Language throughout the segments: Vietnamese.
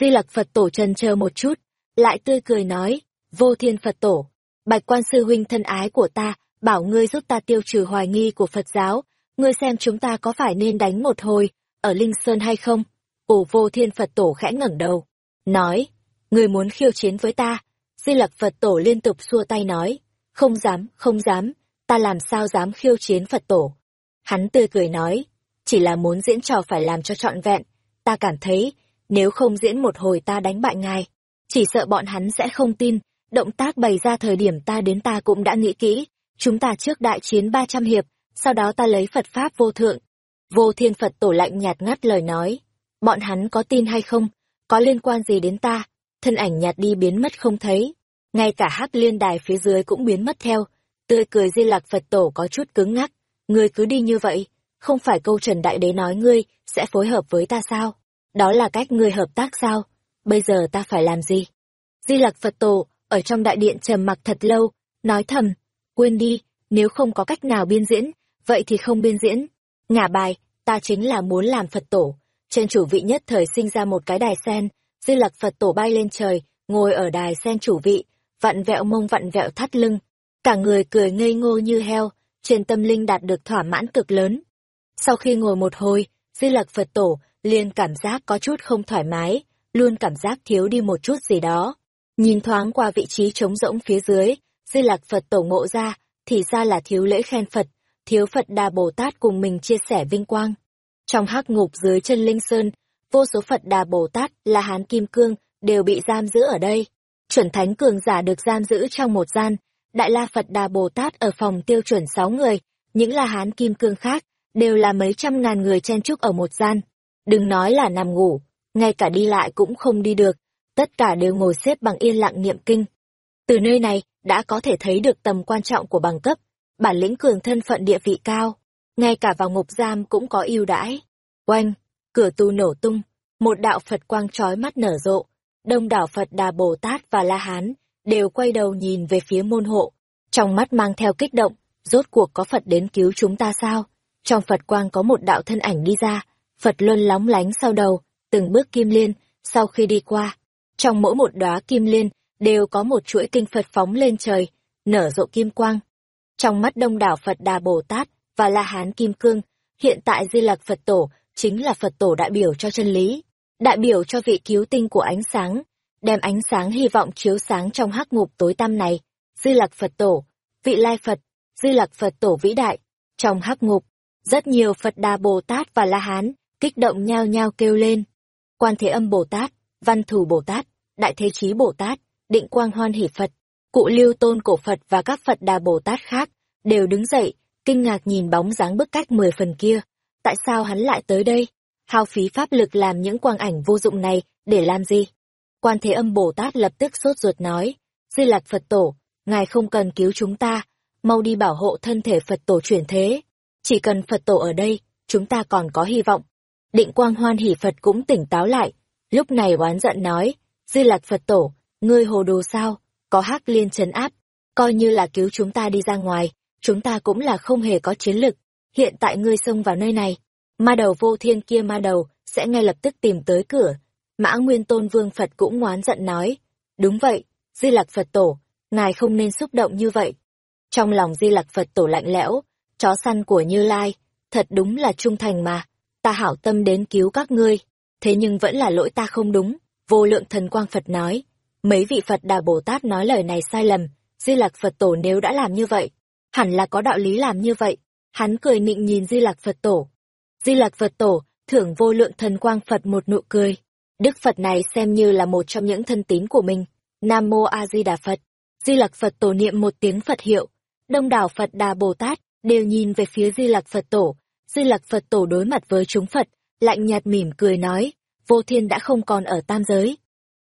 Di Lặc Phật Tổ trần chờ một chút, lại tươi cười nói, vô thiên Phật Tổ, bạch quan sư huynh thân ái của ta, bảo ngươi giúp ta tiêu trừ hoài nghi của Phật giáo, ngươi xem chúng ta có phải nên đánh một hồi, ở Linh Sơn hay không? Ổ vô thiên Phật Tổ khẽ ngẩng đầu, nói, ngươi muốn khiêu chiến với ta. Di Lặc Phật Tổ liên tục xua tay nói, không dám, không dám, ta làm sao dám khiêu chiến Phật Tổ. Hắn tươi cười nói, chỉ là muốn diễn trò phải làm cho trọn vẹn, ta cảm thấy, nếu không diễn một hồi ta đánh bại ngài, chỉ sợ bọn hắn sẽ không tin, động tác bày ra thời điểm ta đến ta cũng đã nghĩ kỹ, chúng ta trước đại chiến 300 hiệp, sau đó ta lấy Phật Pháp vô thượng. Vô thiên Phật tổ lạnh nhạt ngắt lời nói, bọn hắn có tin hay không, có liên quan gì đến ta, thân ảnh nhạt đi biến mất không thấy, ngay cả hắc liên đài phía dưới cũng biến mất theo, tươi cười di lạc Phật tổ có chút cứng ngắc, ngươi cứ đi như vậy, không phải câu Trần Đại Đế nói ngươi sẽ phối hợp với ta sao? Đó là cách ngươi hợp tác sao? Bây giờ ta phải làm gì? Di Lặc Phật Tổ, ở trong đại điện trầm mặc thật lâu, nói thầm, quên đi, nếu không có cách nào biên diễn, vậy thì không biên diễn. Ngả bài, ta chính là muốn làm Phật Tổ. Trên chủ vị nhất thời sinh ra một cái đài sen, Di Lặc Phật Tổ bay lên trời, ngồi ở đài sen chủ vị, vặn vẹo mông vặn vẹo thắt lưng. Cả người cười ngây ngô như heo, trên tâm linh đạt được thỏa mãn cực lớn. Sau khi ngồi một hồi, Di Lặc Phật Tổ liền cảm giác có chút không thoải mái, luôn cảm giác thiếu đi một chút gì đó. Nhìn thoáng qua vị trí trống rỗng phía dưới, Di lạc Phật Tổ ngộ ra, thì ra là thiếu lễ khen Phật, thiếu Phật Đà Bồ Tát cùng mình chia sẻ vinh quang. Trong hắc ngục dưới chân Linh Sơn, vô số Phật Đà Bồ Tát, là Hán Kim Cương, đều bị giam giữ ở đây. Chuẩn Thánh Cường Giả được giam giữ trong một gian, Đại La Phật Đà Bồ Tát ở phòng tiêu chuẩn sáu người, những La Hán Kim Cương khác, đều là mấy trăm ngàn người chen chúc ở một gian. Đừng nói là nằm ngủ, ngay cả đi lại cũng không đi được, tất cả đều ngồi xếp bằng yên lặng niệm kinh. Từ nơi này, đã có thể thấy được tầm quan trọng của bằng cấp, bản lĩnh cường thân phận địa vị cao, ngay cả vào ngục giam cũng có ưu đãi. Oanh, cửa tu nổ tung, một đạo Phật quang trói mắt nở rộ, đông đảo Phật Đà Bồ Tát và La Hán đều quay đầu nhìn về phía môn hộ, trong mắt mang theo kích động, rốt cuộc có Phật đến cứu chúng ta sao? Trong Phật quang có một đạo thân ảnh đi ra, Phật luân lóng lánh sau đầu, từng bước kim liên, sau khi đi qua. Trong mỗi một đóa kim liên, đều có một chuỗi kinh Phật phóng lên trời, nở rộ kim quang. Trong mắt đông đảo Phật Đà Bồ Tát và La Hán Kim Cương, hiện tại Di Lặc Phật Tổ chính là Phật Tổ đại biểu cho chân lý, đại biểu cho vị cứu tinh của ánh sáng, đem ánh sáng hy vọng chiếu sáng trong hắc ngục tối tăm này. Di Lặc Phật Tổ, vị lai Phật, Di Lặc Phật Tổ vĩ đại, trong hắc ngục, rất nhiều Phật Đà Bồ Tát và La Hán kích động nhao nhao kêu lên. Quan Thế Âm Bồ Tát, Văn Thù Bồ Tát, Đại Thế Chí Bồ Tát, Định Quang Hoan Hỷ Phật, Cụ Lưu Tôn Cổ Phật và các Phật Đà Bồ Tát khác đều đứng dậy, kinh ngạc nhìn bóng dáng bức cách mười phần kia. Tại sao hắn lại tới đây? Hao phí pháp lực làm những quang ảnh vô dụng này để làm gì? Quan Thế Âm Bồ Tát lập tức sốt ruột nói, Di Lạc Phật Tổ, ngài không cần cứu chúng ta, mau đi bảo hộ thân thể Phật Tổ chuyển thế. Chỉ cần Phật Tổ ở đây, chúng ta còn có hy vọng. Định Quang Hoan Hỷ Phật cũng tỉnh táo lại, lúc này oán giận nói, Di Lạc Phật Tổ, ngươi hồ đồ sao, có hắc liên trấn áp, coi như là cứu chúng ta đi ra ngoài, chúng ta cũng là không hề có chiến lực. Hiện tại ngươi xông vào nơi này, ma đầu vô thiên kia ma đầu sẽ ngay lập tức tìm tới cửa. Mã Nguyên Tôn Vương Phật cũng ngoán giận nói, đúng vậy, Di Lặc Phật Tổ, ngài không nên xúc động như vậy. Trong lòng Di Lặc Phật Tổ lạnh lẽo, chó săn của Như Lai, thật đúng là trung thành mà, ta hảo tâm đến cứu các ngươi, thế nhưng vẫn là lỗi ta không đúng, vô lượng thần quang Phật nói. Mấy vị Phật Đà Bồ Tát nói lời này sai lầm, Di Lặc Phật Tổ nếu đã làm như vậy, hẳn là có đạo lý làm như vậy. Hắn cười nịnh nhìn Di Lặc Phật Tổ. Di Lặc Phật Tổ thưởng vô lượng thần quang Phật một nụ cười. Đức Phật này xem như là một trong những thân tín của mình. Nam Mô A Di Đà Phật. Di Lặc Phật Tổ niệm một tiếng Phật hiệu. Đông đảo Phật Đà Bồ Tát đều nhìn về phía Di Lặc Phật Tổ. Dư lạc Phật Tổ đối mặt với chúng Phật, lạnh nhạt mỉm cười nói, vô thiên đã không còn ở tam giới.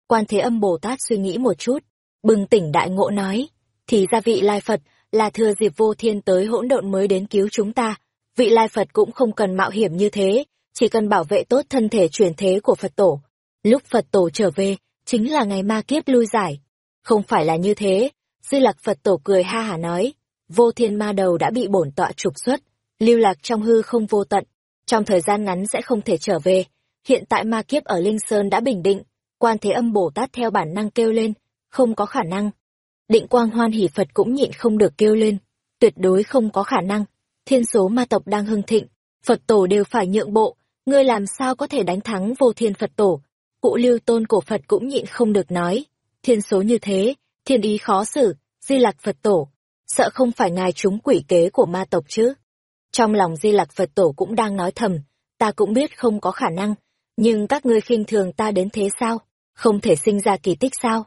Quan Thế Âm Bồ Tát suy nghĩ một chút, bừng tỉnh đại ngộ nói, thì ra vị Lai Phật là thừa dịp vô thiên tới hỗn độn mới đến cứu chúng ta. Vị Lai Phật cũng không cần mạo hiểm như thế, chỉ cần bảo vệ tốt thân thể chuyển thế của Phật Tổ. Lúc Phật Tổ trở về, chính là ngày ma kiếp lui giải. Không phải là như thế, Di Lặc Phật Tổ cười ha hả nói, vô thiên ma đầu đã bị bổn tọa trục xuất, lưu lạc trong hư không vô tận, trong thời gian ngắn sẽ không thể trở về. Hiện tại ma kiếp ở Linh Sơn đã bình định, Quan Thế Âm Bồ Tát theo bản năng kêu lên, không có khả năng. Định Quang Hoan Hỷ Phật cũng nhịn không được kêu lên, tuyệt đối không có khả năng. Thiên số ma tộc đang hưng thịnh, Phật tổ đều phải nhượng bộ, ngươi làm sao có thể đánh thắng vô thiên Phật tổ. Cụ lưu tôn cổ Phật cũng nhịn không được nói, thiên số như thế, thiên ý khó xử, di lạc Phật tổ, sợ không phải ngài trúng quỷ kế của ma tộc chứ. Trong lòng di lạc Phật tổ cũng đang nói thầm, ta cũng biết không có khả năng, nhưng các ngươi khinh thường ta đến thế sao? Không thể sinh ra kỳ tích sao?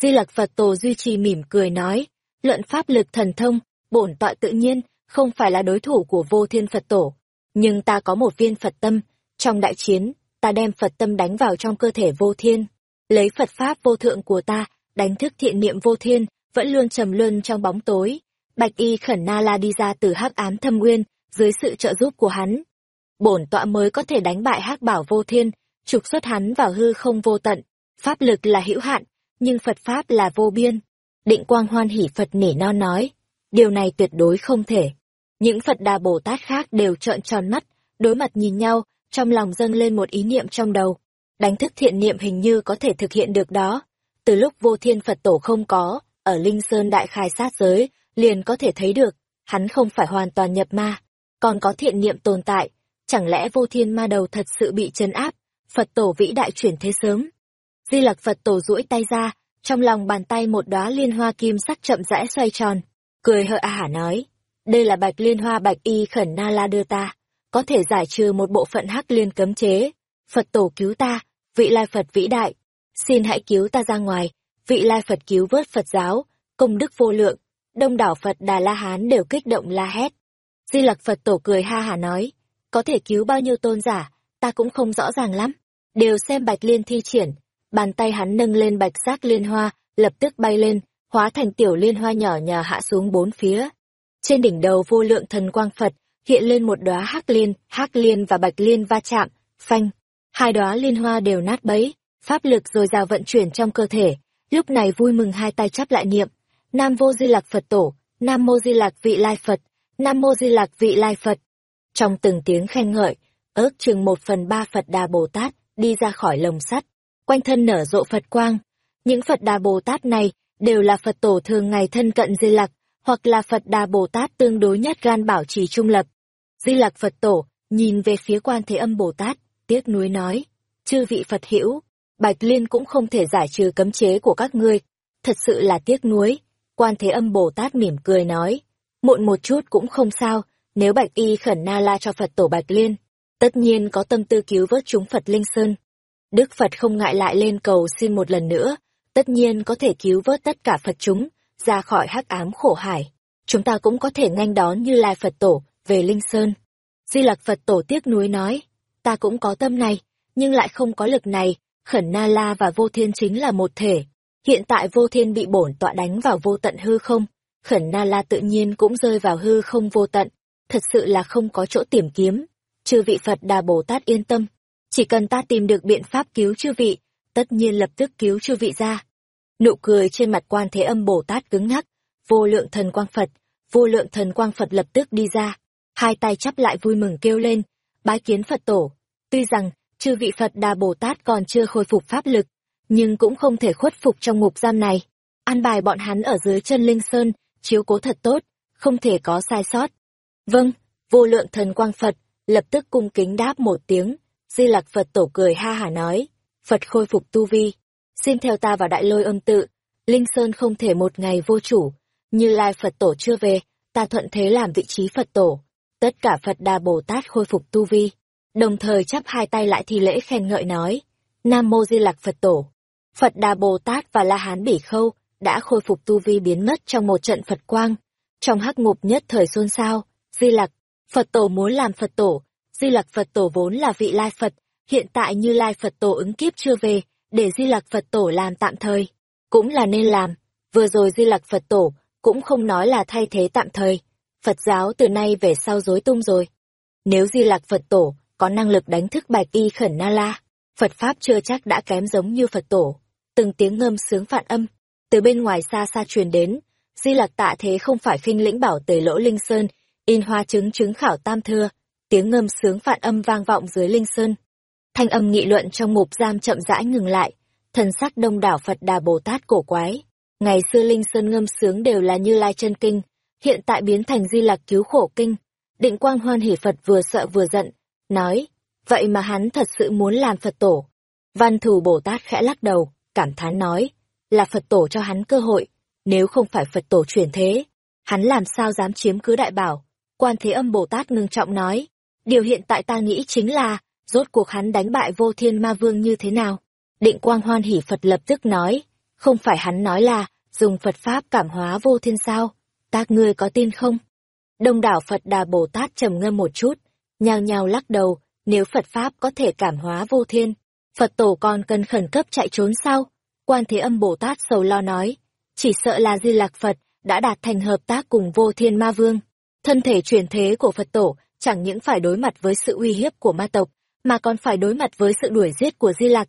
Di Lặc Phật Tổ duy trì mỉm cười nói, luận pháp lực thần thông, bổn tọa tự nhiên, không phải là đối thủ của vô thiên Phật Tổ. Nhưng ta có một viên Phật tâm, trong đại chiến, ta đem Phật tâm đánh vào trong cơ thể vô thiên. Lấy Phật Pháp vô thượng của ta, đánh thức thiện niệm vô thiên, vẫn luôn trầm luân trong bóng tối. Bạch y khẩn na la đi ra từ hắc ám thâm nguyên, dưới sự trợ giúp của hắn. Bổn tọa mới có thể đánh bại hắc bảo vô thiên, trục xuất hắn vào hư không vô tận. Pháp lực là hữu hạn, nhưng Phật Pháp là vô biên. Định Quang hoan hỉ Phật nể non nói, điều này tuyệt đối không thể. Những Phật Đà Bồ Tát khác đều trợn tròn mắt, đối mặt nhìn nhau, trong lòng dâng lên một ý niệm trong đầu. Đánh thức thiện niệm hình như có thể thực hiện được đó. Từ lúc vô thiên Phật tổ không có, ở Linh Sơn Đại Khai sát giới, liền có thể thấy được, hắn không phải hoàn toàn nhập ma, còn có thiện niệm tồn tại. Chẳng lẽ vô thiên ma đầu thật sự bị trấn áp, Phật tổ vĩ đại chuyển thế sớm? Di Lặc Phật tổ duỗi tay ra, trong lòng bàn tay một đóa liên hoa kim sắc chậm rãi xoay tròn, cười hờ a hả nói, đây là bạch liên hoa bạch y khẩn na la đưa ta, có thể giải trừ một bộ phận hắc liên cấm chế. Phật tổ cứu ta, vị lai Phật vĩ đại, xin hãy cứu ta ra ngoài, vị lai Phật cứu vớt Phật giáo, công đức vô lượng, đông đảo Phật Đà La Hán đều kích động la hét. Di Lặc Phật tổ cười ha hả nói, có thể cứu bao nhiêu tôn giả, ta cũng không rõ ràng lắm, đều xem bạch liên thi triển, bàn tay hắn nâng lên bạch giác liên hoa, lập tức bay lên, hóa thành tiểu liên hoa nhỏ nhỏ hạ xuống bốn phía. Trên đỉnh đầu vô lượng thần quang Phật, hiện lên một đóa hắc liên, hắc liên và bạch liên va chạm, phanh. Hai đóa liên hoa đều nát bấy, pháp lực rồi dào vận chuyển trong cơ thể. Lúc này vui mừng hai tay chắp lại niệm, Nam vô di lạc Phật tổ, Nam mô di lạc vị lai Phật, Nam mô di lạc vị lai Phật. Trong từng tiếng khen ngợi, ước chừng một phần ba Phật Đà Bồ Tát đi ra khỏi lồng sắt, quanh thân nở rộ Phật quang. Những Phật Đà Bồ Tát này đều là Phật tổ thường ngày thân cận Di Lặc, hoặc là Phật Đà Bồ Tát tương đối nhất gan bảo trì trung lập. Di Lặc Phật tổ nhìn về phía Quan Thế Âm Bồ Tát, tiếc nuối nói: "Chư vị Phật hữu, Bạch Liên cũng không thể giải trừ cấm chế của các ngươi, thật sự là tiếc nuối." Quan Thế Âm Bồ Tát mỉm cười nói: "Muộn một chút cũng không sao, nếu Bạch Y khẩn na la cho Phật tổ Bạch Liên, tất nhiên có tâm tư cứu vớt chúng Phật Linh Sơn." Đức Phật không ngại lại lên cầu xin một lần nữa, tất nhiên có thể cứu vớt tất cả Phật chúng, ra khỏi hắc ám khổ hải. Chúng ta cũng có thể nhanh đón như Lai Phật Tổ, về Linh Sơn. Di Lặc Phật Tổ tiếc nuối nói, ta cũng có tâm này, nhưng lại không có lực này, Khẩn Na La và Vô Thiên chính là một thể. Hiện tại Vô Thiên bị bổn tọa đánh vào vô tận hư không, Khẩn Na La tự nhiên cũng rơi vào hư không vô tận, thật sự là không có chỗ tìm kiếm. Chư vị Phật Đà Bồ Tát yên tâm, chỉ cần ta tìm được biện pháp cứu chư vị, tất nhiên lập tức cứu chư vị ra. Nụ cười trên mặt quan thế âm Bồ Tát cứng ngắc, vô lượng thần quang Phật, vô lượng thần quang Phật lập tức đi ra, hai tay chắp lại vui mừng kêu lên, bái kiến Phật tổ. Tuy rằng, chư vị Phật Đà Bồ Tát còn chưa khôi phục pháp lực, nhưng cũng không thể khuất phục trong ngục giam này. An bài bọn hắn ở dưới chân Linh Sơn, chiếu cố thật tốt, không thể có sai sót. Vâng, vô lượng thần quang Phật, lập tức cung kính đáp một tiếng, Di lạc Phật tổ cười ha hả nói, Phật khôi phục tu vi, xin theo ta vào đại lôi âm tự, Linh Sơn không thể một ngày vô chủ, như Lai Phật tổ chưa về, ta thuận thế làm vị trí Phật tổ, tất cả Phật Đà Bồ Tát khôi phục tu vi, đồng thời chắp hai tay lại thi lễ khen ngợi nói, Nam Mô Di lạc Phật tổ, Phật Đà Bồ Tát và La Hán Bỉ Khâu đã khôi phục tu vi biến mất trong một trận Phật quang, trong hắc ngục nhất thời xôn xao, Di Lặc, Phật tổ muốn làm Phật tổ, Di Lặc Phật Tổ vốn là vị Lai Phật, hiện tại như Lai Phật Tổ ứng kiếp chưa về, để Di Lặc Phật Tổ làm tạm thời, cũng là nên làm. Vừa rồi Di Lặc Phật Tổ cũng không nói là thay thế tạm thời, Phật giáo từ nay về sau rối tung rồi. Nếu Di Lặc Phật Tổ có năng lực đánh thức Bạch Y Khẩn Na La, Phật Pháp chưa chắc đã kém giống như Phật Tổ. Từng tiếng ngâm sướng phản âm, từ bên ngoài xa xa truyền đến, Di Lặc tạ thế không phải khinh lĩnh bảo tề lỗ linh sơn, in hoa chứng chứng khảo tam thưa, tiếng ngâm sướng phạn âm vang vọng dưới linh sơn. Thanh âm nghị luận trong ngục giam chậm rãi ngừng lại, thần sắc đông đảo Phật Đà Bồ Tát cổ quái. Ngày xưa Linh Sơn ngâm sướng đều là Như Lai chân kinh, hiện tại biến thành Di Lặc cứu khổ kinh. Định Quang Hoan hỉ Phật vừa sợ vừa giận, nói, vậy mà hắn thật sự muốn làm Phật tổ. Văn thù Bồ Tát khẽ lắc đầu, cảm thán nói, là Phật tổ cho hắn cơ hội, nếu không phải Phật tổ chuyển thế, hắn làm sao dám chiếm cứ đại bảo. Quan Thế Âm Bồ Tát ngưng trọng nói, điều hiện tại ta nghĩ chính là, rốt cuộc hắn đánh bại vô thiên ma vương như thế nào. Định Quang Hoan hỉ Phật lập tức nói, không phải hắn nói là, dùng Phật Pháp cảm hóa vô thiên sao, các ngươi có tin không? Đông đảo Phật Đà Bồ Tát trầm ngâm một chút, nhao nhao lắc đầu, nếu Phật Pháp có thể cảm hóa vô thiên, Phật tổ còn cần khẩn cấp chạy trốn sao? Quan Thế Âm Bồ Tát sầu lo nói, chỉ sợ là Di Lạc Phật đã đạt thành hợp tác cùng vô thiên ma vương. Thân thể chuyển thế của Phật tổ chẳng những phải đối mặt với sự uy hiếp của ma tộc, mà còn phải đối mặt với sự đuổi giết của Di Lạc.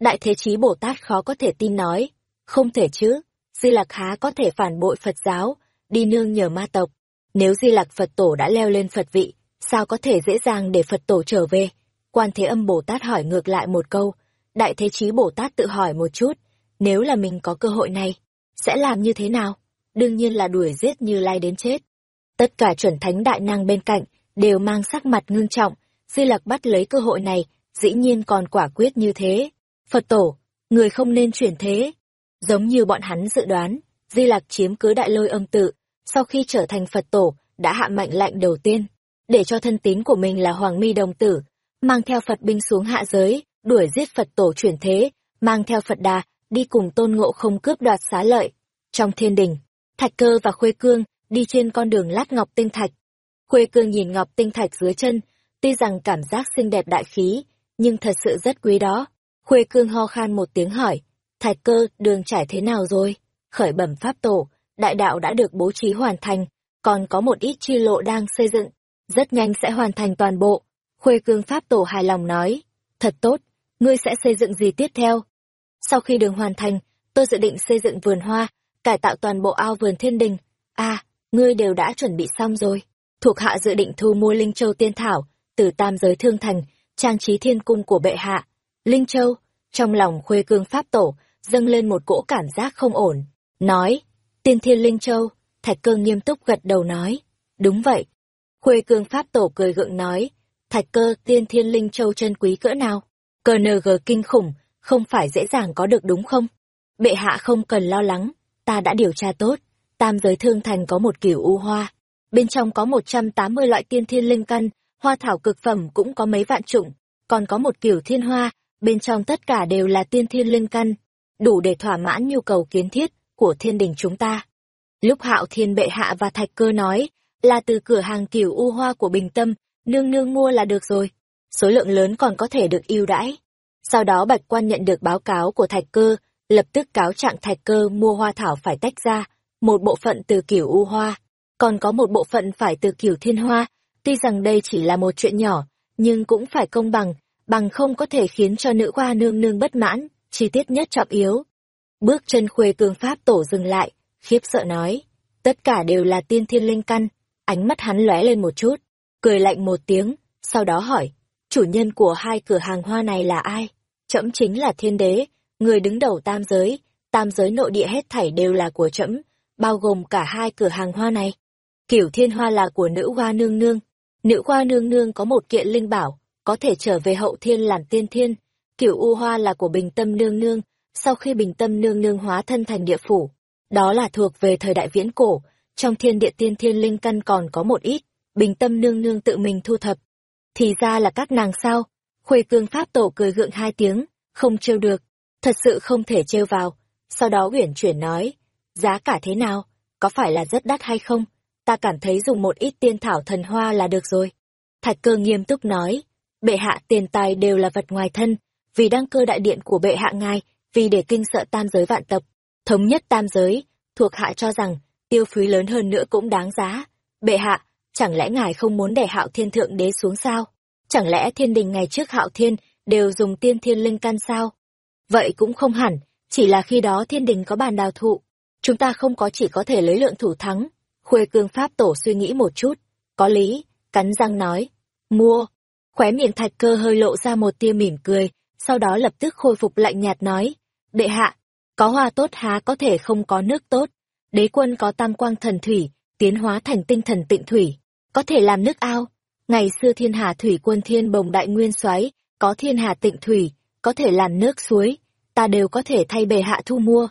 Đại Thế Chí Bồ Tát khó có thể tin nói, không thể chứ, Di Lạc há có thể phản bội Phật giáo, đi nương nhờ ma tộc. Nếu Di Lạc Phật tổ đã leo lên Phật vị, sao có thể dễ dàng để Phật tổ trở về? Quan Thế Âm Bồ Tát hỏi ngược lại một câu, Đại Thế Chí Bồ Tát tự hỏi một chút, nếu là mình có cơ hội này, sẽ làm như thế nào? Đương nhiên là đuổi giết Như Lai đến chết. Tất cả chuẩn thánh đại năng bên cạnh đều mang sắc mặt ngưng trọng, Di Lặc bắt lấy cơ hội này, dĩ nhiên còn quả quyết như thế. Phật tổ, người không nên chuyển thế. Giống như bọn hắn dự đoán, Di Lặc chiếm cứ đại lôi âm tự, sau khi trở thành Phật tổ, đã hạ mệnh lệnh đầu tiên, để cho thân tín của mình là Hoàng Mi đồng tử, mang theo Phật binh xuống hạ giới, đuổi giết Phật tổ chuyển thế, mang theo Phật đà, đi cùng tôn ngộ không cướp đoạt xá lợi. Trong thiên đình, Thạch Cơ và Khuê Cương đi trên con đường lát ngọc tinh thạch. Khuê Cương nhìn ngọc tinh thạch dưới chân, tuy rằng cảm giác xinh đẹp đại khí, nhưng thật sự rất quý đó. Khuê Cương ho khan một tiếng hỏi, Thạch Cơ, đường trải thế nào rồi? Khởi bẩm pháp tổ, đại đạo đã được bố trí hoàn thành, còn có một ít chi lộ đang xây dựng, rất nhanh sẽ hoàn thành toàn bộ. Khuê Cương pháp tổ hài lòng nói, thật tốt, ngươi sẽ xây dựng gì tiếp theo? Sau khi đường hoàn thành, tôi dự định xây dựng vườn hoa, cải tạo toàn bộ ao vườn thiên đình. À, ngươi đều đã chuẩn bị xong rồi. Thuộc hạ dự định thu mua Linh Châu Tiên Thảo, từ tam giới thương thành, trang trí thiên cung của bệ hạ. Linh Châu, trong lòng khuê cương pháp tổ, dâng lên một cỗ cảm giác không ổn. Nói, tiên thiên Linh Châu, thạch cơ nghiêm túc gật đầu nói. Đúng vậy. Khuê cương pháp tổ cười gượng nói, thạch cơ tiên thiên Linh Châu chân quý cỡ nào? Cờ nờ gờ kinh khủng, không phải dễ dàng có được đúng không? Bệ hạ không cần lo lắng, ta đã điều tra tốt, tam giới thương thành có một kiểu u hoa, bên trong có 180 loại tiên thiên linh căn, hoa thảo cực phẩm cũng có mấy vạn chủng, còn có một kiểu thiên hoa, bên trong tất cả đều là tiên thiên linh căn, đủ để thỏa mãn nhu cầu kiến thiết của thiên đình chúng ta. Lúc hạo thiên bệ hạ và thạch cơ nói, là từ cửa hàng kiểu u hoa của bình tâm, nương nương mua là được rồi, số lượng lớn còn có thể được ưu đãi. Sau đó bạch quan nhận được báo cáo của thạch cơ, lập tức cáo trạng thạch cơ mua hoa thảo phải tách ra, một bộ phận từ kiểu u hoa, còn có một bộ phận phải từ kiểu thiên hoa. Tuy rằng đây chỉ là một chuyện nhỏ, nhưng cũng phải công bằng, bằng không có thể khiến cho nữ hoa nương nương bất mãn, chi tiết nhất trọng yếu. Bước chân khuê cương pháp tổ dừng lại, khiếp sợ nói, tất cả đều là tiên thiên linh căn, ánh mắt hắn lóe lên một chút, cười lạnh một tiếng, sau đó hỏi, chủ nhân của hai cửa hàng hoa này là ai? Trẫm chính là thiên đế, người đứng đầu tam giới, tam giới nội địa hết thảy đều là của trẫm, bao gồm cả hai cửa hàng hoa này. Kiểu thiên hoa là của nữ hoa nương nương, nữ hoa nương nương có một kiện linh bảo, có thể trở về hậu thiên làm tiên thiên, kiểu u hoa là của bình tâm nương nương, sau khi bình tâm nương nương hóa thân thành địa phủ. Đó là thuộc về thời đại viễn cổ, trong thiên địa tiên thiên linh căn còn có một ít, bình tâm nương nương tự mình thu thập. Thì ra là các nàng sao? Khuê cương pháp tổ cười gượng hai tiếng, không trêu được, thật sự không thể trêu vào. Sau đó uyển chuyển nói, giá cả thế nào, có phải là rất đắt hay không? Ta cảm thấy dùng một ít tiên thảo thần hoa là được rồi. Thạch cơ nghiêm túc nói, bệ hạ tiền tài đều là vật ngoài thân, vì đăng cơ đại điện của bệ hạ ngài, vì để kinh sợ tam giới vạn tập thống nhất tam giới, thuộc hạ cho rằng, tiêu phí lớn hơn nữa cũng đáng giá. Bệ hạ, chẳng lẽ ngài không muốn để hạo thiên thượng đế xuống sao? Chẳng lẽ thiên đình ngày trước hạo thiên đều dùng tiên thiên linh căn sao? Vậy cũng không hẳn, chỉ là khi đó thiên đình có bàn đào thụ. Chúng ta không có chỉ có thể lấy lượng thủ thắng. Khuê cương pháp tổ suy nghĩ một chút. Có lý, cắn răng nói. Mua. Khóe miệng thạch cơ hơi lộ ra một tia mỉm cười, sau đó lập tức khôi phục lạnh nhạt nói. Đệ hạ, có hoa tốt há có thể không có nước tốt. Đế quân có tam quang thần thủy, tiến hóa thành tinh thần tịnh thủy, có thể làm nước ao. Ngày xưa thiên hà thủy quân thiên bồng đại nguyên soái có thiên hà tịnh thủy, có thể làm nước suối, ta đều có thể thay bề hạ thu mua.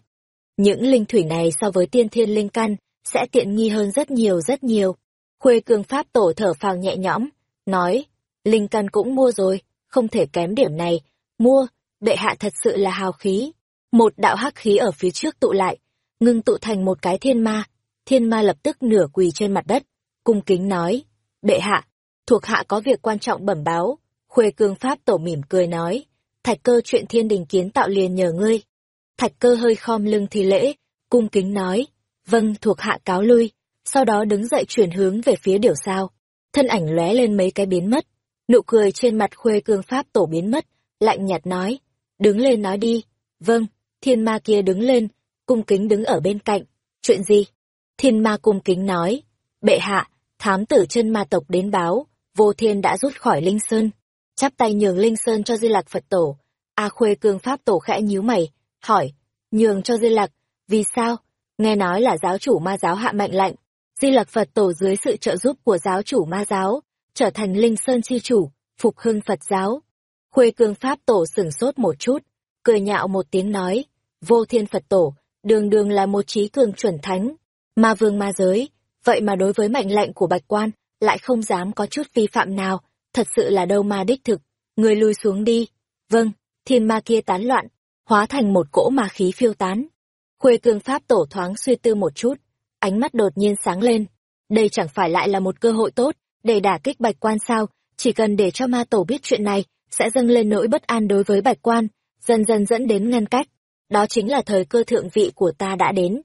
Những linh thủy này so với tiên thiên linh căn, sẽ tiện nghi hơn rất nhiều rất nhiều. Khuê cương pháp tổ thở phào nhẹ nhõm, nói, linh căn cũng mua rồi, không thể kém điểm này, mua, bệ hạ thật sự là hào khí. Một đạo hắc khí ở phía trước tụ lại, ngưng tụ thành một cái thiên ma, thiên ma lập tức nửa quỳ trên mặt đất, cung kính nói, bệ hạ, thuộc hạ có việc quan trọng bẩm báo, khuê cương pháp tổ mỉm cười nói, thạch cơ chuyện thiên đình kiến tạo liền nhờ ngươi. Thạch cơ hơi khom lưng thì lễ, cung kính nói, vâng thuộc hạ cáo lui, sau đó đứng dậy chuyển hướng về phía điểu sao. Thân ảnh lóe lên mấy cái biến mất, nụ cười trên mặt khuê cương pháp tổ biến mất, lạnh nhạt nói, đứng lên nói đi, vâng, thiên ma kia đứng lên, cung kính đứng ở bên cạnh, chuyện gì? Thiên ma cung kính nói, bệ hạ, thám tử chân ma tộc đến báo, vô thiên đã rút khỏi Linh Sơn, chắp tay nhường Linh Sơn cho Di Lạc Phật Tổ. A Khuê Cương Pháp Tổ khẽ nhíu mày, hỏi, nhường cho Di Lạc, vì sao? Nghe nói là giáo chủ ma giáo hạ mệnh lệnh, Di Lạc Phật Tổ dưới sự trợ giúp của giáo chủ ma giáo, trở thành Linh Sơn chi chủ, phục hưng Phật giáo. Khuê Cương Pháp Tổ sửng sốt một chút, cười nhạo một tiếng nói, vô thiên Phật Tổ, đường đường là một trí cường chuẩn thánh, ma vương ma giới, vậy mà đối với mệnh lệnh của Bạch Quan, lại không dám có chút vi phạm nào, thật sự là đâu ma đích thực, người lui xuống đi. Vâng, thiên ma kia tán loạn, hóa thành một cỗ ma khí phiêu tán. Khuê cương pháp tổ thoáng suy tư một chút, ánh mắt đột nhiên sáng lên. Đây chẳng phải lại là một cơ hội tốt, để đả kích bạch quan sao, chỉ cần để cho ma tổ biết chuyện này, sẽ dâng lên nỗi bất an đối với bạch quan, dần dần dẫn đến ngăn cách. Đó chính là thời cơ thượng vị của ta đã đến.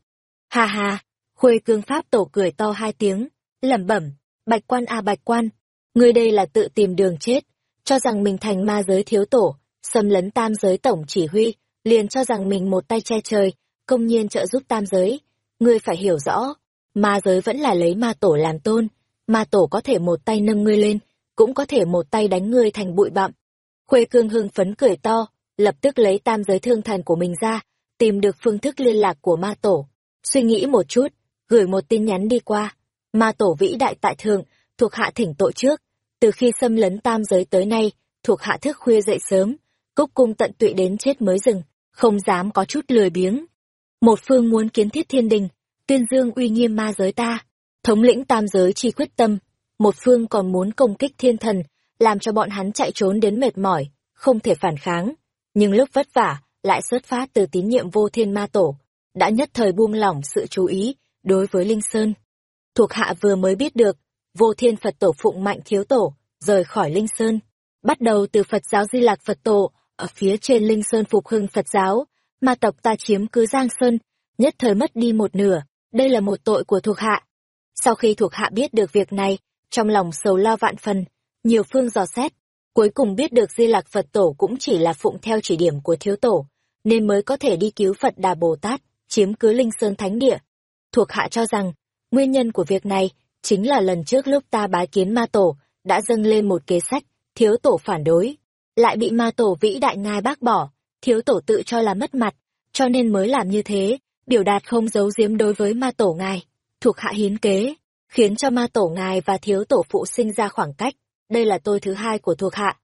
Ha ha, khuê cương pháp tổ cười to hai tiếng, lẩm bẩm, bạch quan à bạch quan, Ngươi đây là tự tìm đường chết, cho rằng mình thành ma giới thiếu tổ, xâm lấn tam giới tổng chỉ huy, liền cho rằng mình một tay che trời, công nhiên trợ giúp tam giới. Ngươi phải hiểu rõ, ma giới vẫn là lấy ma tổ làm tôn, ma tổ có thể một tay nâng ngươi lên, cũng có thể một tay đánh ngươi thành bụi bặm. Khuê cương hưng phấn cười to, lập tức lấy tam giới thương thần của mình ra, tìm được phương thức liên lạc của ma tổ. Suy nghĩ một chút, gửi một tin nhắn đi qua. Ma tổ vĩ đại tại thượng, thuộc hạ thỉnh tội trước, từ khi xâm lấn tam giới tới nay, thuộc hạ thức khuya dậy sớm, cúc cung tận tụy đến chết mới dừng, không dám có chút lười biếng. Một phương muốn kiến thiết thiên đình, tuyên dương uy nghiêm ma giới ta, thống lĩnh tam giới chi quyết tâm, một phương còn muốn công kích thiên thần, làm cho bọn hắn chạy trốn đến mệt mỏi, không thể phản kháng. Nhưng lúc vất vả, lại xuất phát từ tín nhiệm vô thiên ma tổ, đã nhất thời buông lỏng sự chú ý đối với Linh Sơn. Thuộc hạ vừa mới biết được, vô thiên Phật tổ phụng mạnh thiếu tổ, rời khỏi Linh Sơn. Bắt đầu từ Phật giáo Di Lạc Phật tổ, ở phía trên Linh Sơn phục hưng Phật giáo, mà tộc ta chiếm cứ Giang Sơn, nhất thời mất đi một nửa, đây là một tội của thuộc hạ. Sau khi thuộc hạ biết được việc này, trong lòng sầu lo vạn phần, nhiều phương dò xét, cuối cùng biết được Di Lạc Phật tổ cũng chỉ là phụng theo chỉ điểm của thiếu tổ, nên mới có thể đi cứu Phật Đà Bồ Tát, chiếm cứ Linh Sơn Thánh Địa. Thuộc hạ cho rằng, nguyên nhân của việc này chính là lần trước lúc ta bái kiến ma tổ, đã dâng lên một kế sách, thiếu tổ phản đối, lại bị ma tổ vĩ đại ngài bác bỏ, thiếu tổ tự cho là mất mặt, cho nên mới làm như thế, biểu đạt không giấu giếm đối với ma tổ ngài, thuộc hạ hiến kế, khiến cho ma tổ ngài và thiếu tổ phụ sinh ra khoảng cách, đây là tôi thứ hai của thuộc hạ.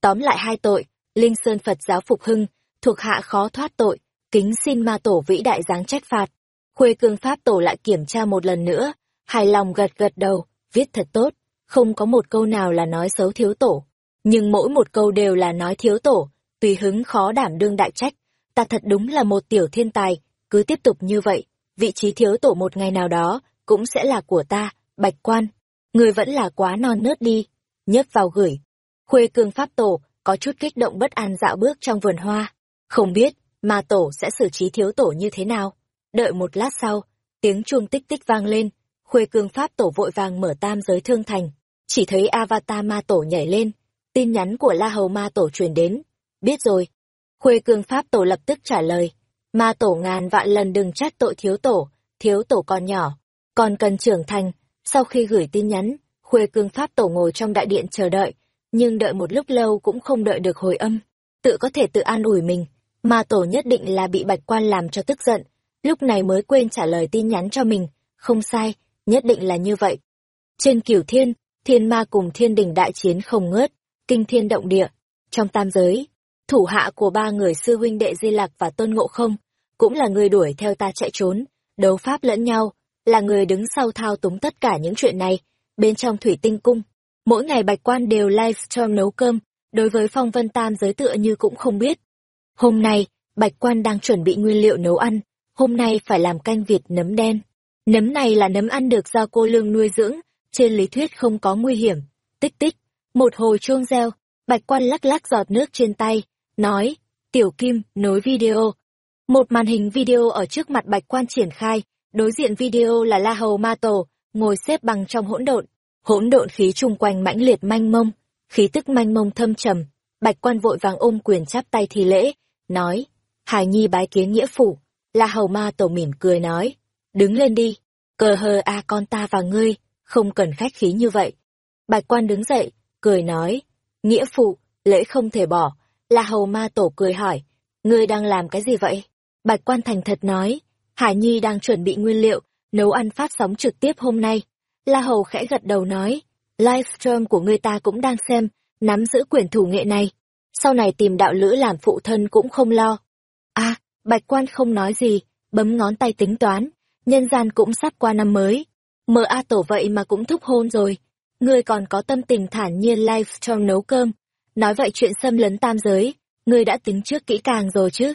Tóm lại hai tội, Linh Sơn Phật giáo phục hưng, thuộc hạ khó thoát tội, kính xin ma tổ vĩ đại giáng trách phạt. Khuê cương pháp tổ lại kiểm tra một lần nữa, hài lòng gật gật đầu, viết thật tốt, không có một câu nào là nói xấu thiếu tổ. Nhưng mỗi một câu đều là nói thiếu tổ, tùy hứng khó đảm đương đại trách. Ta thật đúng là một tiểu thiên tài, cứ tiếp tục như vậy, vị trí thiếu tổ một ngày nào đó, cũng sẽ là của ta, bạch quan. Người vẫn là quá non nớt đi, nhấp vào gửi. Khuê cương pháp tổ, có chút kích động bất an dạo bước trong vườn hoa. Không biết, mà tổ sẽ xử trí thiếu tổ như thế nào. Đợi một lát sau, tiếng chuông tích tích vang lên, Khuê cương pháp tổ vội vàng mở tam giới thương thành, chỉ thấy avatar ma tổ nhảy lên, tin nhắn của La Hầu ma tổ truyền đến. Biết rồi. Khuê cương pháp tổ lập tức trả lời. Ma tổ ngàn vạn lần đừng trách tội thiếu tổ, thiếu tổ còn nhỏ, còn cần trưởng thành. Sau khi gửi tin nhắn, Khuê cương pháp tổ ngồi trong đại điện chờ đợi, nhưng đợi một lúc lâu cũng không đợi được hồi âm. Tự có thể tự an ủi mình, Ma tổ nhất định là bị bạch quan làm cho tức giận, lúc này mới quên trả lời tin nhắn cho mình, không sai, nhất định là như vậy. Trên cửu thiên, thiên ma cùng thiên đình đại chiến không ngớt, kinh thiên động địa. Trong tam giới, thủ hạ của ba người sư huynh đệ Di Lạc và Tôn Ngộ Không, cũng là người đuổi theo ta chạy trốn, đấu pháp lẫn nhau, là người đứng sau thao túng tất cả những chuyện này, bên trong thủy tinh cung. Mỗi ngày bạch quan đều livestream nấu cơm, đối với phong vân tam giới tựa như cũng không biết. Hôm nay, bạch quan đang chuẩn bị nguyên liệu nấu ăn, hôm nay phải làm canh vịt nấm đen. Nấm này là nấm ăn được do cô lương nuôi dưỡng, trên lý thuyết không có nguy hiểm. Tích tích, một hồi chuông reo, bạch quan lắc lắc giọt nước trên tay, nói, tiểu kim, nối video. Một màn hình video ở trước mặt bạch quan triển khai, đối diện video là La Hầu Ma Tổ, ngồi xếp bằng trong hỗn độn. Hỗn độn khí chung quanh mãnh liệt manh mông, khí tức manh mông thâm trầm. Bạch quan vội vàng ôm quyền chắp tay thì lễ, nói, Hải Nhi bái kiến nghĩa phủ. La Hầu Ma Tổ mỉm cười nói, đứng lên đi, cờ hờ a con ta và ngươi, không cần khách khí như vậy. Bạch quan đứng dậy, cười nói, nghĩa phụ, lễ không thể bỏ. La Hầu Ma Tổ cười hỏi, ngươi đang làm cái gì vậy? Bạch quan thành thật nói, Hải Nhi đang chuẩn bị nguyên liệu, nấu ăn phát sóng trực tiếp hôm nay. La Hầu khẽ gật đầu nói, livestream của người ta cũng đang xem, nắm giữ quyền thủ nghệ này. Sau này tìm đạo lữ làm phụ thân cũng không lo. a Bạch quan không nói gì, bấm ngón tay tính toán, nhân gian cũng sắp qua năm mới. Mờ A tổ vậy mà cũng thúc hôn rồi. Ngươi còn có tâm tình thản nhiên live trong nấu cơm. Nói vậy chuyện xâm lấn tam giới, ngươi đã tính trước kỹ càng rồi chứ?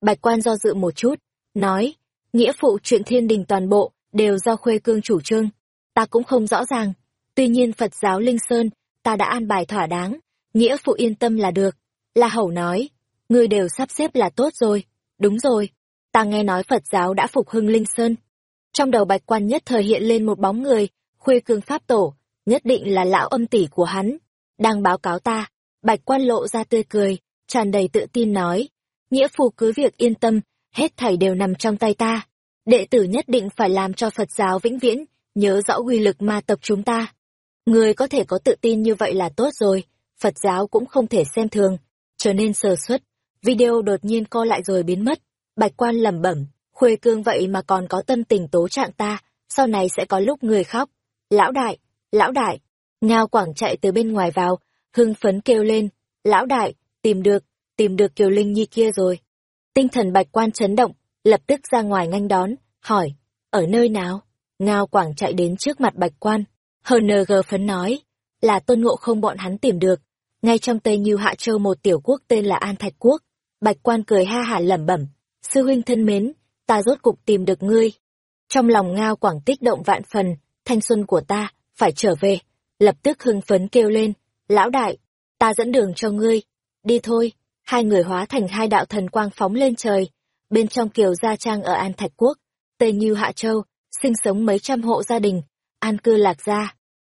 Bạch quan do dự một chút, nói, nghĩa phụ chuyện thiên đình toàn bộ, đều do khuê cương chủ trương. Ta cũng không rõ ràng. Tuy nhiên Phật giáo Linh Sơn, ta đã an bài thỏa đáng, nghĩa phụ yên tâm là được. La Hầu nói, ngươi đều sắp xếp là tốt rồi. Đúng rồi, ta nghe nói Phật giáo đã phục hưng Linh Sơn. Trong đầu bạch quan nhất thời hiện lên một bóng người, khuê cương pháp tổ, nhất định là lão âm tỷ của hắn. Đang báo cáo ta, bạch quan lộ ra tươi cười, tràn đầy tự tin nói. Nghĩa phù cứ việc yên tâm, hết thảy đều nằm trong tay ta. Đệ tử nhất định phải làm cho Phật giáo vĩnh viễn, nhớ rõ uy lực ma tộc chúng ta. Người có thể có tự tin như vậy là tốt rồi, Phật giáo cũng không thể xem thường, trở nên sơ suất. Video đột nhiên co lại rồi biến mất. Bạch quan lẩm bẩm, khuê cương vậy mà còn có tâm tình tố trạng ta, sau này sẽ có lúc người khóc. Lão đại, lão đại, ngao quảng chạy từ bên ngoài vào, hưng phấn kêu lên, lão đại, tìm được, tìm được Kiều Linh Nhi kia rồi. Tinh thần bạch quan chấn động, lập tức ra ngoài nganh đón, hỏi, ở nơi nào? Ngao quảng chạy đến trước mặt bạch quan, HNG phấn nói, là tôn ngộ không bọn hắn tìm được, ngay trong Tây Như Hạ Châu một tiểu quốc tên là An Thạch Quốc. Bạch quan cười ha hả lẩm bẩm, sư huynh thân mến, ta rốt cục tìm được ngươi. Trong lòng ngao quảng tích động vạn phần, thanh xuân của ta, phải trở về. Lập tức hưng phấn kêu lên, lão đại, ta dẫn đường cho ngươi. Đi thôi, hai người hóa thành hai đạo thần quang phóng lên trời. Bên trong kiều gia trang ở An Thạch Quốc, Tây Như Hạ Châu, sinh sống mấy trăm hộ gia đình, an cư lạc gia.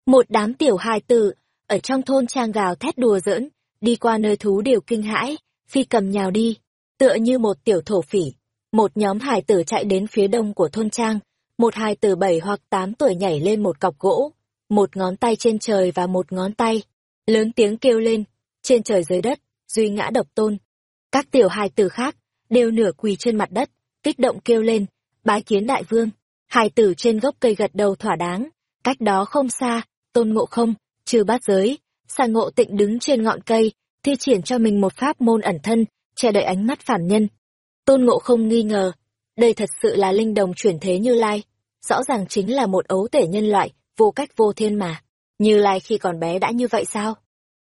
Một đám tiểu hài tử, ở trong thôn trang gào thét đùa giỡn, đi qua nơi thú đều kinh hãi, phi cầm nhào đi, tựa như một tiểu thổ phỉ. Một nhóm hài tử chạy đến phía đông của thôn trang, một hài tử bảy hoặc tám tuổi nhảy lên một cọc gỗ, một ngón tay trên trời và một ngón tay, lớn tiếng kêu lên, trên trời dưới đất, duy ngã độc tôn. Các tiểu hài tử khác, đều nửa quỳ trên mặt đất, kích động kêu lên, bái kiến đại vương. Hài tử trên gốc cây gật đầu thỏa đáng, cách đó không xa, tôn ngộ không, trừ bát giới, xà ngộ tịnh đứng trên ngọn cây, thi triển cho mình một pháp môn ẩn thân, che đậy ánh mắt phản nhân. Tôn ngộ không nghi ngờ, đây thật sự là linh đồng chuyển thế như lai, rõ ràng chính là một ấu tể nhân loại, vô cách vô thiên mà. Như lai khi còn bé đã như vậy sao?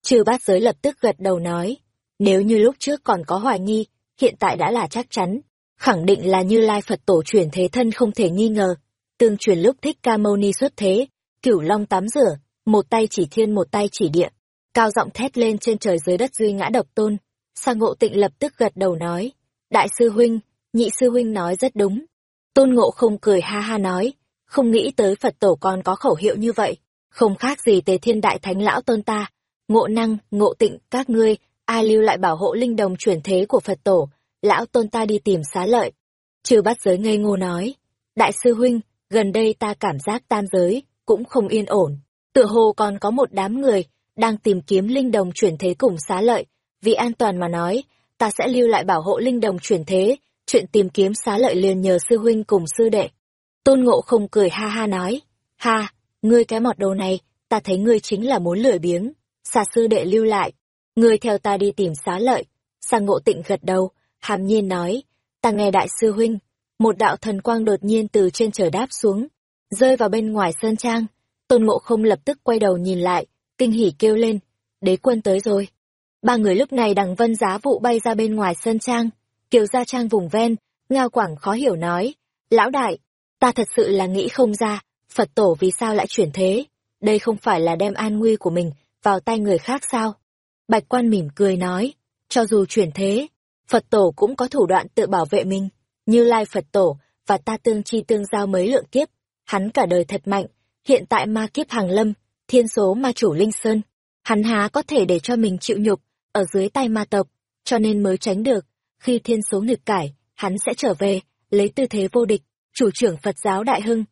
Trừ bát giới lập tức gật đầu nói, nếu như lúc trước còn có hoài nghi, hiện tại đã là chắc chắn, khẳng định là như lai Phật tổ chuyển thế thân không thể nghi ngờ. Tương truyền lúc thích ca mâu ni xuất thế, cửu long tắm rửa, một tay chỉ thiên một tay chỉ địa, cao giọng thét lên trên trời dưới đất duy ngã độc tôn. Sa ngộ tịnh lập tức gật đầu nói, đại sư huynh, nhị sư huynh nói rất đúng. Tôn ngộ không cười ha ha nói, không nghĩ tới Phật tổ còn có khẩu hiệu như vậy, không khác gì tề thiên đại thánh lão tôn ta. Ngộ năng, ngộ tịnh, các ngươi, ai lưu lại bảo hộ linh đồng chuyển thế của Phật tổ, lão tôn ta đi tìm xá lợi. Trừ bắt giới ngây ngô nói, đại sư huynh, gần đây ta cảm giác tam giới, cũng không yên ổn. Tựa hồ còn có một đám người đang tìm kiếm linh đồng chuyển thế cùng xá lợi, vì an toàn mà nói, ta sẽ lưu lại bảo hộ linh đồng chuyển thế, chuyện tìm kiếm xá lợi liền nhờ sư huynh cùng sư đệ. Tôn ngộ không cười ha ha nói, ha, ngươi cái mọt đồ này, ta thấy ngươi chính là muốn lười biếng, xa sư đệ lưu lại, ngươi theo ta đi tìm xá lợi. Sa ngộ tịnh gật đầu, hàm nhiên nói, ta nghe đại sư huynh, một đạo thần quang đột nhiên từ trên trời đáp xuống, rơi vào bên ngoài sơn trang. Tôn ngộ không lập tức quay đầu nhìn lại, kinh hỉ kêu lên, đế quân tới rồi. Ba người lúc này đằng vân giá vụ bay ra bên ngoài sân trang, kiều gia trang vùng ven, ngao quảng khó hiểu nói, lão đại, ta thật sự là nghĩ không ra, Phật tổ vì sao lại chuyển thế, đây không phải là đem an nguy của mình vào tay người khác sao? Bạch quan mỉm cười nói, cho dù chuyển thế, Phật tổ cũng có thủ đoạn tự bảo vệ mình, như Lai Phật tổ và ta tương chi tương giao mấy lượng kiếp, hắn cả đời thật mạnh, hiện tại ma kiếp hàng lâm, thiên số ma chủ Linh Sơn, hắn há có thể để cho mình chịu nhục, ở dưới tay ma tộc, cho nên mới tránh được, khi thiên số nghịch cải, hắn sẽ trở về, lấy tư thế vô địch, chủ trưởng Phật giáo Đại Hưng.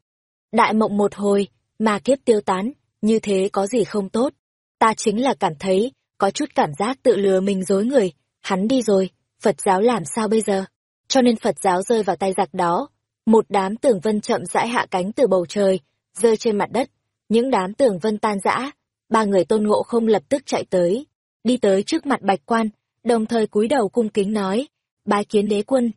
Đại mộng một hồi, mà kiếp tiêu tán, như thế có gì không tốt. Ta chính là cảm thấy, có chút cảm giác tự lừa mình dối người, hắn đi rồi, Phật giáo làm sao bây giờ? Cho nên Phật giáo rơi vào tay giặc đó. Một đám tường vân chậm rãi hạ cánh từ bầu trời, rơi trên mặt đất. Những đám tường vân tan rã, ba người tôn ngộ không lập tức chạy tới, đi tới trước mặt bạch quan, đồng thời cúi đầu cung kính nói, bái kiến đế quân.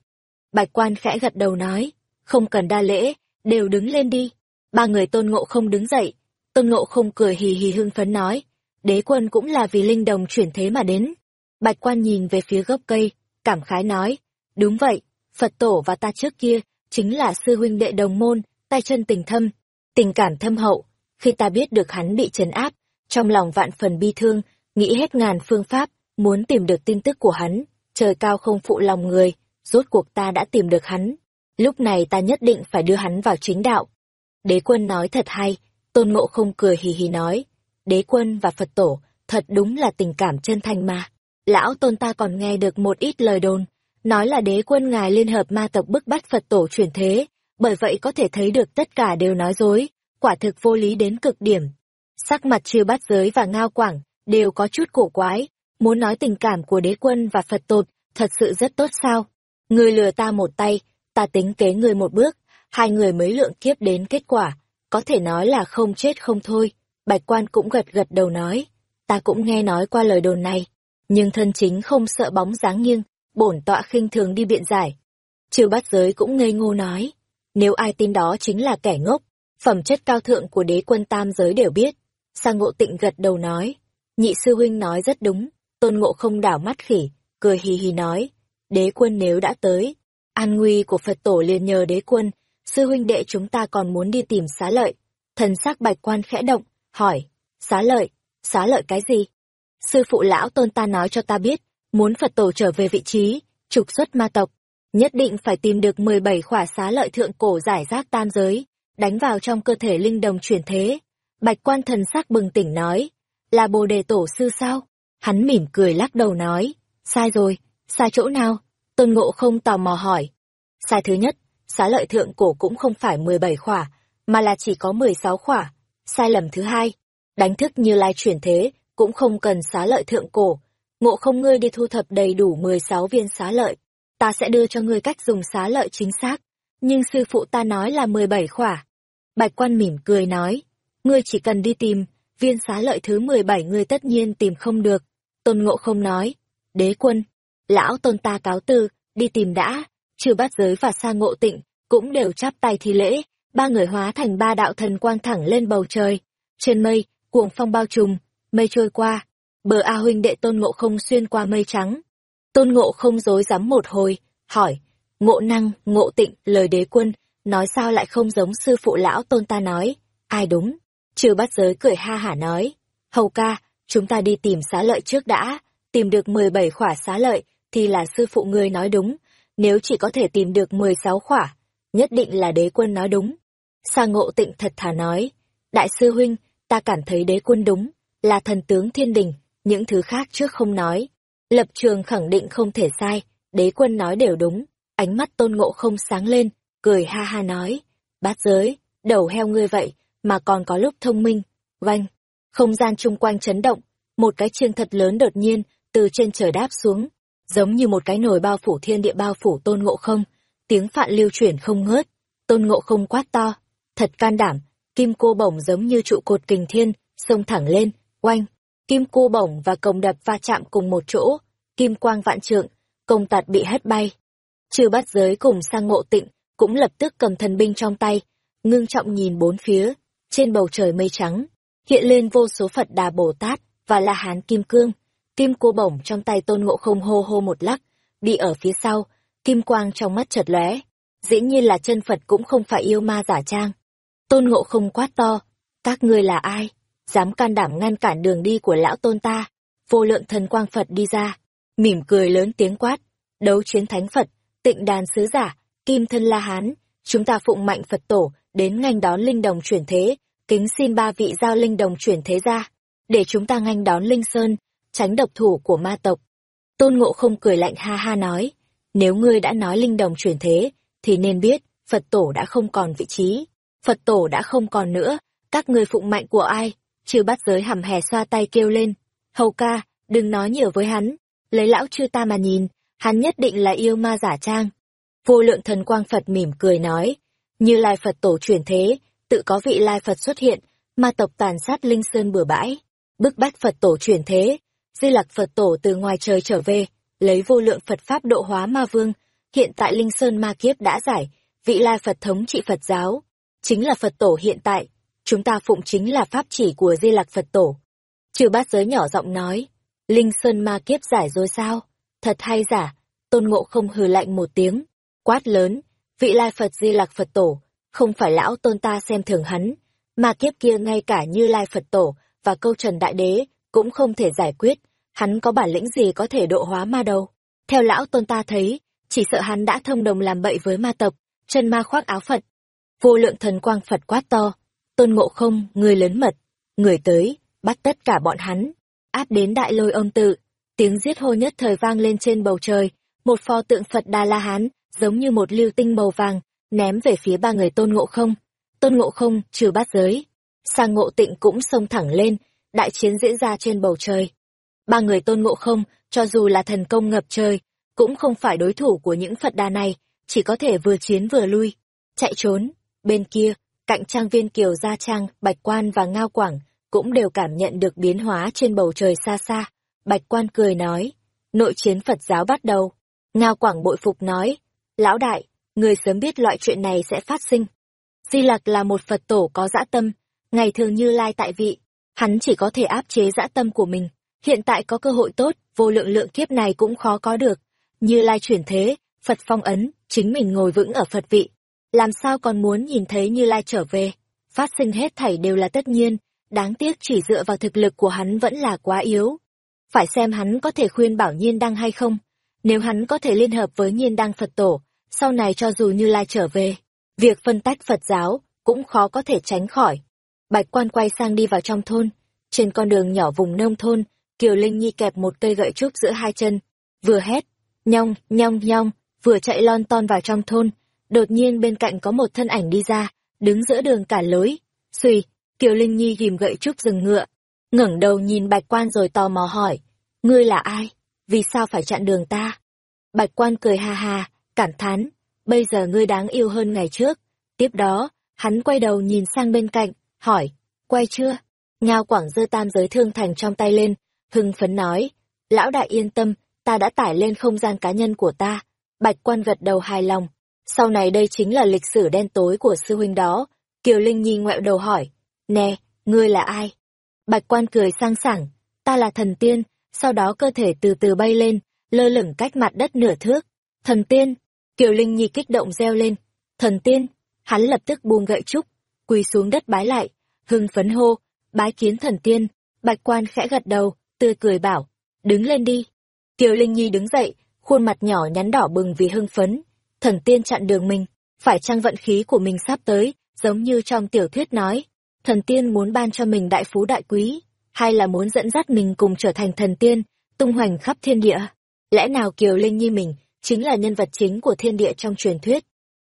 Bạch quan khẽ gật đầu nói, không cần đa lễ, đều đứng lên đi. Ba người tôn ngộ không đứng dậy, tôn ngộ không cười hì hì hưng phấn nói, đế quân cũng là vì linh đồng chuyển thế mà đến. Bạch quan nhìn về phía gốc cây, cảm khái nói, đúng vậy, Phật tổ và ta trước kia, chính là sư huynh đệ đồng môn, tay chân tình thâm, tình cảm thâm hậu. Khi ta biết được hắn bị trấn áp, trong lòng vạn phần bi thương, nghĩ hết ngàn phương pháp, muốn tìm được tin tức của hắn, trời cao không phụ lòng người, rốt cuộc ta đã tìm được hắn. Lúc này ta nhất định phải đưa hắn vào chính đạo. Đế quân nói thật hay, tôn ngộ không cười hì hì nói, đế quân và Phật tổ, thật đúng là tình cảm chân thành mà. Lão tôn ta còn nghe được một ít lời đồn, nói là đế quân ngài liên hợp ma tộc bức bắt Phật tổ chuyển thế, bởi vậy có thể thấy được tất cả đều nói dối, quả thực vô lý đến cực điểm. Sắc mặt chiêu bát giới và ngao quảng, đều có chút cổ quái, muốn nói tình cảm của đế quân và Phật tột, thật sự rất tốt sao. Người lừa ta một tay, ta tính kế người một bước, hai người mới lượng kiếp đến kết quả, có thể nói là không chết không thôi. Bạch quan cũng gật gật đầu nói, ta cũng nghe nói qua lời đồn này, nhưng thân chính không sợ bóng dáng nghiêng, bổn tọa khinh thường đi biện giải. Trừ bát giới cũng ngây ngô nói, nếu ai tin đó chính là kẻ ngốc, phẩm chất cao thượng của đế quân tam giới đều biết. Sang ngộ tịnh gật đầu nói, nhị sư huynh nói rất đúng, tôn ngộ không đảo mắt khỉ, cười hì hì nói, đế quân nếu đã tới, an nguy của Phật tổ liền nhờ đế quân, sư huynh đệ chúng ta còn muốn đi tìm xá lợi. Thần sắc bạch quan khẽ động, hỏi, xá lợi, xá lợi cái gì? Sư phụ lão tôn ta nói cho ta biết, muốn Phật tổ trở về vị trí, trục xuất ma tộc, nhất định phải tìm được 17 khỏa xá lợi thượng cổ giải rác tam giới, đánh vào trong cơ thể linh đồng chuyển thế. Bạch quan thần sắc bừng tỉnh nói, là bồ đề tổ sư sao? Hắn mỉm cười lắc đầu nói, sai rồi, sai chỗ nào? Tôn ngộ không tò mò hỏi. Sai thứ nhất, xá lợi thượng cổ cũng không phải 17 khỏa, mà là chỉ có 16 khỏa. Sai lầm thứ hai, đánh thức như lai chuyển thế, cũng không cần xá lợi thượng cổ. Ngộ không ngươi đi thu thập đầy đủ 16 viên xá lợi. Ta sẽ đưa cho ngươi cách dùng xá lợi chính xác. Nhưng sư phụ ta nói là 17 khỏa. Bạch quan mỉm cười nói, ngươi chỉ cần đi tìm, viên xá lợi thứ 17 ngươi tất nhiên tìm không được. Tôn ngộ không nói, đế quân, lão tôn ta cáo từ, đi tìm đã, trừ bát giới và sa ngộ tịnh, cũng đều chắp tay thi lễ, ba người hóa thành ba đạo thần quang thẳng lên bầu trời. Trên mây, cuồng phong bao trùm, mây trôi qua, bờ A huynh đệ tôn ngộ không xuyên qua mây trắng. Tôn ngộ không dối rắm một hồi, hỏi, ngộ năng, ngộ tịnh, lời đế quân, nói sao lại không giống sư phụ lão tôn ta nói, ai đúng? Trừ bát giới cười ha hả nói, hầu ca, chúng ta đi tìm xá lợi trước đã, tìm được 17 khỏa xá lợi, thì là sư phụ ngươi nói đúng, nếu chỉ có thể tìm được 16 khỏa, nhất định là đế quân nói đúng. Sa ngộ tịnh thật thà nói, đại sư huynh, ta cảm thấy đế quân đúng, là thần tướng thiên đình, những thứ khác trước không nói. Lập trường khẳng định không thể sai, đế quân nói đều đúng, ánh mắt tôn ngộ không sáng lên, cười ha ha nói, bát giới, đầu heo ngươi vậy, mà còn có lúc thông minh, vanh. Không gian chung quanh chấn động, một cái chiêng thật lớn đột nhiên, từ trên trời đáp xuống, giống như một cái nồi bao phủ thiên địa bao phủ tôn ngộ không, tiếng phạn lưu chuyển không ngớt, tôn ngộ không quát to, thật can đảm, kim cô bổng giống như trụ cột kình thiên, xông thẳng lên, oanh, kim cô bổng và cồng đập va chạm cùng một chỗ, kim quang vạn trượng, công tạt bị hất bay. Trừ bắt giới cùng sang ngộ tịnh, cũng lập tức cầm thần binh trong tay, ngưng trọng nhìn bốn phía, trên bầu trời mây trắng, hiện lên vô số Phật Đà Bồ Tát và La Hán Kim Cương, kim cô bổng trong tay tôn ngộ không hô hô một lắc, đi ở phía sau, kim quang trong mắt chợt lóe, dĩ nhiên là chân Phật cũng không phải yêu ma giả trang. Tôn ngộ không quát to, các ngươi là ai, dám can đảm ngăn cản đường đi của lão tôn ta, vô lượng thần quang Phật đi ra, mỉm cười lớn tiếng quát, đấu chiến thánh Phật, tịnh đàn sứ giả, kim thân La Hán, chúng ta phụng mạnh Phật tổ, đến ngành đón linh đồng chuyển thế, kính xin ba vị giao linh đồng chuyển thế ra, để chúng ta ngành đón linh sơn, tránh độc thủ của ma tộc. Tôn Ngộ không cười lạnh ha ha nói, nếu ngươi đã nói linh đồng chuyển thế, thì nên biết, Phật tổ đã không còn vị trí, Phật tổ đã không còn nữa, các ngươi phụng mạnh của ai? Chư bắt giới hầm hè xoa tay kêu lên, hầu ca, đừng nói nhiều với hắn, lấy lão chư ta mà nhìn, hắn nhất định là yêu ma giả trang. Vô lượng thần quang Phật mỉm cười nói, như Lai Phật tổ chuyển thế, tự có vị Lai Phật xuất hiện, ma tộc tàn sát Linh Sơn bừa bãi, bức bách Phật tổ chuyển thế, Di lạc Phật tổ từ ngoài trời trở về, lấy vô lượng Phật Pháp độ hóa ma vương, hiện tại Linh Sơn ma kiếp đã giải, vị Lai Phật thống trị Phật giáo, chính là Phật tổ hiện tại, chúng ta phụng chính là Pháp chỉ của Di lạc Phật tổ. Trừ bát giới nhỏ giọng nói, Linh Sơn ma kiếp giải rồi sao? Thật hay giả? Tôn Ngộ không hừ lạnh một tiếng, quát lớn, vị lai Phật Di lạc Phật Tổ, không phải lão tôn ta xem thường hắn, mà kiếp kia ngay cả như lai Phật Tổ và câu trần đại đế cũng không thể giải quyết, hắn có bản lĩnh gì có thể độ hóa ma đâu. Theo lão tôn ta thấy, chỉ sợ hắn đã thông đồng làm bậy với ma tộc, chân ma khoác áo Phật. Vô lượng thần quang Phật quát to, tôn ngộ không, người lớn mật, người tới, bắt tất cả bọn hắn, áp đến đại lôi âm tự, tiếng giết hô nhất thời vang lên trên bầu trời, một pho tượng Phật Đà La Hán giống như một lưu tinh màu vàng, ném về phía ba người tôn ngộ không. Tôn ngộ không, trừ bát giới. Sang ngộ tịnh cũng xông thẳng lên, đại chiến diễn ra trên bầu trời. Ba người tôn ngộ không, cho dù là thần công ngập trời, cũng không phải đối thủ của những Phật đà này, chỉ có thể vừa chiến vừa lui, chạy trốn. Bên kia, cạnh trang viên Kiều Gia Trang, Bạch Quan và Ngao Quảng cũng đều cảm nhận được biến hóa trên bầu trời xa xa. Bạch Quan cười nói, nội chiến Phật giáo bắt đầu. Ngao Quảng bội phục nói, Lão đại, người sớm biết loại chuyện này sẽ phát sinh. Di Lặc là một Phật tổ có dã tâm, ngày thường như lai tại vị, hắn chỉ có thể áp chế dã tâm của mình. Hiện tại có cơ hội tốt, vô lượng lượng kiếp này cũng khó có được. Như lai chuyển thế, Phật phong ấn, chính mình ngồi vững ở Phật vị. Làm sao còn muốn nhìn thấy Như Lai trở về? Phát sinh hết thảy đều là tất nhiên, đáng tiếc chỉ dựa vào thực lực của hắn vẫn là quá yếu. Phải xem hắn có thể khuyên bảo nhiên đăng hay không. Nếu hắn có thể liên hợp với nhiên đăng Phật tổ, sau này cho dù Như Lai trở về, việc phân tách Phật giáo cũng khó có thể tránh khỏi. Bạch quan quay sang đi vào trong thôn, trên con đường nhỏ vùng nông thôn, Kiều Linh Nhi kẹp một cây gậy trúc giữa hai chân, vừa hét, nhong, nhong, nhong, vừa chạy lon ton vào trong thôn. Đột nhiên bên cạnh có một thân ảnh đi ra, đứng giữa đường cả lối. suy Kiều Linh Nhi ghim gậy trúc dừng ngựa, ngẩng đầu nhìn bạch quan rồi tò mò hỏi, ngươi là ai? Vì sao phải chặn đường ta? Bạch quan cười ha ha, cảm thán, bây giờ ngươi đáng yêu hơn ngày trước. Tiếp đó, hắn quay đầu nhìn sang bên cạnh, hỏi, quay chưa? Ngao quảng giơ tam giới thương thành trong tay lên, hưng phấn nói, lão đại yên tâm, ta đã tải lên không gian cá nhân của ta. Bạch quan gật đầu hài lòng. Sau này đây chính là lịch sử đen tối của sư huynh đó. Kiều Linh Nhi ngoẹo đầu hỏi, nè, ngươi là ai? Bạch quan cười sang sảng, ta là thần tiên, sau đó cơ thể từ từ bay lên, lơ lửng cách mặt đất nửa thước. Thần tiên, Kiều Linh Nhi kích động reo lên. Thần tiên, hắn lập tức buông gậy trúc, quỳ xuống đất bái lại, hưng phấn hô, bái kiến thần tiên. Bạch quan khẽ gật đầu, tươi cười bảo, đứng lên đi. Kiều Linh Nhi đứng dậy, khuôn mặt nhỏ nhắn đỏ bừng vì hưng phấn. Thần tiên chặn đường mình, phải chăng vận khí của mình sắp tới, giống như trong tiểu thuyết nói. Thần tiên muốn ban cho mình đại phú đại quý, hay là muốn dẫn dắt mình cùng trở thành thần tiên, tung hoành khắp thiên địa. Lẽ nào Kiều Linh Nhi mình chính là nhân vật chính của thiên địa trong truyền thuyết.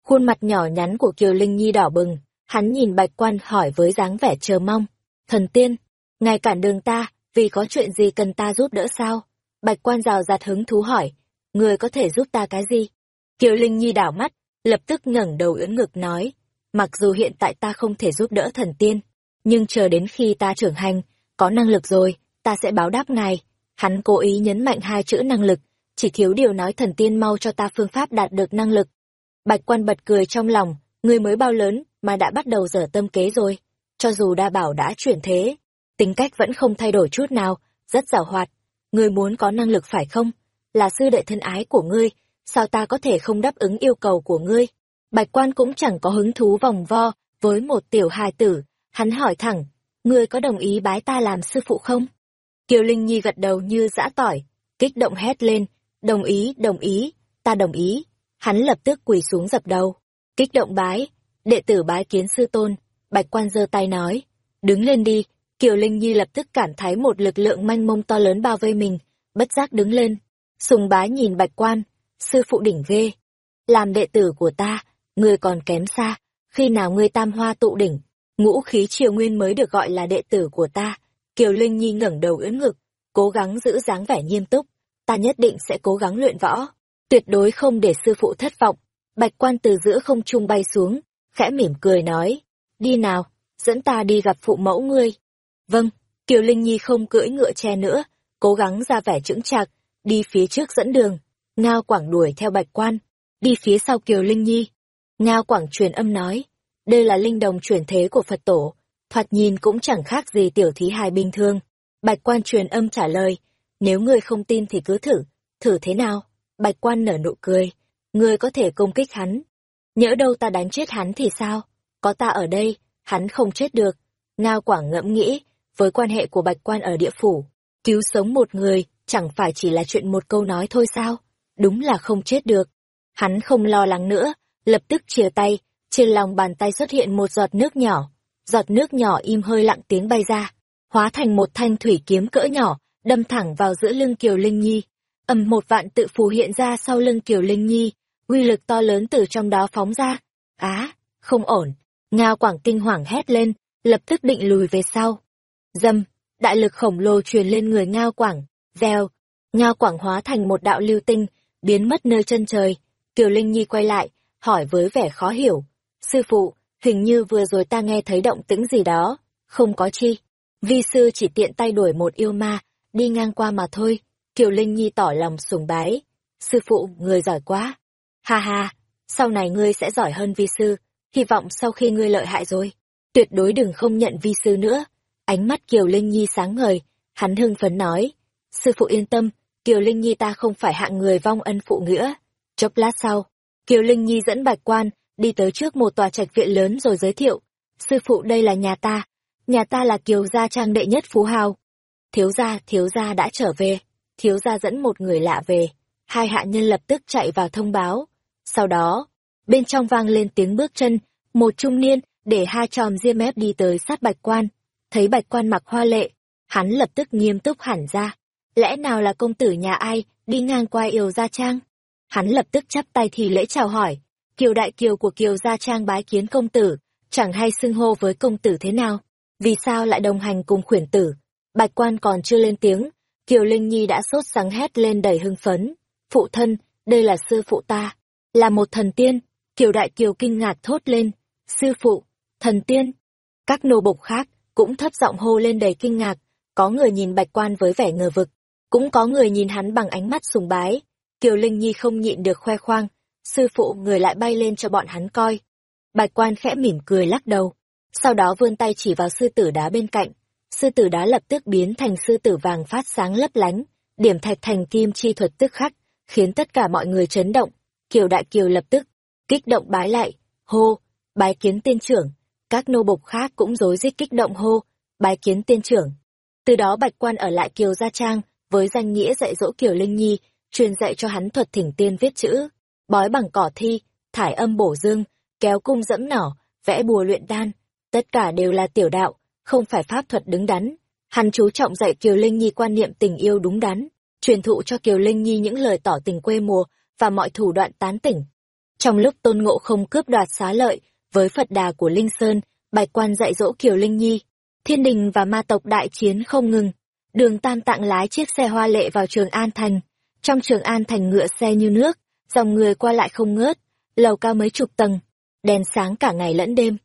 Khuôn mặt nhỏ nhắn của Kiều Linh Nhi đỏ bừng, hắn nhìn bạch quan hỏi với dáng vẻ chờ mong. Thần tiên, ngài cản đường ta, vì có chuyện gì cần ta giúp đỡ sao? Bạch quan rào rạt hứng thú hỏi, người có thể giúp ta cái gì? Kiều Linh Nhi đảo mắt, lập tức ngẩng đầu ưỡn ngực nói, mặc dù hiện tại ta không thể giúp đỡ thần tiên, nhưng chờ đến khi ta trưởng hành, có năng lực rồi, ta sẽ báo đáp ngài. Hắn cố ý nhấn mạnh hai chữ năng lực, chỉ thiếu điều nói thần tiên mau cho ta phương pháp đạt được năng lực. Bạch quan bật cười trong lòng, người mới bao lớn mà đã bắt đầu dở tâm kế rồi. Cho dù đa bảo đã chuyển thế, tính cách vẫn không thay đổi chút nào, rất giàu hoạt. Ngươi muốn có năng lực phải không? Là sư đệ thân ái của ngươi, sao ta có thể không đáp ứng yêu cầu của ngươi? Bạch quan cũng chẳng có hứng thú vòng vo với một tiểu hài tử, hắn hỏi thẳng, ngươi có đồng ý bái ta làm sư phụ không? Kiều Linh Nhi gật đầu như dã tỏi, kích động hét lên, đồng ý, đồng ý, ta đồng ý. Hắn lập tức quỳ xuống dập đầu, kích động bái, đệ tử bái kiến sư tôn, bạch quan giơ tay nói, đứng lên đi, Kiều Linh Nhi lập tức cảm thấy một lực lượng manh mông to lớn bao vây mình, bất giác đứng lên, sùng bái nhìn bạch quan, sư phụ đỉnh vê Làm đệ tử của ta, ngươi còn kém xa, khi nào ngươi tam hoa tụ đỉnh, ngũ khí triều nguyên mới được gọi là đệ tử của ta. Kiều Linh Nhi ngẩng đầu ưỡn ngực, cố gắng giữ dáng vẻ nghiêm túc, ta nhất định sẽ cố gắng luyện võ, tuyệt đối không để sư phụ thất vọng. Bạch quan từ giữa không trung bay xuống, khẽ mỉm cười nói, đi nào, dẫn ta đi gặp phụ mẫu ngươi. Vâng, Kiều Linh Nhi không cưỡi ngựa che nữa, cố gắng ra vẻ chững chạc, đi phía trước dẫn đường. Ngao Quảng đuổi theo bạch quan, đi phía sau Kiều Linh Nhi. Ngao Quảng truyền âm nói, đây là linh đồng chuyển thế của Phật tổ, thoạt nhìn cũng chẳng khác gì tiểu thí hài bình thường. Bạch quan truyền âm trả lời, nếu ngươi không tin thì cứ thử, thử thế nào? Bạch quan nở nụ cười, ngươi có thể công kích hắn. Nhỡ đâu ta đánh chết hắn thì sao? Có ta ở đây, hắn không chết được. Ngao Quảng ngẫm nghĩ, với quan hệ của bạch quan ở địa phủ, cứu sống một người chẳng phải chỉ là chuyện một câu nói thôi sao? Đúng là không chết được. Hắn không lo lắng nữa, lập tức chia tay, trên lòng bàn tay xuất hiện một giọt nước nhỏ. Giọt nước nhỏ im hơi lặng tiếng bay ra, hóa thành một thanh thủy kiếm cỡ nhỏ, đâm thẳng vào giữa lưng Kiều Linh Nhi. ầm một vạn tự phù hiện ra sau lưng Kiều Linh Nhi, uy lực to lớn từ trong đó phóng ra. Á, không ổn. Ngao Quảng kinh hoàng hét lên, lập tức định lùi về sau. Dâm, đại lực khổng lồ truyền lên người Ngao Quảng, vèo, Ngao Quảng hóa thành một đạo lưu tinh, biến mất nơi chân trời. Kiều Linh Nhi quay lại, hỏi với vẻ khó hiểu. Sư phụ, hình như vừa rồi ta nghe thấy động tĩnh gì đó. Không có chi. Vi sư chỉ tiện tay đuổi một yêu ma, đi ngang qua mà thôi. Kiều Linh Nhi tỏ lòng sùng bái. Sư phụ, người giỏi quá. Ha ha, sau này ngươi sẽ giỏi hơn vi sư. Hy vọng sau khi ngươi lợi hại rồi, tuyệt đối đừng không nhận vi sư nữa. Ánh mắt Kiều Linh Nhi sáng ngời, hắn hưng phấn nói. Sư phụ yên tâm, Kiều Linh Nhi ta không phải hạng người vong ân phụ nghĩa. Chốc lát sau, Kiều Linh Nhi dẫn bạch quan, đi tới trước một tòa trạch viện lớn rồi giới thiệu. Sư phụ đây là nhà ta, nhà ta là Kiều Gia Trang đệ nhất phú hào. Thiếu gia, thiếu gia đã trở về, thiếu gia dẫn một người lạ về. Hai hạ nhân lập tức chạy vào thông báo. Sau đó, bên trong vang lên tiếng bước chân, một trung niên, để hai tròm diêm ép đi tới sát bạch quan. Thấy bạch quan mặc hoa lệ, hắn lập tức nghiêm túc hẳn ra. Lẽ nào là công tử nhà ai, đi ngang qua yêu Gia Trang? Hắn lập tức chắp tay thì lễ chào hỏi. Kiều đại kiều của Kiều Gia Trang bái kiến công tử, chẳng hay xưng hô với công tử thế nào. Vì sao lại đồng hành cùng khuyển tử? Bạch quan còn chưa lên tiếng, Kiều Linh Nhi đã sốt sắng hét lên đầy hưng phấn. Phụ thân, đây là sư phụ ta, là một thần tiên. Kiều đại kiều kinh ngạc thốt lên. Sư phụ, thần tiên. Các nô bộc khác cũng thấp giọng hô lên đầy kinh ngạc, có người nhìn bạch quan với vẻ ngờ vực, cũng có người nhìn hắn bằng ánh mắt sùng bái. Kiều Linh Nhi không nhịn được khoe khoang, sư phụ người lại bay lên cho bọn hắn coi. Bạch quan khẽ mỉm cười lắc đầu, sau đó vươn tay chỉ vào sư tử đá bên cạnh. Sư tử đá lập tức biến thành sư tử vàng phát sáng lấp lánh, điểm thạch thành kim chi thuật tức khắc, khiến tất cả mọi người chấn động. Kiều Đại Kiều lập tức, kích động bái lại, hô, bái kiến tiên trưởng. Các nô bộc khác cũng rối rít kích động hô, bái kiến tiên trưởng. Từ đó Bạch Quan ở lại Kiều Gia Trang, với danh nghĩa dạy dỗ Kiều Linh Nhi, truyền dạy cho hắn thuật thỉnh tiên viết chữ, bói bằng cỏ thi, thải âm bổ dương, kéo cung dẫm nỏ, vẽ bùa luyện đan, tất cả đều là tiểu đạo, không phải pháp thuật đứng đắn. Hắn chú trọng dạy Kiều Linh Nhi quan niệm tình yêu đúng đắn, truyền thụ cho Kiều Linh Nhi những lời tỏ tình quê mùa và mọi thủ đoạn tán tỉnh. Trong lúc Tôn Ngộ không cướp đoạt xá lợi với Phật đà của Linh Sơn, Bạch Quan dạy dỗ Kiều Linh Nhi, thiên đình và ma tộc đại chiến không ngừng. Đường Tam Tạng lái chiếc xe hoa lệ vào trường An Thành, Trong trường an thành ngựa xe như nước, dòng người qua lại không ngớt, lầu cao mấy chục tầng, đèn sáng cả ngày lẫn đêm.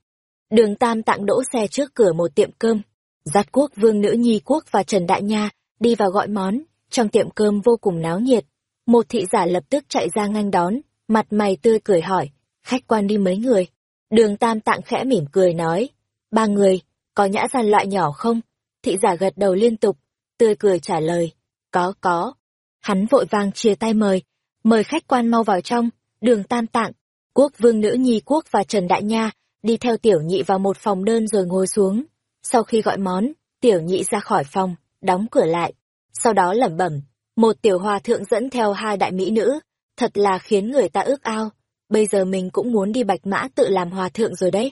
Đường Tam tặng đỗ xe trước cửa một tiệm cơm. Giát quốc vương nữ nhi quốc và Trần Đại Nha đi vào gọi món, trong tiệm cơm vô cùng náo nhiệt. Một thị giả lập tức chạy ra nganh đón, mặt mày tươi cười hỏi, khách quan đi mấy người. Đường Tam tặng khẽ mỉm cười nói, ba người, có nhã gian loại nhỏ không? Thị giả gật đầu liên tục, tươi cười trả lời, có có. Hắn vội vàng chia tay mời, mời khách quan mau vào trong, đường Tam tạng, quốc vương nữ nhi quốc và Trần Đại Nha đi theo tiểu nhị vào một phòng đơn rồi ngồi xuống. Sau khi gọi món, tiểu nhị ra khỏi phòng, đóng cửa lại. Sau đó lẩm bẩm, một tiểu hòa thượng dẫn theo hai đại mỹ nữ, thật là khiến người ta ước ao. Bây giờ mình cũng muốn đi bạch mã tự làm hòa thượng rồi đấy.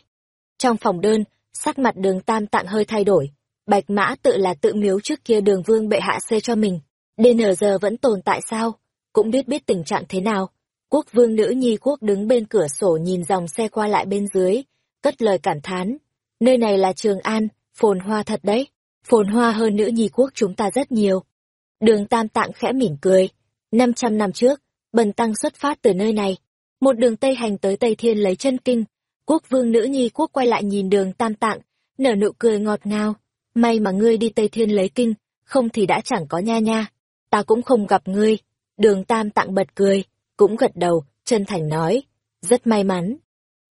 Trong phòng đơn, sắc mặt đường tam tạng hơi thay đổi. Bạch mã tự là tự miếu trước kia đường vương bệ hạ xê cho mình. DN giờ vẫn tồn tại sao? Cũng biết biết tình trạng thế nào. Quốc vương nữ nhi quốc đứng bên cửa sổ nhìn dòng xe qua lại bên dưới, cất lời cảm thán. Nơi này là Trường An, phồn hoa thật đấy. Phồn hoa hơn nữ nhi quốc chúng ta rất nhiều. Đường Tam Tạng khẽ mỉm cười. 500 năm trước, Bần Tăng xuất phát từ nơi này. Một đường Tây hành tới Tây Thiên lấy chân kinh. Quốc vương nữ nhi quốc quay lại nhìn đường Tam Tạng, nở nụ cười ngọt ngào. May mà ngươi đi Tây Thiên lấy kinh, không thì đã chẳng có nha nha. Ta cũng không gặp ngươi. Đường Tam Tạng bật cười, cũng gật đầu, chân thành nói. Rất may mắn.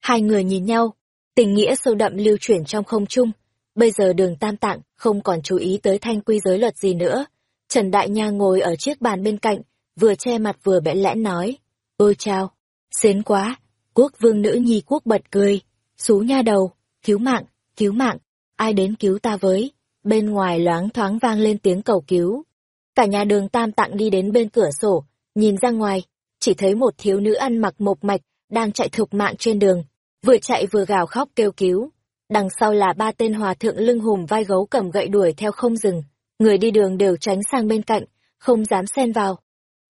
Hai người nhìn nhau, tình nghĩa sâu đậm lưu chuyển trong không trung. Bây giờ đường Tam Tạng không còn chú ý tới thanh quy giới luật gì nữa Trần Đại Nha ngồi ở chiếc bàn bên cạnh, vừa che mặt vừa bẽn lẽn nói. Ôi chao, xến quá, quốc vương nữ nhi quốc bật cười. Xú nha đầu, cứu mạng, cứu mạng, ai đến cứu ta với. Bên ngoài loáng thoáng vang lên tiếng cầu cứu. Cả nhà đường tam tặng đi đến bên cửa sổ, nhìn ra ngoài, chỉ thấy một thiếu nữ ăn mặc mộc mạch, đang chạy thục mạng trên đường, vừa chạy vừa gào khóc kêu cứu. Đằng sau là ba tên hòa thượng lưng hùm vai gấu cầm gậy đuổi theo không dừng người đi đường đều tránh sang bên cạnh, không dám xen vào.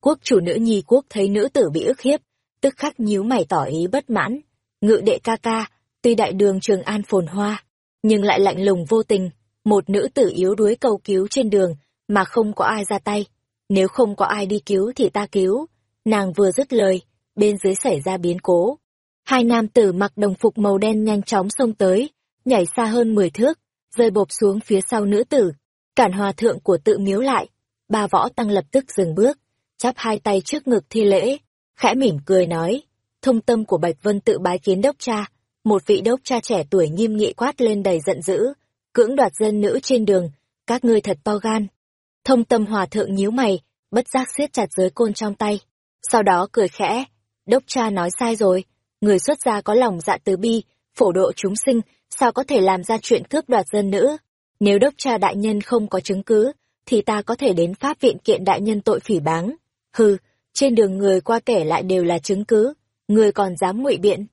Quốc chủ nữ nhi quốc thấy nữ tử bị ức hiếp, tức khắc nhíu mày tỏ ý bất mãn. Ngự đệ ca ca, tuy đại đường trường an phồn hoa, nhưng lại lạnh lùng vô tình, một nữ tử yếu đuối cầu cứu trên đường, mà không có ai ra tay. Nếu không có ai đi cứu thì ta cứu. Nàng vừa dứt lời, bên dưới xảy ra biến cố. Hai nam tử mặc đồng phục màu đen nhanh chóng xông tới, nhảy xa hơn 10 thước, rơi bộp xuống phía sau nữ tử, Cản hòa thượng của tự miếu lại, ba võ tăng lập tức dừng bước, chắp hai tay trước ngực thi lễ, khẽ mỉm cười nói, thông tâm của Bạch Vân tự bái kiến đốc cha, một vị đốc cha trẻ tuổi nghiêm nghị quát lên đầy giận dữ, cưỡng đoạt dân nữ trên đường, các ngươi thật to gan. Thông tâm hòa thượng nhíu mày, bất giác siết chặt giới côn trong tay, sau đó cười khẽ, đốc cha nói sai rồi, người xuất gia có lòng dạ từ bi, phổ độ chúng sinh, sao có thể làm ra chuyện cướp đoạt dân nữ. Nếu đốc cha đại nhân không có chứng cứ, thì ta có thể đến pháp viện kiện đại nhân tội phỉ báng. Hừ, trên đường người qua kể lại đều là chứng cứ, người còn dám ngụy biện.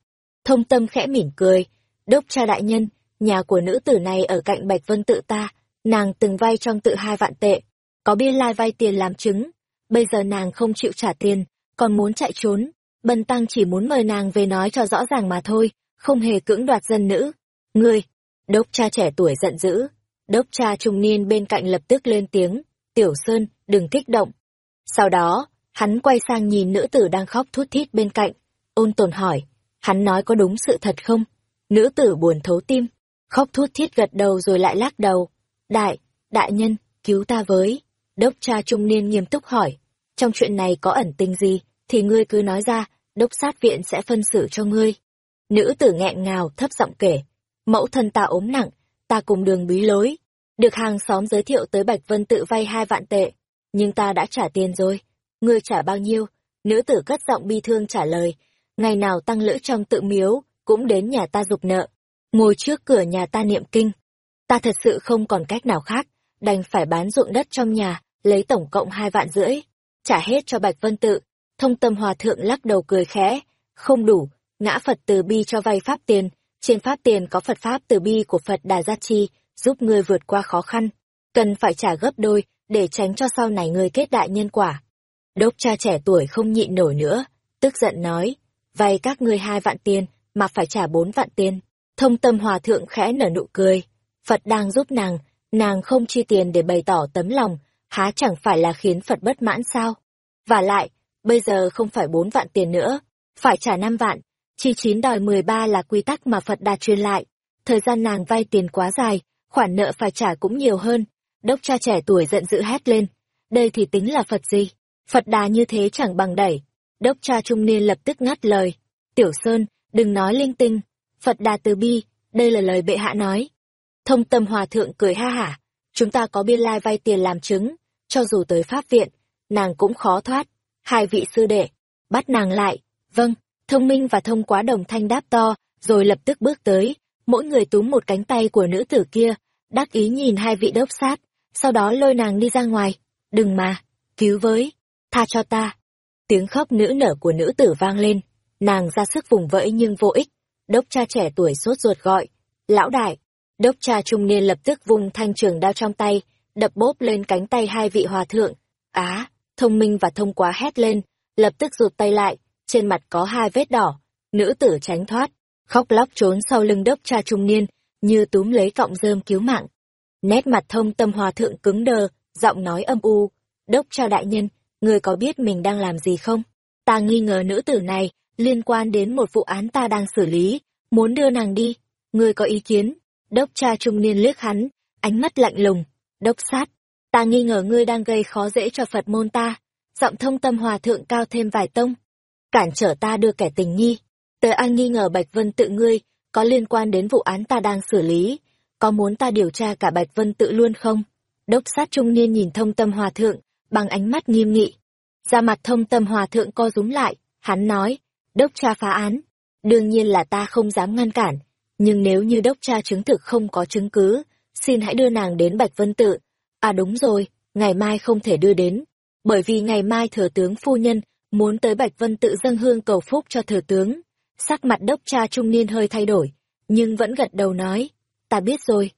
Thông tâm khẽ mỉm cười, đốc cha đại nhân, nhà của nữ tử này ở cạnh Bạch Vân tự ta, nàng từng vay trong tự hai vạn tệ, có biên lai vay tiền làm chứng, bây giờ nàng không chịu trả tiền, còn muốn chạy trốn, Bần Tăng chỉ muốn mời nàng về nói cho rõ ràng mà thôi, không hề cưỡng đoạt dân nữ. Ngươi, đốc cha trẻ tuổi giận dữ, Đốc cha trung niên bên cạnh lập tức lên tiếng, Tiểu Sơn, đừng kích động. Sau đó, hắn quay sang nhìn nữ tử đang khóc thút thít bên cạnh, ôn tồn hỏi, hắn nói có đúng sự thật không? Nữ tử buồn thấu tim, khóc thút thít gật đầu rồi lại lắc đầu. Đại, đại nhân, cứu ta với. Đốc cha trung niên nghiêm túc hỏi, trong chuyện này có ẩn tình gì, thì ngươi cứ nói ra, đốc sát viện sẽ phân xử cho ngươi. Nữ tử nghẹn ngào thấp giọng kể, mẫu thân ta ốm nặng, ta cùng đường bí lối, được hàng xóm giới thiệu tới Bạch Vân tự vay hai vạn tệ, nhưng ta đã trả tiền rồi. Ngươi trả bao nhiêu? Nữ tử cất giọng bi thương trả lời, ngày nào tăng lữ trong tự miếu, cũng đến nhà ta dục nợ, ngồi trước cửa nhà ta niệm kinh. Ta thật sự không còn cách nào khác, đành phải bán ruộng đất trong nhà, lấy tổng cộng hai vạn rưỡi, trả hết cho Bạch Vân tự. Thông tâm hòa thượng lắc đầu cười khẽ, không đủ, ngã Phật từ bi cho vay pháp tiền, trên pháp tiền có Phật pháp từ bi của Phật Đà Gia Chi, giúp ngươi vượt qua khó khăn, cần phải trả gấp đôi, để tránh cho sau này ngươi kết đại nhân quả. Đốc cha trẻ tuổi không nhịn nổi nữa, tức giận nói, vay các ngươi hai vạn tiền, mà phải trả bốn vạn tiền. Thông tâm hòa thượng khẽ nở nụ cười, Phật đang giúp nàng, nàng không chi tiền để bày tỏ tấm lòng, há chẳng phải là khiến Phật bất mãn sao? Và lại, bây giờ không phải bốn vạn tiền nữa, phải trả năm vạn, chi chín đòi mười ba là quy tắc mà Phật Đà truyền lại. Thời gian nàng vay tiền quá dài, khoản nợ phải trả cũng nhiều hơn. Đốc cha trẻ tuổi giận dữ hét lên. Đây thì tính là Phật gì? Phật Đà như thế chẳng bằng đẩy. Đốc cha trung niên lập tức ngắt lời. Tiểu Sơn, đừng nói linh tinh. Phật Đà từ bi, đây là lời bệ hạ nói. Thông tâm hòa thượng cười ha hả. Chúng ta có biên lai vay tiền làm chứng, cho dù tới pháp viện, nàng cũng khó thoát. Hai vị sư đệ, bắt nàng lại. Vâng, thông minh và thông quá đồng thanh đáp to, rồi lập tức bước tới. Mỗi người túm một cánh tay của nữ tử kia, đắc ý nhìn hai vị đốc sát, sau đó lôi nàng đi ra ngoài. Đừng mà, cứu với, tha cho ta. Tiếng khóc nữ nở của nữ tử vang lên, nàng ra sức vùng vẫy nhưng vô ích. Đốc cha trẻ tuổi sốt ruột gọi, lão đại. Đốc cha trung niên lập tức vung thanh trường đao trong tay, đập bốp lên cánh tay hai vị hòa thượng. Á, thông minh và thông quá hét lên, lập tức rụt tay lại, trên mặt có hai vết đỏ. Nữ tử tránh thoát, khóc lóc trốn sau lưng đốc cha trung niên, như túm lấy cọng rơm cứu mạng. Nét mặt thông tâm hòa thượng cứng đờ, giọng nói âm u. Đốc cha đại nhân, người có biết mình đang làm gì không? Ta nghi ngờ nữ tử này liên quan đến một vụ án ta đang xử lý, muốn đưa nàng đi. Người có ý kiến? Đốc cha trung niên liếc hắn, ánh mắt lạnh lùng. Đốc sát, ta nghi ngờ ngươi đang gây khó dễ cho Phật môn ta. Giọng thông tâm hòa thượng cao thêm vài tông. Cản trở ta đưa kẻ tình nghi. Tớ an nghi ngờ Bạch Vân tự ngươi, có liên quan đến vụ án ta đang xử lý. Có muốn ta điều tra cả Bạch Vân tự luôn không? Đốc sát trung niên nhìn thông tâm hòa thượng, bằng ánh mắt nghiêm nghị. Ra mặt thông tâm hòa thượng co rúm lại, hắn nói, đốc cha phá án. Đương nhiên là ta không dám ngăn cản, nhưng nếu như đốc cha chứng thực không có chứng cứ, xin hãy đưa nàng đến Bạch Vân Tự. À đúng rồi, ngày mai không thể đưa đến, bởi vì ngày mai thừa tướng phu nhân muốn tới Bạch Vân Tự dâng hương cầu phúc cho thừa tướng. Sắc mặt đốc cha trung niên hơi thay đổi, nhưng vẫn gật đầu nói, ta biết rồi.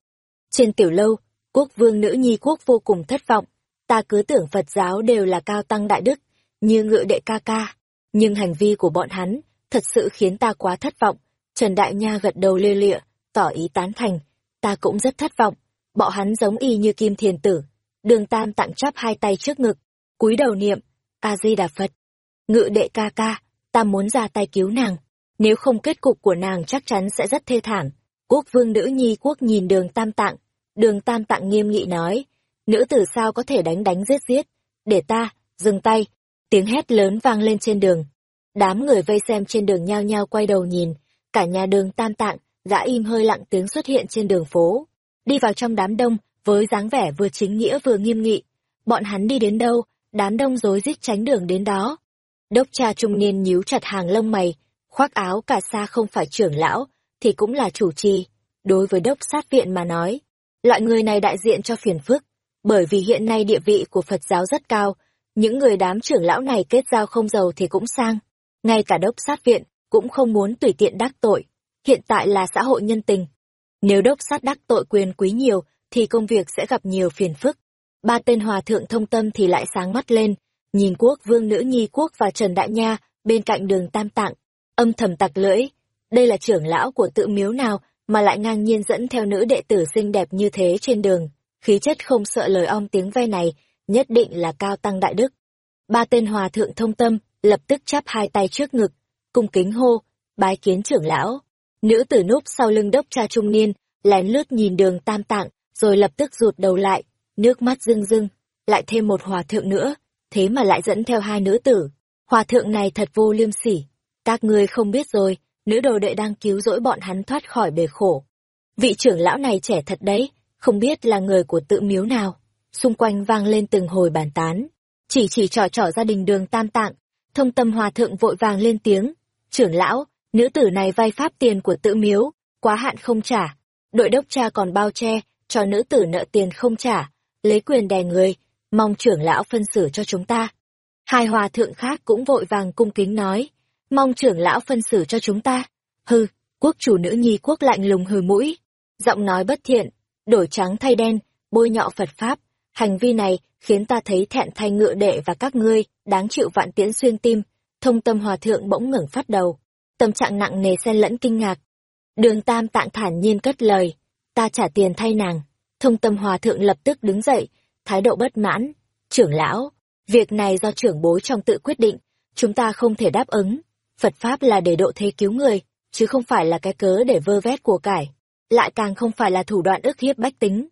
Trên tiểu lâu, quốc vương nữ nhi quốc vô cùng thất vọng, ta cứ tưởng Phật giáo đều là cao tăng đại đức, như ngự đệ ca ca, nhưng hành vi của bọn hắn thật sự khiến ta quá thất vọng. Trần Đại Nha gật đầu lê lịa, tỏ ý tán thành, ta cũng rất thất vọng, bọn hắn giống y như kim thiền tử. Đường Tam tặng chắp hai tay trước ngực, cúi đầu niệm, A-di-đà Phật. Ngự đệ ca ca, ta muốn ra tay cứu nàng, nếu không kết cục của nàng chắc chắn sẽ rất thê thảm. Quốc vương nữ nhi quốc nhìn đường Tam tặng, đường Tam tặng nghiêm nghị nói, nữ tử sao có thể đánh đánh giết giết, để ta, dừng tay, tiếng hét lớn vang lên trên đường. Đám người vây xem trên đường nhao nhao quay đầu nhìn, cả nhà đường tam tạng, gã im hơi lặng tiếng xuất hiện trên đường phố. Đi vào trong đám đông, với dáng vẻ vừa chính nghĩa vừa nghiêm nghị. Bọn hắn đi đến đâu, đám đông rối rít tránh đường đến đó. Đốc cha trung niên nhíu chặt hàng lông mày, khoác áo cả xa không phải trưởng lão, thì cũng là chủ trì. Đối với đốc sát viện mà nói, loại người này đại diện cho phiền phức, bởi vì hiện nay địa vị của Phật giáo rất cao, những người đám trưởng lão này kết giao không giàu thì cũng sang. Ngay cả đốc sát viện cũng không muốn tùy tiện đắc tội. Hiện tại là xã hội nhân tình. Nếu đốc sát đắc tội quyền quý nhiều thì công việc sẽ gặp nhiều phiền phức. Ba tên hòa thượng thông tâm thì lại sáng mắt lên, nhìn quốc vương nữ nhi quốc và Trần Đại Nha bên cạnh đường Tam Tạng, âm thầm tặc lưỡi. Đây là trưởng lão của tự miếu nào mà lại ngang nhiên dẫn theo nữ đệ tử xinh đẹp như thế trên đường. Khí chất không sợ lời ong tiếng ve này nhất định là cao tăng đại đức. Ba tên hòa thượng thông tâm, lập tức chắp hai tay trước ngực, cung kính hô, bái kiến trưởng lão. Nữ tử núp sau lưng đốc cha trung niên, lén lướt nhìn đường tam tạng, rồi lập tức rụt đầu lại, nước mắt rưng rưng, lại thêm một hòa thượng nữa, thế mà lại dẫn theo hai nữ tử. Hòa thượng này thật vô liêm sỉ. Các ngươi không biết rồi, nữ đồ đệ đang cứu rỗi bọn hắn thoát khỏi bể khổ. Vị trưởng lão này trẻ thật đấy, không biết là người của tự miếu nào xung quanh vang lên từng hồi bàn tán. Chỉ chỉ trò trò gia đình đường tam tạng, thông tâm hòa thượng vội vàng lên tiếng. Trưởng lão, nữ tử này vay pháp tiền của tự miếu, quá hạn không trả. Đội đốc cha còn bao che, cho nữ tử nợ tiền không trả, lấy quyền đè người, mong trưởng lão phân xử cho chúng ta. Hai hòa thượng khác cũng vội vàng cung kính nói, mong trưởng lão phân xử cho chúng ta. Hừ, quốc chủ nữ nhi quốc lạnh lùng hừ mũi, giọng nói bất thiện, đổi trắng thay đen, bôi nhọ Phật Pháp, Hành vi này khiến ta thấy thẹn thay ngựa đệ và các ngươi, đáng chịu vạn tiễn xuyên tim. Thông tâm hòa thượng bỗng ngẩng phát đầu. Tâm trạng nặng nề xen lẫn kinh ngạc. Đường tam tạng thản nhiên cất lời. Ta trả tiền thay nàng. Thông tâm hòa thượng lập tức đứng dậy, thái độ bất mãn. Trưởng lão, Việc này do trưởng bối trong tự quyết định, chúng ta không thể đáp ứng. Phật Pháp là để độ thế cứu người, chứ không phải là cái cớ để vơ vét của cải. Lại càng không phải là thủ đoạn ức hiếp bách tính.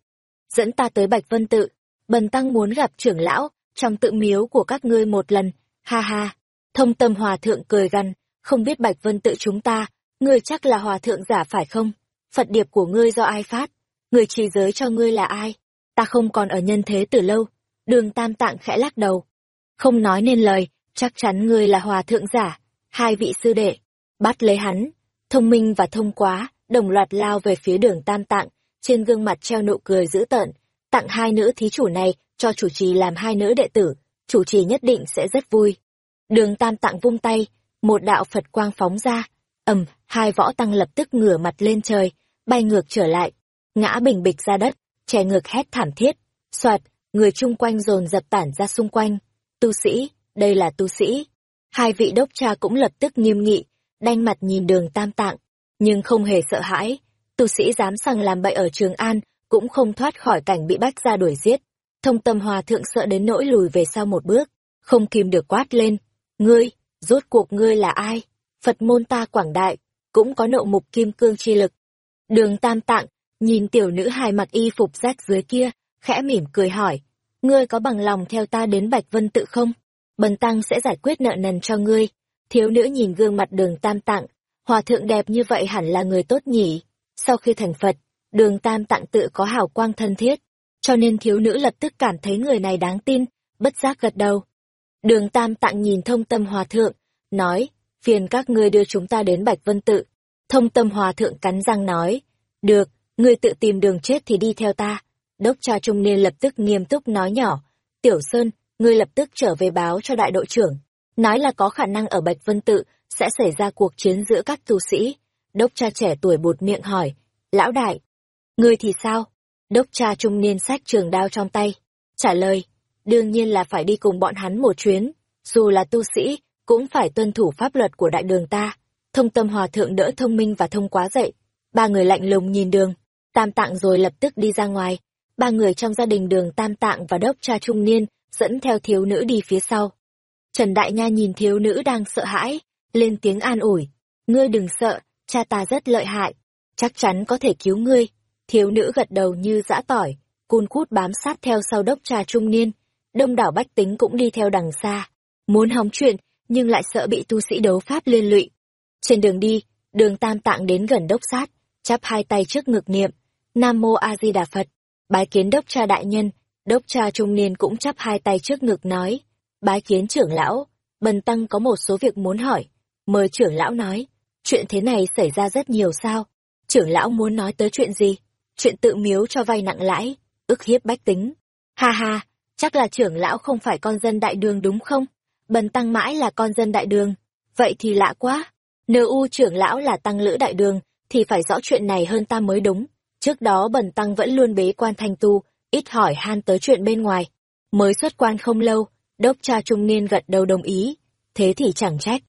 Dẫn ta tới Bạch Vân Tự, Bần Tăng muốn gặp trưởng lão, trong tự miếu của các ngươi một lần, ha ha. Thông tâm hòa thượng cười gằn, không biết Bạch Vân Tự chúng ta, ngươi chắc là hòa thượng giả phải không? Phật điệp của ngươi do ai phát? Người trì giới cho ngươi là ai? Ta không còn ở nhân thế từ lâu. Đường Tam Tạng khẽ lắc đầu. Không nói nên lời, chắc chắn ngươi là hòa thượng giả. Hai vị sư đệ, bắt lấy hắn. Thông minh và thông quá, đồng loạt lao về phía đường Tam Tạng, trên gương mặt treo nụ cười dữ tợn. Tặng hai nữ thí chủ này, cho chủ trì làm hai nữ đệ tử, chủ trì nhất định sẽ rất vui. Đường Tam Tạng vung tay, một đạo Phật quang phóng ra, ầm, hai võ tăng lập tức ngửa mặt lên trời, bay ngược trở lại, ngã bình bịch ra đất, trẻ ngược hét thảm thiết, soạt, người chung quanh dồn dập tản ra xung quanh. Tu sĩ, đây là tu sĩ. Hai vị đốc cha cũng lập tức nghiêm nghị, đanh mặt nhìn đường tam tạng, nhưng không hề sợ hãi. Tu sĩ dám sang làm bậy ở Trường An, cũng không thoát khỏi cảnh bị bách ra đuổi giết. Thông tâm hòa thượng sợ đến nỗi lùi về sau một bước, không kìm được quát lên. Ngươi, rốt cuộc ngươi là ai? Phật môn ta quảng đại, cũng có nộ mục kim cương chi lực. Đường tam tạng, nhìn tiểu nữ hài mặc y phục rách dưới kia, khẽ mỉm cười hỏi, ngươi có bằng lòng theo ta đến Bạch Vân tự không? Bần tăng sẽ giải quyết nợ nần cho ngươi. Thiếu nữ nhìn gương mặt đường tam tạng, hòa thượng đẹp như vậy hẳn là người tốt nhỉ. Sau khi thành Phật, đường tam tạng tự có hào quang thân thiết, cho nên thiếu nữ lập tức cảm thấy người này đáng tin, bất giác gật đầu. Đường tam tạng nhìn thông tâm hòa thượng, nói, phiền các ngươi đưa chúng ta đến Bạch Vân Tự. Thông tâm hòa thượng cắn răng nói, được, ngươi tự tìm đường chết thì đi theo ta. Đốc cha trung niên lập tức nghiêm túc nói nhỏ, Tiểu Sơn, ngươi lập tức trở về báo cho đại đội trưởng. Nói là có khả năng ở Bạch Vân Tự sẽ xảy ra cuộc chiến giữa các tu sĩ. Đốc cha trẻ tuổi bụt miệng hỏi, lão đại, ngươi thì sao? Đốc cha trung niên sách trường đao trong tay, trả lời, đương nhiên là phải đi cùng bọn hắn một chuyến, dù là tu sĩ, cũng phải tuân thủ pháp luật của đại đường ta. Thông tâm hòa thượng đỡ thông minh và thông quá dậy. Ba người lạnh lùng nhìn đường, tam tạng rồi lập tức đi ra ngoài. Ba người trong gia đình đường tam tạng và đốc cha trung niên dẫn theo thiếu nữ đi phía sau. Trần Đại Nha nhìn thiếu nữ đang sợ hãi, lên tiếng an ủi. Ngươi đừng sợ, cha ta rất lợi hại, chắc chắn có thể cứu ngươi. Thiếu nữ gật đầu như dã tỏi, cun cút bám sát theo sau đốc cha trung niên. Đông đảo bách tính cũng đi theo đằng xa. Muốn hóng chuyện, nhưng lại sợ bị tu sĩ đấu pháp liên lụy. Trên đường đi, đường tam tạng đến gần đốc sát, chắp hai tay trước ngực niệm, Nam Mô A Di Đà Phật, bái kiến đốc cha đại nhân, đốc cha trung niên cũng chắp hai tay trước ngực nói, bái kiến trưởng lão, bần tăng có một số việc muốn hỏi, mời trưởng lão nói, chuyện thế này xảy ra rất nhiều sao, trưởng lão muốn nói tới chuyện gì, chuyện tự miếu cho vay nặng lãi, ức hiếp bách tính, ha ha, chắc là trưởng lão không phải con dân đại đường đúng không? Bần tăng mãi là con dân đại đường. Vậy thì lạ quá. Nếu u trưởng lão là tăng lữ đại đường, thì phải rõ chuyện này hơn ta mới đúng. Trước đó bần tăng vẫn luôn bế quan thanh tu, ít hỏi han tới chuyện bên ngoài. Mới xuất quan không lâu, đốc cha trung niên gật đầu đồng ý. Thế thì chẳng trách.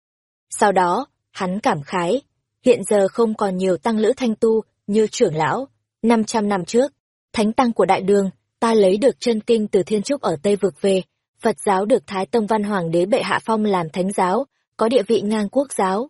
Sau đó, hắn cảm khái. Hiện giờ không còn nhiều tăng lữ thanh tu như trưởng lão. 500 năm trước, thánh tăng của đại đường, ta lấy được chân kinh từ thiên trúc ở Tây Vực về, Phật giáo được Thái Tông Văn Hoàng đế bệ hạ phong làm thánh giáo, có địa vị ngang quốc giáo.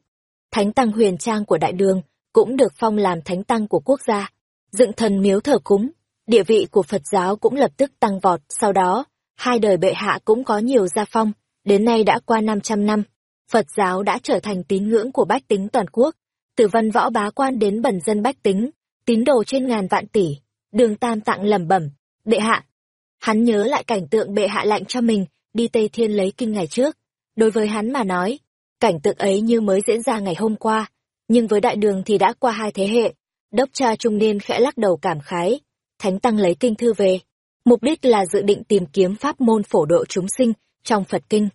Thánh tăng huyền trang của đại đường cũng được phong làm thánh tăng của quốc gia. Dựng thần miếu thờ cúng, địa vị của Phật giáo cũng lập tức tăng vọt. Sau đó, hai đời bệ hạ cũng có nhiều gia phong, đến nay đã qua 500 năm. Phật giáo đã trở thành tín ngưỡng của bách tính toàn quốc, từ văn võ bá quan đến bần dân bách tính, tín đồ trên ngàn vạn tỷ. Đường Tam Tạng lẩm bẩm, bệ hạ, Hắn nhớ lại cảnh tượng bệ hạ lạnh cho mình, đi Tây Thiên lấy kinh ngày trước. Đối với hắn mà nói, cảnh tượng ấy như mới diễn ra ngày hôm qua, nhưng với đại đường thì đã qua hai thế hệ. Đốc cha trung niên khẽ lắc đầu cảm khái, thánh tăng lấy kinh thư về. Mục đích là dự định tìm kiếm pháp môn phổ độ chúng sinh trong Phật kinh.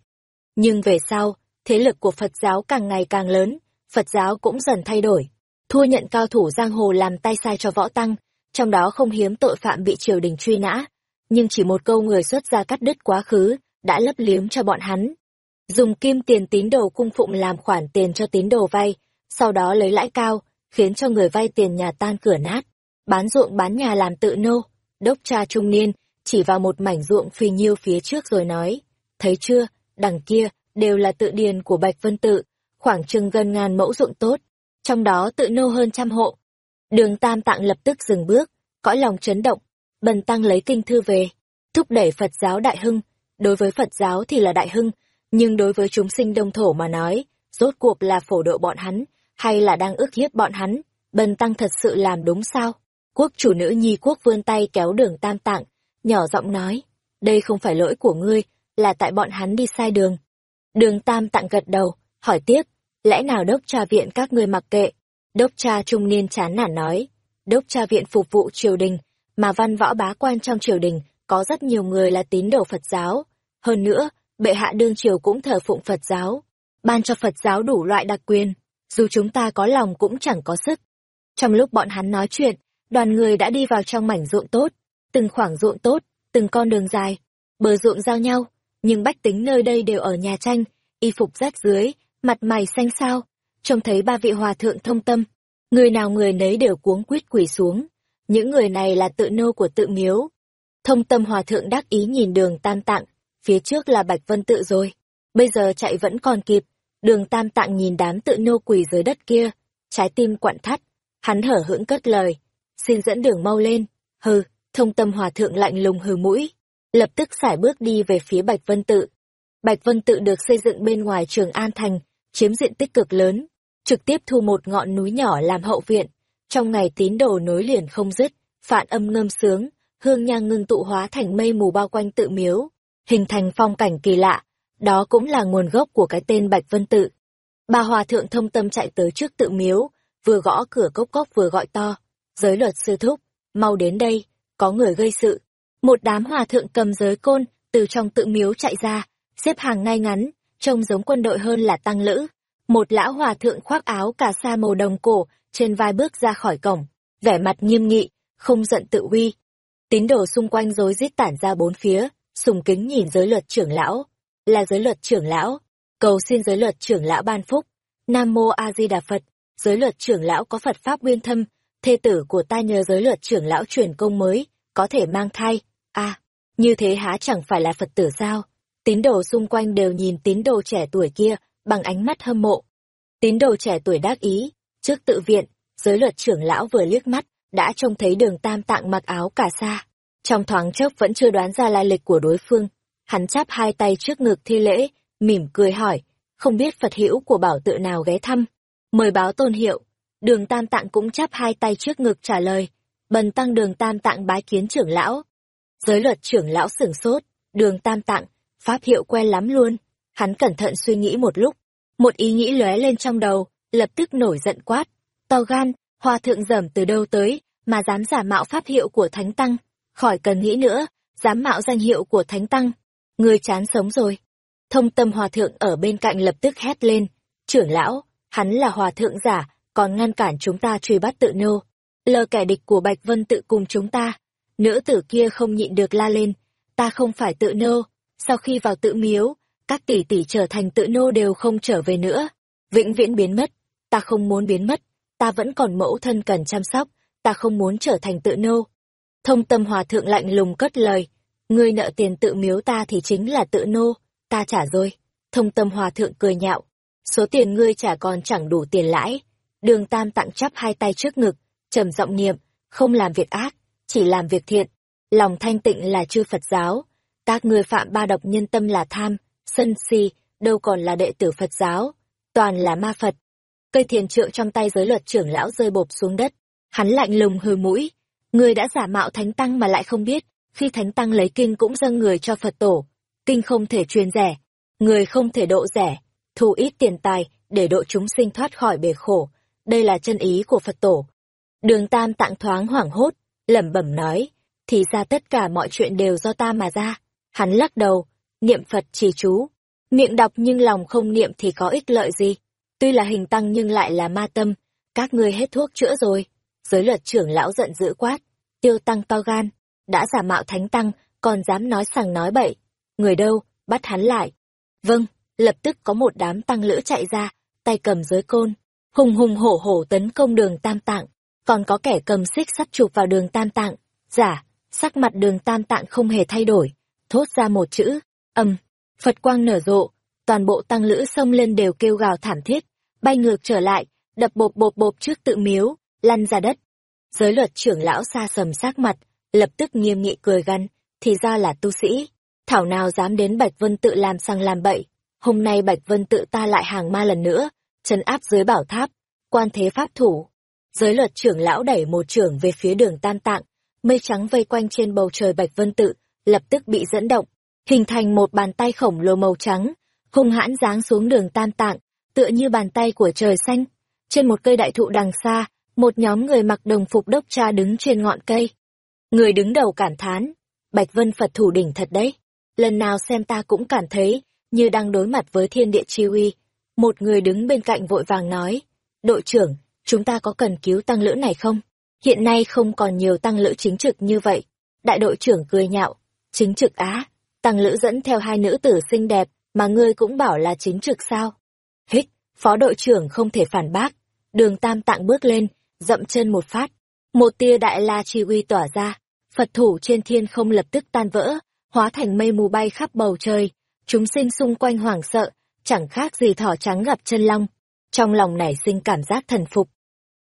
Nhưng về sau, thế lực của Phật giáo càng ngày càng lớn, Phật giáo cũng dần thay đổi. Thua nhận cao thủ giang hồ làm tay sai cho võ tăng, trong đó không hiếm tội phạm bị triều đình truy nã, nhưng chỉ một câu người xuất gia cắt đứt quá khứ, đã lấp liếm cho bọn hắn. Dùng kim tiền tín đồ cung phụng làm khoản tiền cho tín đồ vay, sau đó lấy lãi cao, khiến cho người vay tiền nhà tan cửa nát, bán ruộng bán nhà làm tự nô. Đốc cha trung niên, chỉ vào một mảnh ruộng phi nhiêu phía trước rồi nói, thấy chưa, đằng kia, đều là tự điền của Bạch Vân Tự, khoảng chừng gần ngàn mẫu ruộng tốt, trong đó tự nô hơn trăm hộ. Đường Tam Tạng lập tức dừng bước, cõi lòng chấn động, bần tăng lấy kinh thư về, thúc đẩy Phật giáo đại hưng, đối với Phật giáo thì là đại hưng, nhưng đối với chúng sinh đông thổ mà nói, rốt cuộc là phổ độ bọn hắn, hay là đang ước hiếp bọn hắn, bần tăng thật sự làm đúng sao? Quốc chủ nữ nhi quốc vươn tay kéo đường tam tạng, nhỏ giọng nói, đây không phải lỗi của ngươi, là tại bọn hắn đi sai đường. Đường tam tạng gật đầu, hỏi tiếp, lẽ nào đốc tra viện các ngươi mặc kệ? Đốc tra trung niên chán nản nói, đốc tra viện phục vụ triều đình, mà văn võ bá quan trong triều đình có rất nhiều người là tín đồ Phật giáo. Hơn nữa, bệ hạ đương triều cũng thờ phụng Phật giáo, ban cho Phật giáo đủ loại đặc quyền, dù chúng ta có lòng cũng chẳng có sức. Trong lúc bọn hắn nói chuyện, đoàn người đã đi vào trong mảnh ruộng tốt, từng khoảng ruộng tốt, từng con đường dài, bờ ruộng giao nhau, nhưng bách tính nơi đây đều ở nhà tranh, y phục rách dưới, mặt mày xanh xao, trông thấy ba vị hòa thượng thông tâm, người nào người nấy đều cuống quýt quỳ xuống, những người này là tự nô của tự miếu. Thông tâm hòa thượng đắc ý nhìn đường tam tạng, phía trước là Bạch Vân tự rồi, bây giờ chạy vẫn còn kịp, đường tam tạng nhìn đám tự nô quỳ dưới đất kia, trái tim quặn thắt, hắn hở hững cất lời, xin dẫn đường mau lên, hừ, thông tâm hòa thượng lạnh lùng hừ mũi, lập tức xải bước đi về phía Bạch Vân tự. Bạch Vân tự được xây dựng bên ngoài trường An Thành, chiếm diện tích cực lớn, trực tiếp thu một ngọn núi nhỏ làm hậu viện, trong ngày tín đồ nối liền không dứt, phạn âm ngâm sướng, hương nhang ngưng tụ hóa thành mây mù bao quanh tự miếu, hình thành phong cảnh kỳ lạ, đó cũng là nguồn gốc của cái tên Bạch Vân Tự. Bà Hòa Thượng thông tâm chạy tới trước tự miếu, vừa gõ cửa cốc cốc vừa gọi to, giới luật sư thúc, mau đến đây, có người gây sự. Một đám hòa thượng cầm giới côn, từ trong tự miếu chạy ra, xếp hàng ngay ngắn, trông giống quân đội hơn là tăng lữ. Một lão hòa thượng khoác áo cà sa màu đồng cổ, trên vai bước ra khỏi cổng, vẻ mặt nghiêm nghị, không giận tự uy. Tín đồ xung quanh rối rít tản ra bốn phía, sùng kính nhìn giới luật trưởng lão, là giới luật trưởng lão, cầu xin giới luật trưởng lão ban phúc. Nam mô A Di Đà Phật, giới luật trưởng lão có Phật pháp uyên thâm, thê tử của ta nhờ giới luật trưởng lão truyền công mới, có thể mang thai. A, như thế há chẳng phải là Phật tử sao? Tín đồ xung quanh đều nhìn tín đồ trẻ tuổi kia bằng ánh mắt hâm mộ. Tín đồ trẻ tuổi đắc ý, trước tự viện, giới luật trưởng lão vừa liếc mắt, đã trông thấy đường tam tạng mặc áo cả sa. Trong thoáng chốc vẫn chưa đoán ra lai lịch của đối phương, hắn chắp hai tay trước ngực thi lễ, mỉm cười hỏi, không biết Phật hữu của bảo tự nào ghé thăm. Mời báo tôn hiệu, đường tam tạng cũng chắp hai tay trước ngực trả lời, bần tăng đường tam tạng bái kiến trưởng lão. Giới luật trưởng lão sửng sốt, đường tam tạng, pháp hiệu quen lắm luôn. Hắn cẩn thận suy nghĩ một lúc, một ý nghĩ lóe lên trong đầu, lập tức nổi giận quát. To gan, hòa thượng dởm từ đâu tới, mà dám giả mạo pháp hiệu của thánh tăng. Khỏi cần nghĩ nữa, dám mạo danh hiệu của thánh tăng. Người chán sống rồi. Thông tâm hòa thượng ở bên cạnh lập tức hét lên. Trưởng lão, hắn là hòa thượng giả, còn ngăn cản chúng ta truy bắt tự nô. Lờ kẻ địch của Bạch Vân tự cùng chúng ta. Nữ tử kia không nhịn được la lên. Ta không phải tự nô. Sau khi vào tự miếu, các tỷ tỷ trở thành tự nô đều không trở về nữa. Vĩnh viễn biến mất. Ta không muốn biến mất. Ta vẫn còn mẫu thân cần chăm sóc. Ta không muốn trở thành tự nô. Thông tâm hòa thượng lạnh lùng cất lời ngươi nợ tiền tự miếu ta thì chính là tự nô, ta trả rồi. Thông tâm hòa thượng cười nhạo, số tiền ngươi trả còn chẳng đủ tiền lãi. Đường Tam tặng chắp hai tay trước ngực, trầm giọng niệm, không làm việc ác, chỉ làm việc thiện. Lòng thanh tịnh là chư Phật giáo, các ngươi phạm ba độc nhân tâm là tham, sân si, đâu còn là đệ tử Phật giáo, toàn là ma Phật. Cây thiền trượng trong tay giới luật trưởng lão rơi bộp xuống đất, hắn lạnh lùng hừ mũi, Người đã giả mạo thánh tăng mà lại không biết, khi thánh tăng lấy kinh cũng dâng người cho Phật tổ, kinh không thể truyền rẻ, người không thể độ rẻ, thu ít tiền tài để độ chúng sinh thoát khỏi bể khổ, đây là chân ý của Phật tổ. Đường Tam tạng thoáng hoảng hốt, lẩm bẩm nói, thì ra tất cả mọi chuyện đều do ta mà ra. Hắn lắc đầu, niệm Phật trì chú, miệng đọc nhưng lòng không niệm thì có ích lợi gì. Tuy là hình tăng nhưng lại là ma tâm, các ngươi hết thuốc chữa rồi. Giới luật trưởng lão giận dữ quát, tiêu tăng to gan, đã giả mạo thánh tăng, còn dám nói sằng nói bậy. Người đâu, bắt hắn lại. Vâng, lập tức có một đám tăng lữ chạy ra, tay cầm giới côn, hùng hùng hổ hổ tấn công đường tam tạng, còn có kẻ cầm xích sắt chụp vào đường tam tạng. Giả, sắc mặt đường tam tạng không hề thay đổi, thốt ra một chữ, âm. Phật quang nở rộ, toàn bộ tăng lữ xông lên đều kêu gào thảm thiết, bay ngược trở lại, đập bộp bộp bộp trước tự miếu, lăn ra đất. Giới luật trưởng lão xa sầm sát mặt, lập tức nghiêm nghị cười gằn, thì ra là tu sĩ. Thảo nào dám đến Bạch Vân tự làm sang làm bậy. Hôm nay Bạch Vân tự ta lại hàng ma lần nữa, trấn áp dưới bảo tháp, quan thế pháp thủ. Giới luật trưởng lão đẩy một trưởng về phía đường tam tạng, mây trắng vây quanh trên bầu trời Bạch Vân tự, lập tức bị dẫn động, hình thành một bàn tay khổng lồ màu trắng, hung hãn giáng xuống đường tam tạng, tựa như bàn tay của trời xanh. Trên một cây đại thụ đằng xa, một nhóm người mặc đồng phục đốc cha đứng trên ngọn cây. Người đứng đầu cảm thán, Bạch Vân Phật thủ đỉnh thật đấy. Lần nào xem ta cũng cảm thấy, như đang đối mặt với thiên địa chi uy. Một người đứng bên cạnh vội vàng nói, đội trưởng, chúng ta có cần cứu tăng lữ này không? Hiện nay không còn nhiều tăng lữ chính trực như vậy. Đại đội trưởng cười nhạo, chính trực á, tăng lữ dẫn theo hai nữ tử xinh đẹp, mà ngươi cũng bảo là chính trực sao? Hích, phó đội trưởng không thể phản bác. Đường tam tạng bước lên, dậm chân một phát. Một tia đại la chi uy tỏa ra, Phật thủ trên thiên không lập tức tan vỡ, hóa thành mây mù bay khắp bầu trời. Chúng sinh xung quanh hoảng sợ, chẳng khác gì thỏ trắng gặp chân long. Trong lòng nảy sinh cảm giác thần phục.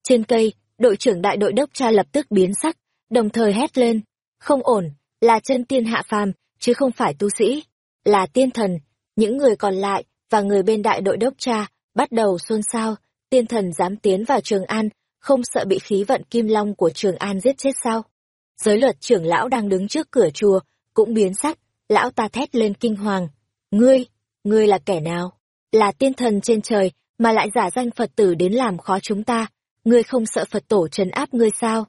Trên cây, đội trưởng đại đội đốc cha lập tức biến sắc, đồng thời hét lên. Không ổn, là chân tiên hạ phàm, chứ không phải tu sĩ. Là tiên thần, những người còn lại, và người bên đại đội đốc cha, bắt đầu xôn xao, tiên thần dám tiến vào Trường An, không sợ bị khí vận kim long của Trường An giết chết sao? Giới luật trưởng lão đang đứng trước cửa chùa, cũng biến sắc, lão ta thét lên kinh hoàng. Ngươi, ngươi là kẻ nào? Là tiên thần trên trời, mà lại giả danh Phật tử đến làm khó chúng ta. Ngươi không sợ Phật tổ trấn áp ngươi sao?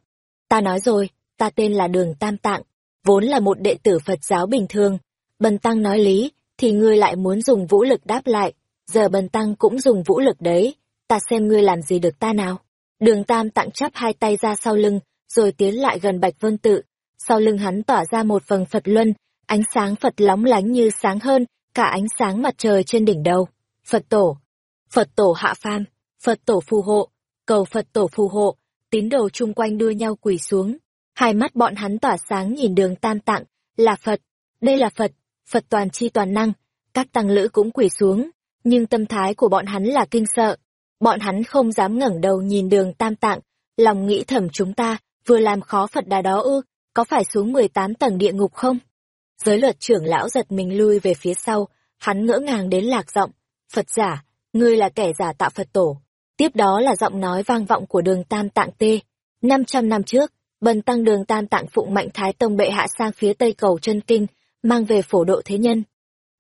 Ta nói rồi, ta tên là Đường Tam Tạng, vốn là một đệ tử Phật giáo bình thường. Bần Tăng nói lý, thì ngươi lại muốn dùng vũ lực đáp lại. Giờ Bần Tăng cũng dùng vũ lực đấy, ta xem ngươi làm gì được ta nào. Đường Tam tặng chắp hai tay ra sau lưng, rồi tiến lại gần Bạch Vân Tự. Sau lưng hắn tỏa ra một vầng Phật luân, ánh sáng Phật lóng lánh như sáng hơn cả ánh sáng mặt trời trên đỉnh đầu. Phật tổ, Phật tổ hạ phàm, Phật tổ phù hộ, cầu Phật tổ phù hộ, tín đồ chung quanh đưa nhau quỳ xuống. Hai mắt bọn hắn tỏa sáng nhìn đường tam tạng, là Phật, đây là Phật, Phật toàn chi toàn năng, các tăng lữ cũng quỳ xuống, nhưng tâm thái của bọn hắn là kinh sợ. Bọn hắn không dám ngẩng đầu nhìn đường tam tạng, lòng nghĩ thầm chúng ta, vừa làm khó Phật đà đó ư, có phải xuống 18 tầng địa ngục không? Giới luật trưởng lão giật mình lui về phía sau, hắn ngỡ ngàng đến lạc giọng, Phật giả, ngươi là kẻ giả tạo Phật tổ. Tiếp đó là giọng nói vang vọng của đường Tam Tạng Tê. 500 năm trước, bần tăng đường Tam Tạng phụng mạnh Thái Tông bệ hạ sang phía tây cầu chân kinh, mang về phổ độ thế nhân.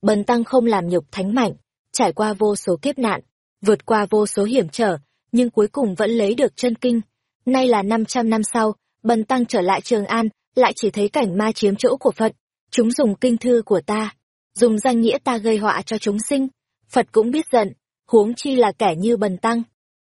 Bần tăng không làm nhục thánh mạnh, trải qua vô số kiếp nạn, vượt qua vô số hiểm trở, nhưng cuối cùng vẫn lấy được chân kinh. Nay là 500 năm sau, bần tăng trở lại Trường An, lại chỉ thấy cảnh ma chiếm chỗ của Phật. Chúng dùng kinh thư của ta, dùng danh nghĩa ta gây họa cho chúng sinh. Phật cũng biết giận, huống chi là kẻ như bần tăng.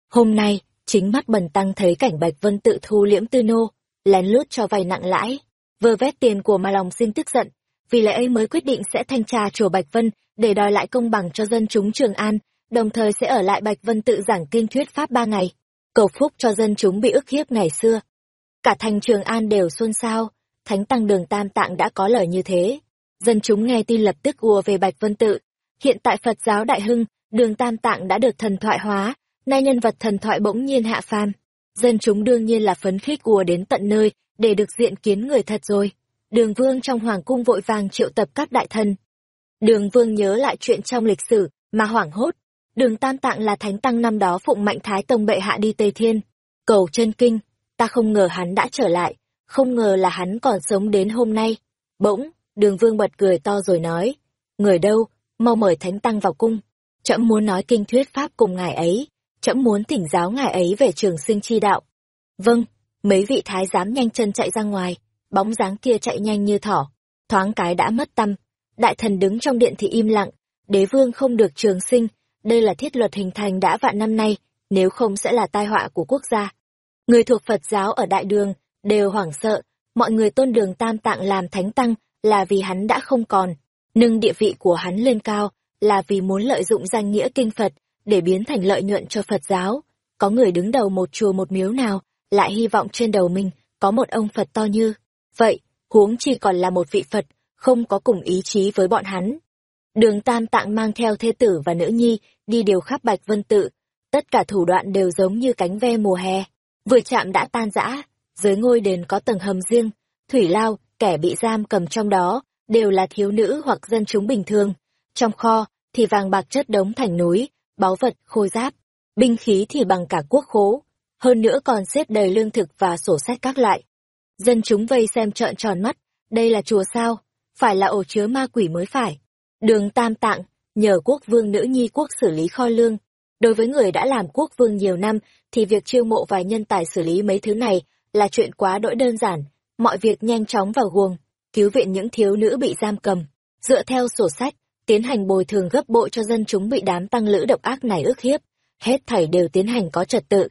Hôm nay, chính mắt bần tăng thấy cảnh Bạch Vân tự thu liễm tư nô, lén lút cho vay nặng lãi, vơ vét tiền của mà lòng xin tức giận, vì lẽ ấy mới quyết định sẽ thanh tra chùa Bạch Vân để đòi lại công bằng cho dân chúng Trường An, đồng thời sẽ ở lại Bạch Vân tự giảng kinh thuyết pháp ba ngày, cầu phúc cho dân chúng bị ức hiếp ngày xưa. Cả thành Trường An đều xôn xao, Thánh Tăng Đường Tam Tạng đã có lời như thế. Dân chúng nghe tin lập tức ùa về Bạch Vân tự. Hiện tại Phật giáo Đại Hưng, Đường Tam Tạng đã được thần thoại hóa, nay nhân vật thần thoại bỗng nhiên hạ phàm. Dân chúng đương nhiên là phấn khích ùa đến tận nơi, để được diện kiến người thật rồi. Đường Vương trong hoàng cung vội vàng triệu tập các đại thần. Đường Vương nhớ lại chuyện trong lịch sử, mà hoảng hốt. Đường Tam Tạng là thánh tăng năm đó phụng mạnh Thái Tông bệ hạ đi Tây Thiên, cầu chân kinh. Ta không ngờ hắn đã trở lại, không ngờ là hắn còn sống đến hôm nay. Bỗng, đường Vương bật cười to rồi nói, người đâu, mau mời thánh tăng vào cung. Trẫm muốn nói kinh thuyết pháp cùng ngài ấy, trẫm muốn thỉnh giáo ngài ấy về trường sinh chi đạo. Vâng, mấy vị thái giám nhanh chân chạy ra ngoài bóng dáng kia chạy nhanh như thỏ, thoáng cái đã mất tâm. Đại thần đứng trong điện thì im lặng, đế vương không được trường sinh, đây là thiết luật hình thành đã vạn năm nay, nếu không sẽ là tai họa của quốc gia. Người thuộc Phật giáo ở đại đường đều hoảng sợ, mọi người tôn đường tam tạng làm thánh tăng là vì hắn đã không còn, nâng địa vị của hắn lên cao là vì muốn lợi dụng danh nghĩa kinh Phật để biến thành lợi nhuận cho Phật giáo. Có người đứng đầu một chùa một miếu nào, lại hy vọng trên đầu mình có một ông Phật to như. Vậy, huống chi còn là một vị Phật, không có cùng ý chí với bọn hắn. Đường Tam Tạng mang theo thê tử và nữ nhi, đi điều khắp Bạch Vân Tự. Tất cả thủ đoạn đều giống như cánh ve mùa hè. Vừa chạm đã tan rã, dưới ngôi đền có tầng hầm riêng, thủy lao, kẻ bị giam cầm trong đó, đều là thiếu nữ hoặc dân chúng bình thường. Trong kho, thì vàng bạc chất đống thành núi, báu vật, khôi giáp, binh khí thì bằng cả quốc khố. Hơn nữa còn xếp đầy lương thực và sổ sách các loại. Dân chúng vây xem trợn tròn mắt, đây là chùa sao, phải là ổ chứa ma quỷ mới phải. Đường Tam Tạng, nhờ quốc vương nữ nhi quốc xử lý kho lương. Đối với người đã làm quốc vương nhiều năm, thì việc chiêu mộ vài nhân tài xử lý mấy thứ này là chuyện quá đỗi đơn giản, mọi việc nhanh chóng vào guồng, cứu viện những thiếu nữ bị giam cầm, dựa theo sổ sách, tiến hành bồi thường gấp bội cho dân chúng bị đám tăng lữ độc ác này ức hiếp, hết thảy đều tiến hành có trật tự.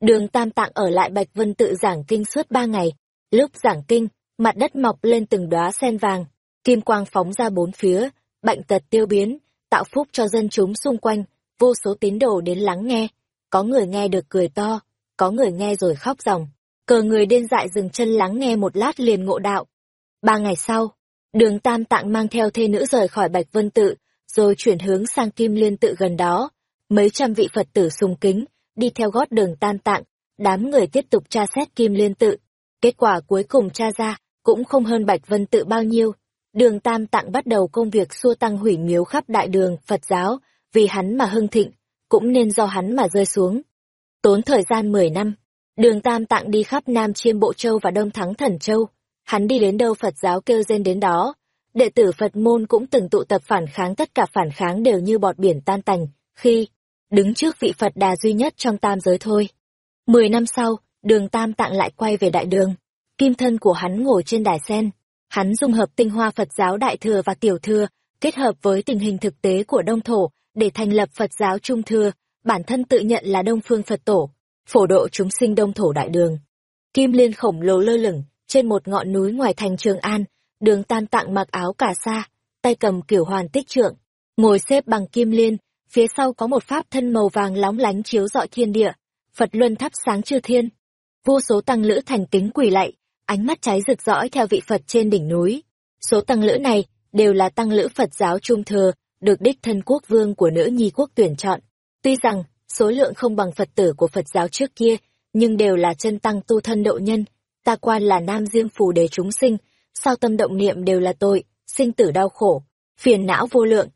Đường Tam Tạng ở lại Bạch Vân tự giảng kinh suốt ba ngày, lúc giảng kinh, mặt đất mọc lên từng đóa sen vàng, kim quang phóng ra bốn phía, bệnh tật tiêu biến, tạo phúc cho dân chúng xung quanh, vô số tín đồ đến lắng nghe, có người nghe được cười to, có người nghe rồi khóc ròng, cờ người điên dại dừng chân lắng nghe một lát liền ngộ đạo. Ba ngày sau, đường Tam Tạng mang theo thê nữ rời khỏi Bạch Vân Tự, rồi chuyển hướng sang Kim Liên Tự gần đó. Mấy trăm vị Phật tử sùng kính, đi theo gót đường Tam Tạng, đám người tiếp tục tra xét Kim Liên Tự. Kết quả cuối cùng tra ra, cũng không hơn Bạch Vân Tự bao nhiêu. Đường Tam Tạng bắt đầu công việc xua tăng hủy miếu khắp đại đường Phật giáo, vì hắn mà hưng thịnh, cũng nên do hắn mà rơi xuống. Tốn thời gian 10 năm, đường Tam Tạng đi khắp Nam Chiêm Bộ Châu và Đông Thắng Thần Châu, hắn đi đến đâu Phật giáo kêu rên đến đó. Đệ tử Phật môn cũng từng tụ tập phản kháng tất cả phản kháng đều như bọt biển tan tành, khi đứng trước vị Phật đà duy nhất trong tam giới thôi. Mười năm sau, đường Tam Tạng lại quay về đại đường. Kim thân của hắn ngồi trên đài sen. Hắn dung hợp tinh hoa Phật giáo đại thừa và tiểu thừa, kết hợp với tình hình thực tế của Đông Thổ, để thành lập Phật giáo Trung Thừa, bản thân tự nhận là Đông Phương Phật Tổ, phổ độ chúng sinh Đông Thổ Đại Đường. Kim Liên khổng lồ lơ lửng, trên một ngọn núi ngoài thành Trường An, đường tam tạng mặc áo cà sa, tay cầm kiểu hoàn tích trượng, ngồi xếp bằng Kim Liên, phía sau có một pháp thân màu vàng lóng lánh chiếu rọi thiên địa, Phật luân thắp sáng chư thiên. Vô số tăng lữ thành kính quỳ lạy, ánh mắt cháy rực rõi theo vị Phật trên đỉnh núi. Số tăng lữ này đều là tăng lữ Phật giáo Trung Thừa, được đích thân quốc vương của nữ nhi quốc tuyển chọn. Tuy rằng, số lượng không bằng Phật tử của Phật giáo trước kia, nhưng đều là chân tăng tu thân độ nhân, ta quan là nam diêm phù đề chúng sinh, sao tâm động niệm đều là tội, sinh tử đau khổ, phiền não vô lượng.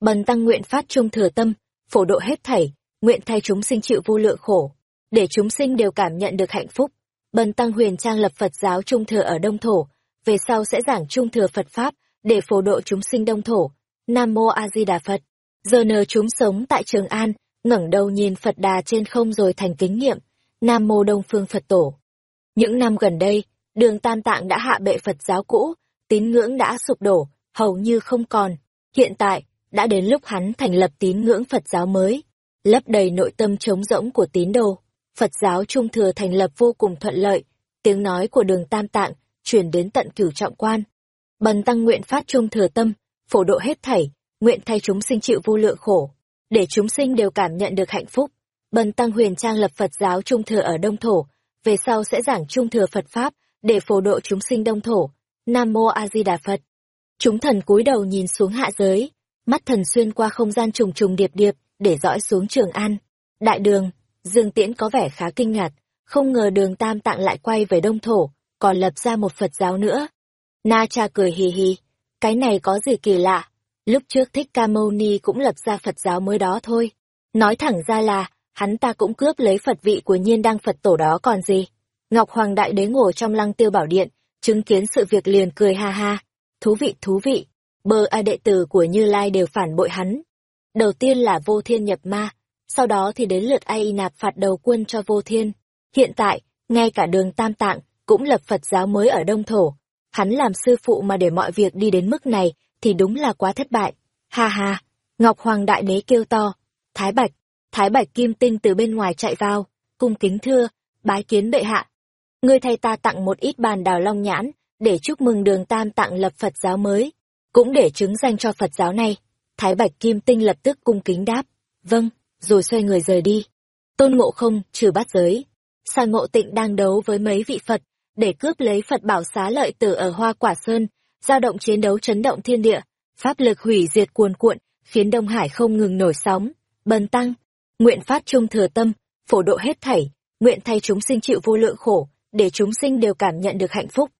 Bần tăng nguyện phát trung thừa tâm, phổ độ hết thảy, nguyện thay chúng sinh chịu vô lượng khổ, để chúng sinh đều cảm nhận được hạnh phúc. Bần tăng huyền trang lập Phật giáo trung thừa ở Đông Thổ, về sau sẽ giảng trung thừa Phật Pháp, để phổ độ chúng sinh Đông Thổ, Nam Mô A Di Đà Phật. Giờ nờ chúng sống tại Trường An, ngẩng đầu nhìn Phật Đà trên không rồi thành kính niệm, Nam Mô Đông Phương Phật Tổ. Những năm gần đây, đường Tam Tạng đã hạ bệ Phật giáo cũ, tín ngưỡng đã sụp đổ, hầu như không còn. Hiện tại, đã đến lúc hắn thành lập tín ngưỡng Phật giáo mới, lấp đầy nội tâm trống rỗng của tín đồ. Phật giáo Trung Thừa thành lập vô cùng thuận lợi, tiếng nói của đường Tam Tạng chuyển đến tận cửu trọng quan. Bần tăng nguyện phát Trung Thừa tâm, phổ độ hết thảy, nguyện thay chúng sinh chịu vô lượng khổ, để chúng sinh đều cảm nhận được hạnh phúc. Bần tăng huyền trang lập Phật giáo Trung Thừa ở Đông Thổ, về sau sẽ giảng Trung Thừa Phật Pháp, để phổ độ chúng sinh Đông Thổ. Nam Mô A Di Đà Phật. Chúng thần cúi đầu nhìn xuống hạ giới, mắt thần xuyên qua không gian trùng trùng điệp điệp, để dõi xuống Trường An. Đại đường, Dương Tiễn có vẻ khá kinh ngạc, không ngờ đường Tam Tạng lại quay về Đông Thổ, còn lập ra một Phật giáo nữa. Na cha cười hì hì, cái này có gì kỳ lạ, lúc trước Thích Ca Mâu Ni cũng lập ra Phật giáo mới đó thôi. Nói thẳng ra là, hắn ta cũng cướp lấy Phật vị của nhiên đăng Phật tổ đó còn gì. Ngọc Hoàng Đại Đế ngồi trong lăng tiêu bảo điện, chứng kiến sự việc liền cười ha ha. Thú vị thú vị, bờ a đệ tử của Như Lai đều phản bội hắn. Đầu tiên là vô thiên nhập ma, sau đó thì đến lượt ai nạp phạt đầu quân cho vô thiên. Hiện tại, ngay cả đường Tam Tạng cũng lập Phật giáo mới ở Đông Thổ, hắn làm sư phụ mà để mọi việc đi đến mức này thì đúng là quá thất bại. Ha ha, Ngọc Hoàng Đại Đế kêu to, Thái Bạch, Thái Bạch Kim Tinh từ bên ngoài chạy vào, cung kính thưa, bái kiến bệ hạ. Ngươi thay ta tặng một ít bàn đào long nhãn, để chúc mừng đường Tam tặng lập Phật giáo mới, cũng để chứng danh cho Phật giáo này. Thái Bạch Kim Tinh lập tức cung kính đáp, vâng, rồi xoay người rời đi. Tôn Ngộ Không, trừ bát giới. Sa Ngộ Tịnh đang đấu với mấy vị Phật, để cướp lấy Phật bảo xá lợi tử ở Hoa Quả Sơn, giao động chiến đấu chấn động thiên địa. Pháp lực hủy diệt cuồn cuộn, khiến Đông Hải không ngừng nổi sóng. Bần tăng, nguyện phát trung thừa tâm, phổ độ hết thảy, nguyện thay chúng sinh chịu vô lượng khổ, để chúng sinh đều cảm nhận được hạnh phúc.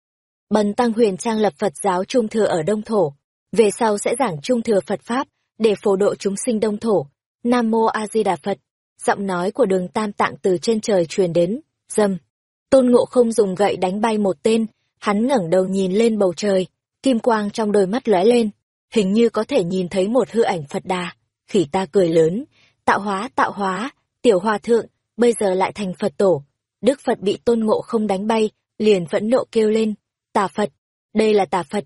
Bần tăng huyền trang lập Phật giáo trung thừa ở Đông Thổ, về sau sẽ giảng trung thừa Phật Pháp, để phổ độ chúng sinh Đông Thổ. Nam Mô A Di Đà Phật, giọng nói của đường tam tạng từ trên trời truyền đến, dâm. Tôn ngộ không dùng gậy đánh bay một tên, hắn ngẩng đầu nhìn lên bầu trời, kim quang trong đôi mắt lóe lên, hình như có thể nhìn thấy một hư ảnh Phật đà. Khỉ ta cười lớn, tạo hóa tạo hóa, tiểu hòa thượng, bây giờ lại thành Phật tổ. Đức Phật bị tôn ngộ không đánh bay, liền phẫn nộ kêu lên, tà Phật, đây là tà Phật.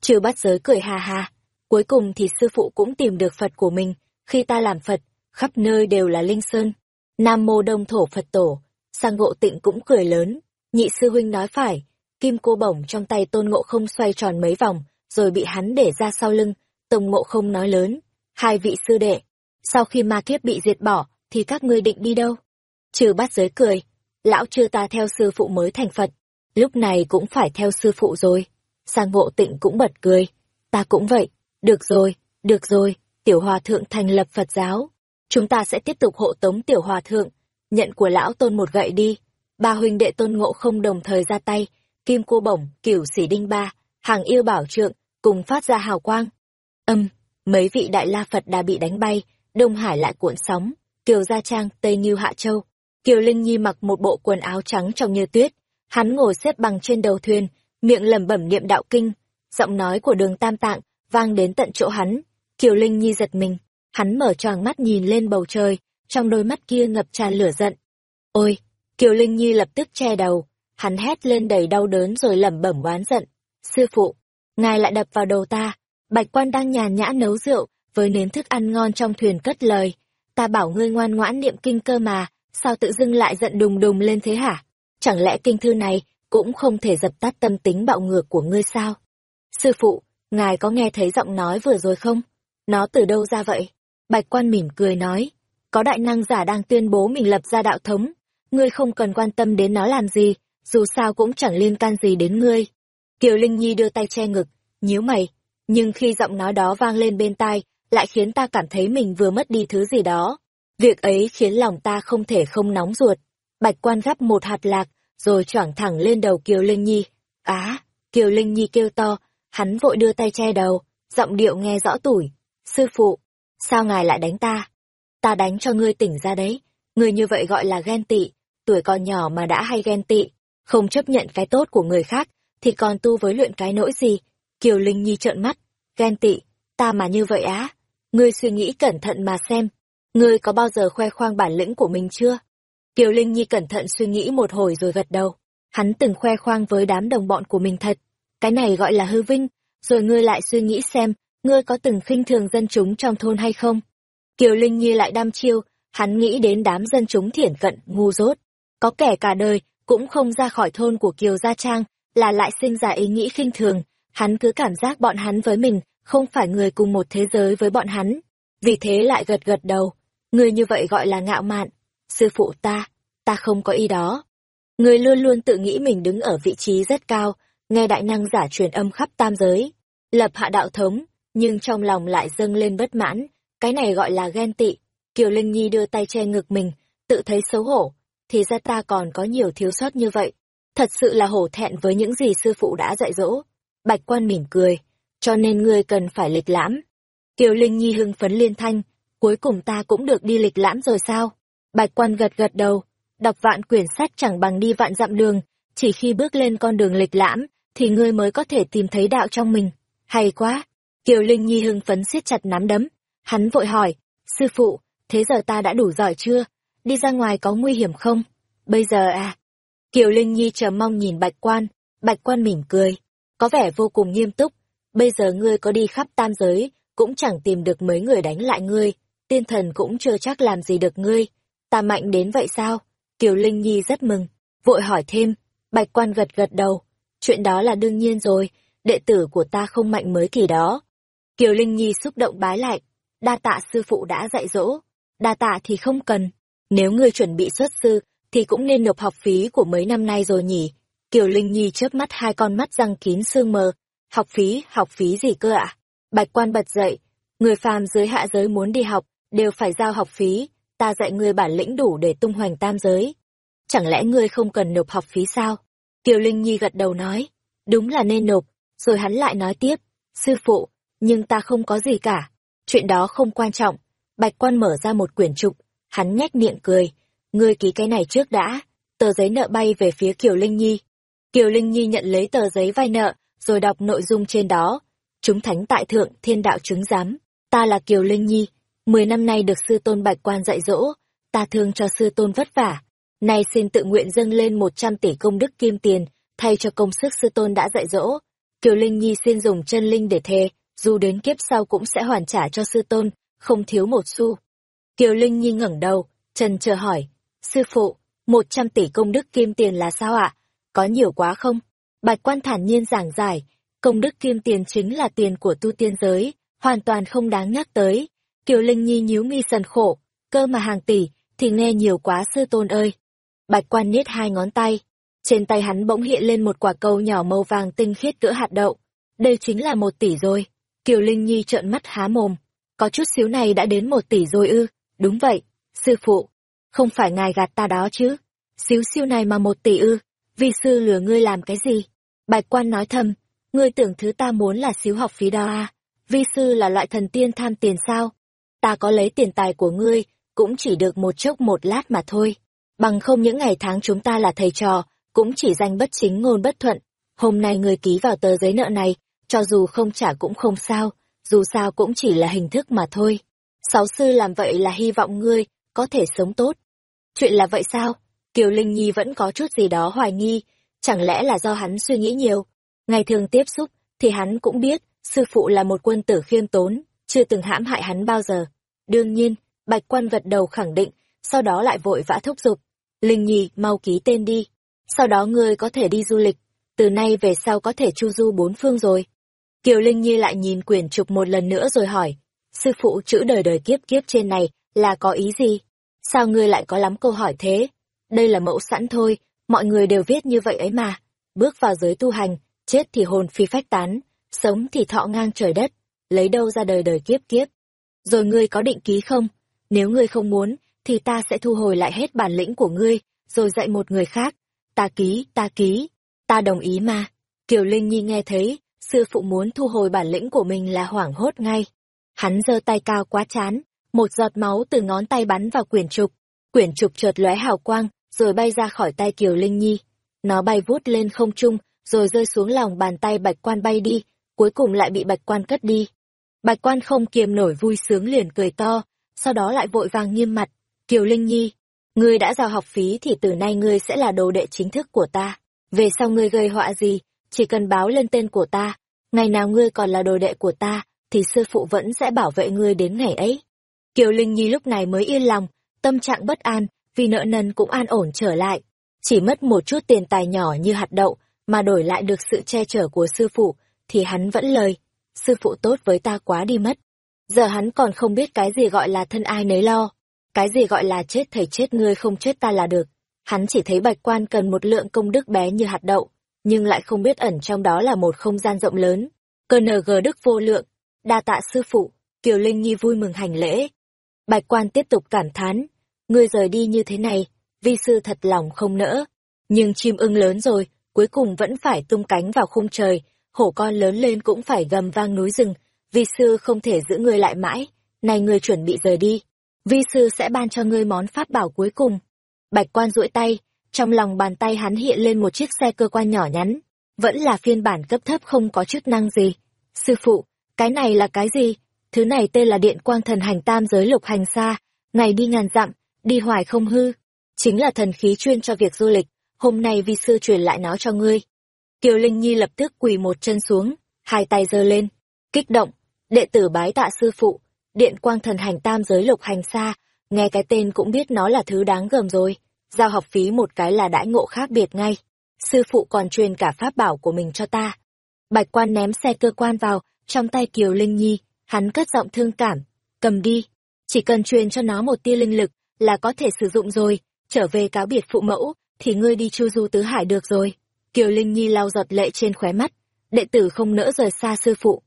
Chư bắt giới cười ha ha, cuối cùng thì sư phụ cũng tìm được Phật của mình, khi ta làm Phật, khắp nơi đều là linh sơn. Nam mô đông thổ Phật tổ, sang ngộ tịnh cũng cười lớn, nhị sư huynh nói phải, kim cô bổng trong tay tôn ngộ không xoay tròn mấy vòng, rồi bị hắn để ra sau lưng, tông ngộ không nói lớn, hai vị sư đệ, sau khi ma kiếp bị diệt bỏ, thì các ngươi định đi đâu? Trừ bắt giới cười, lão chưa ta theo sư phụ mới thành Phật, lúc này cũng phải theo sư phụ rồi. Sang ngộ tịnh cũng bật cười, ta cũng vậy, được rồi, được rồi, tiểu hòa thượng thành lập Phật giáo, chúng ta sẽ tiếp tục hộ tống tiểu hòa thượng, nhận của lão tôn một gậy đi. Ba huynh đệ tôn ngộ không đồng thời ra tay, kim cô bổng, cửu sỉ đinh ba, hàng yêu bảo trượng, cùng phát ra hào quang. Âm, mấy vị đại la Phật đã bị đánh bay, Đông Hải lại cuộn sóng, Kiều Gia Trang, Tây Như Hạ Châu. Kiều Linh Nhi mặc một bộ quần áo trắng trong như tuyết, hắn ngồi xếp bằng trên đầu thuyền, miệng lẩm bẩm niệm đạo kinh, giọng nói của đường tam tạng, vang đến tận chỗ hắn. Kiều Linh Nhi giật mình, hắn mở tròn mắt nhìn lên bầu trời, trong đôi mắt kia ngập tràn lửa giận. Ôi! Kiều Linh Nhi lập tức che đầu, hắn hét lên đầy đau đớn rồi lẩm bẩm oán giận. Sư phụ, ngài lại đập vào đầu ta, bạch quan đang nhàn nhã nấu rượu, với nếm thức ăn ngon trong thuyền cất lời. Ta bảo ngươi ngoan ngoãn niệm kinh cơ mà, sao tự dưng lại giận đùng đùng lên thế hả? Chẳng lẽ kinh thư này cũng không thể dập tắt tâm tính bạo ngược của ngươi sao? Sư phụ, ngài có nghe thấy giọng nói vừa rồi không? Nó từ đâu ra vậy? Bạch quan mỉm cười nói, có đại năng giả đang tuyên bố mình lập ra đạo thống, ngươi không cần quan tâm đến nó làm gì, dù sao cũng chẳng liên can gì đến ngươi. Kiều Linh Nhi đưa tay che ngực, nhíu mày, nhưng khi giọng nói đó vang lên bên tai, lại khiến ta cảm thấy mình vừa mất đi thứ gì đó. Việc ấy khiến lòng ta không thể không nóng ruột. Bạch quan gắp một hạt lạc, rồi choảng thẳng lên đầu Kiều Linh Nhi. Á, Kiều Linh Nhi kêu to, hắn vội đưa tay che đầu, giọng điệu nghe rõ tủi. Sư phụ, sao ngài lại đánh ta? Ta đánh cho ngươi tỉnh ra đấy. Ngươi như vậy gọi là ghen tị, tuổi còn nhỏ mà đã hay ghen tị, không chấp nhận cái tốt của người khác, thì còn tu với luyện cái nỗi gì? Kiều Linh Nhi trợn mắt, ghen tị, ta mà như vậy á? Ngươi suy nghĩ cẩn thận mà xem, ngươi có bao giờ khoe khoang bản lĩnh của mình chưa? Kiều Linh Nhi cẩn thận suy nghĩ một hồi rồi gật đầu. Hắn từng khoe khoang với đám đồng bọn của mình thật. Cái này gọi là hư vinh, rồi ngươi lại suy nghĩ xem, ngươi có từng khinh thường dân chúng trong thôn hay không? Kiều Linh Nhi lại đam chiêu, hắn nghĩ đến đám dân chúng thiển cận, ngu dốt. Có kẻ cả đời, cũng không ra khỏi thôn của Kiều Gia Trang, là lại sinh ra ý nghĩ khinh thường, hắn cứ cảm giác bọn hắn với mình, không phải người cùng một thế giới với bọn hắn. Vì thế lại gật gật đầu, người như vậy gọi là ngạo mạn. Sư phụ ta, ta không có ý đó. Người luôn luôn tự nghĩ mình đứng ở vị trí rất cao, nghe đại năng giả truyền âm khắp tam giới, lập hạ đạo thống, nhưng trong lòng lại dâng lên bất mãn, cái này gọi là ghen tị. Kiều Linh Nhi đưa tay che ngực mình, tự thấy xấu hổ, thì ra ta còn có nhiều thiếu sót như vậy. Thật sự là hổ thẹn với những gì sư phụ đã dạy dỗ. Bạch quan mỉm cười, cho nên ngươi cần phải lịch lãm. Kiều Linh Nhi hưng phấn liên thanh, cuối cùng ta cũng được đi lịch lãm rồi sao? Bạch quan gật gật đầu, đọc vạn quyển sách chẳng bằng đi vạn dặm đường, chỉ khi bước lên con đường lịch lãm, thì ngươi mới có thể tìm thấy đạo trong mình. Hay quá! Kiều Linh Nhi hưng phấn siết chặt nắm đấm. Hắn vội hỏi, sư phụ, thế giờ ta đã đủ giỏi chưa? Đi ra ngoài có nguy hiểm không? Bây giờ à? Kiều Linh Nhi chờ mong nhìn bạch quan, bạch quan mỉm cười, có vẻ vô cùng nghiêm túc. Bây giờ ngươi có đi khắp tam giới, cũng chẳng tìm được mấy người đánh lại ngươi, tiên thần cũng chưa chắc làm gì được ngươi. Ta mạnh đến vậy sao? Kiều Linh Nhi rất mừng, vội hỏi thêm, bạch quan gật gật đầu. Chuyện đó là đương nhiên rồi, đệ tử của ta không mạnh mới kỳ đó. Kiều Linh Nhi xúc động bái lại, đa tạ sư phụ đã dạy dỗ, đa tạ thì không cần, nếu ngươi chuẩn bị xuất sư, thì cũng nên nộp học phí của mấy năm nay rồi nhỉ. Kiều Linh Nhi chớp mắt hai con mắt răng kín sương mờ. Học phí, học phí gì cơ ạ? Bạch quan bật dậy, người phàm dưới hạ giới muốn đi học, đều phải giao học phí, ta dạy ngươi bản lĩnh đủ để tung hoành tam giới. Chẳng lẽ ngươi không cần nộp học phí sao? Kiều Linh Nhi gật đầu nói, đúng là nên nộp, rồi hắn lại nói tiếp, sư phụ, nhưng ta không có gì cả, chuyện đó không quan trọng. Bạch quan mở ra một quyển trục, hắn nhếch miệng cười, ngươi ký cái này trước đã, tờ giấy nợ bay về phía Kiều Linh Nhi. Kiều Linh Nhi nhận lấy tờ giấy vay nợ, rồi đọc nội dung trên đó. Chúng thánh tại thượng, thiên đạo chứng giám. Ta là Kiều Linh Nhi, mười năm nay được sư tôn bạch quan dạy dỗ, ta thương cho sư tôn vất vả. Nay xin tự nguyện dâng lên một trăm tỷ công đức kim tiền, thay cho công sức sư tôn đã dạy dỗ. Kiều Linh Nhi xin dùng chân linh để thề, dù đến kiếp sau cũng sẽ hoàn trả cho sư tôn, không thiếu một xu. Kiều Linh Nhi ngẩng đầu, trần chờ hỏi, sư phụ, một trăm tỷ công đức kim tiền là sao ạ? Có nhiều quá không? Bạch quan thản nhiên giảng giải, công đức kim tiền chính là tiền của tu tiên giới, hoàn toàn không đáng nhắc tới. Kiều Linh Nhi nhíu mi sần khổ, cơ mà hàng tỷ, thì nghe nhiều quá sư tôn ơi. Bạch quan niết hai ngón tay, trên tay hắn bỗng hiện lên một quả cầu nhỏ màu vàng tinh khiết cỡ hạt đậu. Đây chính là một tỷ rồi. Kiều Linh Nhi trợn mắt há mồm. Có chút xíu này đã đến một tỷ rồi ư, đúng vậy, sư phụ. Không phải ngài gạt ta đó chứ. Xíu siêu này mà một tỷ ư, Vì sư lừa ngươi làm cái gì? Bạch quan nói thầm, ngươi tưởng thứ ta muốn là xíu học phí đó à? Vi sư là loại thần tiên tham tiền sao? Ta có lấy tiền tài của ngươi, cũng chỉ được một chốc một lát mà thôi. Bằng không những ngày tháng chúng ta là thầy trò, cũng chỉ danh bất chính ngôn bất thuận. Hôm nay ngươi ký vào tờ giấy nợ này, cho dù không trả cũng không sao, dù sao cũng chỉ là hình thức mà thôi. Sáu sư làm vậy là hy vọng ngươi có thể sống tốt. Chuyện là vậy sao? Kiều Linh Nhi vẫn có chút gì đó hoài nghi, chẳng lẽ là do hắn suy nghĩ nhiều. Ngày thường tiếp xúc, thì hắn cũng biết, sư phụ là một quân tử khiêm tốn, chưa từng hãm hại hắn bao giờ. Đương nhiên, Bạch Quan gật đầu khẳng định, sau đó lại vội vã thúc giục. Linh Nhi, mau ký tên đi. Sau đó ngươi có thể đi du lịch, từ nay về sau có thể chu du bốn phương rồi. Kiều Linh Nhi lại nhìn quyển trục một lần nữa rồi hỏi, sư phụ chữ đời đời kiếp kiếp trên này là có ý gì? Sao ngươi lại có lắm câu hỏi thế? Đây là mẫu sẵn thôi, mọi người đều viết như vậy ấy mà. Bước vào giới tu hành, chết thì hồn phi phách tán, sống thì thọ ngang trời đất, lấy đâu ra đời đời kiếp kiếp. Rồi ngươi có định ký không? Nếu ngươi không muốn, thì ta sẽ thu hồi lại hết bản lĩnh của ngươi, rồi dạy một người khác. Ta ký, ta ký, ta đồng ý mà. Kiều Linh Nhi nghe thấy, sư phụ muốn thu hồi bản lĩnh của mình là hoảng hốt ngay. Hắn giơ tay cao quá chán, một giọt máu từ ngón tay bắn vào quyển trục. Quyển trục chợt lóe hào quang, rồi bay ra khỏi tay Kiều Linh Nhi. Nó bay vút lên không trung, rồi rơi xuống lòng bàn tay bạch quan bay đi, cuối cùng lại bị bạch quan cất đi. Bạch quan không kiềm nổi vui sướng liền cười to, sau đó lại vội vàng nghiêm mặt. Kiều Linh Nhi, ngươi đã giao học phí thì từ nay ngươi sẽ là đồ đệ chính thức của ta. Về sau ngươi gây họa gì, chỉ cần báo lên tên của ta. Ngày nào ngươi còn là đồ đệ của ta, thì sư phụ vẫn sẽ bảo vệ ngươi đến ngày ấy. Kiều Linh Nhi lúc này mới yên lòng, tâm trạng bất an, vì nợ nần cũng an ổn trở lại. Chỉ mất một chút tiền tài nhỏ như hạt đậu, mà đổi lại được sự che chở của sư phụ, thì hắn vẫn lời. Sư phụ tốt với ta quá đi mất. Giờ hắn còn không biết cái gì gọi là thân ai nấy lo. Cái gì gọi là chết thầy chết ngươi không chết ta là được. Hắn chỉ thấy bạch quan cần một lượng công đức bé như hạt đậu, nhưng lại không biết ẩn trong đó là một không gian rộng lớn. Cơ NG đức vô lượng, đa tạ sư phụ, Kiều Linh Nhi vui mừng hành lễ. Bạch quan tiếp tục cảm thán, ngươi rời đi như thế này, vi sư thật lòng không nỡ. Nhưng chim ưng lớn rồi, cuối cùng vẫn phải tung cánh vào khung trời, hổ con lớn lên cũng phải gầm vang núi rừng, vi sư không thể giữ ngươi lại mãi, này ngươi chuẩn bị rời đi. Vi sư sẽ ban cho ngươi món pháp bảo cuối cùng. Bạch quan duỗi tay, trong lòng bàn tay hắn hiện lên một chiếc xe cơ quan nhỏ nhắn, vẫn là phiên bản cấp thấp không có chức năng gì. Sư phụ, cái này là cái gì? Thứ này tên là điện quang thần hành tam giới lục hành xa, ngày đi ngàn dặm, đi hoài không hư. Chính là thần khí chuyên cho việc du lịch, hôm nay vi sư truyền lại nó cho ngươi. Kiều Linh Nhi lập tức quỳ một chân xuống, hai tay giơ lên, kích động, đệ tử bái tạ sư phụ, điện quang thần hành tam giới lục hành xa, nghe cái tên cũng biết nó là thứ đáng gờm rồi, giao học phí một cái là đãi ngộ khác biệt ngay. Sư phụ còn truyền cả pháp bảo của mình cho ta. Bạch quan ném xe cơ quan vào, trong tay Kiều Linh Nhi, hắn cất giọng thương cảm, cầm đi, chỉ cần truyền cho nó một tia linh lực là có thể sử dụng rồi, trở về cáo biệt phụ mẫu, thì ngươi đi chu du tứ hải được rồi. Kiều Linh Nhi lau giọt lệ trên khóe mắt, đệ tử không nỡ rời xa sư phụ.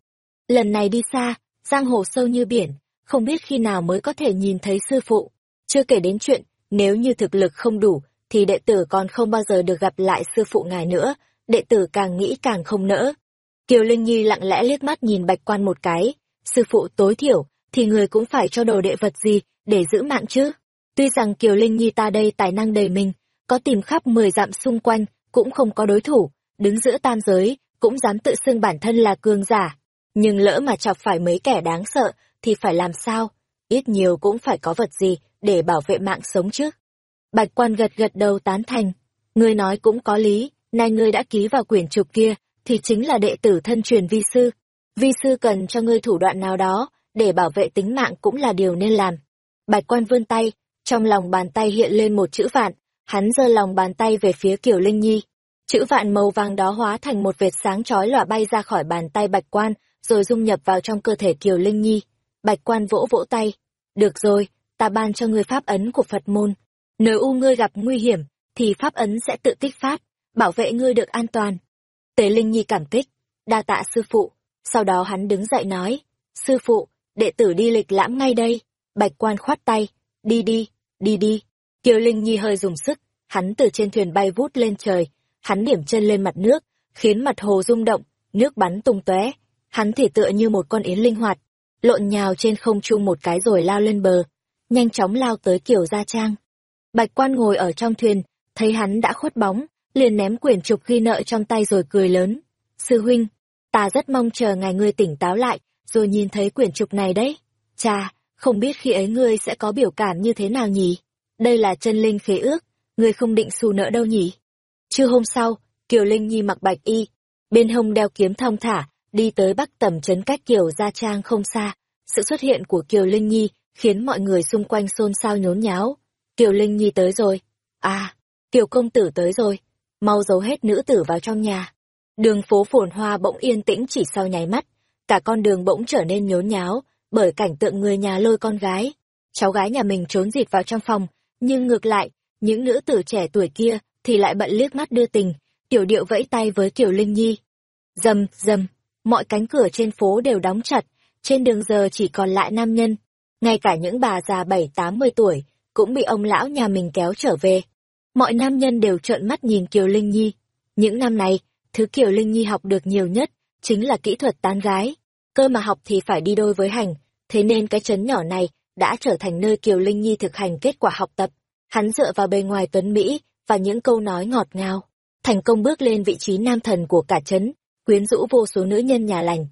Lần này đi xa, giang hồ sâu như biển, không biết khi nào mới có thể nhìn thấy sư phụ. Chưa kể đến chuyện, nếu như thực lực không đủ, thì đệ tử còn không bao giờ được gặp lại sư phụ ngài nữa, đệ tử càng nghĩ càng không nỡ. Kiều Linh Nhi lặng lẽ liếc mắt nhìn bạch quan một cái, sư phụ tối thiểu, thì người cũng phải cho đồ đệ vật gì, để giữ mạng chứ. Tuy rằng Kiều Linh Nhi ta đây tài năng đầy mình, có tìm khắp mười dặm xung quanh, cũng không có đối thủ, đứng giữa tam giới, cũng dám tự xưng bản thân là cường giả. Nhưng lỡ mà chọc phải mấy kẻ đáng sợ, thì phải làm sao? Ít nhiều cũng phải có vật gì để bảo vệ mạng sống chứ. Bạch quan gật gật đầu tán thành. Ngươi nói cũng có lý, nay ngươi đã ký vào quyển trục kia, thì chính là đệ tử thân truyền vi sư. Vi sư cần cho ngươi thủ đoạn nào đó, để bảo vệ tính mạng cũng là điều nên làm. Bạch quan vươn tay, trong lòng bàn tay hiện lên một chữ vạn, hắn giơ lòng bàn tay về phía Kiều Linh Nhi. Chữ vạn màu vàng đó hóa thành một vệt sáng chói lòa bay ra khỏi bàn tay bạch quan, rồi dung nhập vào trong cơ thể Kiều Linh Nhi. Bạch quan vỗ vỗ tay. Được rồi, ta ban cho ngươi pháp ấn của Phật môn. Nếu u ngươi gặp nguy hiểm, thì pháp ấn sẽ tự kích phát, bảo vệ ngươi được an toàn. Tế Linh Nhi cảm kích, đa tạ sư phụ. Sau đó hắn đứng dậy nói, sư phụ, đệ tử đi lịch lãm ngay đây. Bạch quan khoát tay, đi đi, đi đi. Kiều Linh Nhi hơi dùng sức, hắn từ trên thuyền bay vút lên trời, hắn điểm chân lên mặt nước, khiến mặt hồ rung động, nước bắn tung tóe. Hắn thì tựa như một con yến linh hoạt, lộn nhào trên không trung một cái rồi lao lên bờ, nhanh chóng lao tới Kiều Gia Trang. Bạch quan ngồi ở trong thuyền, thấy hắn đã khuất bóng, liền ném quyển trục ghi nợ trong tay rồi cười lớn. Sư huynh, ta rất mong chờ ngày ngươi tỉnh táo lại, rồi nhìn thấy quyển trục này đấy. Cha, không biết khi ấy ngươi sẽ có biểu cảm như thế nào nhỉ? Đây là chân linh khế ước, ngươi không định xù nợ đâu nhỉ? Trưa hôm sau, Kiều Linh Nhi mặc bạch y, bên hông đeo kiếm thong thả, đi tới bắc tầm trấn cách Kiều Gia Trang không xa. Sự xuất hiện của Kiều Linh Nhi khiến mọi người xung quanh xôn xao nhốn nháo. Kiều Linh Nhi tới rồi. À, Kiều công tử tới rồi. Mau giấu hết nữ tử vào trong nhà. Đường phố phồn hoa bỗng yên tĩnh chỉ sau nháy mắt. Cả con đường bỗng trở nên nhốn nháo, bởi cảnh tượng người nhà lôi con gái. Cháu gái nhà mình trốn dịt vào trong phòng, nhưng ngược lại, những nữ tử trẻ tuổi kia thì lại bận liếc mắt đưa tình, tiểu điệu vẫy tay với Kiều Linh Nhi. Dầm, dầm, mọi cánh cửa trên phố đều đóng chặt, trên đường giờ chỉ còn lại nam nhân. Ngay cả những bà già bảy tám mươi tuổi, cũng bị ông lão nhà mình kéo trở về. Mọi nam nhân đều trợn mắt nhìn Kiều Linh Nhi. Những năm này, thứ Kiều Linh Nhi học được nhiều nhất, chính là kỹ thuật tán gái. Cơ mà học thì phải đi đôi với hành, thế nên cái chấn nhỏ này đã trở thành nơi Kiều Linh Nhi thực hành kết quả học tập. Hắn dựa vào bề ngoài tuấn Mỹ và những câu nói ngọt ngào, thành công bước lên vị trí nam thần của cả chấn, quyến rũ vô số nữ nhân nhà lành.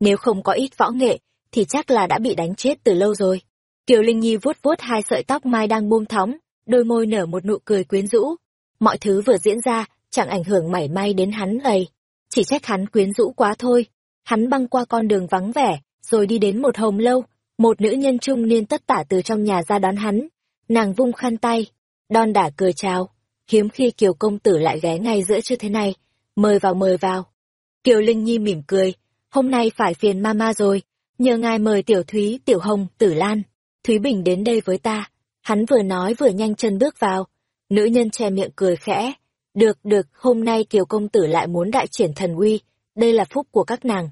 Nếu không có ít võ nghệ, thì chắc là đã bị đánh chết từ lâu rồi. Kiều Linh Nhi vuốt vuốt hai sợi tóc mai đang buông thóng, đôi môi nở một nụ cười quyến rũ. Mọi thứ vừa diễn ra, chẳng ảnh hưởng mảy may đến hắn ấy. Chỉ trách hắn quyến rũ quá thôi. Hắn băng qua con đường vắng vẻ, rồi đi đến một hồng lâu. Một nữ nhân trung niên tất tả từ trong nhà ra đón hắn. Nàng vung khăn tay, đon đả cười chào. Hiếm khi Kiều công tử lại ghé ngay giữa chưa thế này. Mời vào mời vào. Kiều Linh Nhi mỉm cười. Hôm nay phải phiền mama rồi. Nhờ ngài mời tiểu thúy, tiểu hồng, tử lan. Thúy Bình đến đây với ta. Hắn vừa nói vừa nhanh chân bước vào. Nữ nhân che miệng cười khẽ. Được, được, hôm nay Kiều Công Tử lại muốn đại triển thần uy. Đây là phúc của các nàng.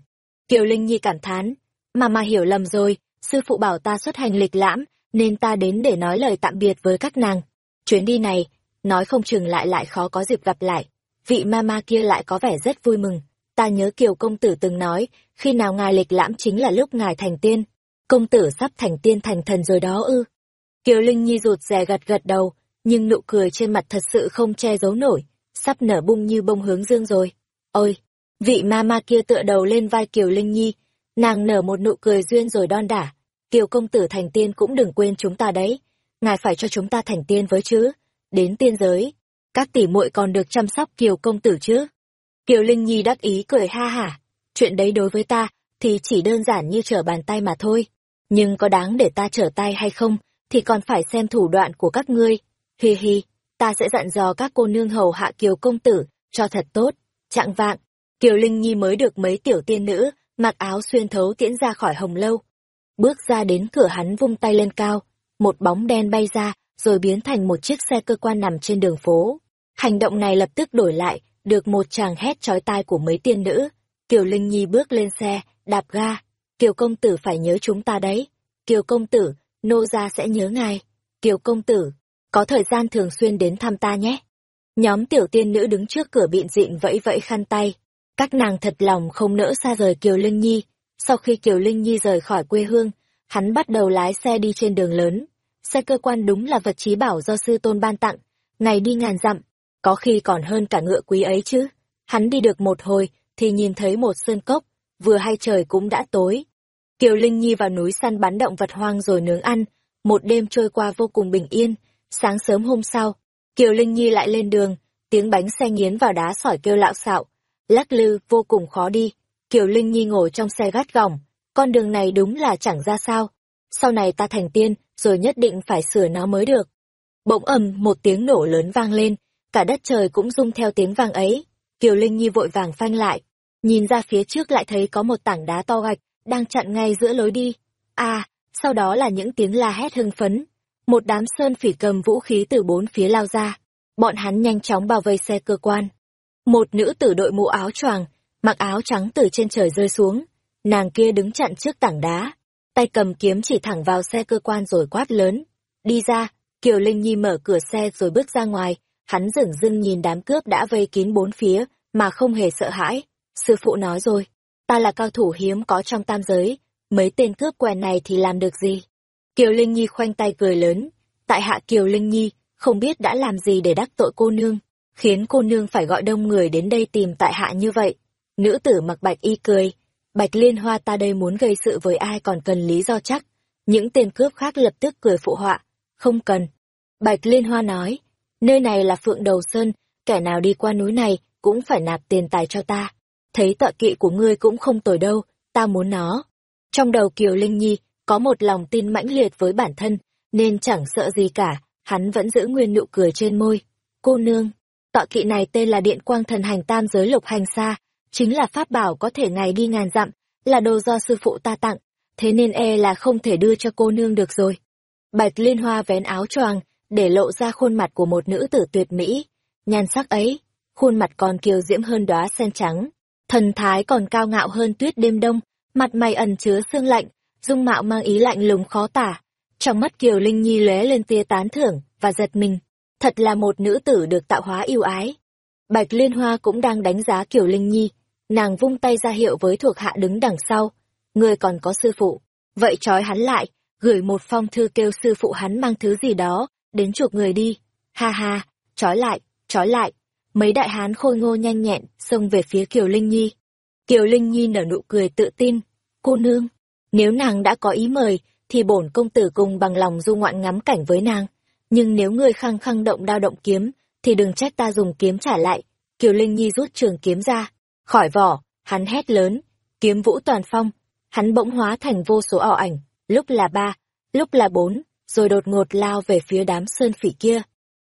Kiều Linh Nhi cảm thán. Mà mà hiểu lầm rồi, sư phụ bảo ta xuất hành lịch lãm, nên ta đến để nói lời tạm biệt với các nàng. Chuyến đi này, nói không chừng lại lại khó có dịp gặp lại. Vị mama kia lại có vẻ rất vui mừng. Ta nhớ Kiều Công Tử từng nói, khi nào ngài lịch lãm chính là lúc ngài thành tiên công tử sắp thành tiên thành thần rồi đó ư. Kiều Linh Nhi rụt rè gật gật đầu, nhưng nụ cười trên mặt thật sự không che giấu nổi, sắp nở bung như bông hướng dương rồi. Ôi, vị ma ma kia tựa đầu lên vai Kiều Linh Nhi, nàng nở một nụ cười duyên rồi đon đả. Kiều công tử thành tiên cũng đừng quên chúng ta đấy, ngài phải cho chúng ta thành tiên với chứ, đến tiên giới, các tỷ muội còn được chăm sóc Kiều công tử chứ. Kiều Linh Nhi đắc ý cười ha hả, chuyện đấy đối với ta thì chỉ đơn giản như trở bàn tay mà thôi nhưng có đáng để ta trở tay hay không, thì còn phải xem thủ đoạn của các ngươi. Hi hi, ta sẽ dặn dò các cô nương hầu hạ kiều công tử, cho thật tốt. Trạng vạng, kiều Linh Nhi mới được mấy tiểu tiên nữ, mặc áo xuyên thấu tiễn ra khỏi hồng lâu. Bước ra đến cửa hắn vung tay lên cao, một bóng đen bay ra, rồi biến thành một chiếc xe cơ quan nằm trên đường phố. Hành động này lập tức đổi lại, được một chàng hét chói tai của mấy tiên nữ. Kiều Linh Nhi bước lên xe, đạp ga. Kiều công tử phải nhớ chúng ta đấy. Kiều công tử, nô gia sẽ nhớ ngài. Kiều công tử, có thời gian thường xuyên đến thăm ta nhé. Nhóm tiểu tiên nữ đứng trước cửa bịn dịn vẫy vẫy khăn tay. Các nàng thật lòng không nỡ xa rời Kiều Linh Nhi. Sau khi Kiều Linh Nhi rời khỏi quê hương, hắn bắt đầu lái xe đi trên đường lớn. Xe cơ quan đúng là vật trí bảo do sư tôn ban tặng, ngày đi ngàn dặm, có khi còn hơn cả ngựa quý ấy chứ. Hắn đi được một hồi, thì nhìn thấy một sơn cốc, vừa hay trời cũng đã tối. Kiều Linh Nhi vào núi săn bắn động vật hoang rồi nướng ăn, một đêm trôi qua vô cùng bình yên, sáng sớm hôm sau, Kiều Linh Nhi lại lên đường, tiếng bánh xe nghiến vào đá sỏi kêu lạo xạo, lắc lư vô cùng khó đi. Kiều Linh Nhi ngồi trong xe gắt gỏng, con đường này đúng là chẳng ra sao. Sau này ta thành tiên, rồi nhất định phải sửa nó mới được. Bỗng ầm một tiếng nổ lớn vang lên, cả đất trời cũng rung theo tiếng vang ấy. Kiều Linh Nhi vội vàng phanh lại, nhìn ra phía trước lại thấy có một tảng đá to gạch, đang chặn ngay giữa lối đi. À, sau đó là những tiếng la hét hưng phấn. Một đám sơn phỉ cầm vũ khí từ bốn phía lao ra. Bọn hắn nhanh chóng bao vây xe cơ quan. Một nữ tử đội mũ áo choàng, mặc áo trắng từ trên trời rơi xuống. Nàng kia đứng chặn trước tảng đá, tay cầm kiếm chỉ thẳng vào xe cơ quan rồi quát lớn. Đi ra, Kiều Linh Nhi mở cửa xe rồi bước ra ngoài, hắn dửng dưng nhìn đám cướp đã vây kín bốn phía, mà không hề sợ hãi. Sư phụ nói rồi, ta là cao thủ hiếm có trong tam giới, mấy tên cướp quen này thì làm được gì? Kiều Linh Nhi khoanh tay cười lớn, tại hạ Kiều Linh Nhi, không biết đã làm gì để đắc tội cô nương, khiến cô nương phải gọi đông người đến đây tìm tại hạ như vậy. Nữ tử mặc bạch y cười, bạch liên hoa ta đây muốn gây sự với ai còn cần lý do chắc. Những tên cướp khác lập tức cười phụ họa, không cần. Bạch liên hoa nói, nơi này là phượng đầu sơn, kẻ nào đi qua núi này cũng phải nạp tiền tài cho ta. Thấy tọa kỵ của ngươi cũng không tồi đâu, ta muốn nó. Trong đầu Kiều Linh Nhi có một lòng tin mãnh liệt với bản thân, nên chẳng sợ gì cả, hắn vẫn giữ nguyên nụ cười trên môi. Cô nương, tọa kỵ này tên là Điện Quang Thần Hành Tam Giới Lục Hành Sa, chính là pháp bảo có thể ngày đi ngàn dặm, là đồ do sư phụ ta tặng, thế nên e là không thể đưa cho cô nương được rồi. Bạch Liên Hoa vén áo choàng, để lộ ra khuôn mặt của một nữ tử tuyệt mỹ. Nhan sắc ấy, khuôn mặt còn kiều diễm hơn đóa sen trắng, thần thái còn cao ngạo hơn tuyết đêm đông, mặt mày ẩn chứa sương lạnh, dung mạo mang ý lạnh lùng khó tả. Trong mắt Kiều Linh Nhi lóe lên tia tán thưởng và giật mình, thật là một nữ tử được tạo hóa yêu ái. Bạch Liên Hoa cũng đang đánh giá Kiều Linh Nhi, nàng vung tay ra hiệu với thuộc hạ đứng đằng sau, người còn có sư phụ, vậy trói hắn lại, gửi một phong thư kêu sư phụ hắn mang thứ gì đó, đến chuộc người đi. Ha ha, trói lại, trói lại. Mấy đại hán khôi ngô nhanh nhẹn, xông về phía Kiều Linh Nhi. Kiều Linh Nhi nở nụ cười tự tin. Cô nương, nếu nàng đã có ý mời, thì bổn công tử cùng bằng lòng du ngoạn ngắm cảnh với nàng. Nhưng nếu ngươi khăng khăng động đao động kiếm, thì đừng trách ta dùng kiếm trả lại. Kiều Linh Nhi rút trường kiếm ra, khỏi vỏ, hắn hét lớn, kiếm vũ toàn phong. Hắn bỗng hóa thành vô số ảo ảnh, lúc là ba, lúc là bốn, rồi đột ngột lao về phía đám sơn phỉ kia.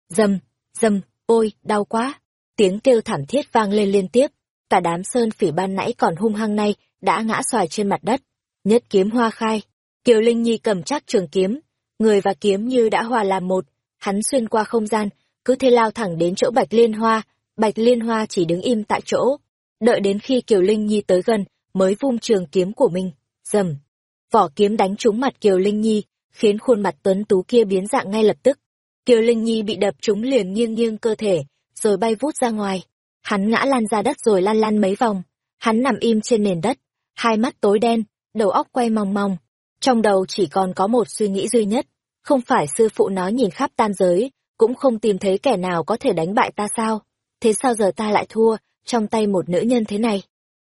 Dầm, dầm, ôi, đau quá. Tiếng kêu thảm thiết vang lên liên tiếp, cả đám sơn phỉ ban nãy còn hung hăng nay đã ngã xoài trên mặt đất. Nhất kiếm hoa khai, Kiều Linh Nhi cầm chắc trường kiếm, người và kiếm như đã hòa làm một, hắn xuyên qua không gian, cứ thế lao thẳng đến chỗ Bạch Liên Hoa, Bạch Liên Hoa chỉ đứng im tại chỗ, đợi đến khi Kiều Linh Nhi tới gần, mới vung trường kiếm của mình, dầm. Vỏ kiếm đánh trúng mặt Kiều Linh Nhi, khiến khuôn mặt tuấn tú kia biến dạng ngay lập tức. Kiều Linh Nhi bị đập trúng liền nghiêng nghiêng cơ thể, rồi bay vút ra ngoài. Hắn ngã lăn ra đất rồi lăn lăn mấy vòng. Hắn nằm im trên nền đất, hai mắt tối đen, đầu óc quay mòng mòng. Trong đầu chỉ còn có một suy nghĩ duy nhất, không phải sư phụ nói nhìn khắp tam giới, cũng không tìm thấy kẻ nào có thể đánh bại ta sao? Thế sao giờ ta lại thua, trong tay một nữ nhân thế này?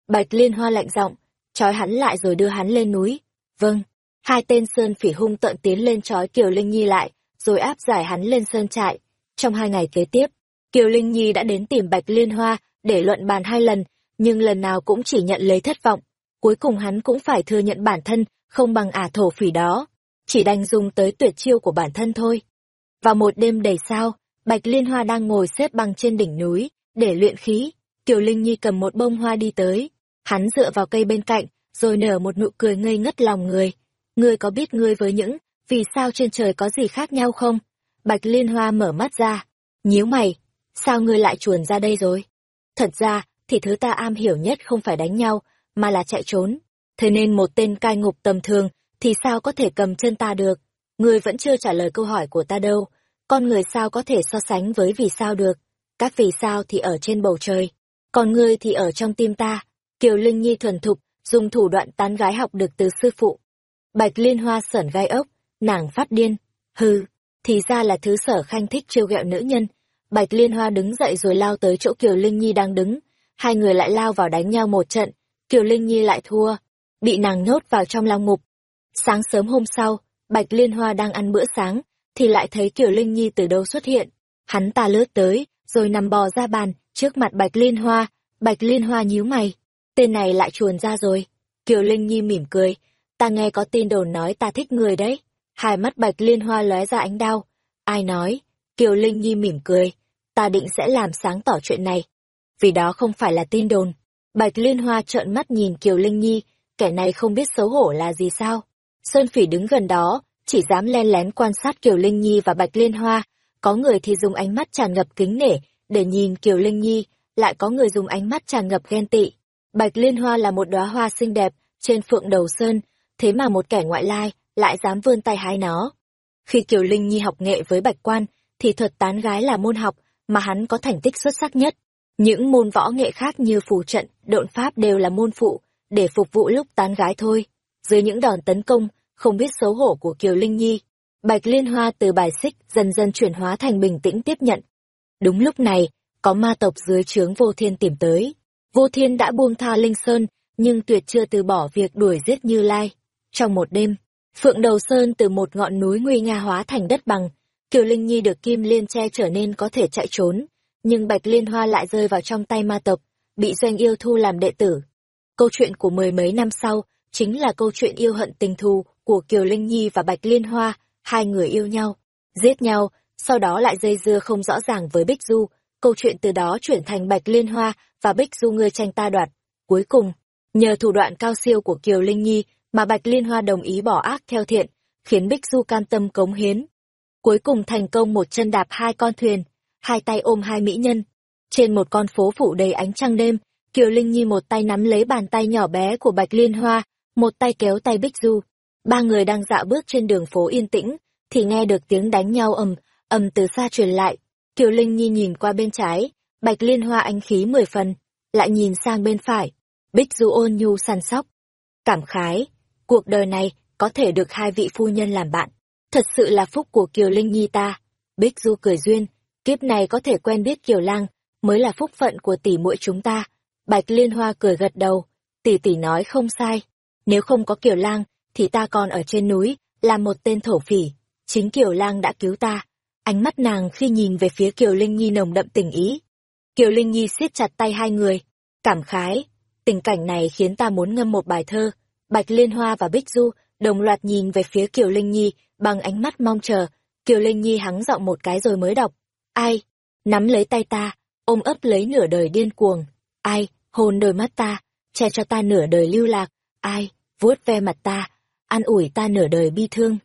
Bạch Liên Hoa lạnh giọng, trói hắn lại rồi đưa hắn lên núi. Vâng, hai tên sơn phỉ hung tận tiến lên trói Kiều Linh Nhi lại, rồi áp giải hắn lên sơn trại. Trong hai ngày kế tiếp, Kiều Linh Nhi đã đến tìm Bạch Liên Hoa để luận bàn hai lần, nhưng lần nào cũng chỉ nhận lấy thất vọng. Cuối cùng hắn cũng phải thừa nhận bản thân không bằng ả thổ phỉ đó, chỉ đành dùng tới tuyệt chiêu của bản thân thôi. Vào một đêm đầy sao, Bạch Liên Hoa đang ngồi xếp bằng trên đỉnh núi, để luyện khí. Kiều Linh Nhi cầm một bông hoa đi tới, hắn dựa vào cây bên cạnh, rồi nở một nụ cười ngây ngất lòng người. Ngươi có biết ngươi với những, vì sao trên trời có gì khác nhau không? Bạch Liên Hoa mở mắt ra, nhíu mày, sao ngươi lại chuồn ra đây rồi? Thật ra, thì thứ ta am hiểu nhất không phải đánh nhau, mà là chạy trốn. Thế nên một tên cai ngục tầm thường thì sao có thể cầm chân ta được? Ngươi vẫn chưa trả lời câu hỏi của ta đâu. Con người sao có thể so sánh với vì sao được? Các vì sao thì ở trên bầu trời, còn ngươi thì ở trong tim ta. Kiều Linh Nhi thuần thục, dùng thủ đoạn tán gái học được từ sư phụ. Bạch Liên Hoa sởn gai ốc, nàng phát điên. Hừ, thì ra là thứ sở khanh thích trêu ghẹo nữ nhân. Bạch Liên Hoa đứng dậy rồi lao tới chỗ Kiều Linh Nhi đang đứng. Hai người lại lao vào đánh nhau một trận. Kiều Linh Nhi lại thua, bị nàng nhốt vào trong lao ngục. Sáng sớm hôm sau, Bạch Liên Hoa đang ăn bữa sáng, thì lại thấy Kiều Linh Nhi từ đâu xuất hiện. Hắn ta lướt tới, rồi nằm bò ra bàn, trước mặt Bạch Liên Hoa. Bạch Liên Hoa nhíu mày. Tên này lại chuồn ra rồi. Kiều Linh Nhi mỉm cười. Ta nghe có tin đồn nói ta thích người đấy. Hai mắt Bạch Liên Hoa lóe ra ánh đau. Ai nói? Kiều Linh Nhi mỉm cười. Ta định sẽ làm sáng tỏ chuyện này. Vì đó không phải là tin đồn. Bạch Liên Hoa trợn mắt nhìn Kiều Linh Nhi, kẻ này không biết xấu hổ là gì sao. Sơn Phỉ đứng gần đó, chỉ dám len lén quan sát Kiều Linh Nhi và Bạch Liên Hoa, có người thì dùng ánh mắt tràn ngập kính nể để nhìn Kiều Linh Nhi, lại có người dùng ánh mắt tràn ngập ghen tị. Bạch Liên Hoa là một đóa hoa xinh đẹp trên phượng đầu sơn, thế mà một kẻ ngoại lai lại dám vươn tay hái nó. Khi Kiều Linh Nhi học nghệ với Bạch Quan, thì thuật tán gái là môn học mà hắn có thành tích xuất sắc nhất. Những môn võ nghệ khác như phù trận, độn pháp đều là môn phụ, để phục vụ lúc tán gái thôi. Dưới những đòn tấn công, không biết xấu hổ của Kiều Linh Nhi, Bạch Liên Hoa từ bài xích dần dần chuyển hóa thành bình tĩnh tiếp nhận. Đúng lúc này, có ma tộc dưới trướng Vô Thiên tìm tới. Vô Thiên đã buông tha Linh Sơn, nhưng tuyệt chưa từ bỏ việc đuổi giết Như Lai. Trong một đêm, Phượng Đầu Sơn từ một ngọn núi nguy nga hóa thành đất bằng, Kiều Linh Nhi được Kim Liên che trở nên có thể chạy trốn, nhưng Bạch Liên Hoa lại rơi vào trong tay ma tộc, bị Doanh Yêu thu làm đệ tử. Câu chuyện của mười mấy năm sau chính là câu chuyện yêu hận tình thù của Kiều Linh Nhi và Bạch Liên Hoa, hai người yêu nhau, giết nhau, sau đó lại dây dưa không rõ ràng với Bích Du, câu chuyện từ đó chuyển thành Bạch Liên Hoa và Bích Du ngươi tranh ta đoạt. Cuối cùng, nhờ thủ đoạn cao siêu của Kiều Linh Nhi mà Bạch Liên Hoa đồng ý bỏ ác theo thiện, khiến Bích Du can tâm cống hiến. Cuối cùng thành công một chân đạp hai con thuyền, hai tay ôm hai mỹ nhân. Trên một con phố phủ đầy ánh trăng đêm, Kiều Linh Nhi một tay nắm lấy bàn tay nhỏ bé của Bạch Liên Hoa, một tay kéo tay Bích Du. Ba người đang dạo bước trên đường phố yên tĩnh, thì nghe được tiếng đánh nhau ầm, ầm từ xa truyền lại. Kiều Linh Nhi nhìn qua bên trái, Bạch Liên Hoa anh khí mười phần, lại nhìn sang bên phải, Bích Du ôn nhu săn sóc. Cảm khái, cuộc đời này có thể được hai vị phu nhân làm bạn, thật sự là phúc của Kiều Linh Nhi ta. Bích Du cười duyên, kiếp này có thể quen biết Kiều Lang, mới là phúc phận của tỷ muội chúng ta. Bạch Liên Hoa cười gật đầu, tỷ tỷ nói không sai. Nếu không có Kiều Lang, thì ta còn ở trên núi, là một tên thổ phỉ. Chính Kiều Lang đã cứu ta. Ánh mắt nàng khi nhìn về phía Kiều Linh Nhi nồng đậm tình ý. Kiều Linh Nhi siết chặt tay hai người, cảm khái. Tình cảnh này khiến ta muốn ngâm một bài thơ. Bạch Liên Hoa và Bích Du đồng loạt nhìn về phía Kiều Linh Nhi bằng ánh mắt mong chờ. Kiều Linh Nhi hắng giọng một cái rồi mới đọc. Ai? Nắm lấy tay ta, ôm ấp lấy nửa đời điên cuồng. Ai? Hôn đôi mắt ta, che cho ta nửa đời lưu lạc. Ai? vuốt ve mặt ta, an ủi ta nửa đời bi thương.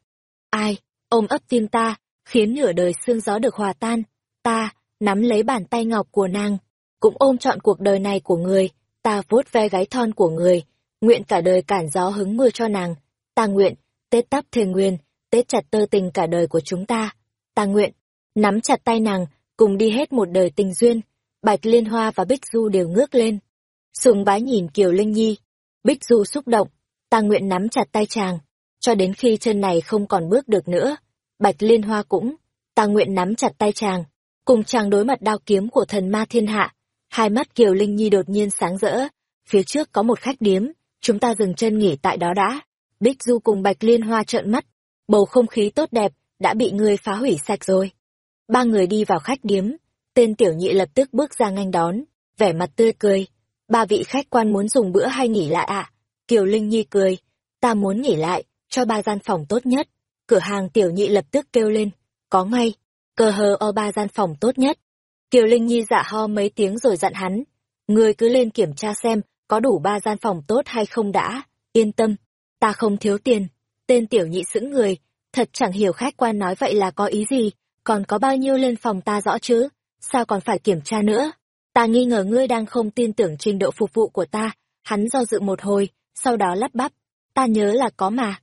Ai, ôm ấp tim ta, khiến nửa đời xương gió được hòa tan. Ta, nắm lấy bàn tay ngọc của nàng, cũng ôm trọn cuộc đời này của người, ta vuốt ve gáy thon của người, nguyện cả đời cản gió hứng mưa cho nàng. Ta nguyện, tết tắp thề nguyên, tết chặt tơ tình cả đời của chúng ta. Ta nguyện, nắm chặt tay nàng, cùng đi hết một đời tình duyên. Bạch Liên Hoa và Bích Du đều ngước lên. Sùng bái nhìn Kiều Linh Nhi. Bích Du xúc động, ta nguyện nắm chặt tay chàng, cho đến khi chân này không còn bước được nữa. Bạch Liên Hoa cũng, ta nguyện nắm chặt tay chàng, cùng chàng đối mặt đao kiếm của thần ma thiên hạ. Hai mắt Kiều Linh Nhi đột nhiên sáng rỡ, phía trước có một khách điếm, chúng ta dừng chân nghỉ tại đó đã. Bích Du cùng Bạch Liên Hoa trợn mắt, bầu không khí tốt đẹp, đã bị người phá hủy sạch rồi. Ba người đi vào khách điếm, tên tiểu nhị lập tức bước ra nghênh đón, vẻ mặt tươi cười. Ba vị khách quan muốn dùng bữa hay nghỉ lại ạ? Kiều Linh Nhi cười, ta muốn nghỉ lại, cho ba gian phòng tốt nhất. Cửa hàng tiểu nhị lập tức kêu lên, có ngay, cờ hờ o ba gian phòng tốt nhất. Kiều Linh Nhi dạ ho mấy tiếng rồi dặn hắn, người cứ lên kiểm tra xem có đủ ba gian phòng tốt hay không đã, yên tâm, ta không thiếu tiền. Tên tiểu nhị sững người, thật chẳng hiểu khách quan nói vậy là có ý gì, còn có bao nhiêu lên phòng ta rõ chứ, sao còn phải kiểm tra nữa. Ta nghi ngờ ngươi đang không tin tưởng trình độ phục vụ của ta. Hắn do dự một hồi, sau đó lắp bắp. Ta nhớ là có mà.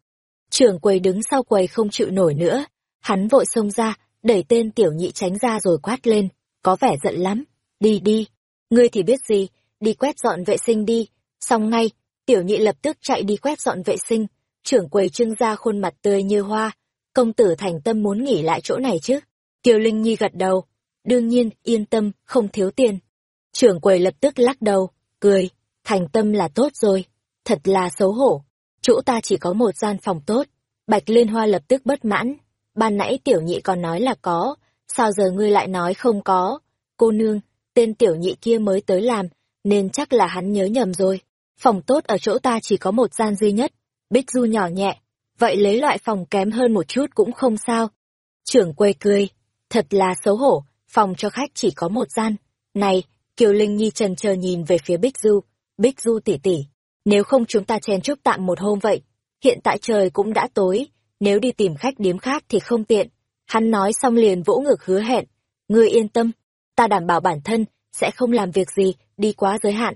Trưởng quầy đứng sau quầy không chịu nổi nữa. Hắn vội xông ra, đẩy tên tiểu nhị tránh ra rồi quát lên. Có vẻ giận lắm. Đi đi. Ngươi thì biết gì, đi quét dọn vệ sinh đi. Xong ngay, tiểu nhị lập tức chạy đi quét dọn vệ sinh. Trưởng quầy trưng ra khuôn mặt tươi như hoa. Công tử thành tâm muốn nghỉ lại chỗ này chứ. Kiều Linh Nhi gật đầu. Đương nhiên, yên tâm, không thiếu tiền. Trưởng quầy lập tức lắc đầu, cười. Thành tâm là tốt rồi. Thật là xấu hổ. Chỗ ta chỉ có một gian phòng tốt. Bạch Liên Hoa lập tức bất mãn. Ban nãy tiểu nhị còn nói là có. Sao giờ ngươi lại nói không có? Cô nương, tên tiểu nhị kia mới tới làm, nên chắc là hắn nhớ nhầm rồi. Phòng tốt ở chỗ ta chỉ có một gian duy nhất. Bích Du nhỏ nhẹ. Vậy lấy loại phòng kém hơn một chút cũng không sao. Trưởng quầy cười. Thật là xấu hổ, phòng cho khách chỉ có một gian. Này, Kiều Linh Nhi trần chờ nhìn về phía Bích Du. Bích Du tỷ tỷ, nếu không chúng ta chen chúc tạm một hôm vậy. Hiện tại trời cũng đã tối, nếu đi tìm khách điếm khác thì không tiện. Hắn nói xong liền vỗ ngực hứa hẹn. Ngươi yên tâm, ta đảm bảo bản thân, sẽ không làm việc gì, đi quá giới hạn.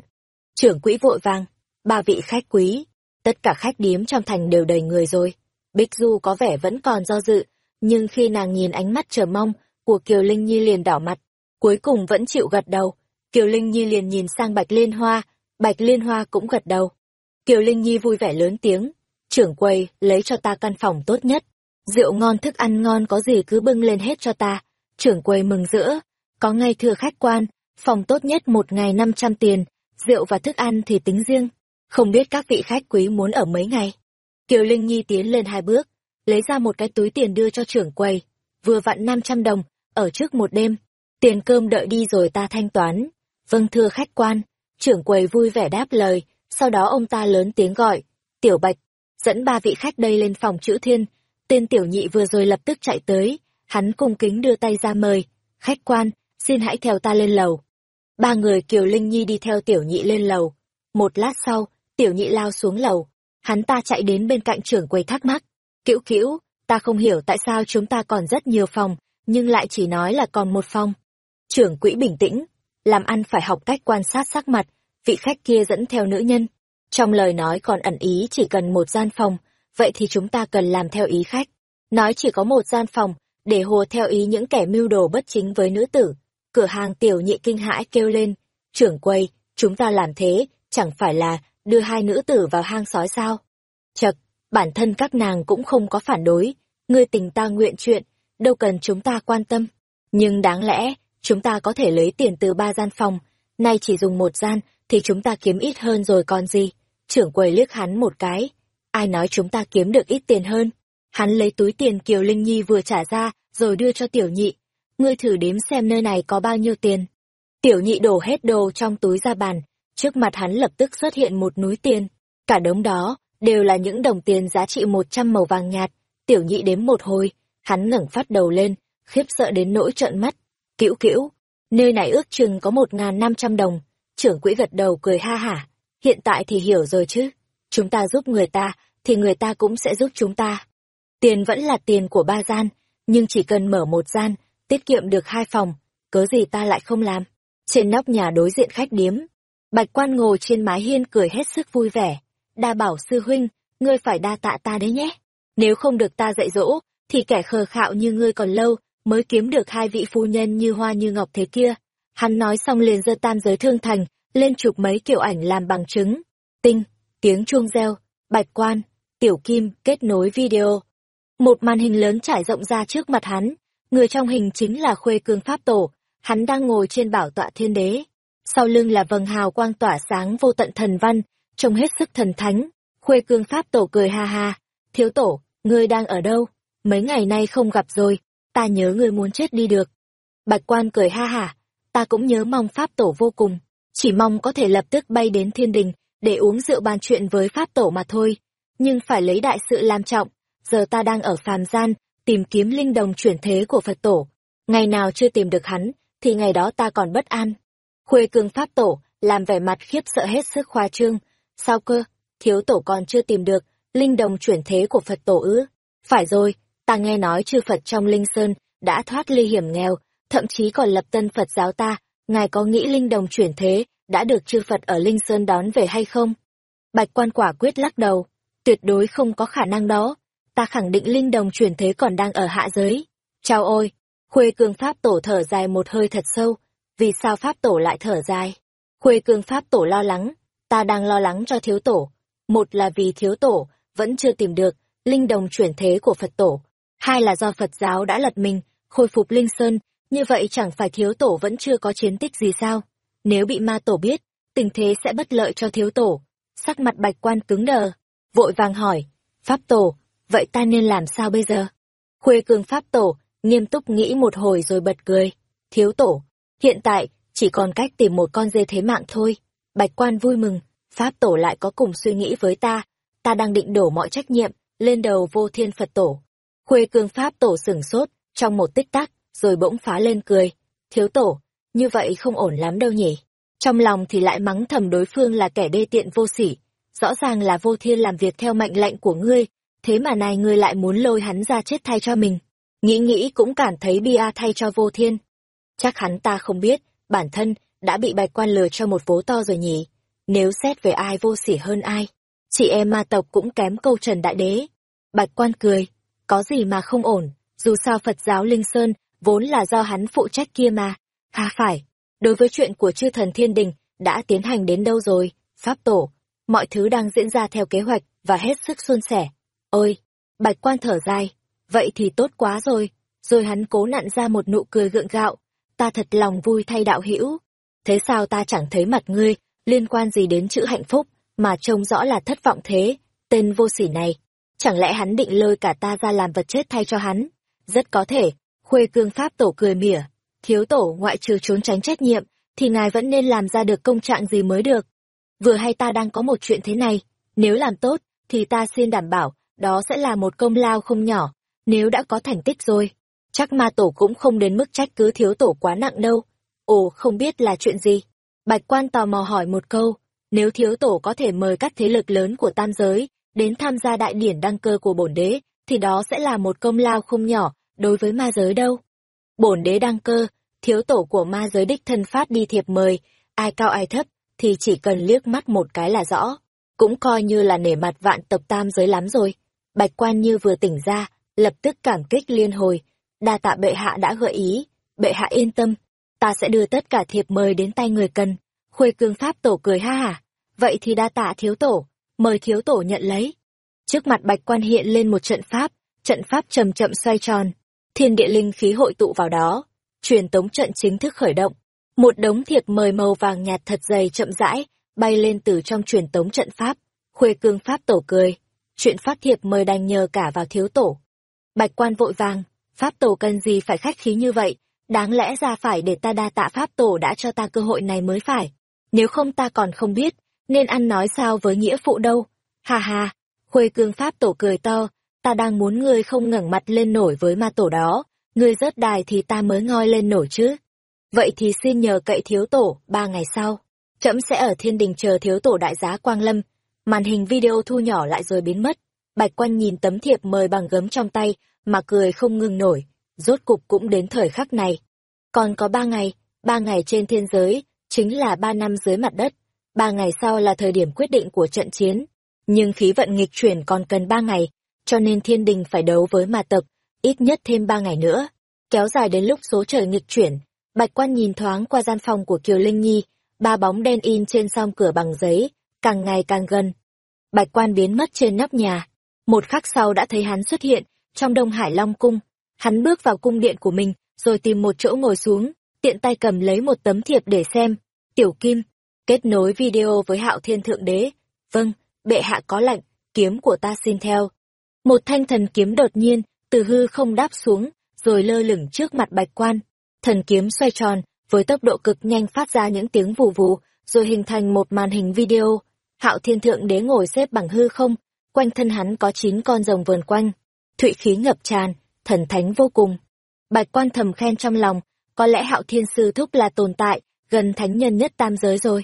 Trưởng quỹ vội vàng, ba vị khách quý, tất cả khách điếm trong thành đều đầy người rồi. Bích Du có vẻ vẫn còn do dự, nhưng khi nàng nhìn ánh mắt chờ mong của Kiều Linh Nhi liền đỏ mặt, cuối cùng vẫn chịu gật đầu. Kiều Linh Nhi liền nhìn sang Bạch Liên Hoa, Bạch Liên Hoa cũng gật đầu. Kiều Linh Nhi vui vẻ lớn tiếng, trưởng quầy, lấy cho ta căn phòng tốt nhất. Rượu ngon thức ăn ngon có gì cứ bưng lên hết cho ta. Trưởng quầy mừng rỡ, có ngay thưa khách quan, phòng tốt nhất một ngày năm trăm tiền, rượu và thức ăn thì tính riêng. Không biết các vị khách quý muốn ở mấy ngày. Kiều Linh Nhi tiến lên hai bước, lấy ra một cái túi tiền đưa cho trưởng quầy, vừa vặn năm trăm đồng, ở trước một đêm. Tiền cơm đợi đi rồi ta thanh toán. Vâng thưa khách quan, trưởng quầy vui vẻ đáp lời, sau đó ông ta lớn tiếng gọi, tiểu bạch, dẫn ba vị khách đây lên phòng chữ thiên. Tên tiểu nhị vừa rồi lập tức chạy tới, hắn cung kính đưa tay ra mời, khách quan, xin hãy theo ta lên lầu. Ba người Kiều Linh Nhi đi theo tiểu nhị lên lầu. Một lát sau, tiểu nhị lao xuống lầu. Hắn ta chạy đến bên cạnh trưởng quầy thắc mắc. Cữu cữu, ta không hiểu tại sao chúng ta còn rất nhiều phòng, nhưng lại chỉ nói là còn một phòng. Trưởng quỹ bình tĩnh, làm ăn phải học cách quan sát sắc mặt, vị khách kia dẫn theo nữ nhân. Trong lời nói còn ẩn ý chỉ cần một gian phòng, vậy thì chúng ta cần làm theo ý khách. Nói chỉ có một gian phòng, để hồ theo ý những kẻ mưu đồ bất chính với nữ tử. Cửa hàng tiểu nhị kinh hãi kêu lên, trưởng quầy, chúng ta làm thế, chẳng phải là đưa hai nữ tử vào hang sói sao? Chật, bản thân các nàng cũng không có phản đối, ngươi tình ta nguyện chuyện, đâu cần chúng ta quan tâm. Nhưng đáng lẽ, chúng ta có thể lấy tiền từ ba gian phòng, nay chỉ dùng một gian, thì chúng ta kiếm ít hơn rồi còn gì. Trưởng quầy liếc hắn một cái, ai nói chúng ta kiếm được ít tiền hơn. Hắn lấy túi tiền Kiều Linh Nhi vừa trả ra, rồi đưa cho tiểu nhị. Ngươi thử đếm xem nơi này có bao nhiêu tiền. Tiểu nhị đổ hết đồ trong túi ra bàn, trước mặt hắn lập tức xuất hiện một núi tiền. Cả đống đó, đều là những đồng tiền giá trị một trăm màu vàng nhạt. Tiểu nhị đếm một hồi, hắn ngẩng phát đầu lên, khiếp sợ đến nỗi trợn mắt. Cữu cữu, nơi này ước chừng có một ngàn năm trăm đồng. Trưởng quỹ gật đầu cười ha hả. Hiện tại thì hiểu rồi chứ. Chúng ta giúp người ta, thì người ta cũng sẽ giúp chúng ta. Tiền vẫn là tiền của ba gian, nhưng chỉ cần mở một gian, tiết kiệm được hai phòng, cớ gì ta lại không làm. Trên nóc nhà đối diện khách điếm, bạch quan ngồi trên mái hiên cười hết sức vui vẻ. Đa bảo sư huynh, ngươi phải đa tạ ta đấy nhé. Nếu không được ta dạy dỗ, thì kẻ khờ khạo như ngươi còn lâu, mới kiếm được hai vị phu nhân như hoa như ngọc thế kia. Hắn nói xong liền giơ tam giới thương thành, lên chụp mấy kiểu ảnh làm bằng chứng. Tinh, tiếng chuông reo, bạch quan, tiểu kim, kết nối video. Một màn hình lớn trải rộng ra trước mặt hắn, người trong hình chính là Khuê Cương Pháp Tổ, hắn đang ngồi trên bảo tọa thiên đế. Sau lưng là vầng hào quang tỏa sáng vô tận thần văn, trông hết sức thần thánh. Khuê Cương Pháp Tổ cười ha ha, thiếu tổ, ngươi đang ở đâu? Mấy ngày nay không gặp rồi, ta nhớ ngươi muốn chết đi được. Bạch quan cười ha hả, ta cũng nhớ mong Pháp Tổ vô cùng, chỉ mong có thể lập tức bay đến thiên đình, để uống rượu bàn chuyện với Pháp Tổ mà thôi. Nhưng phải lấy đại sự làm trọng, giờ ta đang ở phàm gian, tìm kiếm linh đồng chuyển thế của Phật Tổ. Ngày nào chưa tìm được hắn, thì ngày đó ta còn bất an. Khuê cương Pháp Tổ, làm vẻ mặt khiếp sợ hết sức khoa trương. Sao cơ, thiếu tổ còn chưa tìm được, linh đồng chuyển thế của Phật Tổ ư? Phải rồi, ta nghe nói chư Phật trong Linh Sơn đã thoát ly hiểm nghèo, thậm chí còn lập tân Phật giáo ta, ngài có nghĩ linh đồng chuyển thế, đã được chư Phật ở Linh Sơn đón về hay không? Bạch quan quả quyết lắc đầu, tuyệt đối không có khả năng đó, ta khẳng định linh đồng chuyển thế còn đang ở hạ giới. Chào ôi, Khuê Cương Pháp Tổ thở dài một hơi thật sâu, vì sao Pháp Tổ lại thở dài? Khuê Cương Pháp Tổ lo lắng, ta đang lo lắng cho thiếu tổ. Một là vì thiếu tổ, vẫn chưa tìm được, linh đồng chuyển thế của Phật Tổ. Hai là do Phật giáo đã lật mình, khôi phục Linh Sơn, như vậy chẳng phải thiếu tổ vẫn chưa có chiến tích gì sao? Nếu bị ma tổ biết, tình thế sẽ bất lợi cho thiếu tổ. Sắc mặt bạch quan cứng đờ, vội vàng hỏi, Pháp Tổ, vậy ta nên làm sao bây giờ? Khuê cường Pháp Tổ, nghiêm túc nghĩ một hồi rồi bật cười. Thiếu Tổ, hiện tại, chỉ còn cách tìm một con dê thế mạng thôi. Bạch quan vui mừng, Pháp Tổ lại có cùng suy nghĩ với ta, ta đang định đổ mọi trách nhiệm, lên đầu vô thiên Phật Tổ. Khuê cương Pháp Tổ sửng sốt, trong một tích tắc, rồi bỗng phá lên cười. Thiếu Tổ, như vậy không ổn lắm đâu nhỉ. Trong lòng thì lại mắng thầm đối phương là kẻ đê tiện vô sỉ. Rõ ràng là vô thiên làm việc theo mệnh lệnh của ngươi, thế mà này ngươi lại muốn lôi hắn ra chết thay cho mình. Nghĩ nghĩ cũng cảm thấy bia thay cho vô thiên. Chắc hắn ta không biết, bản thân đã bị bạch quan lừa cho một vố to rồi nhỉ. Nếu xét về ai vô sỉ hơn ai, chị em ma tộc cũng kém câu trần đại đế. Bạch quan cười, có gì mà không ổn, dù sao Phật giáo Linh Sơn vốn là do hắn phụ trách kia mà. À phải, đối với chuyện của chư thần thiên đình, đã tiến hành đến đâu rồi, Pháp Tổ, mọi thứ đang diễn ra theo kế hoạch và hết sức suôn sẻ. Ôi, bạch quan thở dài, vậy thì tốt quá rồi, rồi hắn cố nặn ra một nụ cười gượng gạo, ta thật lòng vui thay đạo hữu thế sao ta chẳng thấy mặt ngươi liên quan gì đến chữ hạnh phúc mà trông rõ là thất vọng thế tên vô sỉ này chẳng lẽ hắn định lôi cả ta ra làm vật chết thay cho hắn? Rất có thể khuê cương pháp tổ cười mỉa. Thiếu tổ ngoại trừ trốn tránh trách nhiệm thì ngài vẫn nên làm ra được công trạng gì mới được? Vừa hay ta đang có một chuyện thế này nếu làm tốt thì ta xin đảm bảo đó sẽ là một công lao không nhỏ. Nếu đã có thành tích rồi chắc ma tổ cũng không đến mức trách cứ thiếu tổ quá nặng đâu. Ồ, không biết là chuyện gì? Bạch quan tò mò hỏi một câu, nếu thiếu tổ có thể mời các thế lực lớn của tam giới đến tham gia đại điển đăng cơ của bổn đế, thì đó sẽ là một công lao không nhỏ đối với ma giới đâu. Bổn đế đăng cơ, thiếu tổ của ma giới đích thân phát đi thiệp mời, ai cao ai thấp, thì chỉ cần liếc mắt một cái là rõ. Cũng coi như là nể mặt vạn tập tam giới lắm rồi. Bạch quan như vừa tỉnh ra, lập tức cảm kích liên hồi, đa tạ bệ hạ đã gợi ý, bệ hạ yên tâm, ta sẽ đưa tất cả thiệp mời đến tay người cần. Khuê cương pháp tổ cười ha hả, vậy thì đa tạ thiếu tổ, mời thiếu tổ nhận lấy. Trước mặt bạch quan hiện lên một trận pháp, trận pháp chậm chậm xoay tròn, thiên địa linh khí hội tụ vào đó, truyền tống trận chính thức khởi động. Một đống thiệp mời màu vàng nhạt thật dày chậm rãi, bay lên từ trong truyền tống trận pháp. Khuê cương pháp tổ cười, chuyện phát thiệp mời đành nhờ cả vào thiếu tổ. Bạch quan vội vàng, Pháp tổ cần gì phải khách khí như vậy, đáng lẽ ra phải để ta đa tạ Pháp tổ đã cho ta cơ hội này mới phải. Nếu không ta còn không biết, nên ăn nói sao với nghĩa phụ đâu. Hà hà, khuê cương Pháp tổ cười to, ta đang muốn ngươi không ngẩng mặt lên nổi với ma tổ đó, ngươi rớt đài thì ta mới ngoi lên nổi chứ. Vậy thì xin nhờ cậy thiếu tổ, ba ngày sau, trẫm sẽ ở thiên đình chờ thiếu tổ đại giá Quang Lâm. Màn hình video thu nhỏ lại rồi biến mất. Bạch Quan nhìn tấm thiệp mời bằng gấm trong tay, mà cười không ngừng nổi, rốt cục cũng đến thời khắc này. Còn có ba ngày, ba ngày trên thiên giới, chính là ba năm dưới mặt đất, ba ngày sau là thời điểm quyết định của trận chiến. Nhưng khí vận nghịch chuyển còn cần ba ngày, cho nên thiên đình phải đấu với ma tập, ít nhất thêm ba ngày nữa. Kéo dài đến lúc số trời nghịch chuyển, bạch quan nhìn thoáng qua gian phòng của Kiều Linh Nhi, ba bóng đen in trên song cửa bằng giấy, càng ngày càng gần. Bạch quan biến mất trên nóc nhà, một khắc sau đã thấy hắn xuất hiện trong Đông Hải Long Cung. Hắn bước vào cung điện của mình, rồi tìm một chỗ ngồi xuống, tiện tay cầm lấy một tấm thiệp để xem. Tiểu Kim, kết nối video với Hạo Thiên Thượng Đế. Vâng, bệ hạ có lệnh, kiếm của ta xin theo. Một thanh thần kiếm đột nhiên, từ hư không đáp xuống, rồi lơ lửng trước mặt bạch quan. Thần kiếm xoay tròn, với tốc độ cực nhanh phát ra những tiếng vù vù, rồi hình thành một màn hình video. Hạo Thiên Thượng Đế ngồi xếp bằng hư không, quanh thân hắn có chín con rồng vờn quanh, thụy khí ngập tràn, thần thánh vô cùng. Bạch quan thầm khen trong lòng, có lẽ hạo thiên sư thúc là tồn tại, gần thánh nhân nhất tam giới rồi.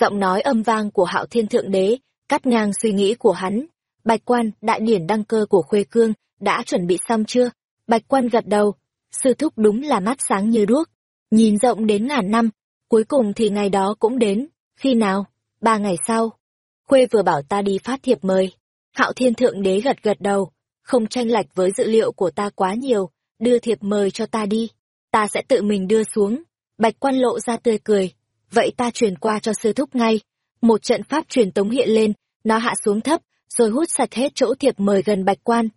Giọng nói âm vang của hạo thiên thượng đế, cắt ngang suy nghĩ của hắn. Bạch quan, đại điển đăng cơ của Khuê Cương, đã chuẩn bị xong chưa? Bạch quan gật đầu, sư thúc đúng là mắt sáng như đuốc. Nhìn rộng đến ngàn năm, Cuối cùng thì ngày đó cũng đến, khi nào? Ba ngày sau. Khuê vừa bảo ta đi phát thiệp mời. Hạo Thiên Thượng Đế gật gật đầu, không tranh lệch với dự liệu của ta quá nhiều, đưa thiệp mời cho ta đi. Ta sẽ tự mình đưa xuống. Bạch quan lộ ra tươi cười. Vậy ta truyền qua cho sư thúc ngay. Một trận pháp truyền tống hiện lên, nó hạ xuống thấp, rồi hút sạch hết chỗ thiệp mời gần bạch quan.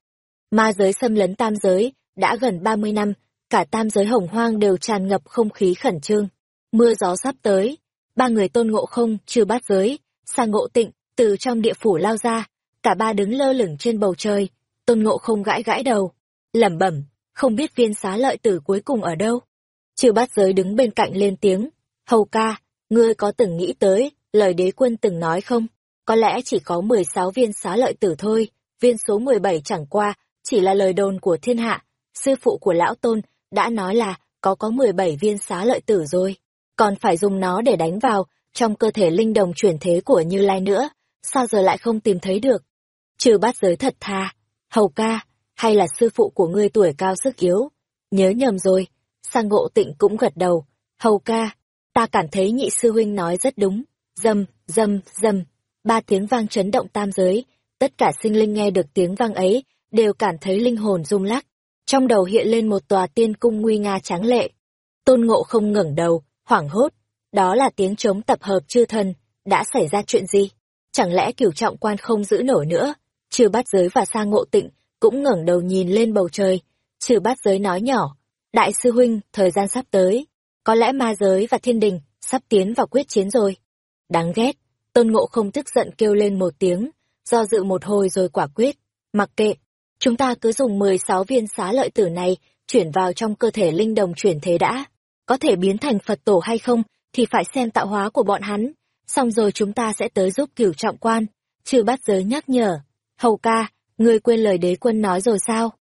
Ma giới xâm lấn tam giới, đã gần 30 năm, cả tam giới hồng hoang đều tràn ngập không khí khẩn trương. Mưa gió sắp tới, ba người tôn ngộ không, trừ bát giới, sang ngộ tịnh, từ trong địa phủ lao ra, cả ba đứng lơ lửng trên bầu trời, tôn ngộ không gãi gãi đầu, lẩm bẩm, không biết viên xá lợi tử cuối cùng ở đâu. trừ bát giới đứng bên cạnh lên tiếng, hầu ca, ngươi có từng nghĩ tới, lời đế quân từng nói không? Có lẽ chỉ có 16 viên xá lợi tử thôi, viên số 17 chẳng qua, chỉ là lời đồn của thiên hạ. Sư phụ của lão tôn đã nói là có có 17 viên xá lợi tử rồi, còn phải dùng nó để đánh vào trong cơ thể linh đồng chuyển thế của Như Lai nữa, sao giờ lại không tìm thấy được? Trừ bát giới thật tha, hầu ca, hay là sư phụ của ngươi tuổi cao sức yếu? Nhớ nhầm rồi, sang ngộ tịnh cũng gật đầu, hầu ca, ta cảm thấy nhị sư huynh nói rất đúng, dầm dầm dầm ba tiếng vang chấn động tam giới, tất cả sinh linh nghe được tiếng vang ấy, đều cảm thấy linh hồn rung lắc. Trong đầu hiện lên một tòa tiên cung nguy nga tráng lệ. Tôn ngộ không ngẩng đầu, hoảng hốt. Đó là tiếng chống tập hợp chư thần. Đã xảy ra chuyện gì? Chẳng lẽ cửu trọng quan không giữ nổi nữa? Trừ bát giới và sa ngộ tịnh cũng ngẩng đầu nhìn lên bầu trời. Trừ bát giới nói nhỏ. Đại sư huynh, thời gian sắp tới. Có lẽ ma giới và thiên đình sắp tiến vào quyết chiến rồi. Đáng ghét. Tôn ngộ không tức giận kêu lên một tiếng, do dự một hồi rồi quả quyết. Mặc kệ, Chúng ta cứ dùng 16 viên xá lợi tử này, chuyển vào trong cơ thể linh đồng chuyển thế đã. Có thể biến thành Phật tổ hay không, thì phải xem tạo hóa của bọn hắn. Xong rồi chúng ta sẽ tới giúp cửu trọng quan. Trừ bát giới nhắc nhở. Hầu ca, ngươi quên lời đế quân nói rồi sao?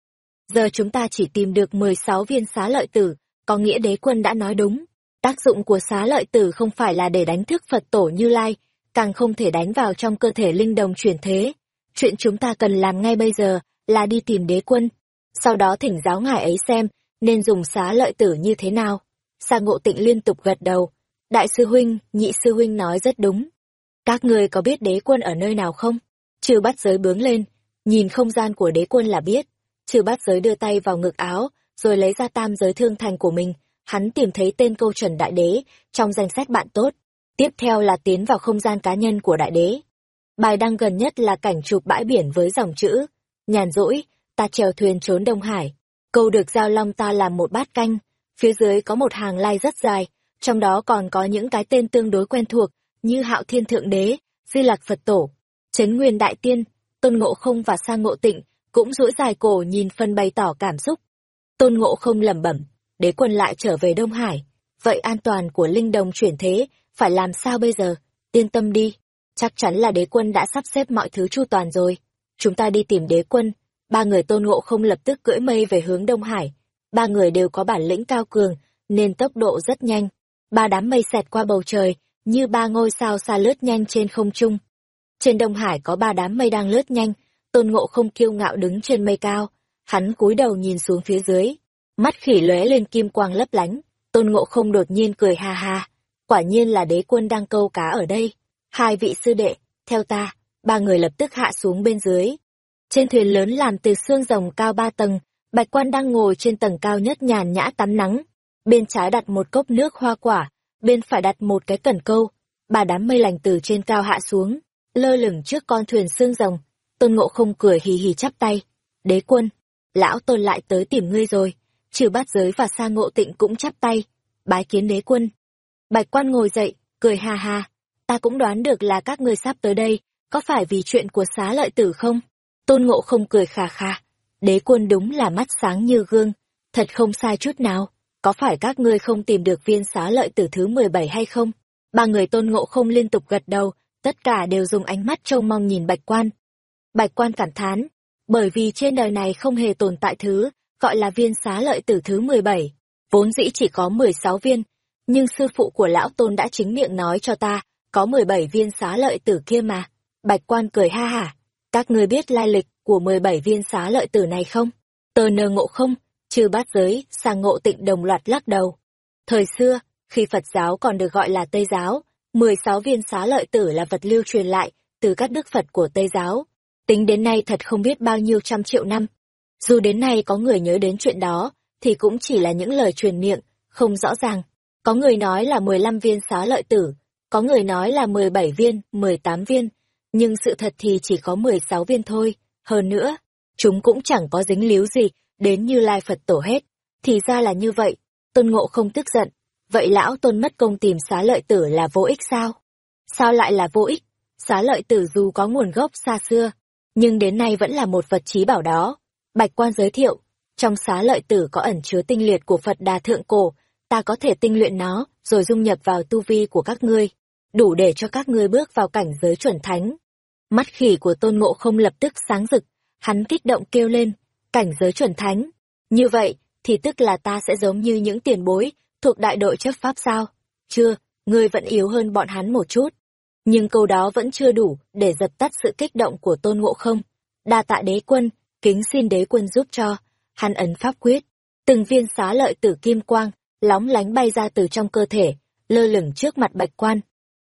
Giờ chúng ta chỉ tìm được 16 viên xá lợi tử, có nghĩa đế quân đã nói đúng. Tác dụng của xá lợi tử không phải là để đánh thức Phật tổ như lai, càng không thể đánh vào trong cơ thể linh đồng chuyển thế. Chuyện chúng ta cần làm ngay bây giờ là đi tìm đế quân, sau đó thỉnh giáo ngài ấy xem nên dùng xá lợi tử như thế nào. Sa ngộ tịnh liên tục gật đầu, đại sư huynh, nhị sư huynh nói rất đúng. Các người có biết đế quân ở nơi nào không? Trừ bắt giới bướng lên, nhìn không gian của đế quân là biết. Trừ bắt giới đưa tay vào ngực áo, rồi lấy ra tam giới thương thành của mình, hắn tìm thấy tên câu trần đại đế trong danh sách bạn tốt. Tiếp theo là tiến vào không gian cá nhân của đại đế. Bài đăng gần nhất là cảnh chụp bãi biển với dòng chữ nhàn rỗi, ta chèo thuyền trốn Đông Hải, câu được giao long ta làm một bát canh, phía dưới có một hàng lai rất dài, trong đó còn có những cái tên tương đối quen thuộc, như Hạo Thiên Thượng Đế, Di Lạc Phật Tổ, Trấn Nguyên Đại Tiên, Tôn Ngộ Không và Sang Ngộ Tịnh, cũng duỗi dài cổ nhìn phân bày tỏ cảm xúc. Tôn Ngộ Không lẩm bẩm, đế quân lại trở về Đông Hải, vậy an toàn của linh đồng chuyển thế, phải làm sao bây giờ? Yên tâm đi, chắc chắn là đế quân đã sắp xếp mọi thứ chu toàn rồi chúng ta đi tìm đế quân. Ba người tôn ngộ không lập tức cưỡi mây về hướng Đông Hải. Ba người đều có bản lĩnh cao cường, nên tốc độ rất nhanh. Ba đám mây xẹt qua bầu trời, như ba ngôi sao xa lướt nhanh trên không trung. Trên Đông Hải có ba đám mây đang lướt nhanh, tôn ngộ không kiêu ngạo đứng trên mây cao. Hắn cúi đầu nhìn xuống phía dưới. Mắt khỉ lóe lên kim quang lấp lánh, tôn ngộ không đột nhiên cười ha ha. Quả nhiên là đế quân đang câu cá ở đây. Hai vị sư đệ, theo ta, ba người lập tức hạ xuống bên dưới. Trên thuyền lớn làm từ xương rồng cao ba tầng, Bạch Quan đang ngồi trên tầng cao nhất nhàn nhã tắm nắng. Bên trái đặt một cốc nước hoa quả, bên phải đặt một cái cần câu. bà đám mây lành từ trên cao hạ xuống, lơ lửng trước con thuyền xương rồng. Tôn Ngộ không cười hì hì chắp tay. Đế quân, lão tôn lại tới tìm ngươi rồi. Trừ bát giới và sa ngộ tịnh cũng chắp tay. Bái kiến đế quân. Bạch quan ngồi dậy, cười ha ha. Ta cũng đoán được là các ngươi sắp tới đây, có phải vì chuyện của xá lợi tử không? Tôn ngộ không cười khà khà. Đế quân đúng là mắt sáng như gương. Thật không sai chút nào. Có phải các ngươi không tìm được viên xá lợi tử thứ 17 hay không? Ba người tôn ngộ không liên tục gật đầu, tất cả đều dùng ánh mắt trông mong nhìn bạch quan. Bạch quan cảm thán, bởi vì trên đời này không hề tồn tại thứ, gọi là viên xá lợi tử thứ 17. Vốn dĩ chỉ có 16 viên, nhưng sư phụ của lão tôn đã chính miệng nói cho ta, có 17 viên xá lợi tử kia mà. Bạch quan cười ha hả. Các ngươi biết lai lịch của 17 viên xá lợi tử này không? Tờ nơ ngộ không, trừ bát giới, sang ngộ tịnh đồng loạt lắc đầu. Thời xưa, khi Phật giáo còn được gọi là Tây giáo, 16 viên xá lợi tử là vật lưu truyền lại từ các đức Phật của Tây giáo. Tính đến nay thật không biết bao nhiêu trăm triệu năm. Dù đến nay có người nhớ đến chuyện đó, thì cũng chỉ là những lời truyền miệng, không rõ ràng. Có người nói là 15 viên xá lợi tử, có người nói là 17 viên, 18 viên, nhưng sự thật thì chỉ có 16 viên thôi. Hơn nữa, chúng cũng chẳng có dính líu gì đến như lai Phật tổ hết. Thì ra là như vậy, tôn ngộ không tức giận. Vậy lão tôn mất công tìm xá lợi tử là vô ích sao? Sao lại là vô ích? Xá lợi tử dù có nguồn gốc xa xưa, nhưng đến nay vẫn là một vật trí bảo đó. Bạch quan giới thiệu, trong xá lợi tử có ẩn chứa tinh liệt của Phật Đà Thượng Cổ, ta có thể tinh luyện nó, rồi dung nhập vào tu vi của các ngươi, đủ để cho các ngươi bước vào cảnh giới chuẩn thánh. Mắt khỉ của tôn ngộ không lập tức sáng rực, hắn kích động kêu lên, cảnh giới chuẩn thánh. Như vậy, thì tức là ta sẽ giống như những tiền bối, thuộc đại đội chấp pháp sao? Chưa, ngươi vẫn yếu hơn bọn hắn một chút. Nhưng câu đó vẫn chưa đủ để dập tắt sự kích động của tôn ngộ không. Đa tạ đế quân, kính xin đế quân giúp cho. Hắn ấn pháp quyết, từng viên xá lợi tử kim quang, lóng lánh bay ra từ trong cơ thể, lơ lửng trước mặt bạch quan.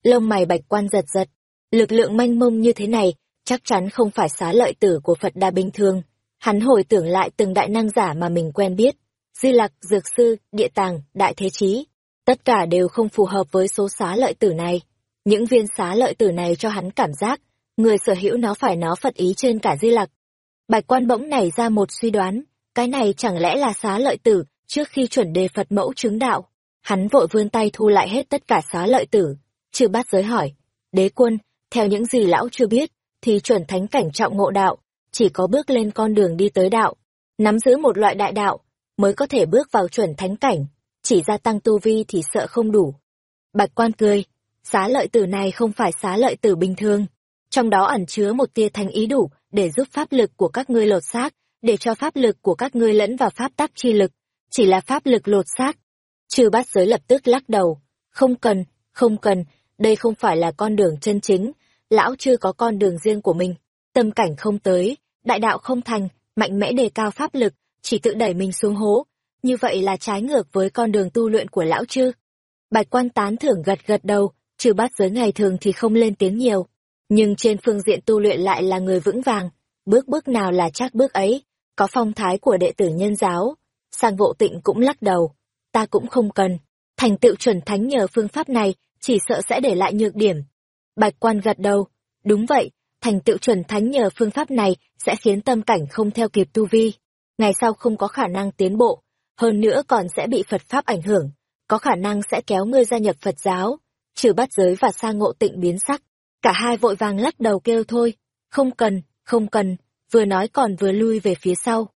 Lông mày bạch quan giật giật. Lực lượng manh mông như thế này, chắc chắn không phải xá lợi tử của Phật đa bình thường. Hắn hồi tưởng lại từng đại năng giả mà mình quen biết. Di Lặc, Dược Sư, Địa Tàng, Đại Thế Chí. Tất cả đều không phù hợp với số xá lợi tử này. Những viên xá lợi tử này cho hắn cảm giác, người sở hữu nó phải nó Phật ý trên cả Di Lặc. Bạch quan bỗng nảy ra một suy đoán, cái này chẳng lẽ là xá lợi tử trước khi chuẩn đề Phật mẫu chứng đạo. Hắn vội vươn tay thu lại hết tất cả xá lợi tử. Chư bát giới hỏi, đế quân, theo những gì lão chưa biết, thì chuẩn thánh cảnh trọng ngộ đạo, chỉ có bước lên con đường đi tới đạo, nắm giữ một loại đại đạo, mới có thể bước vào chuẩn thánh cảnh, chỉ gia tăng tu vi thì sợ không đủ. Bạch quan cười, xá lợi tử này không phải xá lợi tử bình thường, trong đó ẩn chứa một tia thành ý đủ để giúp pháp lực của các ngươi lột xác, để cho pháp lực của các ngươi lẫn vào pháp tắc chi lực, chỉ là pháp lực lột xác. Chư bát giới lập tức lắc đầu, không cần, không cần, đây không phải là con đường chân chính, lão chưa có con đường riêng của mình, tâm cảnh không tới, đại đạo không thành, mạnh mẽ đề cao pháp lực, chỉ tự đẩy mình xuống hố, như vậy là trái ngược với con đường tu luyện của lão chư. Bạch quan tán thưởng gật gật đầu, trừ bát giới ngày thường thì không lên tiếng nhiều, nhưng trên phương diện tu luyện lại là người vững vàng, bước bước nào là chắc bước ấy, có phong thái của đệ tử nhân giáo. Sang vô tịnh cũng lắc đầu, ta cũng không cần, thành tựu chuẩn thánh nhờ phương pháp này, chỉ sợ sẽ để lại nhược điểm. Bạch quan gật đầu, đúng vậy, thành tựu chuẩn thánh nhờ phương pháp này sẽ khiến tâm cảnh không theo kịp tu vi. Ngày sau không có khả năng tiến bộ, hơn nữa còn sẽ bị Phật Pháp ảnh hưởng, có khả năng sẽ kéo ngươi gia nhập Phật giáo, trừ bắt giới và sa ngộ tịnh biến sắc. Cả hai vội vàng lắc đầu kêu thôi, không cần, không cần, vừa nói còn vừa lui về phía sau.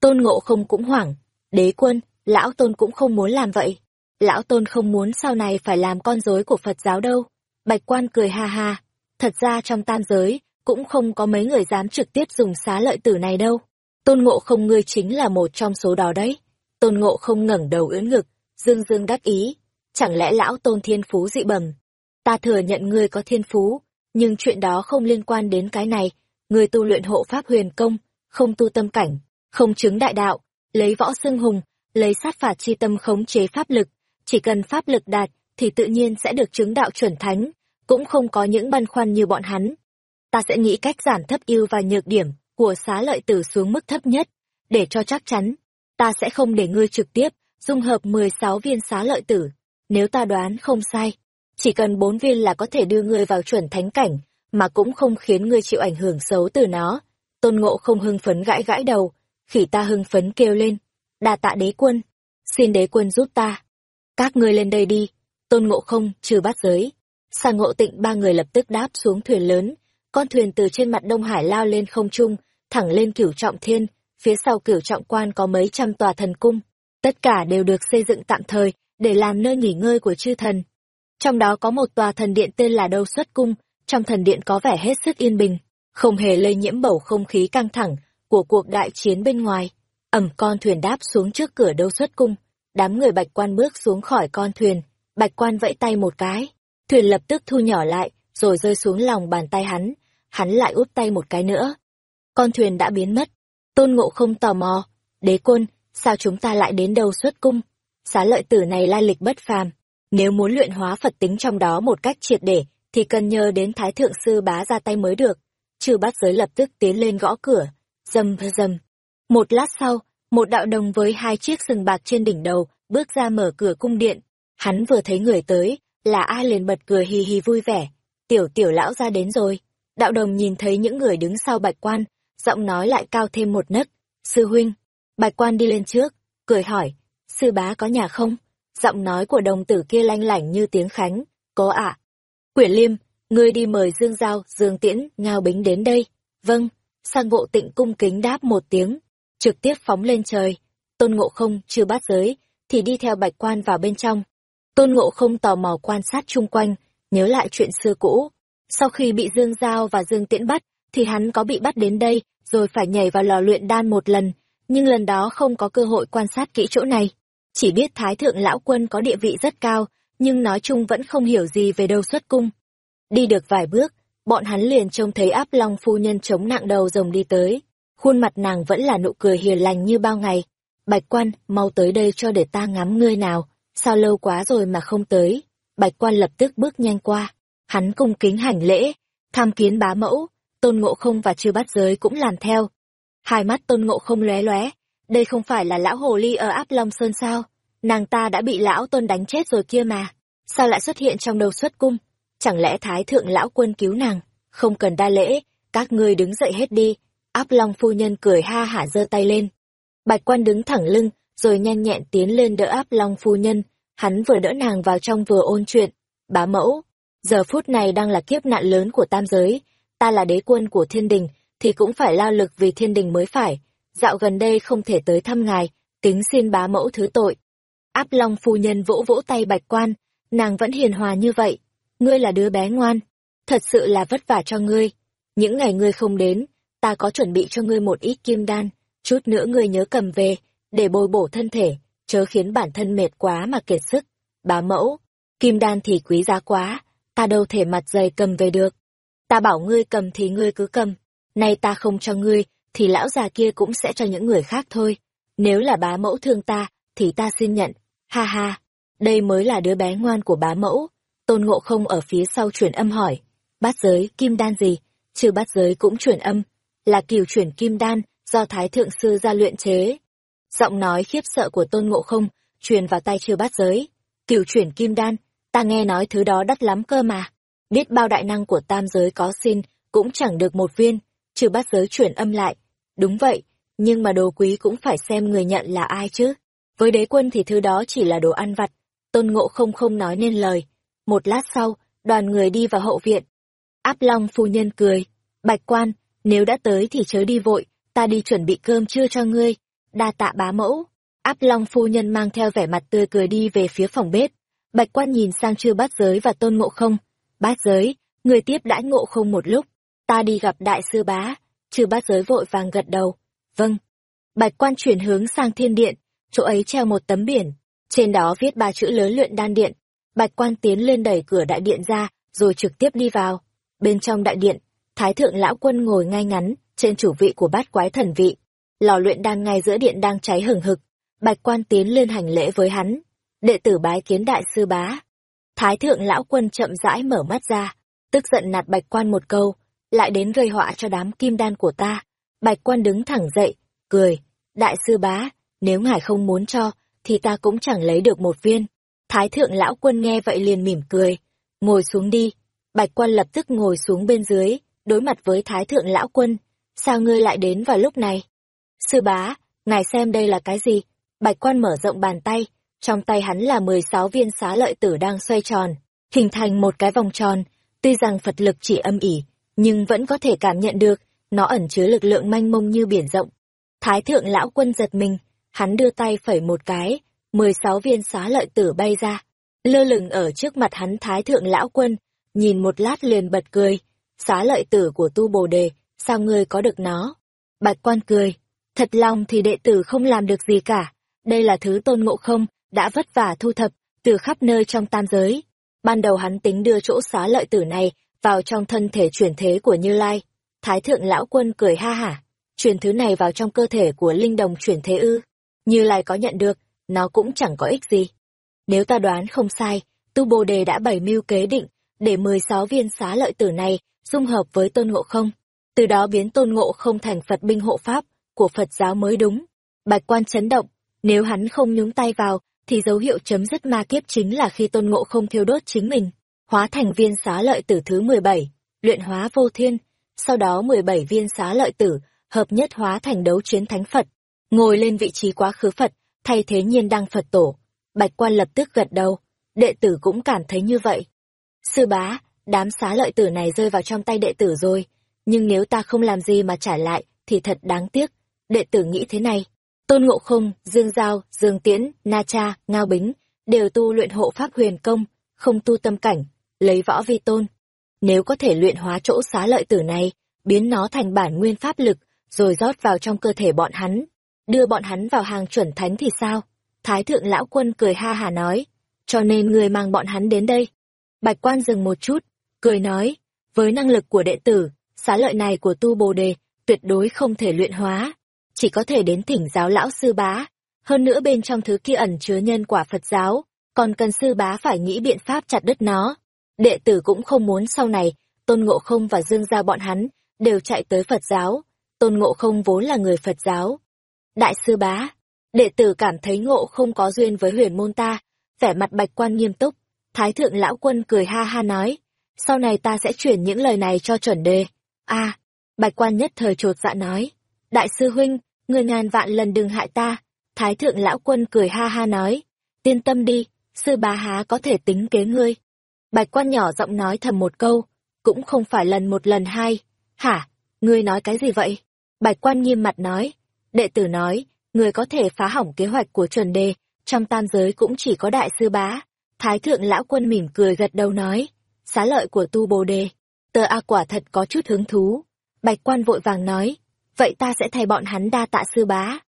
Tôn ngộ không cũng hoảng, đế quân, lão tôn cũng không muốn làm vậy. Lão tôn không muốn sau này phải làm con rối của Phật giáo đâu. Bạch quan cười ha ha, thật ra trong tam giới, cũng không có mấy người dám trực tiếp dùng xá lợi tử này đâu. Tôn ngộ không ngươi chính là một trong số đó đấy. Tôn ngộ không ngẩng đầu ưỡn ngực, dương dương đắc ý. Chẳng lẽ lão tôn thiên phú dị bẩm? Ta thừa nhận ngươi có thiên phú, nhưng chuyện đó không liên quan đến cái này. Ngươi tu luyện hộ pháp huyền công, không tu tâm cảnh, không chứng đại đạo, lấy võ xưng hùng, lấy sát phạt chi tâm khống chế pháp lực. Chỉ cần pháp lực đạt, thì tự nhiên sẽ được chứng đạo chuẩn thánh, cũng không có những băn khoăn như bọn hắn. Ta sẽ nghĩ cách giảm thấp ưu và nhược điểm của xá lợi tử xuống mức thấp nhất, để cho chắc chắn. Ta sẽ không để ngươi trực tiếp dung hợp 16 viên xá lợi tử. Nếu ta đoán không sai, chỉ cần bốn viên là có thể đưa ngươi vào chuẩn thánh cảnh, mà cũng không khiến ngươi chịu ảnh hưởng xấu từ nó. Tôn ngộ không hưng phấn gãi gãi đầu, khỉ ta hưng phấn kêu lên. đa tạ đế quân, xin đế quân giúp ta. Các ngươi lên đây đi, tôn ngộ không trừ bát giới. xa ngộ tịnh ba người lập tức đáp xuống thuyền lớn, con thuyền từ trên mặt Đông Hải lao lên không trung, thẳng lên cửu trọng thiên, phía sau cửu trọng quan có mấy trăm tòa thần cung. Tất cả đều được xây dựng tạm thời, để làm nơi nghỉ ngơi của chư thần. Trong đó có một tòa thần điện tên là Đâu Xuất Cung, trong thần điện có vẻ hết sức yên bình, không hề lây nhiễm bầu không khí căng thẳng của cuộc đại chiến bên ngoài. Ẩm con thuyền đáp xuống trước cửa Đâu Xuất Cung, đám người bạch quan bước xuống khỏi con thuyền, bạch quan vẫy tay một cái, thuyền lập tức thu nhỏ lại, rồi rơi xuống lòng bàn tay hắn, hắn lại úp tay một cái nữa. Con thuyền đã biến mất, tôn ngộ không tò mò, đế quân, sao chúng ta lại đến đâu xuất cung? Xá lợi tử này lai lịch bất phàm, Nếu muốn luyện hóa Phật tính trong đó một cách triệt để, thì cần nhờ đến Thái Thượng Sư Bá ra tay mới được. Chư bát giới lập tức tiến lên gõ cửa, dầm dầm. Một lát sau, một đạo đồng với hai chiếc sừng bạc trên đỉnh đầu, bước ra mở cửa cung điện. Hắn vừa thấy người tới, là ai liền bật cười hì hì vui vẻ. Tiểu tiểu lão ra đến rồi. Đạo đồng nhìn thấy những người đứng sau bạch quan, giọng nói lại cao thêm một nấc. Sư huynh, bạch quan đi lên trước, cười hỏi, sư bá có nhà không? Giọng nói của đồng tử kia lanh lảnh như tiếng khánh, có ạ. À? Quyển liêm, ngươi đi mời Dương Giao, Dương Tiễn, Ngao Bính đến đây. Vâng, sang bộ tịnh cung kính đáp một tiếng, trực tiếp phóng lên trời. Tôn ngộ không chưa bắt giới, thì đi theo bạch quan vào bên trong. Tôn ngộ không tò mò quan sát chung quanh, nhớ lại chuyện xưa cũ. Sau khi bị Dương Giao và Dương Tiễn bắt, thì hắn có bị bắt đến đây, rồi phải nhảy vào lò luyện đan một lần, nhưng lần đó không có cơ hội quan sát kỹ chỗ này. Chỉ biết Thái Thượng Lão Quân có địa vị rất cao, nhưng nói chung vẫn không hiểu gì về đâu xuất cung. Đi được vài bước, bọn hắn liền trông thấy áp long phu nhân chống nặng đầu rồng đi tới. Khuôn mặt nàng vẫn là nụ cười hiền lành như bao ngày. Bạch quan, mau tới đây cho để ta ngắm ngươi nào, sao lâu quá rồi mà không tới. Bạch quan lập tức bước nhanh qua, hắn cung kính hành lễ, tham kiến bá mẫu, tôn ngộ không và chư bắt giới cũng làm theo. Hai mắt tôn ngộ không lóe lóe, đây không phải là lão hồ ly ở áp long sơn sao? Nàng ta đã bị lão tôn đánh chết rồi kia mà, sao lại xuất hiện trong đầu xuất cung? Chẳng lẽ thái thượng lão quân cứu nàng, không cần đa lễ, các ngươi đứng dậy hết đi. Áp long phu nhân cười ha hả giơ tay lên. Bạch quan đứng thẳng lưng, rồi nhanh nhẹn tiến lên đỡ áp long phu nhân, hắn vừa đỡ nàng vào trong vừa ôn chuyện. Bá mẫu, giờ phút này đang là kiếp nạn lớn của tam giới, ta là đế quân của thiên đình, thì cũng phải lao lực vì thiên đình mới phải. Dạo gần đây không thể tới thăm ngài, kính xin bá mẫu thứ tội. Áp long phu nhân vỗ vỗ tay bạch quan, nàng vẫn hiền hòa như vậy. Ngươi là đứa bé ngoan, thật sự là vất vả cho ngươi. Những ngày ngươi không đến, ta có chuẩn bị cho ngươi một ít kim đan, chút nữa ngươi nhớ cầm về, để bồi bổ thân thể, chớ khiến bản thân mệt quá mà kiệt sức. Bá mẫu, kim đan thì quý giá quá, ta đâu thể mặt dày cầm về được. Ta bảo ngươi cầm thì ngươi cứ cầm, nay ta không cho ngươi, thì lão già kia cũng sẽ cho những người khác thôi. Nếu là bá mẫu thương ta, thì ta xin nhận. Ha ha, đây mới là đứa bé ngoan của bá mẫu. Tôn ngộ không ở phía sau chuyển âm hỏi. Bát giới, kim đan gì? Trừ bát giới cũng chuyển âm. Là kiều chuyển kim đan, do Thái Thượng Sư ra luyện chế. Giọng nói khiếp sợ của tôn ngộ không, truyền vào tay trừ bát giới. Kiều chuyển kim đan, ta nghe nói thứ đó đắt lắm cơ mà. Biết bao đại năng của tam giới có xin, cũng chẳng được một viên, trừ bát giới chuyển âm lại. Đúng vậy, nhưng mà đồ quý cũng phải xem người nhận là ai chứ. Với đế quân thì thứ đó chỉ là đồ ăn vặt, tôn ngộ không không nói nên lời. Một lát sau, đoàn người đi vào hậu viện. Áp Long phu nhân cười, bạch quan, nếu đã tới thì chớ đi vội, ta đi chuẩn bị cơm trưa cho ngươi. Đa tạ bá mẫu. Áp Long phu nhân mang theo vẻ mặt tươi cười đi về phía phòng bếp. Bạch quan nhìn sang chư bát giới và tôn ngộ không. Bát giới, người tiếp đãi ngộ không một lúc. Ta đi gặp đại sư bá. Chư bát giới vội vàng gật đầu. Vâng. Bạch quan chuyển hướng sang thiên điện, chỗ ấy treo một tấm biển. Trên đó viết ba chữ lớn luyện đan điện. Bạch quan tiến lên đẩy cửa đại điện ra, rồi trực tiếp đi vào. Bên trong đại điện, Thái thượng lão quân ngồi ngay ngắn, trên chủ vị của bát quái thần vị. Lò luyện đan ngay giữa điện đang cháy hừng hực. Bạch quan tiến lên hành lễ với hắn. Đệ tử bái kiến đại sư bá. Thái thượng lão quân chậm rãi mở mắt ra, tức giận nạt bạch quan một câu, lại đến gây họa cho đám kim đan của ta. Bạch quan đứng thẳng dậy, cười, đại sư bá, nếu ngài không muốn cho, thì ta cũng chẳng lấy được một viên. Thái thượng lão quân nghe vậy liền mỉm cười, ngồi xuống đi. Bạch quan lập tức ngồi xuống bên dưới, đối mặt với thái thượng lão quân. Sao ngươi lại đến vào lúc này? Sư bá, ngài xem đây là cái gì? Bạch quan mở rộng bàn tay, trong tay hắn là 16 viên xá lợi tử đang xoay tròn, hình thành một cái vòng tròn. Tuy rằng Phật lực chỉ âm ỉ, nhưng vẫn có thể cảm nhận được, nó ẩn chứa lực lượng manh mông như biển rộng. Thái thượng lão quân giật mình, hắn đưa tay phẩy một cái, 16 viên xá lợi tử bay ra, lơ lửng ở trước mặt hắn thái thượng lão quân, nhìn một lát liền bật cười, xá lợi tử của tu bồ đề, sao ngươi có được nó? Bạch quan cười, thật lòng thì đệ tử không làm được gì cả, đây là thứ tôn ngộ không, đã vất vả thu thập, từ khắp nơi trong tam giới. Ban đầu hắn tính đưa chỗ xá lợi tử này vào trong thân thể chuyển thế của Như Lai. Thái thượng lão quân cười ha hả, truyền thứ này vào trong cơ thể của linh đồng chuyển thế ư. Như Lai có nhận được, nó cũng chẳng có ích gì. Nếu ta đoán không sai, Tu Bồ Đề đã bày mưu kế định, để 16 viên xá lợi tử này dung hợp với tôn ngộ không. Từ đó biến tôn ngộ không thành Phật binh hộ pháp của Phật giáo mới đúng. Bạch quan chấn động, nếu hắn không nhúng tay vào, thì dấu hiệu chấm dứt ma kiếp chính là khi tôn ngộ không thiêu đốt chính mình, hóa thành viên xá lợi tử thứ 17, luyện hóa vô thiên, sau đó 17 viên xá lợi tử, hợp nhất hóa thành đấu chiến thánh Phật, ngồi lên vị trí quá khứ Phật, thay thế nhiên đăng Phật tổ. Bạch quan lập tức gật đầu, đệ tử cũng cảm thấy như vậy. Sư bá, đám xá lợi tử này rơi vào trong tay đệ tử rồi, nhưng nếu ta không làm gì mà trả lại, thì thật đáng tiếc. Đệ tử nghĩ thế này, Tôn Ngộ Không, Dương Giao, Dương Tiễn, Na Cha, Ngao Bính, đều tu luyện hộ pháp huyền công, không tu tâm cảnh, lấy võ vi tôn. Nếu có thể luyện hóa chỗ xá lợi tử này, biến nó thành bản nguyên pháp lực, rồi rót vào trong cơ thể bọn hắn, đưa bọn hắn vào hàng chuẩn thánh thì sao? Thái thượng lão quân cười ha hà nói, cho nên người mang bọn hắn đến đây. Bạch quan dừng một chút, cười nói, với năng lực của đệ tử, xá lợi này của tu bồ đề, tuyệt đối không thể luyện hóa, chỉ có thể đến thỉnh giáo lão sư bá. Hơn nữa bên trong thứ kia ẩn chứa nhân quả Phật giáo, còn cần sư bá phải nghĩ biện pháp chặt đứt nó. Đệ tử cũng không muốn sau này, Tôn Ngộ Không và Dương Gia bọn hắn, đều chạy tới Phật giáo. Tôn Ngộ Không vốn là người Phật giáo. Đại sư bá, đệ tử cảm thấy Ngộ không có duyên với huyền môn ta, vẻ mặt bạch quan nghiêm túc. Thái thượng lão quân cười ha ha nói, sau này ta sẽ chuyển những lời này cho chuẩn đề. a bạch quan nhất thời trột dạ nói, đại sư huynh, người ngàn vạn lần đừng hại ta. Thái thượng lão quân cười ha ha nói, tiên tâm đi, sư bá há có thể tính kế ngươi. Bạch quan nhỏ giọng nói thầm một câu, cũng không phải lần một lần hai. Hả, ngươi nói cái gì vậy? Bạch quan nghiêm mặt nói, đệ tử nói, người có thể phá hỏng kế hoạch của chuẩn đề, trong tam giới cũng chỉ có đại sư bá. Thái thượng lão quân mỉm cười gật đầu nói, xá lợi của tu bồ đề, tờ A quả thật có chút hứng thú. Bạch quan vội vàng nói, vậy ta sẽ thay bọn hắn đa tạ sư bá.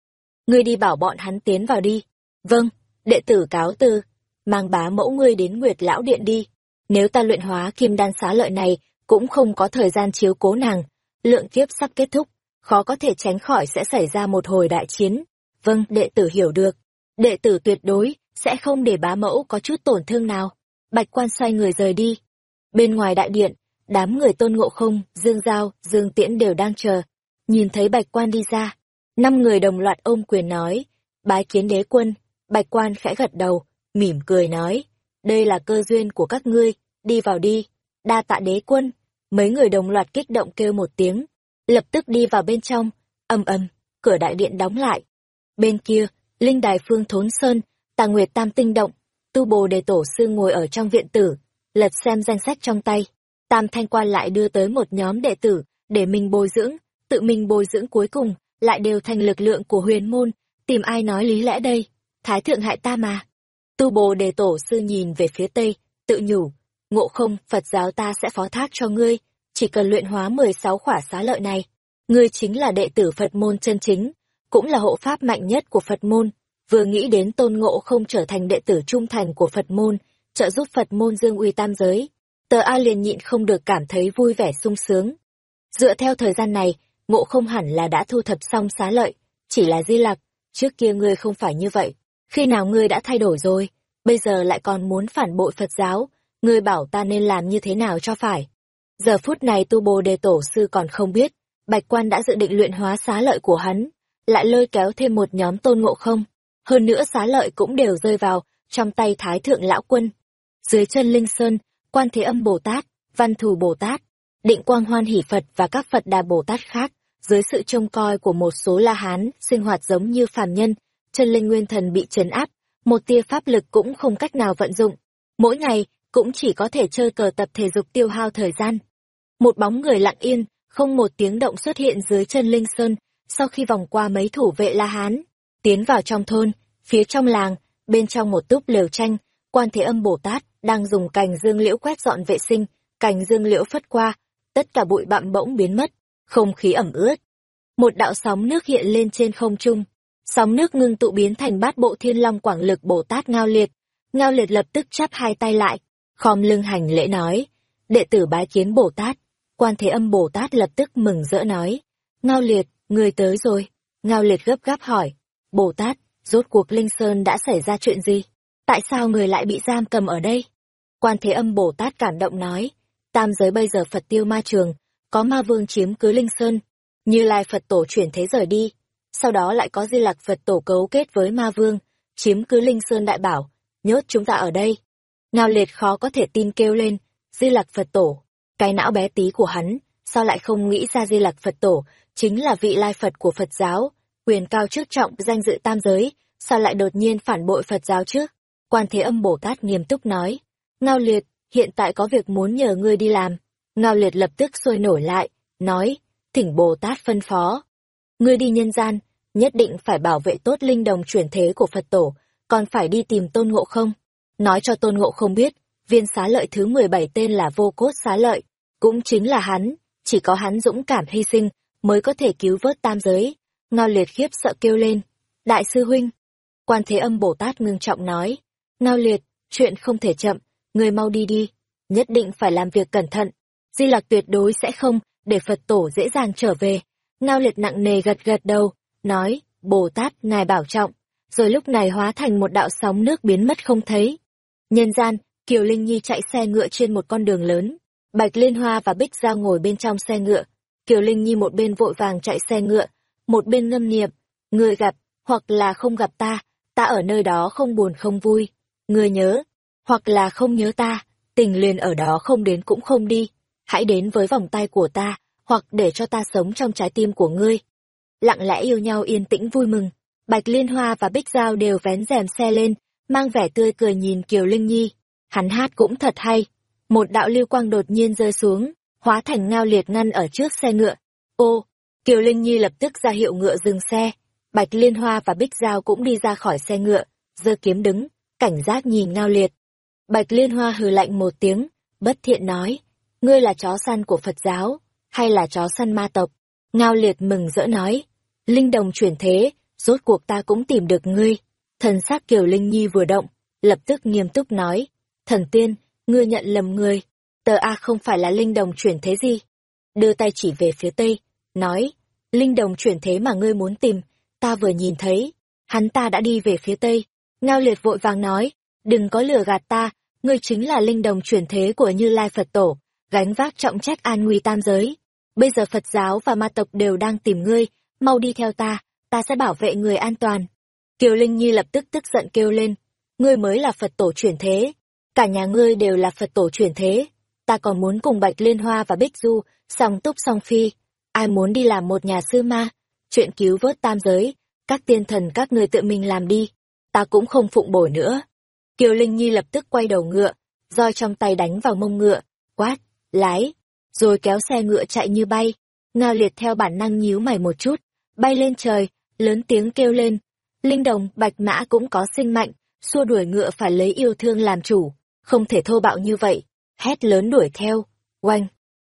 Ngươi đi bảo bọn hắn tiến vào đi. Vâng, đệ tử cáo từ, mang bá mẫu ngươi đến Nguyệt Lão Điện đi. Nếu ta luyện hóa kim đan xá lợi này, cũng không có thời gian chiếu cố nàng. Lượng kiếp sắp kết thúc, khó có thể tránh khỏi sẽ xảy ra một hồi đại chiến. Vâng, đệ tử hiểu được. Đệ tử tuyệt đối, sẽ không để bá mẫu có chút tổn thương nào. Bạch quan xoay người rời đi. Bên ngoài đại điện, đám người tôn ngộ không, Dương Giao, Dương Tiễn đều đang chờ. Nhìn thấy bạch quan đi ra, năm người đồng loạt ôm quyền nói, bái kiến đế quân, bạch quan khẽ gật đầu, mỉm cười nói, đây là cơ duyên của các ngươi, đi vào đi, đa tạ đế quân, mấy người đồng loạt kích động kêu một tiếng, lập tức đi vào bên trong, âm âm, cửa đại điện đóng lại. Bên kia, linh đài phương thốn sơn, tà nguyệt tam tinh động, tu bồ đề tổ sư ngồi ở trong viện tử, lật xem danh sách trong tay. Tam thanh quan lại đưa tới một nhóm đệ tử, để mình bồi dưỡng, tự mình bồi dưỡng cuối cùng, lại đều thành lực lượng của huyền môn, tìm ai nói lý lẽ đây, thái thượng hại ta mà. Tu bồ đề tổ sư nhìn về phía tây, tự nhủ, ngộ không, Phật giáo ta sẽ phó thác cho ngươi, chỉ cần luyện hóa 16 khỏa xá lợi này. Ngươi chính là đệ tử Phật môn chân chính, cũng là hộ pháp mạnh nhất của Phật môn, vừa nghĩ đến tôn ngộ không trở thành đệ tử trung thành của Phật môn, trợ giúp Phật môn dương uy tam giới. Tờ A liền nhịn không được cảm thấy vui vẻ sung sướng. Dựa theo thời gian này, ngộ không hẳn là đã thu thập xong xá lợi, chỉ là di lạc, trước kia ngươi không phải như vậy, khi nào ngươi đã thay đổi rồi, bây giờ lại còn muốn phản bội Phật giáo, ngươi bảo ta nên làm như thế nào cho phải. Giờ phút này tu bồ đề tổ sư còn không biết, bạch quan đã dự định luyện hóa xá lợi của hắn, lại lôi kéo thêm một nhóm tôn ngộ không. Hơn nữa xá lợi cũng đều rơi vào trong tay Thái Thượng Lão Quân. Dưới chân Linh Sơn, Quan Thế Âm Bồ Tát, Văn Thù Bồ Tát, Định Quang Hoan Hỷ Phật và các Phật Đà Bồ Tát khác, dưới sự trông coi của một số La Hán, sinh hoạt giống như phàm nhân, chân linh nguyên thần bị trấn áp, một tia pháp lực cũng không cách nào vận dụng. Mỗi ngày, cũng chỉ có thể chơi cờ tập thể dục tiêu hao thời gian. Một bóng người lặng yên, không một tiếng động xuất hiện dưới chân Linh Sơn, sau khi vòng qua mấy thủ vệ La Hán, tiến vào trong thôn, phía trong làng, bên trong một túp lều tranh, quan thế âm Bồ Tát đang dùng cành dương liễu quét dọn vệ sinh, cành dương liễu phất qua, tất cả bụi bặm bỗng biến mất, không khí ẩm ướt. Một đạo sóng nước hiện lên trên không trung, sóng nước ngưng tụ biến thành bát bộ thiên long quảng lực Bồ Tát ngao liệt. Ngao liệt lập tức chắp hai tay lại, khom lưng hành lễ nói, đệ tử bái kiến Bồ Tát. Quan Thế Âm Bồ Tát lập tức mừng rỡ nói, Ngao liệt, người tới rồi. Ngao liệt gấp gáp hỏi, Bồ Tát, rốt cuộc Linh Sơn đã xảy ra chuyện gì? Tại sao người lại bị giam cầm ở đây? Quan Thế Âm Bồ Tát cảm động nói, tam giới bây giờ Phật tiêu ma trường, có ma vương chiếm cứ Linh Sơn, như Lai Phật tổ chuyển thế rời đi, sau đó lại có Di lạc Phật tổ cấu kết với ma vương, chiếm cứ Linh Sơn đại bảo, nhốt chúng ta ở đây. Ngao liệt khó có thể tin kêu lên, Di lạc Phật tổ, cái não bé tí của hắn, sao lại không nghĩ ra Di lạc Phật tổ, chính là vị lai Phật của Phật giáo, quyền cao chức trọng danh dự tam giới, sao lại đột nhiên phản bội Phật giáo chứ? Quan Thế Âm Bồ Tát nghiêm túc nói, Ngao Liệt, hiện tại có việc muốn nhờ ngươi đi làm. Ngao Liệt lập tức sôi nổi lại, nói, thỉnh Bồ Tát phân phó. Ngươi đi nhân gian, nhất định phải bảo vệ tốt linh đồng chuyển thế của Phật tổ, còn phải đi tìm tôn ngộ không. Nói cho tôn ngộ không biết, viên xá lợi thứ 17 tên là vô cốt xá lợi, cũng chính là hắn, chỉ có hắn dũng cảm hy sinh mới có thể cứu vớt tam giới. Ngao liệt khiếp sợ kêu lên, đại sư huynh. Quan thế âm Bồ Tát ngưng trọng nói, Ngao liệt, chuyện không thể chậm, người mau đi đi, nhất định phải làm việc cẩn thận. Di Lặc tuyệt đối sẽ không để Phật tổ dễ dàng trở về. Ngao liệt nặng nề gật gật đầu, nói, Bồ Tát, ngài bảo trọng, rồi lúc này hóa thành một đạo sóng nước biến mất không thấy. Nhân gian, Kiều Linh Nhi chạy xe ngựa trên một con đường lớn, Bạch Liên Hoa và Bích Giao ngồi bên trong xe ngựa. Kiều Linh Nhi một bên vội vàng chạy xe ngựa, một bên ngâm niệm, người gặp, hoặc là không gặp ta, ta ở nơi đó không buồn không vui. Người nhớ, hoặc là không nhớ ta, tình liền ở đó không đến cũng không đi. Hãy đến với vòng tay của ta, hoặc để cho ta sống trong trái tim của ngươi. Lặng lẽ yêu nhau yên tĩnh vui mừng. Bạch Liên Hoa và Bích Giao đều vén rèm xe lên, mang vẻ tươi cười nhìn Kiều Linh Nhi. Hắn hát cũng thật hay. Một đạo lưu quang đột nhiên rơi xuống, hóa thành ngao liệt ngăn ở trước xe ngựa. Ô, Kiều Linh Nhi lập tức ra hiệu ngựa dừng xe. Bạch Liên Hoa và Bích Giao cũng đi ra khỏi xe ngựa, giơ kiếm đứng, cảnh giác nhìn ngao liệt. Bạch Liên Hoa hừ lạnh một tiếng, bất thiện nói, ngươi là chó săn của Phật giáo, hay là chó săn ma tộc? Ngao liệt mừng rỡ nói, Linh đồng chuyển thế, rốt cuộc ta cũng tìm được ngươi. Thần sắc Kiều Linh Nhi vừa động, lập tức nghiêm túc nói, thần tiên, ngươi nhận lầm người, tờ A không phải là linh đồng chuyển thế gì. Đưa tay chỉ về phía tây, nói, linh đồng chuyển thế mà ngươi muốn tìm, ta vừa nhìn thấy, hắn ta đã đi về phía tây. Ngao liệt vội vàng nói, đừng có lừa gạt ta, ngươi chính là linh đồng chuyển thế của Như Lai Phật Tổ, gánh vác trọng trách an nguy tam giới. Bây giờ Phật giáo và ma tộc đều đang tìm ngươi, mau đi theo ta, ta sẽ bảo vệ người an toàn. Kiều Linh Nhi lập tức tức giận kêu lên, ngươi mới là Phật tổ chuyển thế, cả nhà ngươi đều là Phật tổ chuyển thế, ta còn muốn cùng Bạch Liên Hoa và Bích Du, song túc song phi, ai muốn đi làm một nhà sư ma, chuyện cứu vớt tam giới, các tiên thần các ngươi tự mình làm đi, ta cũng không phụng bồi nữa. Kiều Linh Nhi lập tức quay đầu ngựa, roi trong tay đánh vào mông ngựa, quát, lái, rồi kéo xe ngựa chạy như bay. Ngao liệt theo bản năng nhíu mày một chút, bay lên trời, lớn tiếng kêu lên. Linh đồng, bạch mã cũng có sinh mạnh, xua đuổi ngựa phải lấy yêu thương làm chủ, không thể thô bạo như vậy. Hét lớn đuổi theo, oanh.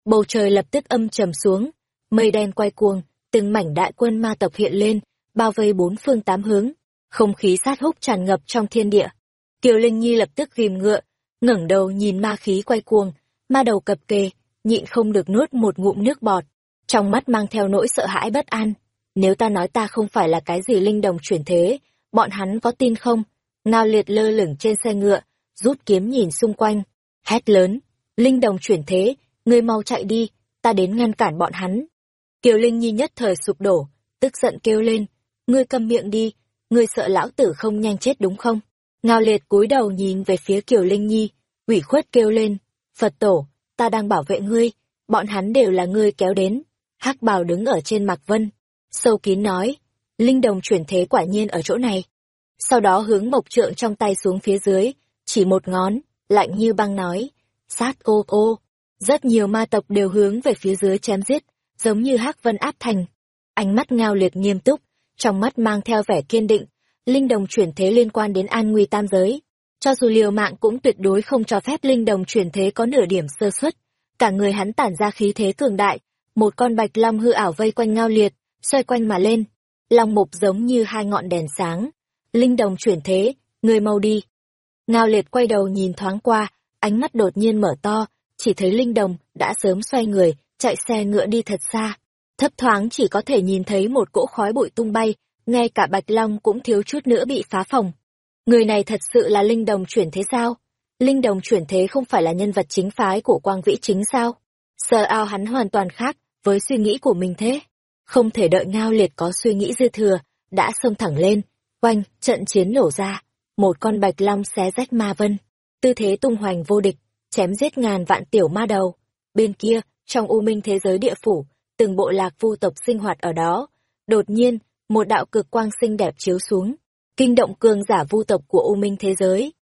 Bầu trời lập tức âm trầm xuống, mây đen quay cuồng, từng mảnh đại quân ma tộc hiện lên, bao vây bốn phương tám hướng, không khí sát húc tràn ngập trong thiên địa. Kiều Linh Nhi lập tức ghim ngựa, ngẩng đầu nhìn ma khí quay cuồng, ma đầu cập kề, nhịn không được nuốt một ngụm nước bọt, trong mắt mang theo nỗi sợ hãi bất an. Nếu ta nói ta không phải là cái gì linh đồng chuyển thế, bọn hắn có tin không? Ngao liệt lơ lửng trên xe ngựa, rút kiếm nhìn xung quanh, hét lớn, linh đồng chuyển thế, ngươi mau chạy đi, ta đến ngăn cản bọn hắn. Kiều Linh Nhi nhất thời sụp đổ, tức giận kêu lên, ngươi câm miệng đi, ngươi sợ lão tử không nhanh chết đúng không? Ngao liệt cúi đầu nhìn về phía Kiều Linh Nhi, ủy khuất kêu lên, Phật tổ, ta đang bảo vệ ngươi, bọn hắn đều là ngươi kéo đến. hắc bào đứng ở trên mặt vân, sâu kín nói, linh đồng chuyển thế quả nhiên ở chỗ này. Sau đó hướng mộc trượng trong tay xuống phía dưới, chỉ một ngón, lạnh như băng nói, sát ô ô. Rất nhiều ma tộc đều hướng về phía dưới chém giết, giống như hắc vân áp thành. Ánh mắt ngao liệt nghiêm túc, trong mắt mang theo vẻ kiên định, linh đồng chuyển thế liên quan đến an nguy tam giới. Cho dù liều mạng cũng tuyệt đối không cho phép linh đồng chuyển thế có nửa điểm sơ suất. Cả người hắn tản ra khí thế cường đại, một con bạch long hư ảo vây quanh ngao liệt, xoay quanh mà lên. Long mục giống như hai ngọn đèn sáng. Linh đồng chuyển thế, người mau đi. Ngao liệt quay đầu nhìn thoáng qua, ánh mắt đột nhiên mở to, chỉ thấy linh đồng đã sớm xoay người, chạy xe ngựa đi thật xa. Thấp thoáng chỉ có thể nhìn thấy một cỗ khói bụi tung bay, ngay cả Bạch Long cũng thiếu chút nữa bị phá phòng. Người này thật sự là linh đồng chuyển thế sao? Linh đồng chuyển thế không phải là nhân vật chính phái của quang vĩ chính sao? Sơ ao hắn hoàn toàn khác với suy nghĩ của mình thế. Không thể đợi ngao liệt có suy nghĩ dư thừa, đã xông thẳng lên, quanh, trận chiến nổ ra. Một con bạch long xé rách ma vân, tư thế tung hoành vô địch, chém giết ngàn vạn tiểu ma đầu. Bên kia, trong u minh thế giới địa phủ, từng bộ lạc vu tộc sinh hoạt ở đó. Đột nhiên, một đạo cực quang xinh đẹp chiếu xuống, kinh động cường giả vu tộc của u minh thế giới.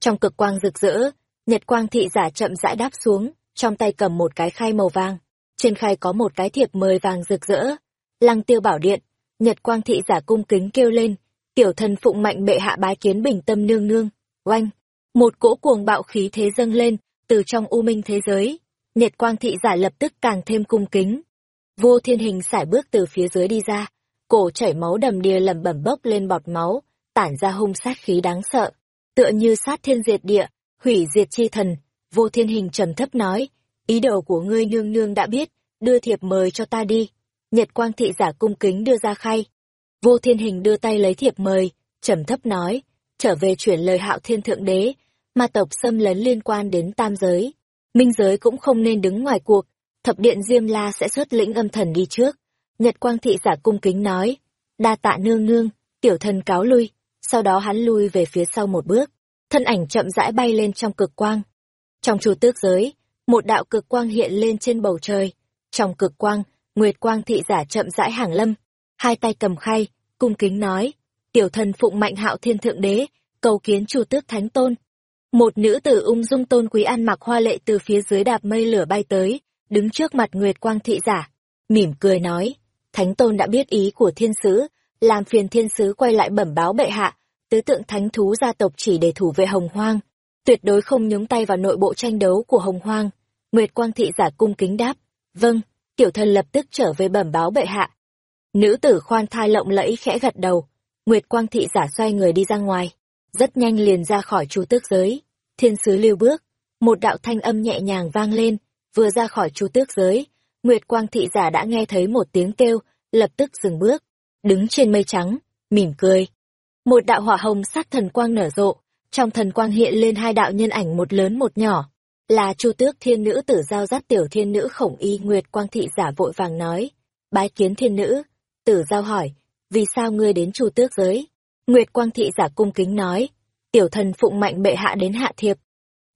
Trong cực quang rực rỡ, nhật quang thị giả chậm rãi đáp xuống, trong tay cầm một cái khay màu vàng. Trên khay có một cái thiệp mời vàng rực rỡ. Lăng tiêu bảo điện, nhật quang thị giả cung kính kêu lên, tiểu thần phụng mạnh bệ hạ bái kiến bình tâm nương nương, oanh. Một cỗ cuồng bạo khí thế dâng lên, từ trong u minh thế giới. Nhật quang thị giả lập tức càng thêm cung kính. Vô thiên hình sải bước từ phía dưới đi ra, cổ chảy máu đầm đìa lẩm bẩm bốc lên bọt máu, tản ra hung sát khí đáng sợ, tựa như sát thiên diệt địa, hủy diệt chi thần. Vô thiên hình trầm thấp nói, ý đồ của ngươi nương nương đã biết, đưa thiệp mời cho ta đi. Nhật quang thị giả cung kính đưa ra khay. Vô thiên hình đưa tay lấy thiệp mời, trầm thấp nói, trở về chuyển lời hạo thiên thượng đế, mà tộc xâm lấn liên quan đến tam giới. Minh giới cũng không nên đứng ngoài cuộc, thập điện Diêm La sẽ xuất lĩnh âm thần đi trước. Nhật quang thị giả cung kính nói, đa tạ nương nương, tiểu thần cáo lui, sau đó hắn lui về phía sau một bước, thân ảnh chậm rãi bay lên trong cực quang. Trong chủ tước giới, một đạo cực quang hiện lên trên bầu trời, trong cực quang, Nguyệt quang thị giả chậm rãi hàng lâm, hai tay cầm khay, cung kính nói, tiểu thần phụng mạnh hạo thiên thượng đế, cầu kiến chủ tước thánh tôn. Một nữ tử ung dung tôn quý ăn mặc hoa lệ từ phía dưới đạp mây lửa bay tới, đứng trước mặt Nguyệt quang thị giả, mỉm cười nói, thánh tôn đã biết ý của thiên sứ, làm phiền thiên sứ quay lại bẩm báo bệ hạ, tứ tượng thánh thú gia tộc chỉ để thủ vệ hồng hoang, tuyệt đối không nhúng tay vào nội bộ tranh đấu của hồng hoang. Nguyệt quang thị giả cung kính đáp, vâng, tiểu thần lập tức trở về bẩm báo bệ hạ. Nữ tử khoan thai lộng lẫy khẽ gật đầu, Nguyệt quang thị giả xoay người đi ra ngoài, rất nhanh liền ra khỏi chu tước giới. Thiên sứ lưu bước, một đạo thanh âm nhẹ nhàng vang lên, vừa ra khỏi chu tước giới, Nguyệt quang thị giả đã nghe thấy một tiếng kêu, lập tức dừng bước, đứng trên mây trắng, mỉm cười. Một đạo hỏa hồng sắc thần quang nở rộ, trong thần quang hiện lên hai đạo nhân ảnh một lớn một nhỏ, là Chu Tước Thiên Nữ tử giao dắt tiểu thiên nữ Khổng Y Nguyệt Quang thị giả vội vàng nói, bái kiến thiên nữ, tử giao hỏi, vì sao ngươi đến Chu Tước giới? Nguyệt Quang thị giả cung kính nói, tiểu thần phụng mạnh bệ hạ đến hạ thiệp.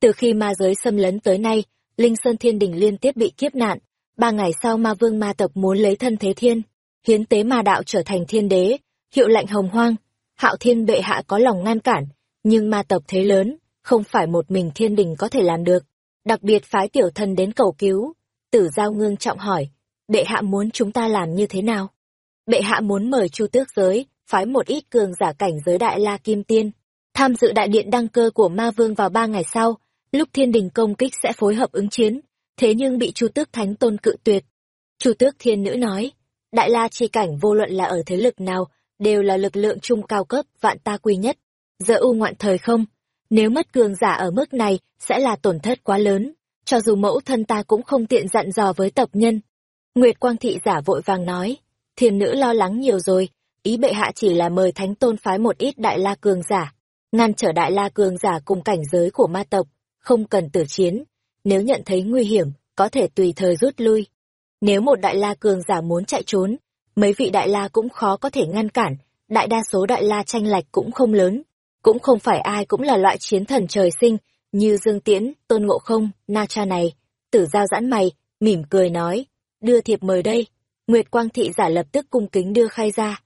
Từ khi ma giới xâm lấn tới nay, Linh Sơn Thiên Đình liên tiếp bị kiếp nạn, ba ngày sau ma vương ma tộc muốn lấy thân thế thiên, hiến tế ma đạo trở thành thiên đế, hiệu lệnh hồng hoang, hạo thiên bệ hạ có lòng ngăn cản, nhưng ma tộc thế lớn, không phải một mình thiên đình có thể làm được đặc biệt phái tiểu thần đến cầu cứu. Tử giao ngương trọng hỏi, bệ hạ muốn chúng ta làm như thế nào? Bệ hạ muốn mời chu tước giới, phái một ít cường giả cảnh giới đại la kim tiên, tham dự đại điện đăng cơ của ma vương vào ba ngày sau, lúc thiên đình công kích sẽ phối hợp ứng chiến, thế nhưng bị chu tước thánh tôn cự tuyệt. chu tước thiên nữ nói, đại la chi cảnh vô luận là ở thế lực nào, đều là lực lượng trung cao cấp vạn ta quy nhất. Giờ u ngoạn thời không, nếu mất cường giả ở mức này, sẽ là tổn thất quá lớn, cho dù mẫu thân ta cũng không tiện dặn dò với tộc nhân. Nguyệt Quang Thị giả vội vàng nói, thiền nữ lo lắng nhiều rồi, ý bệ hạ chỉ là mời thánh tôn phái một ít đại la cường giả, ngăn trở đại la cường giả cùng cảnh giới của ma tộc, không cần tử chiến, nếu nhận thấy nguy hiểm, có thể tùy thời rút lui. Nếu một đại la cường giả muốn chạy trốn, mấy vị đại la cũng khó có thể ngăn cản, đại đa số đại la tranh lệch cũng không lớn, cũng không phải ai cũng là loại chiến thần trời sinh, như Dương Tiễn, Tôn Ngộ Không, Na Cha này. Tử giao giãn mày, mỉm cười nói, đưa thiệp mời đây. Nguyệt Quang Thị giả lập tức cung kính đưa khai ra.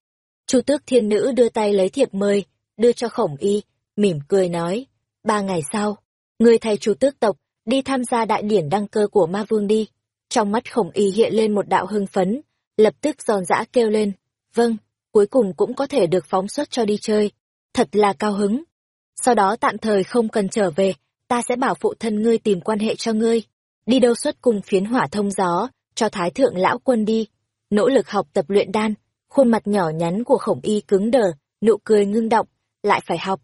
Chu tước thiên nữ đưa tay lấy thiệp mời, đưa cho khổng y, mỉm cười nói, ba ngày sau, người thầy chu tước tộc, đi tham gia đại điển đăng cơ của ma vương đi. Trong mắt khổng y hiện lên một đạo hưng phấn, lập tức giòn giã kêu lên, vâng, cuối cùng cũng có thể được phóng xuất cho đi chơi thật là cao hứng. Sau đó tạm thời không cần trở về, ta sẽ bảo phụ thân ngươi tìm quan hệ cho ngươi. Đi đâu xuất cùng phiến hỏa thông gió, cho thái thượng lão quân đi. Nỗ lực học tập luyện đan, khuôn mặt nhỏ nhắn của khổng y cứng đờ, nụ cười ngưng động, lại phải học.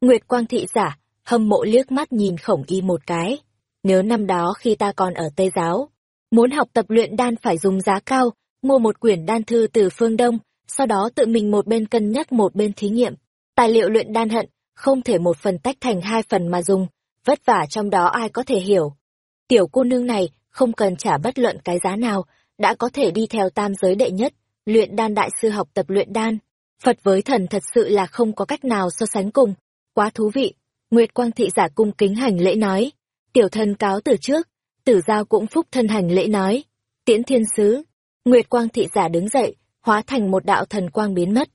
Nguyệt quang thị giả, hâm mộ liếc mắt nhìn khổng y một cái. Nếu năm đó khi ta còn ở Tây Giáo, muốn học tập luyện đan phải dùng giá cao, mua một quyển đan thư từ phương Đông, sau đó tự mình một bên cân nhắc một bên thí nghiệm Tài liệu luyện đan hận, không thể một phần tách thành hai phần mà dùng, vất vả trong đó ai có thể hiểu. Tiểu cô nương này không cần trả bất luận cái giá nào, đã có thể đi theo tam giới đệ nhất, luyện đan đại sư học tập luyện đan. Phật với thần thật sự là không có cách nào so sánh cùng. Quá thú vị. Nguyệt Quang thị giả cung kính hành lễ nói. Tiểu thân cáo từ trước, tử giao cũng phúc thân hành lễ nói. Tiễn thiên sứ. Nguyệt Quang thị giả đứng dậy, hóa thành một đạo thần quang biến mất.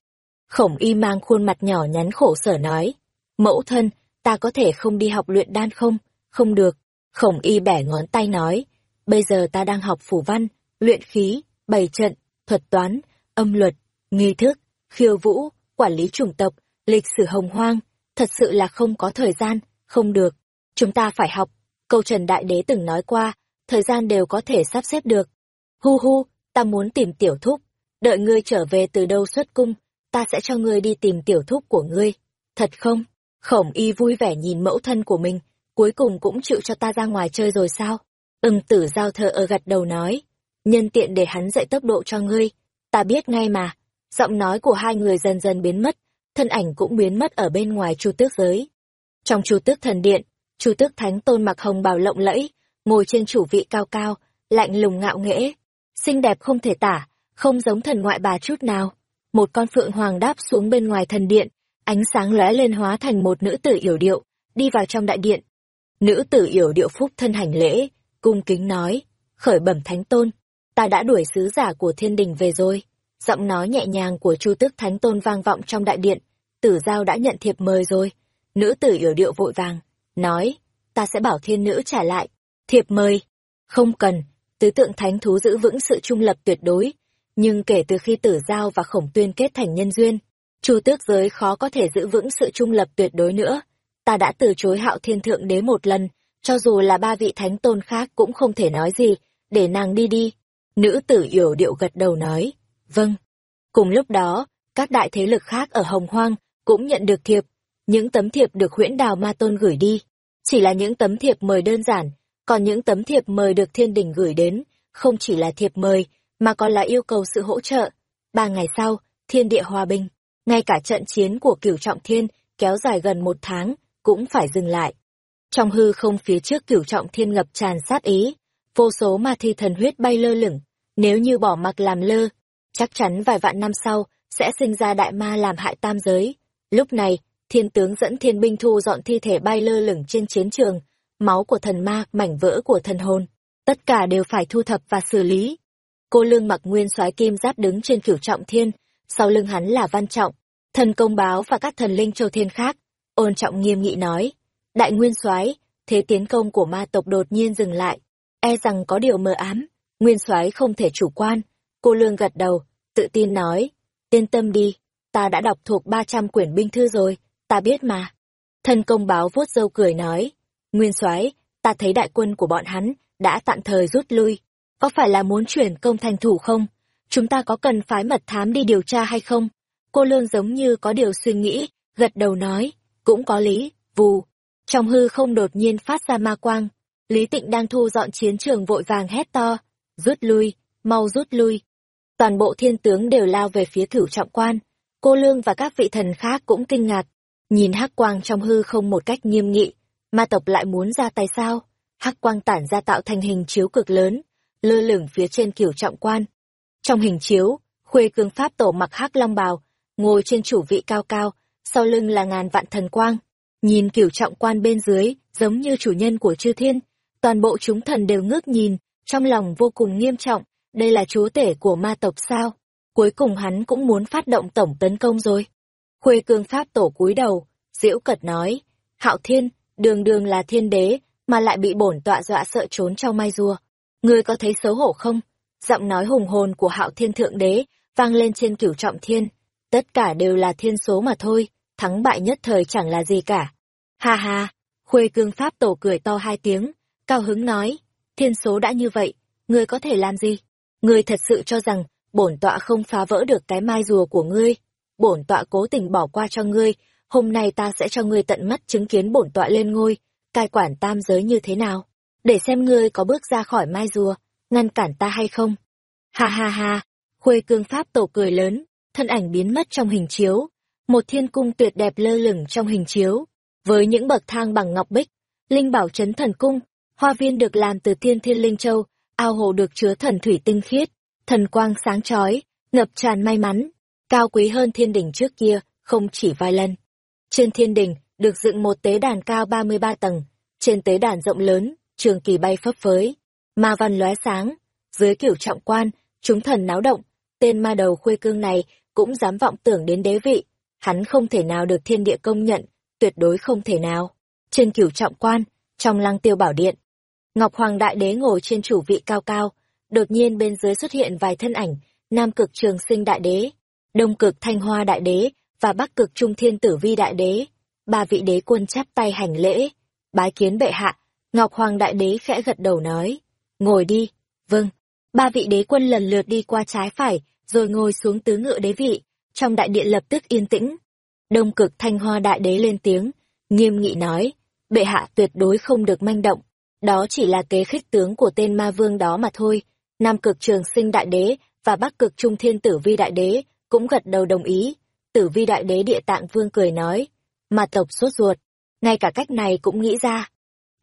Khổng y mang khuôn mặt nhỏ nhắn khổ sở nói. Mẫu thân, ta có thể không đi học luyện đan không? Không được. Khổng y bẻ ngón tay nói. Bây giờ ta đang học phủ văn, luyện khí, bày trận, thuật toán, âm luật, nghi thức, khiêu vũ, quản lý chủng tộc, lịch sử hồng hoang. Thật sự là không có thời gian, không được. Chúng ta phải học. Câu Trần Đại Đế từng nói qua, thời gian đều có thể sắp xếp được. Hu hu, ta muốn tìm tiểu thúc. Đợi ngươi trở về từ đâu xuất cung, ta sẽ cho ngươi đi tìm tiểu thúc của ngươi. Thật không? Khổng y vui vẻ nhìn mẫu thân của mình, cuối cùng cũng chịu cho ta ra ngoài chơi rồi sao? Ưng tử giao thờ ở gật đầu nói, nhân tiện để hắn dạy tốc độ cho ngươi, ta biết ngay mà. Giọng nói của hai người dần dần biến mất, thân ảnh cũng biến mất ở bên ngoài chu tước giới. Trong chu tước thần điện, chu tước thánh tôn mặc hồng bào lộng lẫy, ngồi trên chủ vị cao cao, lạnh lùng ngạo nghễ, xinh đẹp không thể tả, không giống thần ngoại bà chút nào. Một con phượng hoàng đáp xuống bên ngoài thần điện, ánh sáng lóe lên hóa thành một nữ tử yểu điệu, đi vào trong đại điện. Nữ tử yểu điệu phúc thân hành lễ, cung kính nói, khởi bẩm thánh tôn, ta đã đuổi sứ giả của thiên đình về rồi. Giọng nói nhẹ nhàng của Chu Tước Thánh Tôn vang vọng trong đại điện, tử giao đã nhận thiệp mời rồi. Nữ tử yểu điệu vội vàng, nói, ta sẽ bảo thiên nữ trả lại. Thiệp mời, không cần, tứ tượng thánh thú giữ vững sự trung lập tuyệt đối. Nhưng kể từ khi tử giao và khổng tuyên kết thành nhân duyên, chu tước giới khó có thể giữ vững sự trung lập tuyệt đối nữa. Ta đã từ chối hạo thiên thượng đế một lần, cho dù là ba vị thánh tôn khác cũng không thể nói gì, để nàng đi đi. Nữ tử yểu điệu gật đầu nói, vâng. Cùng lúc đó, các đại thế lực khác ở Hồng Hoang cũng nhận được thiệp, những tấm thiệp được huyễn đào ma tôn gửi đi. Chỉ là những tấm thiệp mời đơn giản, còn những tấm thiệp mời được thiên đình gửi đến, không chỉ là thiệp mời, mà còn là yêu cầu sự hỗ trợ. Ba ngày sau, thiên địa hòa bình, ngay cả trận chiến của cửu trọng thiên, kéo dài gần một tháng, cũng phải dừng lại. Trong hư không phía trước cửu trọng thiên ngập tràn sát ý, vô số ma thi thần huyết bay lơ lửng, nếu như bỏ mặc làm lơ, chắc chắn vài vạn năm sau, sẽ sinh ra đại ma làm hại tam giới. Lúc này, thiên tướng dẫn thiên binh thu dọn thi thể bay lơ lửng trên chiến trường, máu của thần ma, mảnh vỡ của thần hồn, tất cả đều phải thu thập và xử lý. Cô lương mặc nguyên soái kim giáp đứng trên cửu trọng thiên, sau lưng hắn là văn trọng, thần công báo và các thần linh châu thiên khác. Ôn trọng nghiêm nghị nói, đại nguyên soái thế tiến công của ma tộc đột nhiên dừng lại, e rằng có điều mờ ám, nguyên soái không thể chủ quan. Cô lương gật đầu, tự tin nói, yên tâm đi, ta đã đọc thuộc 300 quyển binh thư rồi, ta biết mà. Thần công báo vuốt râu cười nói, Nguyên soái, ta thấy đại quân của bọn hắn đã tạm thời rút lui, có phải là muốn chuyển công thành thủ không? Chúng ta có cần phái mật thám đi điều tra hay không? Cô Lương giống như có điều suy nghĩ, gật đầu nói, cũng có lý, vù. Trong hư không đột nhiên phát ra ma quang, Lý Tịnh đang thu dọn chiến trường vội vàng hét to, rút lui, mau rút lui. Toàn bộ thiên tướng đều lao về phía thử trọng quan, cô Lương và các vị thần khác cũng kinh ngạc, nhìn hắc quang trong hư không một cách nghiêm nghị, ma tộc lại muốn ra tay sao? Hắc quang tản ra tạo thành hình chiếu cực lớn, lơ lửng phía trên kiểu trọng quan. Trong hình chiếu, Khuê Cương Pháp Tổ mặc hắc long bào, ngồi trên chủ vị cao cao, sau lưng là ngàn vạn thần quang. Nhìn kiểu trọng quan bên dưới, giống như chủ nhân của chư thiên, toàn bộ chúng thần đều ngước nhìn, trong lòng vô cùng nghiêm trọng, đây là chúa tể của ma tộc sao? Cuối cùng hắn cũng muốn phát động tổng tấn công rồi. Khuê Cương Pháp Tổ cúi đầu, diễu cật nói, Hạo Thiên, đường đường là thiên đế, mà lại bị bổn tọa dọa sợ trốn trong mai rùa. Ngươi có thấy xấu hổ không? Giọng nói hùng hồn của hạo thiên thượng đế, vang lên trên cửu trọng thiên. Tất cả đều là thiên số mà thôi, thắng bại nhất thời chẳng là gì cả. Ha ha, khuê cương pháp tổ cười to hai tiếng, cao hứng nói, thiên số đã như vậy, ngươi có thể làm gì? Ngươi thật sự cho rằng, bổn tọa không phá vỡ được cái mai rùa của ngươi. Bổn tọa cố tình bỏ qua cho ngươi, hôm nay ta sẽ cho ngươi tận mắt chứng kiến bổn tọa lên ngôi, cai quản tam giới như thế nào, để xem ngươi có bước ra khỏi mai rùa, ngăn cản ta hay không. Ha ha ha, khuê cương pháp tổ cười lớn, thân ảnh biến mất trong hình chiếu, một thiên cung tuyệt đẹp lơ lửng trong hình chiếu, với những bậc thang bằng ngọc bích, linh bảo trấn thần cung, hoa viên được làm từ tiên thiên linh châu, ao hồ được chứa thần thủy tinh khiết, thần quang sáng chói, ngập tràn may mắn, cao quý hơn thiên đỉnh trước kia, không chỉ vài lần. Trên thiên đỉnh, được dựng một tế đàn cao 33 tầng, trên tế đàn rộng lớn, trường kỳ bay phấp phới, ma văn lóe sáng, dưới kiểu trọng quan, chúng thần náo động, tên ma đầu khuê cương này cũng dám vọng tưởng đến đế vị, hắn không thể nào được thiên địa công nhận, tuyệt đối không thể nào. Trên kiểu trọng quan, trong lăng tiêu bảo điện, Ngọc Hoàng Đại Đế ngồi trên chủ vị cao cao, đột nhiên bên dưới xuất hiện vài thân ảnh, Nam cực Trường Sinh Đại Đế, Đông cực Thanh Hoa Đại Đế và Bắc cực Trung Thiên Tử Vi Đại Đế. Ba vị đế quân chắp tay hành lễ, bái kiến bệ hạ, Ngọc Hoàng Đại Đế khẽ gật đầu nói, ngồi đi, vâng. Ba vị đế quân lần lượt đi qua trái phải, rồi ngồi xuống tứ ngựa đế vị, trong đại điện lập tức yên tĩnh. Đông cực Thanh Hoa Đại Đế lên tiếng, nghiêm nghị nói, bệ hạ tuyệt đối không được manh động, đó chỉ là kế khích tướng của tên ma vương đó mà thôi. Nam cực trường sinh đại đế và bắc cực trung thiên tử vi đại đế cũng gật đầu đồng ý. Tử vi đại đế địa tạng vương cười nói, mà tộc sốt ruột, ngay cả cách này cũng nghĩ ra.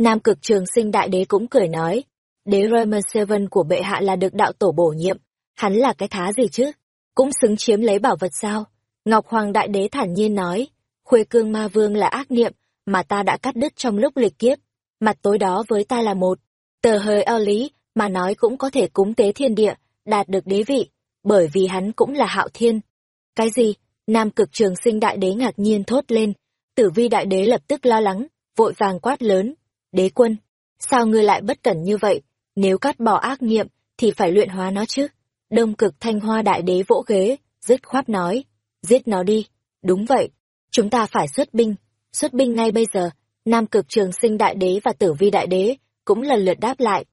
Nam cực trường sinh đại đế cũng cười nói, đế Roman Seven của bệ hạ là được đạo tổ bổ nhiệm, hắn là cái thá gì chứ? Cũng xứng chiếm lấy bảo vật sao? Ngọc Hoàng đại đế thản nhiên nói, khuê cương ma vương là ác niệm, mà ta đã cắt đứt trong lúc lịch kiếp. Mặt tối đó với ta là một, tờ hơi eo lý, mà nói cũng có thể cúng tế thiên địa, đạt được đế vị, bởi vì hắn cũng là hạo thiên. Cái gì? Nam cực trường sinh đại đế ngạc nhiên thốt lên, tử vi đại đế lập tức lo lắng, vội vàng quát lớn. Đế quân, sao ngươi lại bất cẩn như vậy? Nếu cắt bỏ ác nghiệm, thì phải luyện hóa nó chứ. Đông cực thanh hoa đại đế vỗ ghế, dứt khoát nói, giết nó đi. Đúng vậy, chúng ta phải xuất binh, xuất binh ngay bây giờ. Nam cực trường sinh đại đế và tử vi đại đế cũng lần lượt đáp lại.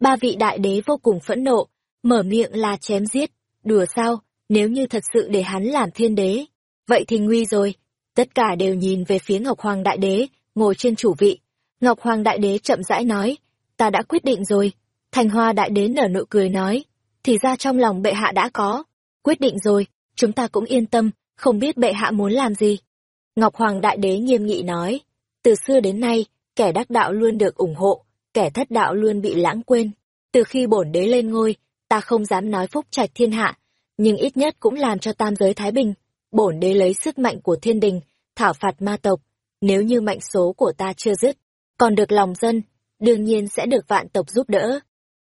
Ba vị đại đế vô cùng phẫn nộ, mở miệng là chém giết, đùa sao, nếu như thật sự để hắn làm thiên đế, vậy thì nguy rồi. Tất cả đều nhìn về phía Ngọc Hoàng đại đế, ngồi trên chủ vị. Ngọc Hoàng đại đế chậm rãi nói, ta đã quyết định rồi. Thành Hoa đại đế nở nụ cười nói, thì ra trong lòng bệ hạ đã có. Quyết định rồi, chúng ta cũng yên tâm, không biết bệ hạ muốn làm gì. Ngọc Hoàng đại đế nghiêm nghị nói, từ xưa đến nay, kẻ đắc đạo luôn được ủng hộ, kẻ thất đạo luôn bị lãng quên. Từ khi bổn đế lên ngôi, ta không dám nói phúc trạch thiên hạ, nhưng ít nhất cũng làm cho tam giới thái bình. Bổn đế lấy sức mạnh của thiên đình, thảo phạt ma tộc. Nếu như mạnh số của ta chưa dứt, còn được lòng dân, đương nhiên sẽ được vạn tộc giúp đỡ.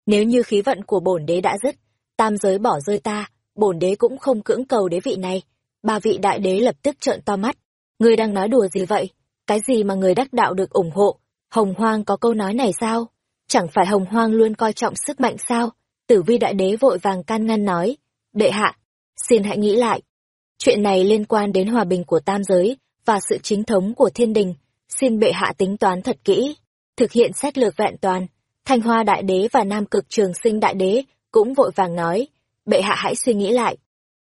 Nếu như khí vận của bổn đế đã dứt, tam giới bỏ rơi ta, bổn đế cũng không cưỡng cầu đế vị này. Ba vị đại đế lập tức trợn to mắt. Ngươi đang nói đùa gì vậy? Cái gì mà người đắc đạo được ủng hộ? Hồng Hoang có câu nói này sao? Chẳng phải Hồng Hoang luôn coi trọng sức mạnh sao? Tử vi đại đế vội vàng can ngăn nói. Đệ hạ, xin hãy nghĩ lại. Chuyện này liên quan đến hòa bình của tam giới và sự chính thống của thiên đình. Xin bệ hạ tính toán thật kỹ, thực hiện sách lược vẹn toàn. Thanh Hoa đại đế và Nam Cực Trường Sinh đại đế cũng vội vàng nói. Bệ hạ hãy suy nghĩ lại.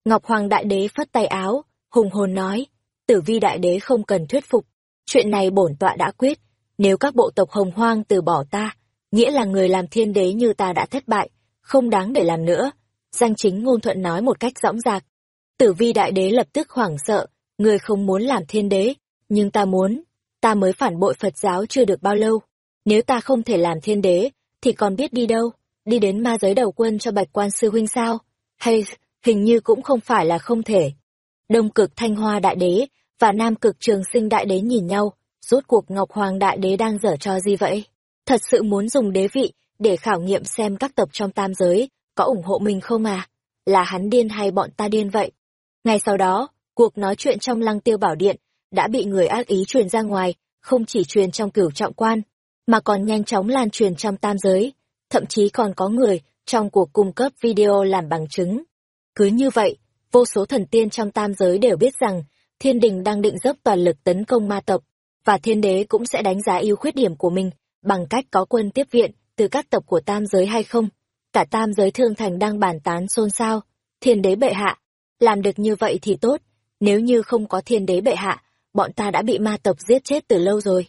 Ngọc Hoàng đại đế phất tay áo, hùng hồn nói. Tử vi đại đế không cần thuyết phục chuyện này bổn tọa đã quyết, nếu các bộ tộc hồng hoang từ bỏ ta, nghĩa là người làm thiên đế như ta đã thất bại, không đáng để làm nữa. Danh chính ngôn thuận nói một cách rõ ràng. Tử vi đại đế lập tức hoảng sợ, người không muốn làm thiên đế, nhưng ta muốn, ta mới phản bội Phật giáo chưa được bao lâu. Nếu ta không thể làm thiên đế, thì còn biết đi đâu, đi đến ma giới đầu quân cho bạch quan sư huynh sao? Hay, hình như cũng không phải là không thể. Đông cực thanh hoa đại đế và Nam Cực Trường Sinh Đại Đế nhìn nhau, rốt cuộc Ngọc Hoàng Đại Đế đang dở cho gì vậy? Thật sự muốn dùng đế vị để khảo nghiệm xem các tộc trong tam giới có ủng hộ mình không à? Là hắn điên hay bọn ta điên vậy? Ngay sau đó, cuộc nói chuyện trong lăng tiêu bảo điện đã bị người ác ý truyền ra ngoài, không chỉ truyền trong cửu trọng quan, mà còn nhanh chóng lan truyền trong tam giới, thậm chí còn có người trong cuộc cung cấp video làm bằng chứng. Cứ như vậy, vô số thần tiên trong tam giới đều biết rằng thiên đình đang định dốc toàn lực tấn công ma tộc, và thiên đế cũng sẽ đánh giá ưu khuyết điểm của mình bằng cách có quân tiếp viện từ các tộc của tam giới hay không. Cả tam giới thương thành đang bàn tán xôn xao, thiên đế bệ hạ, làm được như vậy thì tốt, nếu như không có thiên đế bệ hạ, bọn ta đã bị ma tộc giết chết từ lâu rồi.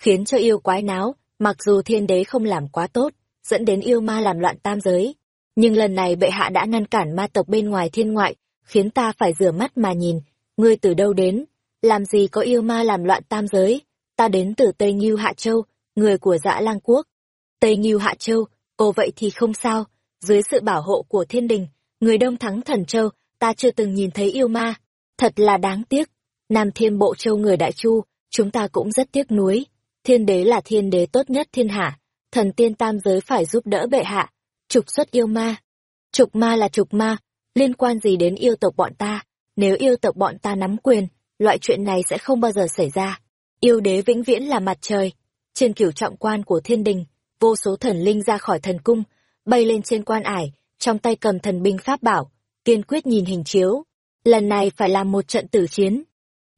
Khiến cho yêu quái náo, mặc dù thiên đế không làm quá tốt, dẫn đến yêu ma làm loạn tam giới. Nhưng lần này bệ hạ đã ngăn cản ma tộc bên ngoài thiên ngoại, khiến ta phải rửa mắt mà nhìn, ngươi từ đâu đến, làm gì có yêu ma làm loạn tam giới, ta đến từ Tây Nghiêu Hạ Châu, người của dã lang quốc. Tây Nghiêu Hạ Châu, ồ vậy thì không sao, dưới sự bảo hộ của thiên đình, người đông thắng thần châu, ta chưa từng nhìn thấy yêu ma. Thật là đáng tiếc. Nam thiên bộ châu người đại chu, chúng ta cũng rất tiếc nuối. Thiên đế là thiên đế tốt nhất thiên hạ, thần tiên tam giới phải giúp đỡ bệ hạ, trục xuất yêu ma. Trục ma là trục ma, liên quan gì đến yêu tộc bọn ta, nếu yêu tộc bọn ta nắm quyền, loại chuyện này sẽ không bao giờ xảy ra. Yêu đế vĩnh viễn là mặt trời. Trên cửu trọng quan của thiên đình, vô số thần linh ra khỏi thần cung, bay lên trên quan ải, trong tay cầm thần binh pháp bảo, kiên quyết nhìn hình chiếu. Lần này phải làm một trận tử chiến.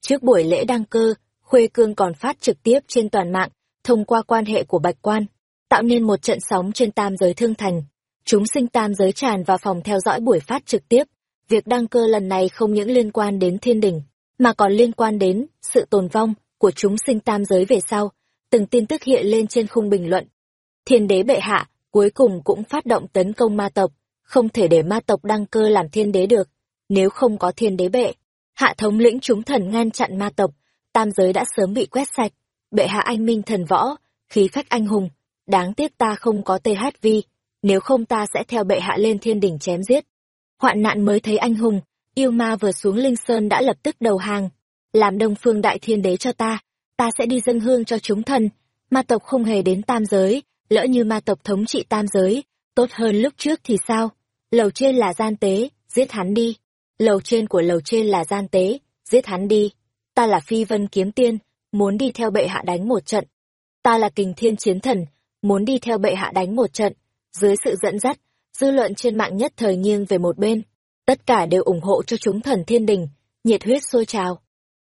Trước buổi lễ đăng cơ, Khuê Cương còn phát trực tiếp trên toàn mạng, thông qua quan hệ của Bạch Quan, tạo nên một trận sóng trên tam giới thương thành. Chúng sinh tam giới tràn vào phòng theo dõi buổi phát trực tiếp. Việc đăng cơ lần này không những liên quan đến thiên đình, mà còn liên quan đến sự tồn vong của chúng sinh tam giới về sau. Từng tin tức hiện lên trên khung bình luận. Thiên đế bệ hạ, cuối cùng cũng phát động tấn công ma tộc, không thể để ma tộc đăng cơ làm thiên đế được. Nếu không có thiên đế bệ, hạ thống lĩnh chúng thần ngăn chặn ma tộc, tam giới đã sớm bị quét sạch. Bệ hạ anh minh thần võ, khí phách anh hùng, đáng tiếc ta không có THV, nếu không ta sẽ theo bệ hạ lên thiên đỉnh chém giết. Hoạn nạn mới thấy anh hùng, yêu ma vừa xuống Linh Sơn đã lập tức đầu hàng. Làm đông phương đại thiên đế cho ta, ta sẽ đi dâng hương cho chúng thần. Ma tộc không hề đến tam giới, lỡ như ma tộc thống trị tam giới, tốt hơn lúc trước thì sao? Lầu trên là gian tế, giết hắn đi. Lầu trên của lầu trên là gian tế, giết hắn đi. Ta là phi vân kiếm tiên, muốn đi theo bệ hạ đánh một trận. Ta là kình thiên chiến thần, muốn đi theo bệ hạ đánh một trận. Dưới sự dẫn dắt, dư luận trên mạng nhất thời nghiêng về một bên. Tất cả đều ủng hộ cho chúng thần thiên đình, nhiệt huyết sôi trào.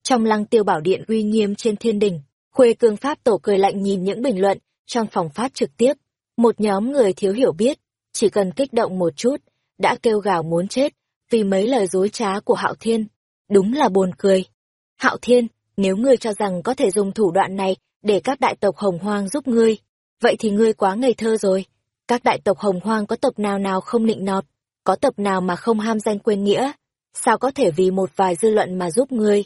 Trong lăng tiêu bảo điện uy nghiêm trên thiên đình, Khuê Cương Pháp Tổ cười lạnh nhìn những bình luận trong phòng phát trực tiếp. Một nhóm người thiếu hiểu biết, chỉ cần kích động một chút, đã kêu gào muốn chết, vì mấy lời dối trá của Hạo Thiên. Đúng là buồn cười. Hạo Thiên, nếu ngươi cho rằng có thể dùng thủ đoạn này để các đại tộc hồng hoang giúp ngươi, vậy thì ngươi quá ngây thơ rồi. Các đại tộc hồng hoang có tộc nào nào không nịnh nọt, có tộc nào mà không ham danh quên nghĩa, sao có thể vì một vài dư luận mà giúp ngươi.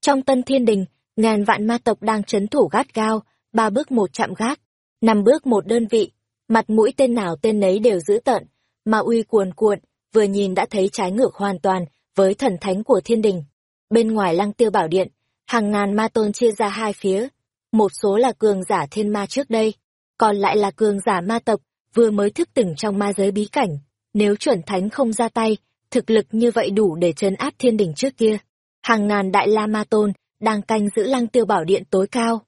Trong tân thiên đình, ngàn vạn ma tộc đang chấn thủ gắt gao, ba bước một chạm gác, năm bước một đơn vị, mặt mũi tên nào tên nấy đều giữ tận, mà uy cuồn cuộn, vừa nhìn đã thấy trái ngược hoàn toàn với thần thánh của thiên đình. Bên ngoài lăng tiêu bảo điện, hàng ngàn ma tôn chia ra hai phía, một số là cường giả thiên ma trước đây, còn lại là cường giả ma tộc, vừa mới thức tỉnh trong ma giới bí cảnh. Nếu chuẩn thánh không ra tay, thực lực như vậy đủ để trấn áp thiên đình trước kia. Hàng ngàn đại la ma tôn đang canh giữ lăng tiêu bảo điện tối cao.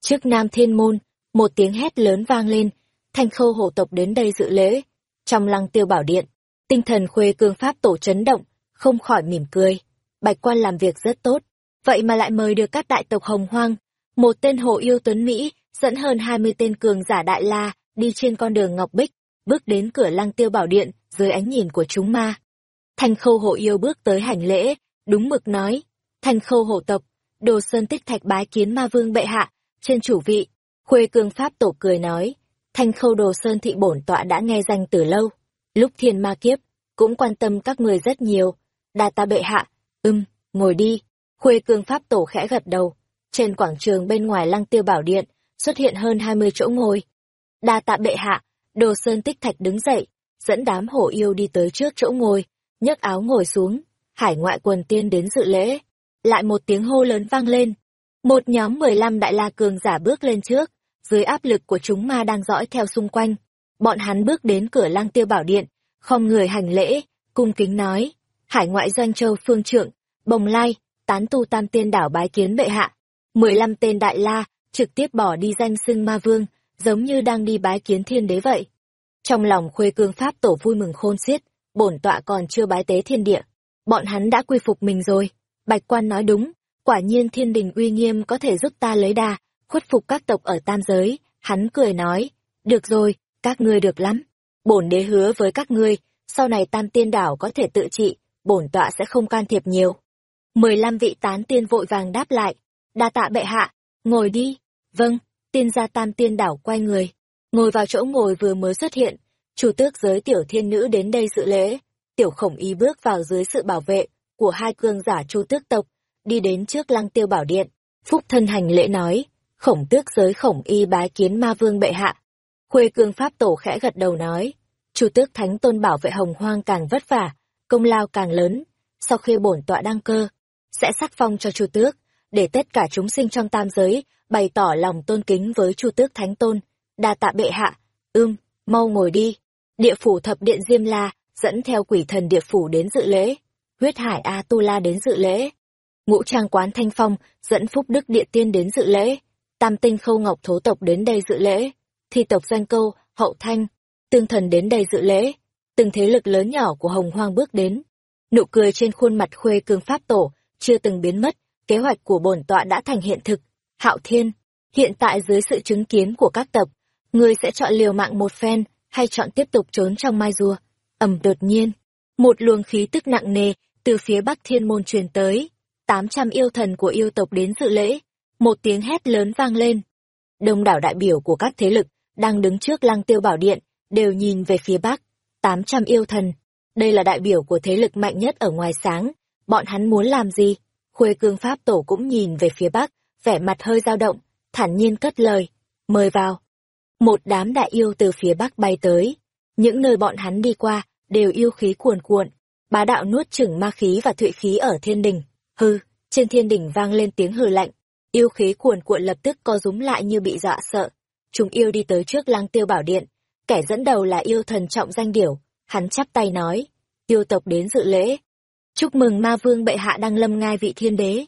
Trước nam thiên môn, một tiếng hét lớn vang lên, thanh khâu hổ tộc đến đây dự lễ. Trong lăng tiêu bảo điện, tinh thần khuê cương pháp tổ chấn động, không khỏi mỉm cười. Bạch quan làm việc rất tốt, vậy mà lại mời được các đại tộc hồng hoang. Một tên hồ yêu tuấn Mỹ, dẫn hơn hai mươi tên cường giả đại la, đi trên con đường Ngọc Bích, bước đến cửa lăng tiêu bảo điện, dưới ánh nhìn của chúng ma. thành khâu hộ yêu bước tới hành lễ, đúng mực nói, thành khâu hộ tộc, đồ sơn tích thạch bái kiến ma vương bệ hạ, trên chủ vị, khuê cương pháp tổ cười nói, thanh khâu đồ sơn thị bổn tọa đã nghe danh từ lâu, lúc thiên ma kiếp, cũng quan tâm các người rất nhiều, đa ta bệ hạ, ưm, ngồi đi, khuê cương pháp tổ khẽ gật đầu, trên quảng trường bên ngoài lăng tiêu bảo điện, xuất hiện hơn hai mươi chỗ ngồi, đa tạ bệ hạ đồ sơn tích thạch đứng dậy dẫn đám hổ yêu đi tới trước chỗ ngồi nhấc áo ngồi xuống. Hải ngoại quần tiên đến dự lễ. Lại một tiếng hô lớn vang lên. Một nhóm mười lăm đại la cường giả bước lên trước dưới áp lực của chúng ma đang dõi theo xung quanh bọn hắn bước đến cửa lang tiêu bảo điện không người hành lễ cung kính nói hải ngoại doanh châu phương trượng bồng lai tán tu tam tiên đảo bái kiến bệ hạ mười lăm tên đại la trực tiếp bỏ đi danh xưng ma vương giống như đang đi bái kiến thiên đế vậy. Trong lòng khuê cương pháp tổ vui mừng khôn xiết, bổn tọa còn chưa bái tế thiên địa. Bọn hắn đã quy phục mình rồi. Bạch quan nói đúng, quả nhiên thiên đình uy nghiêm có thể giúp ta lấy đà, khuất phục các tộc ở tam giới. Hắn cười nói, được rồi, các ngươi được lắm. Bổn đế hứa với các ngươi, sau này tam tiên đảo có thể tự trị, bổn tọa sẽ không can thiệp nhiều. Mười lăm vị tán tiên vội vàng đáp lại, đa tạ bệ hạ, ngồi đi. Vâng, tiên gia tam tiên đảo quay người, ngồi vào chỗ ngồi vừa mới xuất hiện, chủ tước giới tiểu thiên nữ đến đây dự lễ, tiểu khổng y bước vào dưới sự bảo vệ của hai cương giả chu tước tộc, đi đến trước lăng tiêu bảo điện, phúc thân hành lễ nói, khổng tước giới khổng y bái kiến ma vương bệ hạ. Khuê cương pháp tổ khẽ gật đầu nói, chu tước thánh tôn bảo vệ hồng hoang càng vất vả, công lao càng lớn, sau khi bổn tọa đăng cơ, sẽ sắc phong cho chu tước, để tất cả chúng sinh trong tam giới bày tỏ lòng tôn kính với chu tước thánh tôn, đa tạ bệ hạ, ưm, mau ngồi đi. Địa phủ thập điện Diêm La dẫn theo quỷ thần địa phủ đến dự lễ, huyết hải A Tu La đến dự lễ, ngũ trang quán Thanh Phong dẫn Phúc Đức Địa Tiên đến dự lễ, tam tinh khâu ngọc thố tộc đến đây dự lễ, thi tộc danh câu, hậu thanh, tương thần đến đây dự lễ, từng thế lực lớn nhỏ của hồng hoang bước đến. Nụ cười trên khuôn mặt khuê cương pháp tổ, chưa từng biến mất, kế hoạch của bổn tọa đã thành hiện thực. Hạo Thiên, hiện tại dưới sự chứng kiến của các tộc, ngươi sẽ chọn liều mạng một phen, hay chọn tiếp tục trốn trong mai rùa. ầm đột nhiên, một luồng khí tức nặng nề từ phía bắc thiên môn truyền tới. tám trăm yêu thần của yêu tộc đến dự lễ. Một tiếng hét lớn vang lên. Đông đảo đại biểu của các thế lực đang đứng trước lăng tiêu bảo điện, đều nhìn về phía bắc. tám trăm yêu thần. Đây là đại biểu của thế lực mạnh nhất ở ngoài sáng. Bọn hắn muốn làm gì? Khuê cương pháp tổ cũng nhìn về phía bắc, vẻ mặt hơi dao động, thản nhiên cất lời. Mời vào. Một đám đại yêu từ phía bắc bay tới. Những nơi bọn hắn đi qua, đều yêu khí cuồn cuộn. Bá đạo nuốt chửng ma khí và thụy khí ở thiên đình. Hư, trên thiên đình vang lên tiếng hừ lạnh. Yêu khí cuồn cuộn lập tức co rúm lại như bị dọa sợ. Chúng yêu đi tới trước lăng tiêu bảo điện. Kẻ dẫn đầu là yêu thần trọng danh điểu. Hắn chắp tay nói. Yêu tộc đến dự lễ. Chúc mừng ma vương bệ hạ đăng lâm ngai vị thiên đế.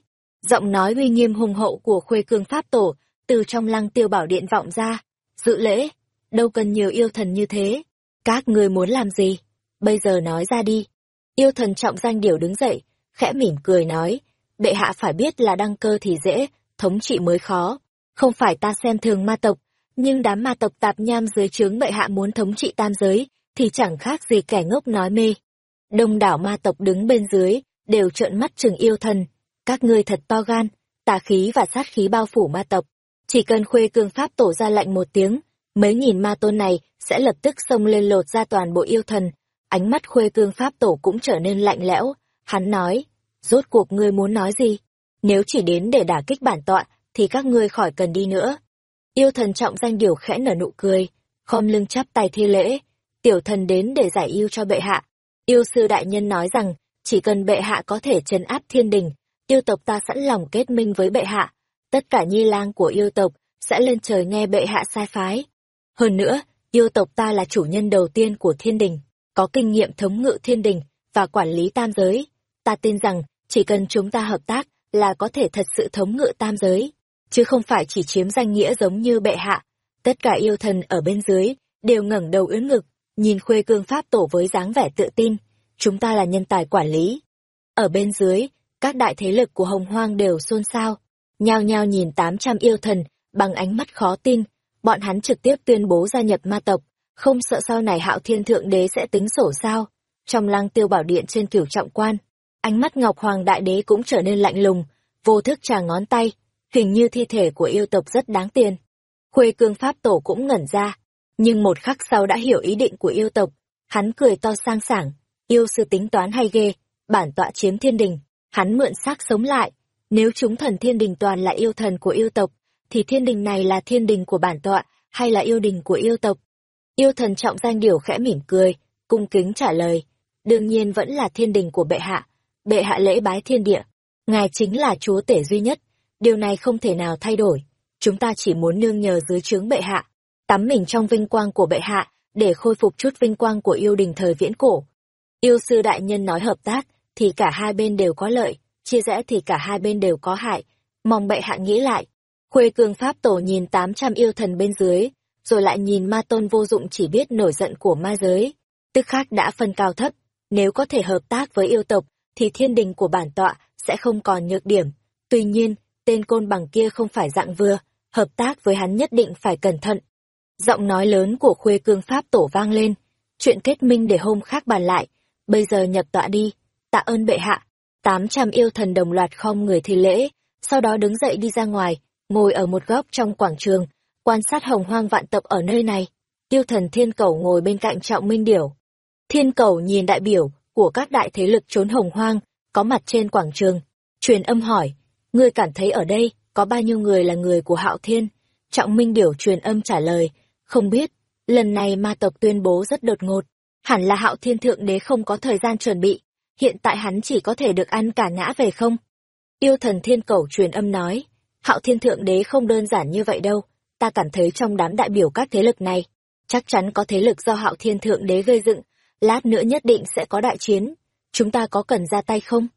Giọng nói uy nghiêm hùng hậu của khuê cương pháp tổ, từ trong lăng tiêu bảo điện vọng ra Dự lễ, đâu cần nhiều yêu thần như thế. Các người muốn làm gì? Bây giờ nói ra đi. Yêu thần trọng danh điểu đứng dậy, khẽ mỉm cười nói, bệ hạ phải biết là đăng cơ thì dễ, thống trị mới khó. Không phải ta xem thường ma tộc, nhưng đám ma tộc tạp nham dưới trướng bệ hạ muốn thống trị tam giới, thì chẳng khác gì kẻ ngốc nói mê. Đông đảo ma tộc đứng bên dưới, đều trợn mắt chừng yêu thần. Các ngươi thật to gan, tà khí và sát khí bao phủ ma tộc. Chỉ cần khuê cương pháp tổ ra lạnh một tiếng, mấy nghìn ma tôn này sẽ lập tức xông lên lột ra toàn bộ yêu thần. Ánh mắt khuê cương pháp tổ cũng trở nên lạnh lẽo. Hắn nói, rốt cuộc ngươi muốn nói gì? Nếu chỉ đến để đả kích bản tọa, thì các ngươi khỏi cần đi nữa. Yêu thần trọng danh điều khẽ nở nụ cười, khom lưng chắp tay thi lễ. Tiểu thần đến để giải yêu cho bệ hạ. Yêu sư đại nhân nói rằng, chỉ cần bệ hạ có thể trấn áp thiên đình, yêu tộc ta sẵn lòng kết minh với bệ hạ tất cả nhi lang của yêu tộc sẽ lên trời nghe bệ hạ sai phái. Hơn nữa, yêu tộc ta là chủ nhân đầu tiên của thiên đình, có kinh nghiệm thống ngự thiên đình và quản lý tam giới. Ta tin rằng, chỉ cần chúng ta hợp tác là có thể thật sự thống ngự tam giới, chứ không phải chỉ chiếm danh nghĩa giống như bệ hạ. Tất cả yêu thần ở bên dưới đều ngẩng đầu ưỡn ngực, nhìn khuê cương pháp tổ với dáng vẻ tự tin. Chúng ta là nhân tài quản lý. Ở bên dưới, các đại thế lực của hồng hoang đều xôn xao nhao nhao nhìn tám trăm yêu thần bằng ánh mắt khó tin bọn hắn trực tiếp tuyên bố gia nhập ma tộc không sợ sau này hạo thiên thượng đế sẽ tính sổ sao trong lăng tiêu bảo điện trên cửu trọng quan ánh mắt ngọc hoàng đại đế cũng trở nên lạnh lùng vô thức trà ngón tay hình như thi thể của yêu tộc rất đáng tiền khuê cương pháp tổ cũng ngẩn ra nhưng một khắc sau đã hiểu ý định của yêu tộc hắn cười to sang sảng yêu sư tính toán hay ghê bản tọa chiếm thiên đình hắn mượn xác sống lại nếu chúng thần thiên đình toàn là yêu thần của yêu tộc, thì thiên đình này là thiên đình của bản tọa, hay là yêu đình của yêu tộc? Yêu thần trọng danh điểu khẽ mỉm cười, cung kính trả lời. Đương nhiên vẫn là thiên đình của bệ hạ. Bệ hạ lễ bái thiên địa. Ngài chính là chúa tể duy nhất. Điều này không thể nào thay đổi. Chúng ta chỉ muốn nương nhờ dưới trướng bệ hạ. Tắm mình trong vinh quang của bệ hạ, để khôi phục chút vinh quang của yêu đình thời viễn cổ. Yêu sư đại nhân nói hợp tác, thì cả hai bên đều có lợi chia rẽ thì cả hai bên đều có hại, mong bệ hạ nghĩ lại. Khuê cương pháp tổ nhìn tám trăm yêu thần bên dưới, rồi lại nhìn ma tôn vô dụng chỉ biết nổi giận của ma giới. Tức khác đã phân cao thấp, nếu có thể hợp tác với yêu tộc, thì thiên đình của bản tọa sẽ không còn nhược điểm. Tuy nhiên, tên côn bằng kia không phải dạng vừa, hợp tác với hắn nhất định phải cẩn thận. Giọng nói lớn của khuê cương pháp tổ vang lên, chuyện kết minh để hôm khác bàn lại, bây giờ nhập tọa đi, tạ ơn bệ hạ, tám trăm yêu thần đồng loạt khom người thi lễ, sau đó đứng dậy đi ra ngoài, ngồi ở một góc trong quảng trường, quan sát hồng hoang vạn tộc ở nơi này. Yêu thần thiên cầu ngồi bên cạnh trọng minh điểu. Thiên cầu nhìn đại biểu của các đại thế lực trốn hồng hoang, có mặt trên quảng trường, truyền âm hỏi, ngươi cảm thấy ở đây có bao nhiêu người là người của Hạo Thiên? Trọng Minh Điểu truyền âm trả lời, không biết, lần này ma tộc tuyên bố rất đột ngột, hẳn là Hạo Thiên Thượng Đế không có thời gian chuẩn bị, hiện tại hắn chỉ có thể được ăn cả ngã về không? Yêu thần thiên Cẩu truyền âm nói, Hạo Thiên Thượng Đế không đơn giản như vậy đâu, ta cảm thấy trong đám đại biểu các thế lực này, chắc chắn có thế lực do Hạo Thiên Thượng Đế gây dựng, lát nữa nhất định sẽ có đại chiến, chúng ta có cần ra tay không?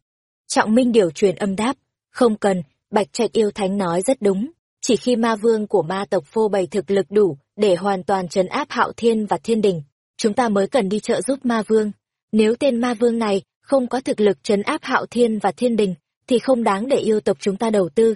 Trọng Minh điều truyền âm đáp, không cần, Bạch Trạch yêu thánh nói rất đúng, chỉ khi ma vương của ma tộc phô bày thực lực đủ để hoàn toàn trấn áp Hạo Thiên và Thiên Đình, chúng ta mới cần đi trợ giúp ma vương. Nếu tên ma vương này không có thực lực trấn áp Hạo Thiên và Thiên Đình, thì không đáng để yêu tộc chúng ta đầu tư.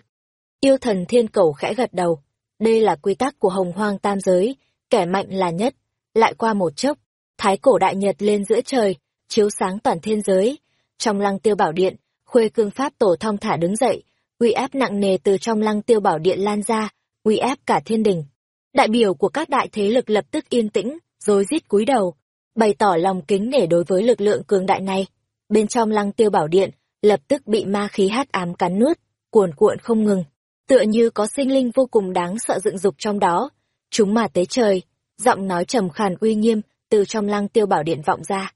Yêu thần thiên cầu khẽ gật đầu. Đây là quy tắc của hồng hoang tam giới, kẻ mạnh là nhất. Lại qua một chốc, thái cổ đại nhật lên giữa trời, chiếu sáng toàn thiên giới. Trong lăng tiêu bảo điện, khuê cương pháp tổ thong thả đứng dậy, uy áp nặng nề từ trong lăng tiêu bảo điện lan ra, uy áp cả thiên đình. Đại biểu của các đại thế lực lập tức yên tĩnh, rồi rít cúi đầu, bày tỏ lòng kính nể đối với lực lượng cường đại này. Bên trong lăng tiêu bảo điện, lập tức bị ma khí hát ám cắn nuốt, cuồn cuộn không ngừng. Tựa như có sinh linh vô cùng đáng sợ dựng dục trong đó. Chúng mà tế trời, giọng nói trầm khàn uy nghiêm từ trong lăng tiêu bảo điện vọng ra.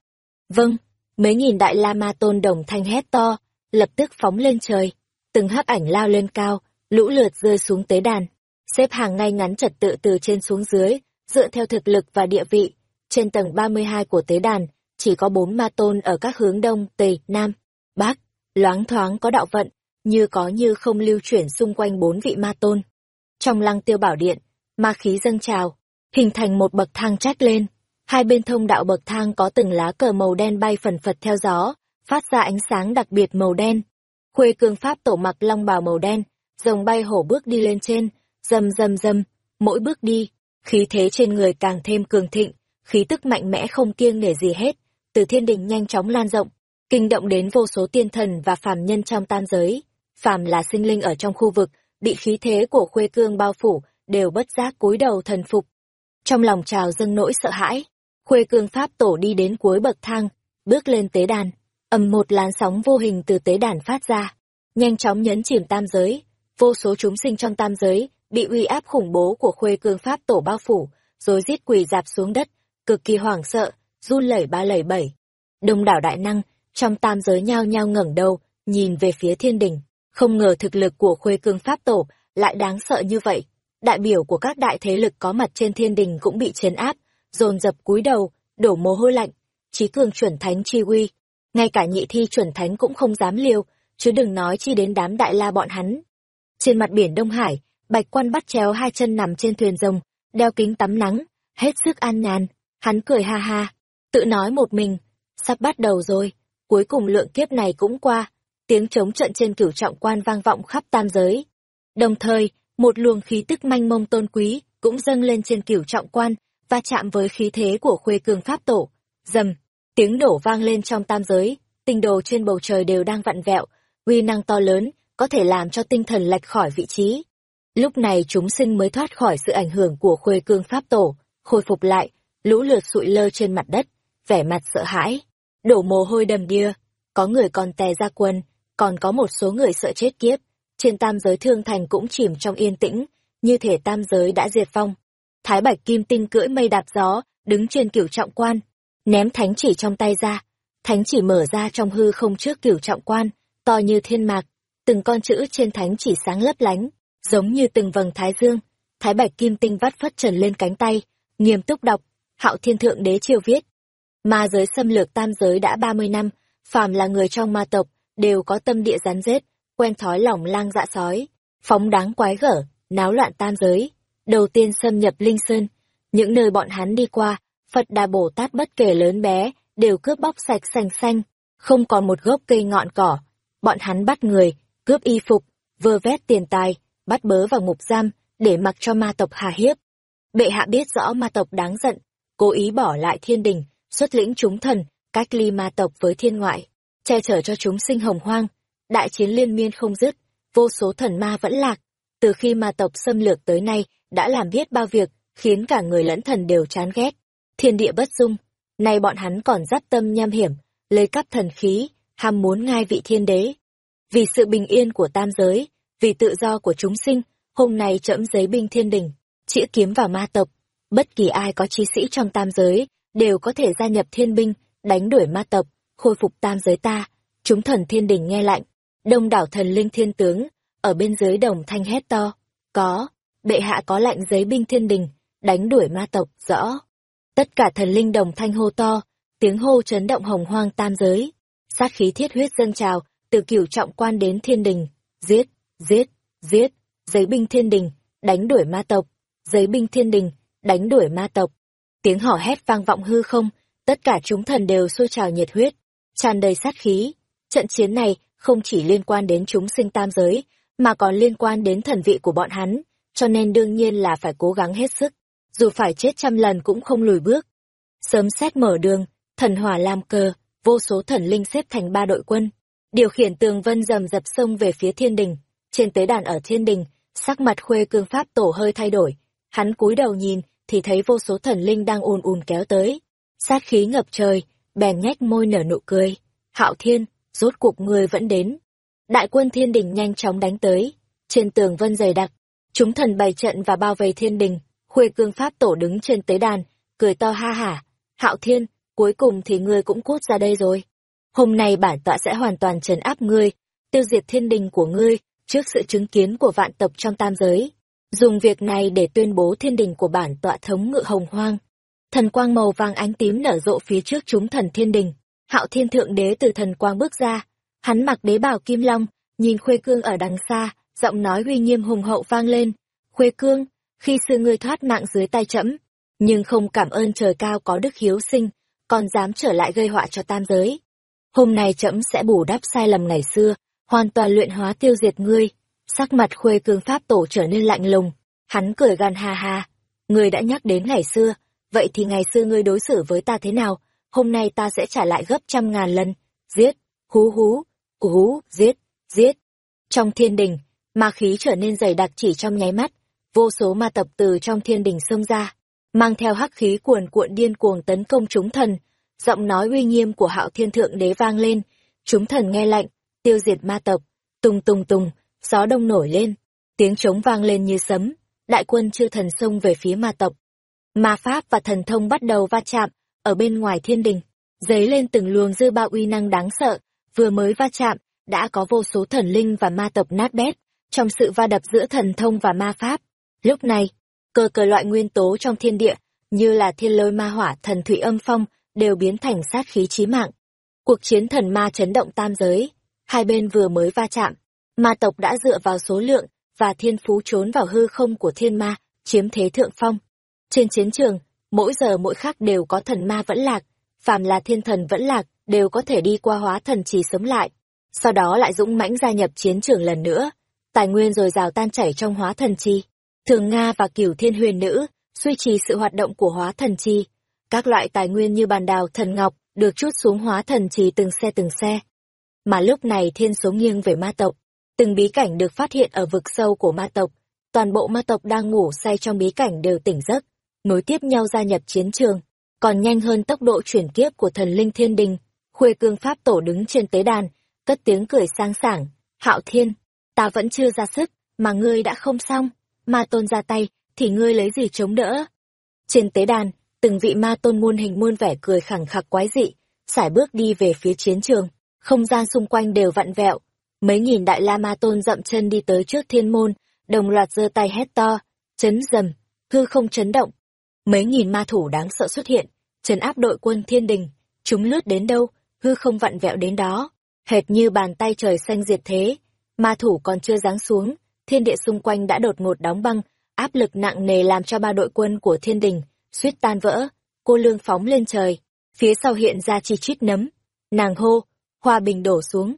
Vâng, mấy nghìn đại la ma tôn đồng thanh hét to, lập tức phóng lên trời. Từng hắc ảnh lao lên cao, lũ lượt rơi xuống tế đàn. Xếp hàng ngay ngắn trật tự từ trên xuống dưới, dựa theo thực lực và địa vị. Trên tầng 32 của tế đàn, chỉ có bốn ma tôn ở các hướng đông, tây, nam, bắc loáng thoáng có đạo vận, như có như không lưu chuyển xung quanh bốn vị ma tôn. Trong lăng tiêu bảo điện, ma khí dâng trào, hình thành một bậc thang trách lên. Hai bên thông đạo bậc thang có từng lá cờ màu đen bay phần phật theo gió, phát ra ánh sáng đặc biệt màu đen. Khuê cương pháp tổ mặc long bào màu đen, rồng bay hổ bước đi lên trên, rầm rầm rầm, mỗi bước đi, khí thế trên người càng thêm cường thịnh, khí tức mạnh mẽ không kiêng nể gì hết, từ thiên đình nhanh chóng lan rộng, kinh động đến vô số tiên thần và phàm nhân trong tam giới. Phàm là sinh linh ở trong khu vực, bị khí thế của khuê cương bao phủ, đều bất giác cúi đầu thần phục. Trong lòng trào dâng nỗi sợ hãi, khuê cương pháp tổ đi đến cuối bậc thang, bước lên tế đàn, ầm một làn sóng vô hình từ tế đàn phát ra, nhanh chóng nhấn chìm tam giới, vô số chúng sinh trong tam giới bị uy áp khủng bố của khuê cương pháp tổ bao phủ, rồi giết quỳ dạp xuống đất, cực kỳ hoảng sợ, run lẩy ba lẩy bảy. Đông đảo đại năng trong tam giới nhao nhao ngẩng đầu, nhìn về phía thiên đình, không ngờ thực lực của khuê cương pháp tổ lại đáng sợ như vậy. Đại biểu của các đại thế lực có mặt trên thiên đình cũng bị chấn áp, dồn dập cúi đầu, đổ mồ hôi lạnh, trí cường chuẩn thánh chi uy. Ngay cả nhị thi chuẩn thánh cũng không dám liều, chứ đừng nói chi đến đám đại la bọn hắn. Trên mặt biển Đông Hải, bạch quan bắt chéo hai chân nằm trên thuyền rồng, đeo kính tắm nắng, hết sức an nhàn, hắn cười ha ha, tự nói một mình, sắp bắt đầu rồi, cuối cùng lượng kiếp này cũng qua, tiếng trống trận trên cửu trọng quan vang vọng khắp tam giới. Đồng thời, một luồng khí tức manh mông tôn quý cũng dâng lên trên cửu trọng quan, và chạm với khí thế của khuê cường pháp tổ. Dầm, tiếng đổ vang lên trong tam giới, tinh đồ trên bầu trời đều đang vặn vẹo, uy năng to lớn, có thể làm cho tinh thần lệch khỏi vị trí. Lúc này chúng sinh mới thoát khỏi sự ảnh hưởng của khuê cương pháp tổ, khôi phục lại, lũ lượt sụi lơ trên mặt đất, vẻ mặt sợ hãi đổ mồ hôi đầm đìa, có người còn tè ra quân, còn có một số người sợ chết kiếp. Trên tam giới thương thành cũng chìm trong yên tĩnh, như thể tam giới đã diệt vong. Thái Bạch Kim Tinh cưỡi mây đạp gió, đứng trên cửu trọng quan, ném thánh chỉ trong tay ra. Thánh chỉ mở ra trong hư không trước cửu trọng quan, to như thiên mạc, từng con chữ trên thánh chỉ sáng lấp lánh, giống như từng vầng thái dương. Thái Bạch Kim Tinh vắt phất trần lên cánh tay, nghiêm túc đọc, Hạo Thiên Thượng Đế chiêu viết, Ma giới xâm lược tam giới đã 30 năm, phàm là người trong ma tộc, đều có tâm địa rắn rết, quen thói lỏng lang dạ sói, phóng đáng quái gở, náo loạn tam giới. Đầu tiên xâm nhập Linh Sơn, những nơi bọn hắn đi qua, Phật Đà Bồ Tát bất kể lớn bé, đều cướp bóc sạch xanh xanh, không còn một gốc cây ngọn cỏ. Bọn hắn bắt người, cướp y phục, vơ vét tiền tài, bắt bớ vào ngục giam, để mặc cho ma tộc hà hiếp. Bệ hạ biết rõ ma tộc đáng giận, cố ý bỏ lại thiên đình, xuất lĩnh chúng thần, cách ly ma tộc với thiên ngoại, che chở cho chúng sinh hồng hoang. Đại chiến liên miên không dứt, vô số thần ma vẫn lạc. Từ khi ma tộc xâm lược tới nay, đã làm biết bao việc, khiến cả người lẫn thần đều chán ghét. Thiên địa bất dung, nay bọn hắn còn dắt tâm nham hiểm, lấy cắp thần khí, ham muốn ngai vị thiên đế. Vì sự bình yên của tam giới, vì tự do của chúng sinh, hôm nay trẫm giấy binh thiên đình, chĩa kiếm vào ma tộc. Bất kỳ ai có chi sĩ trong tam giới, đều có thể gia nhập thiên binh, đánh đuổi ma tộc, khôi phục tam giới ta. Chúng thần thiên đình nghe lạnh, đông đảo thần linh thiên tướng, ở bên dưới đồng thanh hét to. Có, bệ hạ có lạnh giấy binh thiên đình, đánh đuổi ma tộc, rõ. Tất cả thần linh đồng thanh hô to, tiếng hô chấn động hồng hoang tam giới. Sát khí thiết huyết dâng trào, từ cửu trọng quan đến thiên đình. Giết, giết, giết, giấy binh thiên đình, đánh đuổi ma tộc. Giấy binh thiên đình, đánh đuổi ma tộc. Tiếng hò hét vang vọng hư không, tất cả chúng thần đều sôi trào nhiệt huyết, tràn đầy sát khí. Trận chiến này không chỉ liên quan đến chúng sinh tam giới, mà còn liên quan đến thần vị của bọn hắn, cho nên đương nhiên là phải cố gắng hết sức, dù phải chết trăm lần cũng không lùi bước. Sớm xét mở đường, thần hỏa làm cờ, vô số thần linh xếp thành ba đội quân, điều khiển tường vân rầm dập sông về phía thiên đình. Trên tế đàn ở thiên đình, sắc mặt khuê cương pháp tổ hơi thay đổi, hắn cúi đầu nhìn thì thấy vô số thần linh đang ùn ùn kéo tới. Sát khí ngập trời, bèn nhếch môi nở nụ cười. Hạo thiên, rốt cuộc người vẫn đến. Đại quân thiên đình nhanh chóng đánh tới. Trên tường vân dày đặc, chúng thần bày trận và bao vây thiên đình. Khuê cương pháp tổ đứng trên tế đàn, cười to ha hả. Hạo thiên, cuối cùng thì ngươi cũng cút ra đây rồi. Hôm nay bản tọa sẽ hoàn toàn trấn áp ngươi, tiêu diệt thiên đình của ngươi, trước sự chứng kiến của vạn tộc trong tam giới. Dùng việc này để tuyên bố thiên đình của bản tọa thống ngự hồng hoang. Thần quang màu vàng ánh tím nở rộ phía trước chúng thần thiên đình. Hạo thiên thượng đế từ thần quang bước ra. Hắn mặc đế bào kim long, nhìn khuê cương ở đằng xa, giọng nói uy nghiêm hùng hậu vang lên. Khuê cương, khi xưa ngươi thoát mạng dưới tay trẫm nhưng không cảm ơn trời cao có đức hiếu sinh, còn dám trở lại gây họa cho tam giới. Hôm nay trẫm sẽ bù đắp sai lầm ngày xưa, hoàn toàn luyện hóa tiêu diệt ngươi. Sắc mặt khuê cương pháp tổ trở nên lạnh lùng, hắn cười gan ha ha. Ngươi đã nhắc đến ngày xưa, vậy thì ngày xưa ngươi đối xử với ta thế nào, hôm nay ta sẽ trả lại gấp trăm ngàn lần. Giết, hú hú, hú, giết, giết. Trong thiên đình, ma khí trở nên dày đặc chỉ trong nháy mắt, vô số ma tập từ trong thiên đình xông ra, mang theo hắc khí cuồn cuộn điên cuồng tấn công chúng thần. Giọng nói uy nghiêm của hạo thiên thượng đế vang lên, chúng thần nghe lệnh, tiêu diệt ma tộc, tùng tùng tùng, gió đông nổi lên, tiếng trống vang lên như sấm, đại quân chư thần xông về phía ma tộc. Ma pháp và thần thông bắt đầu va chạm, ở bên ngoài thiên đình, dấy lên từng luồng dư ba uy năng đáng sợ, vừa mới va chạm, đã có vô số thần linh và ma tộc nát bét, trong sự va đập giữa thần thông và ma pháp. Lúc này, cơ cờ loại nguyên tố trong thiên địa, như là thiên lôi ma hỏa thần thủy âm phong, đều biến thành sát khí chí mạng. Cuộc chiến thần ma chấn động tam giới, hai bên vừa mới va chạm, ma tộc đã dựa vào số lượng và thiên phú trốn vào hư không của thiên ma, chiếm thế thượng phong. Trên chiến trường, mỗi giờ mỗi khắc đều có thần ma vẫn lạc, phàm là thiên thần vẫn lạc, đều có thể đi qua hóa thần trì sống lại. Sau đó lại dũng mãnh gia nhập chiến trường lần nữa, tài nguyên rồi rào tan chảy trong hóa thần chi. Thường Nga và cửu thiên huyền nữ, duy trì sự hoạt động của hóa thần chi. Các loại tài nguyên như bàn đào thần ngọc, được chút xuống hóa thần trì từng xe từng xe. Mà lúc này thiên số nghiêng về ma tộc. Từng bí cảnh được phát hiện ở vực sâu của ma tộc. Toàn bộ ma tộc đang ngủ say trong bí cảnh đều tỉnh giấc, nối tiếp nhau gia nhập chiến trường. Còn nhanh hơn tốc độ chuyển kiếp của thần linh thiên đình. Khuê cương pháp tổ đứng trên tế đàn, cất tiếng cười sang sảng. Hạo thiên, ta vẫn chưa ra sức, mà ngươi đã không xong. Ma tôn ra tay, thì ngươi lấy gì chống đỡ? Trên tế đàn, từng vị ma tôn muôn hình muôn vẻ cười khẳng khặc quái dị, sải bước đi về phía chiến trường, không gian xung quanh đều vặn vẹo. Mấy nghìn đại la ma tôn dậm chân đi tới trước thiên môn, đồng loạt giơ tay hét to, chấn dầm, hư không chấn động. Mấy nghìn ma thủ đáng sợ xuất hiện, chấn áp đội quân thiên đình, chúng lướt đến đâu, hư không vặn vẹo đến đó, hệt như bàn tay trời xanh diệt thế. Ma thủ còn chưa giáng xuống, thiên địa xung quanh đã đột ngột đóng băng, áp lực nặng nề làm cho ba đội quân của thiên đình, suýt tan vỡ, cô lương phóng lên trời, phía sau hiện ra chi chít nấm, nàng hô, hòa bình đổ xuống,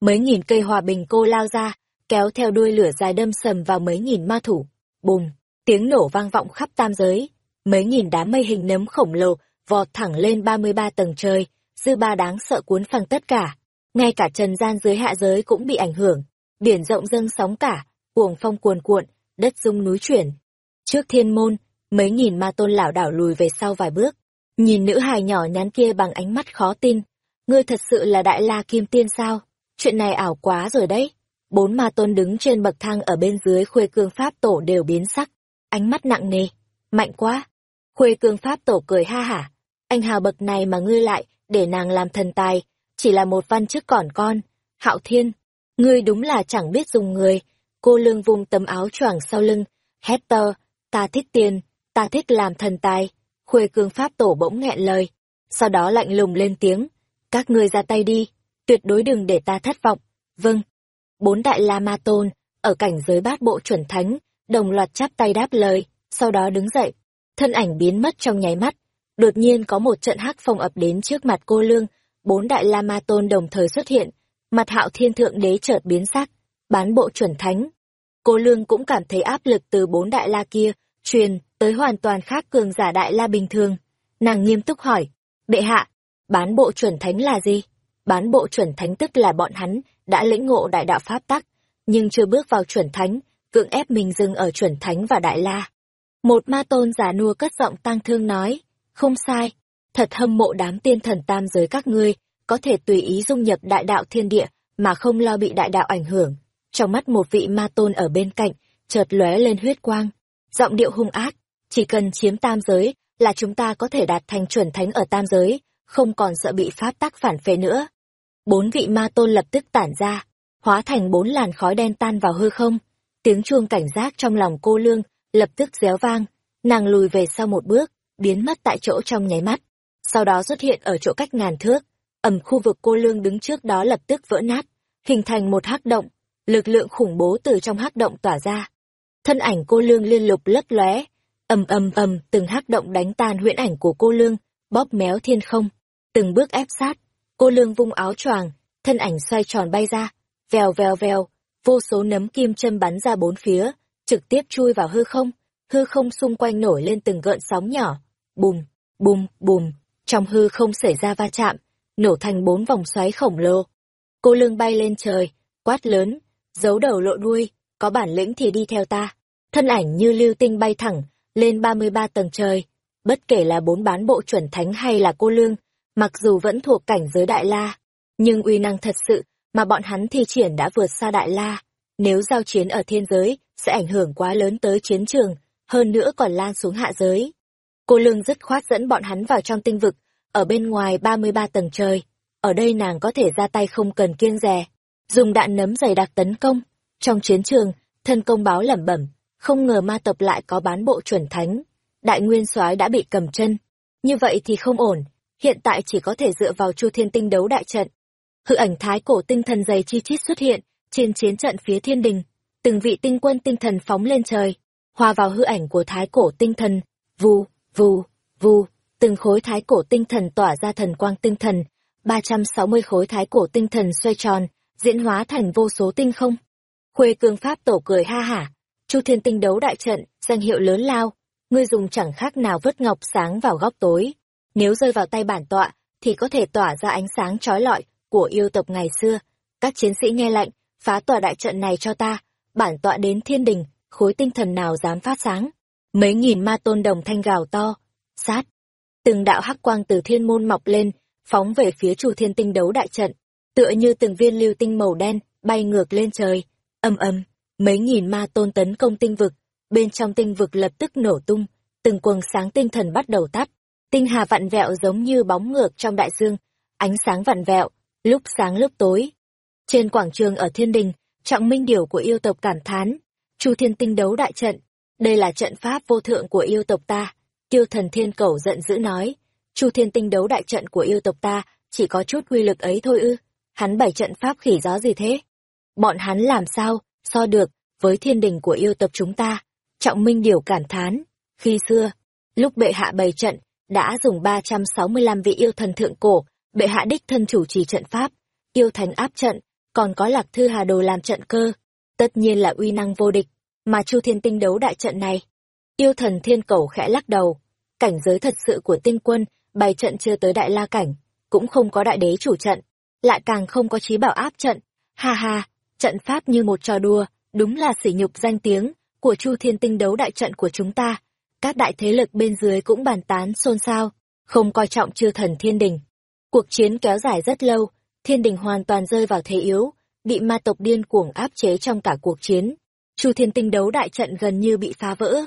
mấy nghìn cây hòa bình cô lao ra, kéo theo đuôi lửa dài đâm sầm vào mấy nghìn ma thủ, bùm, tiếng nổ vang vọng khắp tam giới, mấy nghìn đám mây hình nấm khổng lồ vọt thẳng lên ba mươi ba tầng trời, dư ba đáng sợ cuốn phăng tất cả, ngay cả trần gian dưới hạ giới cũng bị ảnh hưởng, biển rộng dâng sóng cả, cuồng phong cuồn cuộn, đất rung núi chuyển. Trước thiên môn, mấy nghìn ma tôn lảo đảo lùi về sau vài bước, nhìn nữ hài nhỏ nhắn kia bằng ánh mắt khó tin. Ngươi thật sự là đại la kim tiên sao? Chuyện này ảo quá rồi đấy. bốn ma tôn đứng trên bậc thang ở bên dưới khuê cương pháp tổ đều biến sắc, ánh mắt nặng nề, mạnh quá. Khuê cương pháp tổ cười ha hả, anh hào bậc này mà ngươi lại, để nàng làm thần tài, chỉ là một văn chức còn con. Hạo thiên, ngươi đúng là chẳng biết dùng người. Cô lương vung tấm áo choàng sau lưng, hét to, ta thích tiền, ta thích làm thần tài. Khuê cương pháp tổ bỗng nghẹn lời, sau đó lạnh lùng lên tiếng, các ngươi ra tay đi, tuyệt đối đừng để ta thất vọng. Vâng. Bốn đại la ma tôn, ở cảnh giới bát bộ chuẩn thánh, đồng loạt chắp tay đáp lời, sau đó đứng dậy. Thân ảnh biến mất trong nháy mắt. Đột nhiên có một trận hắc phong ập đến trước mặt cô lương, bốn đại la ma tôn đồng thời xuất hiện, mặt hạo thiên thượng đế chợt biến sắc, bán bộ chuẩn thánh. Cô lương cũng cảm thấy áp lực từ bốn đại la kia, truyền tới hoàn toàn khác cường giả đại la bình thường. Nàng nghiêm túc hỏi, bệ hạ, bán bộ chuẩn thánh là gì? Bán bộ chuẩn thánh tức là bọn hắn đã lĩnh ngộ đại đạo pháp tắc, nhưng chưa bước vào chuẩn thánh, cưỡng ép mình dừng ở chuẩn thánh và đại la. Một ma tôn giả nua cất giọng tang thương nói, không sai, thật hâm mộ đám tiên thần tam giới các ngươi, có thể tùy ý dung nhập đại đạo thiên địa mà không lo bị đại đạo ảnh hưởng. Trong mắt một vị ma tôn ở bên cạnh, chợt lóe lên huyết quang, giọng điệu hung ác, chỉ cần chiếm tam giới là chúng ta có thể đạt thành chuẩn thánh ở tam giới, không còn sợ bị pháp tắc phản phệ nữa. Bốn vị ma tôn lập tức tản ra, hóa thành bốn làn khói đen tan vào hư không. Tiếng chuông cảnh giác trong lòng cô lương lập tức réo vang, nàng lùi về sau một bước, biến mất tại chỗ trong nháy mắt. Sau đó xuất hiện ở chỗ cách ngàn thước, ẩm khu vực cô lương đứng trước đó lập tức vỡ nát, hình thành một hắc động, lực lượng khủng bố từ trong hắc động tỏa ra. Thân ảnh cô lương liên lục lấp lóe, ầm ầm ầm, từng hắc động đánh tan huyễn ảnh của cô lương, bóp méo thiên không, từng bước ép sát. Cô lương vung áo choàng, thân ảnh xoay tròn bay ra, vèo vèo vèo, vô số nấm kim châm bắn ra bốn phía, trực tiếp chui vào hư không, hư không xung quanh nổi lên từng gợn sóng nhỏ, bùm, bùm, bùm, trong hư không xảy ra va chạm, nổ thành bốn vòng xoáy khổng lồ. Cô lương bay lên trời, quát lớn, giấu đầu lộ đuôi, có bản lĩnh thì đi theo ta. Thân ảnh như lưu tinh bay thẳng, lên 33 tầng trời. Bất kể là bốn bán bộ chuẩn thánh hay là cô lương, mặc dù vẫn thuộc cảnh giới đại la, nhưng uy năng thật sự mà bọn hắn thi triển đã vượt xa đại la. Nếu giao chiến ở thiên giới, sẽ ảnh hưởng quá lớn tới chiến trường, hơn nữa còn lan xuống hạ giới. Cô lương dứt khoát dẫn bọn hắn vào trong tinh vực, ở bên ngoài 33 tầng trời. Ở đây nàng có thể ra tay không cần kiêng rè, dùng đạn nấm dày đặc tấn công. Trong chiến trường, thân công báo lẩm bẩm, không ngờ ma tộc lại có bán bộ chuẩn thánh. Đại nguyên soái đã bị cầm chân. Như vậy thì không ổn, hiện tại chỉ có thể dựa vào chu thiên tinh đấu đại trận. Hư ảnh thái cổ tinh thần dày chi chít xuất hiện, trên chiến trận phía thiên đình. Từng vị tinh quân tinh thần phóng lên trời, hòa vào hư ảnh của thái cổ tinh thần, vù, vù, vù, từng khối thái cổ tinh thần tỏa ra thần quang tinh thần, 360 khối thái cổ tinh thần xoay tròn, diễn hóa thành vô số tinh không. Khuê cương pháp tổ cười ha hả, Chu Thiên Tinh đấu đại trận, danh hiệu lớn lao, ngươi dùng chẳng khác nào vứt ngọc sáng vào góc tối. Nếu rơi vào tay bản tọa, thì có thể tỏa ra ánh sáng trói lọi của yêu tộc ngày xưa. Các chiến sĩ nghe lệnh, phá tòa đại trận này cho ta, bản tọa đến thiên đình, khối tinh thần nào dám phát sáng. Mấy nghìn ma tôn đồng thanh gào to, sát. Từng đạo hắc quang từ thiên môn mọc lên, phóng về phía chủ thiên tinh đấu đại trận, tựa như từng viên lưu tinh màu đen, bay ngược lên trời, âm âm mấy nghìn ma tôn tấn công tinh vực, bên trong tinh vực lập tức nổ tung, từng quầng sáng tinh thần bắt đầu tắt, tinh hà vặn vẹo giống như bóng ngược trong đại dương, ánh sáng vặn vẹo, lúc sáng lúc tối. Trên quảng trường ở thiên đình, trọng minh điểu của yêu tộc cảm thán, chu thiên tinh đấu đại trận, đây là trận pháp vô thượng của yêu tộc ta, tiêu thần thiên cẩu giận dữ nói, chu thiên tinh đấu đại trận của yêu tộc ta chỉ có chút quy lực ấy thôi ư, hắn bảy trận pháp khỉ gió gì thế? Bọn hắn làm sao, so được với thiên đình của yêu tộc chúng ta. Trọng Minh Điều cảm thán, khi xưa, lúc bệ hạ bày trận, đã dùng 365 vị yêu thần thượng cổ, bệ hạ đích thân chủ trì trận pháp, yêu thánh áp trận, còn có lạc thư hà đồ làm trận cơ. Tất nhiên là uy năng vô địch, mà Chu Thiên Tinh đấu đại trận này. Yêu thần thiên cầu khẽ lắc đầu, cảnh giới thật sự của tinh quân, bày trận chưa tới đại la cảnh, cũng không có đại đế chủ trận, lại càng không có trí bảo áp trận. Ha ha, trận pháp như một trò đùa, đúng là sỉ nhục danh tiếng của Chu Thiên Tinh đấu đại trận của chúng ta. Các đại thế lực bên dưới cũng bàn tán xôn xao, không coi trọng chư thần thiên đình. Cuộc chiến kéo dài rất lâu, thiên đình hoàn toàn rơi vào thế yếu, bị ma tộc điên cuồng áp chế trong cả cuộc chiến. Chu Thiên Tinh đấu đại trận gần như bị phá vỡ.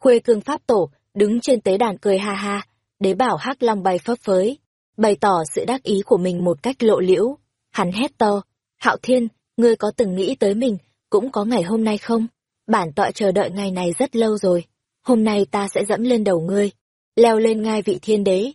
Khuê cương pháp tổ, đứng trên tế đàn cười ha ha, đế bảo hắc long bay phấp phới, bày tỏ sự đắc ý của mình một cách lộ liễu. Hắn hét to, Hạo Thiên, ngươi có từng nghĩ tới mình, cũng có ngày hôm nay không? Bản tọa chờ đợi ngày này rất lâu rồi. Hôm nay ta sẽ dẫm lên đầu ngươi, leo lên ngai vị thiên đế.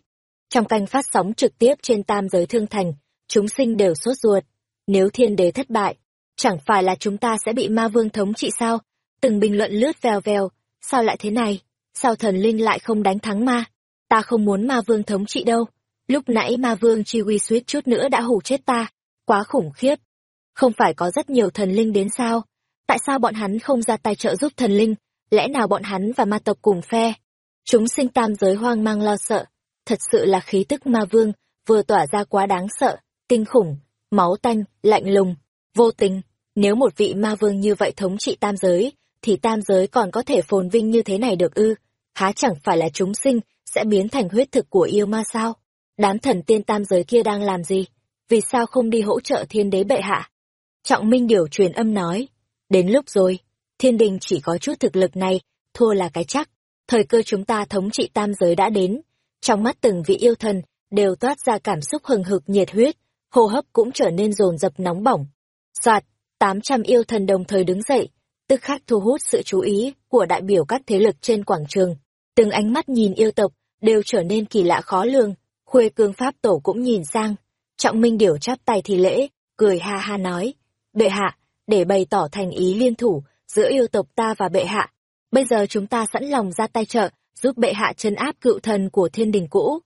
Trong canh phát sóng trực tiếp trên tam giới thương thành, chúng sinh đều sốt ruột. Nếu thiên đế thất bại, chẳng phải là chúng ta sẽ bị ma vương thống trị sao? Từng bình luận lướt vèo vèo, sao lại thế này? Sao thần linh lại không đánh thắng ma? Ta không muốn ma vương thống trị đâu. Lúc nãy ma vương chi uy suýt chút nữa đã hủ chết ta. Quá khủng khiếp. Không phải có rất nhiều thần linh đến sao? Tại sao bọn hắn không ra tay trợ giúp thần linh? Lẽ nào bọn hắn và ma tộc cùng phe? Chúng sinh tam giới hoang mang lo sợ. Thật sự là khí tức ma vương, vừa tỏa ra quá đáng sợ, kinh khủng, máu tanh, lạnh lùng, vô tình. Nếu một vị ma vương như vậy thống trị tam giới, thì tam giới còn có thể phồn vinh như thế này được ư? Há chẳng phải là chúng sinh sẽ biến thành huyết thực của yêu ma sao? Đám thần tiên tam giới kia đang làm gì? Vì sao không đi hỗ trợ thiên đế bệ hạ? Trọng Minh Điều truyền âm nói, đến lúc rồi, thiên đình chỉ có chút thực lực này, thua là cái chắc. Thời cơ chúng ta thống trị tam giới đã đến, trong mắt từng vị yêu thần đều toát ra cảm xúc hừng hực nhiệt huyết, hô hấp cũng trở nên rồn rập nóng bỏng. Soạt, tám trăm yêu thần đồng thời đứng dậy, tức khắc thu hút sự chú ý của đại biểu các thế lực trên quảng trường. Từng ánh mắt nhìn yêu tộc đều trở nên kỳ lạ khó lường, khuê cương pháp tổ cũng nhìn sang. Trọng Minh Điểu chắp tay thì lễ, cười ha ha nói, bệ hạ, để bày tỏ thành ý liên thủ giữa yêu tộc ta và bệ hạ. Bây giờ chúng ta sẵn lòng ra tay trợ, giúp bệ hạ chân áp cựu thần của thiên đình cũ.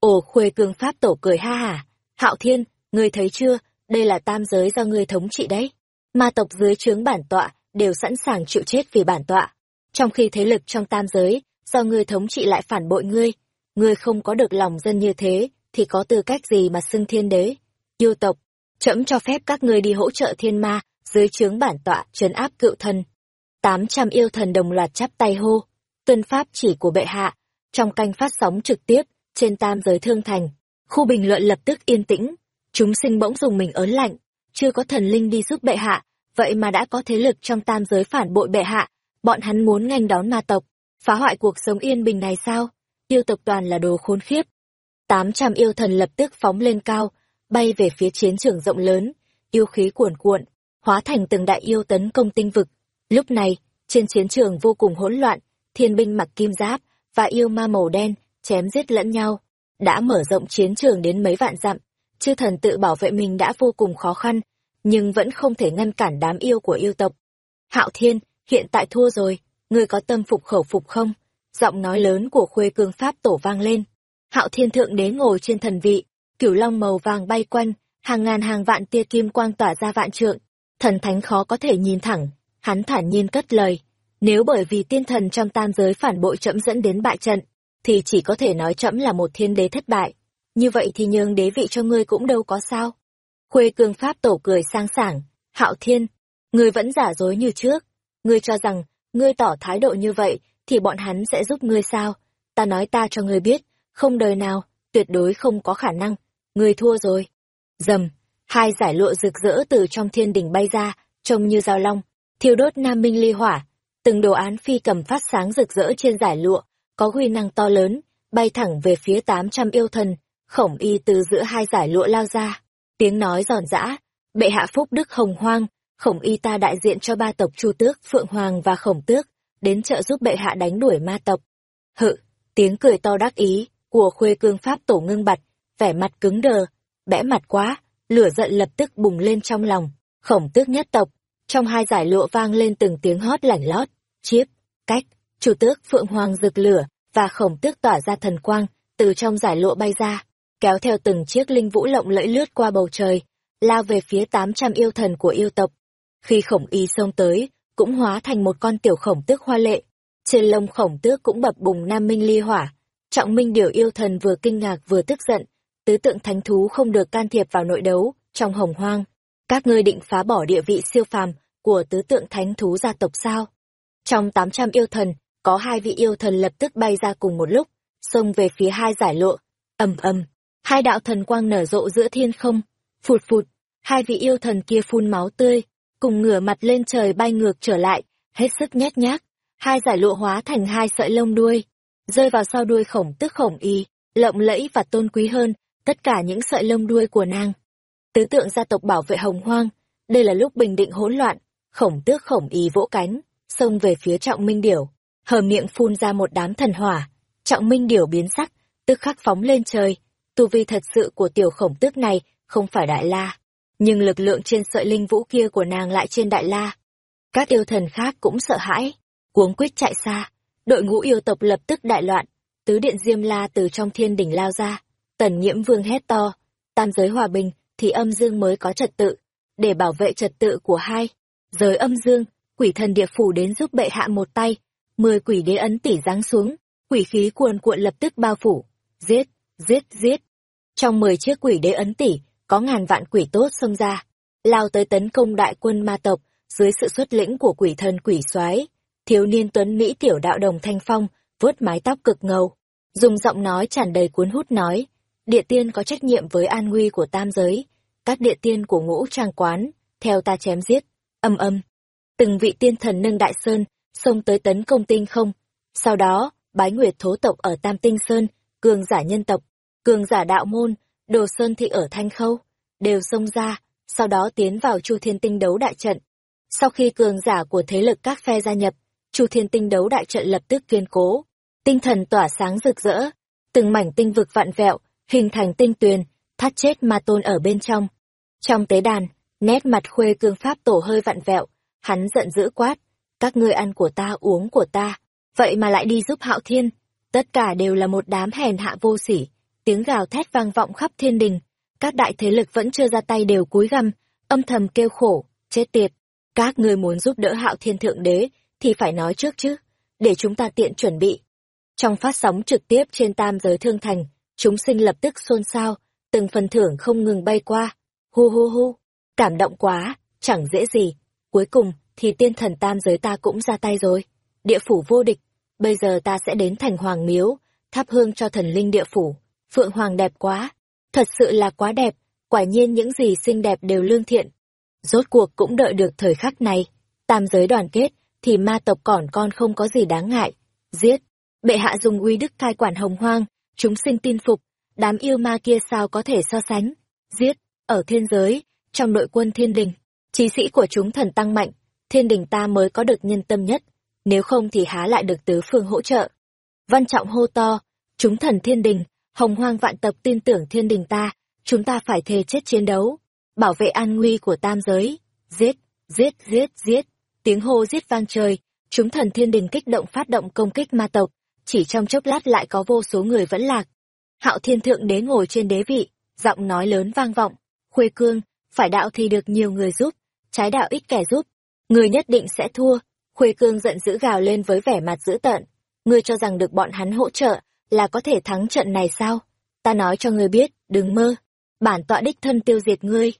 Ồ khuê cương pháp tổ cười ha hả, hạo thiên, ngươi thấy chưa, đây là tam giới do ngươi thống trị đấy. Ma tộc dưới trướng bản tọa đều sẵn sàng chịu chết vì bản tọa. Trong khi thế lực trong tam giới, do ngươi thống trị lại phản bội ngươi, ngươi không có được lòng dân như thế, thì có tư cách gì mà xưng thiên đế? Yêu tộc, trẫm cho phép các ngươi đi hỗ trợ thiên ma, dưới trướng bản tọa trấn áp cựu thần. Tám trăm yêu thần đồng loạt chắp tay hô, tuân pháp chỉ của bệ hạ, trong canh phát sóng trực tiếp, trên tam giới thương thành. Khu bình luận lập tức yên tĩnh, chúng sinh bỗng dùng mình ớn lạnh, chưa có thần linh đi giúp bệ hạ, vậy mà đã có thế lực trong tam giới phản bội bệ hạ, bọn hắn muốn nghênh đón ma tộc, phá hoại cuộc sống yên bình này sao? Yêu tộc toàn là đồ khốn khiếp. Tám trăm yêu thần lập tức phóng lên cao, bay về phía chiến trường rộng lớn, yêu khí cuồn cuộn, hóa thành từng đại yêu tấn công tinh vực. Lúc này, trên chiến trường vô cùng hỗn loạn, thiên binh mặc kim giáp và yêu ma màu đen chém giết lẫn nhau, đã mở rộng chiến trường đến mấy vạn dặm. Chư thần tự bảo vệ mình đã vô cùng khó khăn, nhưng vẫn không thể ngăn cản đám yêu của yêu tộc. Hạo Thiên, hiện tại thua rồi, ngươi có tâm phục khẩu phục không? Giọng nói lớn của khuê cương pháp tổ vang lên. Hạo Thiên Thượng Đế ngồi trên thần vị, cửu long màu vàng bay quanh, hàng ngàn hàng vạn tia kim quang tỏa ra vạn trượng. Thần thánh khó có thể nhìn thẳng, hắn thản nhiên cất lời. Nếu bởi vì tiên thần trong tam giới phản bội trẫm dẫn đến bại trận, thì chỉ có thể nói trẫm là một thiên đế thất bại. Như vậy thì nhường đế vị cho ngươi cũng đâu có sao. Khuê cương pháp tổ cười sang sảng, hạo thiên, ngươi vẫn giả dối như trước. Ngươi cho rằng, ngươi tỏ thái độ như vậy, thì bọn hắn sẽ giúp ngươi sao? Ta nói ta cho ngươi biết, không đời nào, tuyệt đối không có khả năng. Ngươi thua rồi. Dầm, hai giải lụa rực rỡ từ trong thiên đỉnh bay ra, trông như dao long, thiêu đốt nam minh ly hỏa. Từng đồ án phi cầm phát sáng rực rỡ trên giải lụa, có huy năng to lớn, bay thẳng về phía tám trăm yêu thần, khổng y từ giữa hai giải lụa lao ra. Tiếng nói giòn giã, bệ hạ phúc đức hồng hoang, khổng y ta đại diện cho ba tộc chu tước, phượng hoàng và khổng tước, đến trợ giúp bệ hạ đánh đuổi ma tộc. Hự, tiếng cười to đắc ý, của khuê cương pháp tổ ngưng bặt, vẻ mặt cứng đờ, bẽ mặt quá, lửa giận lập tức bùng lên trong lòng, khổng tước nhất tộc. Trong hai giải lụa vang lên từng tiếng hót lảnh lót, chiếp, cách, chủ tước phượng hoàng rực lửa, và khổng tước tỏa ra thần quang, từ trong giải lụa bay ra, kéo theo từng chiếc linh vũ lộng lẫy lướt qua bầu trời, lao về phía tám trăm yêu thần của yêu tộc. Khi khổng y xông tới, cũng hóa thành một con tiểu khổng tước hoa lệ. Trên lông khổng tước cũng bập bùng nam minh ly hỏa. Trọng minh điều yêu thần vừa kinh ngạc vừa tức giận, tứ tượng thánh thú không được can thiệp vào nội đấu, trong hồng hoang. Các ngươi định phá bỏ địa vị siêu phàm của tứ tượng thánh thú gia tộc sao? Trong tám trăm yêu thần, có hai vị yêu thần lập tức bay ra cùng một lúc, xông về phía hai giải lộ. ầm ầm, hai đạo thần quang nở rộ giữa thiên không, phụt phụt, hai vị yêu thần kia phun máu tươi, cùng ngửa mặt lên trời bay ngược trở lại, hết sức nhét nhác. Hai giải lụa hóa thành hai sợi lông đuôi, rơi vào sau đuôi khổng tức khổng y, lộng lẫy và tôn quý hơn tất cả những sợi lông đuôi của nàng. Tứ tượng gia tộc bảo vệ hồng hoang, đây là lúc bình định hỗn loạn, khổng tước khổng y vỗ cánh, xông về phía trọng minh điểu, hờ miệng phun ra một đám thần hỏa, trọng minh điểu biến sắc, tức khắc phóng lên trời, tu vi thật sự của tiểu khổng tước này không phải đại la, nhưng lực lượng trên sợi linh vũ kia của nàng lại trên đại la. Các yêu thần khác cũng sợ hãi, cuống quyết chạy xa, đội ngũ yêu tộc lập tức đại loạn, tứ điện diêm la từ trong thiên đỉnh lao ra, tần nhiễm vương hét to, tam giới hòa bình thì âm dương mới có trật tự, để bảo vệ trật tự của hai. Giới âm dương, quỷ thần địa phủ đến giúp bệ hạ một tay, mười quỷ đế ấn tỷ giáng xuống, quỷ khí cuồn cuộn lập tức bao phủ, giết, giết, giết. Trong mười chiếc quỷ đế ấn tỷ, có ngàn vạn quỷ tốt xông ra, lao tới tấn công đại quân ma tộc, dưới sự xuất lĩnh của quỷ thần quỷ soái. Thiếu niên tuấn Mỹ tiểu đạo đồng thanh phong, vuốt mái tóc cực ngầu, dùng giọng nói tràn đầy cuốn hút nói, địa tiên có trách nhiệm với an nguy của tam giới, các địa tiên của ngũ trang quán, theo ta chém giết, âm âm. Từng vị tiên thần nâng đại sơn, xông tới tấn công tinh không, sau đó, bái nguyệt thố tộc ở Tam Tinh Sơn, cường giả nhân tộc, cường giả đạo môn, đồ sơn thị ở Thanh Khâu, đều xông ra, sau đó tiến vào Chu Thiên Tinh đấu đại trận. Sau khi cường giả của thế lực các phe gia nhập, Chu Thiên Tinh đấu đại trận lập tức kiên cố, tinh thần tỏa sáng rực rỡ, từng mảnh tinh vực vạn vẹo, hình thành tinh tuyền, thắt chết ma tôn ở bên trong. Trong tế đàn, nét mặt khuê cương pháp tổ hơi vặn vẹo, hắn giận dữ quát, các ngươi ăn của ta uống của ta, vậy mà lại đi giúp hạo thiên, tất cả đều là một đám hèn hạ vô sỉ, tiếng gào thét vang vọng khắp thiên đình, các đại thế lực vẫn chưa ra tay đều cúi găm, âm thầm kêu khổ, chết tiệt, các ngươi muốn giúp đỡ hạo thiên thượng đế, thì phải nói trước chứ, để chúng ta tiện chuẩn bị. Trong phát sóng trực tiếp trên tam giới thương thành, chúng sinh lập tức xôn xao, từng phần thưởng không ngừng bay qua, hu hu hu, cảm động quá, chẳng dễ gì, cuối cùng thì tiên thần tam giới ta cũng ra tay rồi, địa phủ vô địch, bây giờ ta sẽ đến thành hoàng miếu, thắp hương cho thần linh địa phủ, phượng hoàng đẹp quá, thật sự là quá đẹp, quả nhiên những gì xinh đẹp đều lương thiện. Rốt cuộc cũng đợi được thời khắc này, tam giới đoàn kết, thì ma tộc còn con không có gì đáng ngại. Giết! Bệ hạ dùng uy đức cai quản hồng hoang, chúng sinh tin phục, đám yêu ma kia sao có thể so sánh. Giết! Ở thiên giới, trong nội quân thiên đình, trí sĩ của chúng thần tăng mạnh, thiên đình ta mới có được nhân tâm nhất, nếu không thì há lại được tứ phương hỗ trợ. Văn trọng hô to, chúng thần thiên đình, hồng hoang vạn tập tin tưởng thiên đình ta, chúng ta phải thề chết chiến đấu, bảo vệ an nguy của tam giới. Giết! Giết! Giết! Giết! Tiếng hô giết vang trời, chúng thần thiên đình kích động phát động công kích ma tộc, chỉ trong chốc lát lại có vô số người vẫn lạc. Hạo thiên thượng đế ngồi trên đế vị, giọng nói lớn vang vọng, khuê cương, phải đạo thì được nhiều người giúp, trái đạo ít kẻ giúp, người nhất định sẽ thua. Khuê cương giận dữ gào lên với vẻ mặt dữ tợn, ngươi cho rằng được bọn hắn hỗ trợ là có thể thắng trận này sao? Ta nói cho ngươi biết, đừng mơ, bản tọa đích thân tiêu diệt ngươi.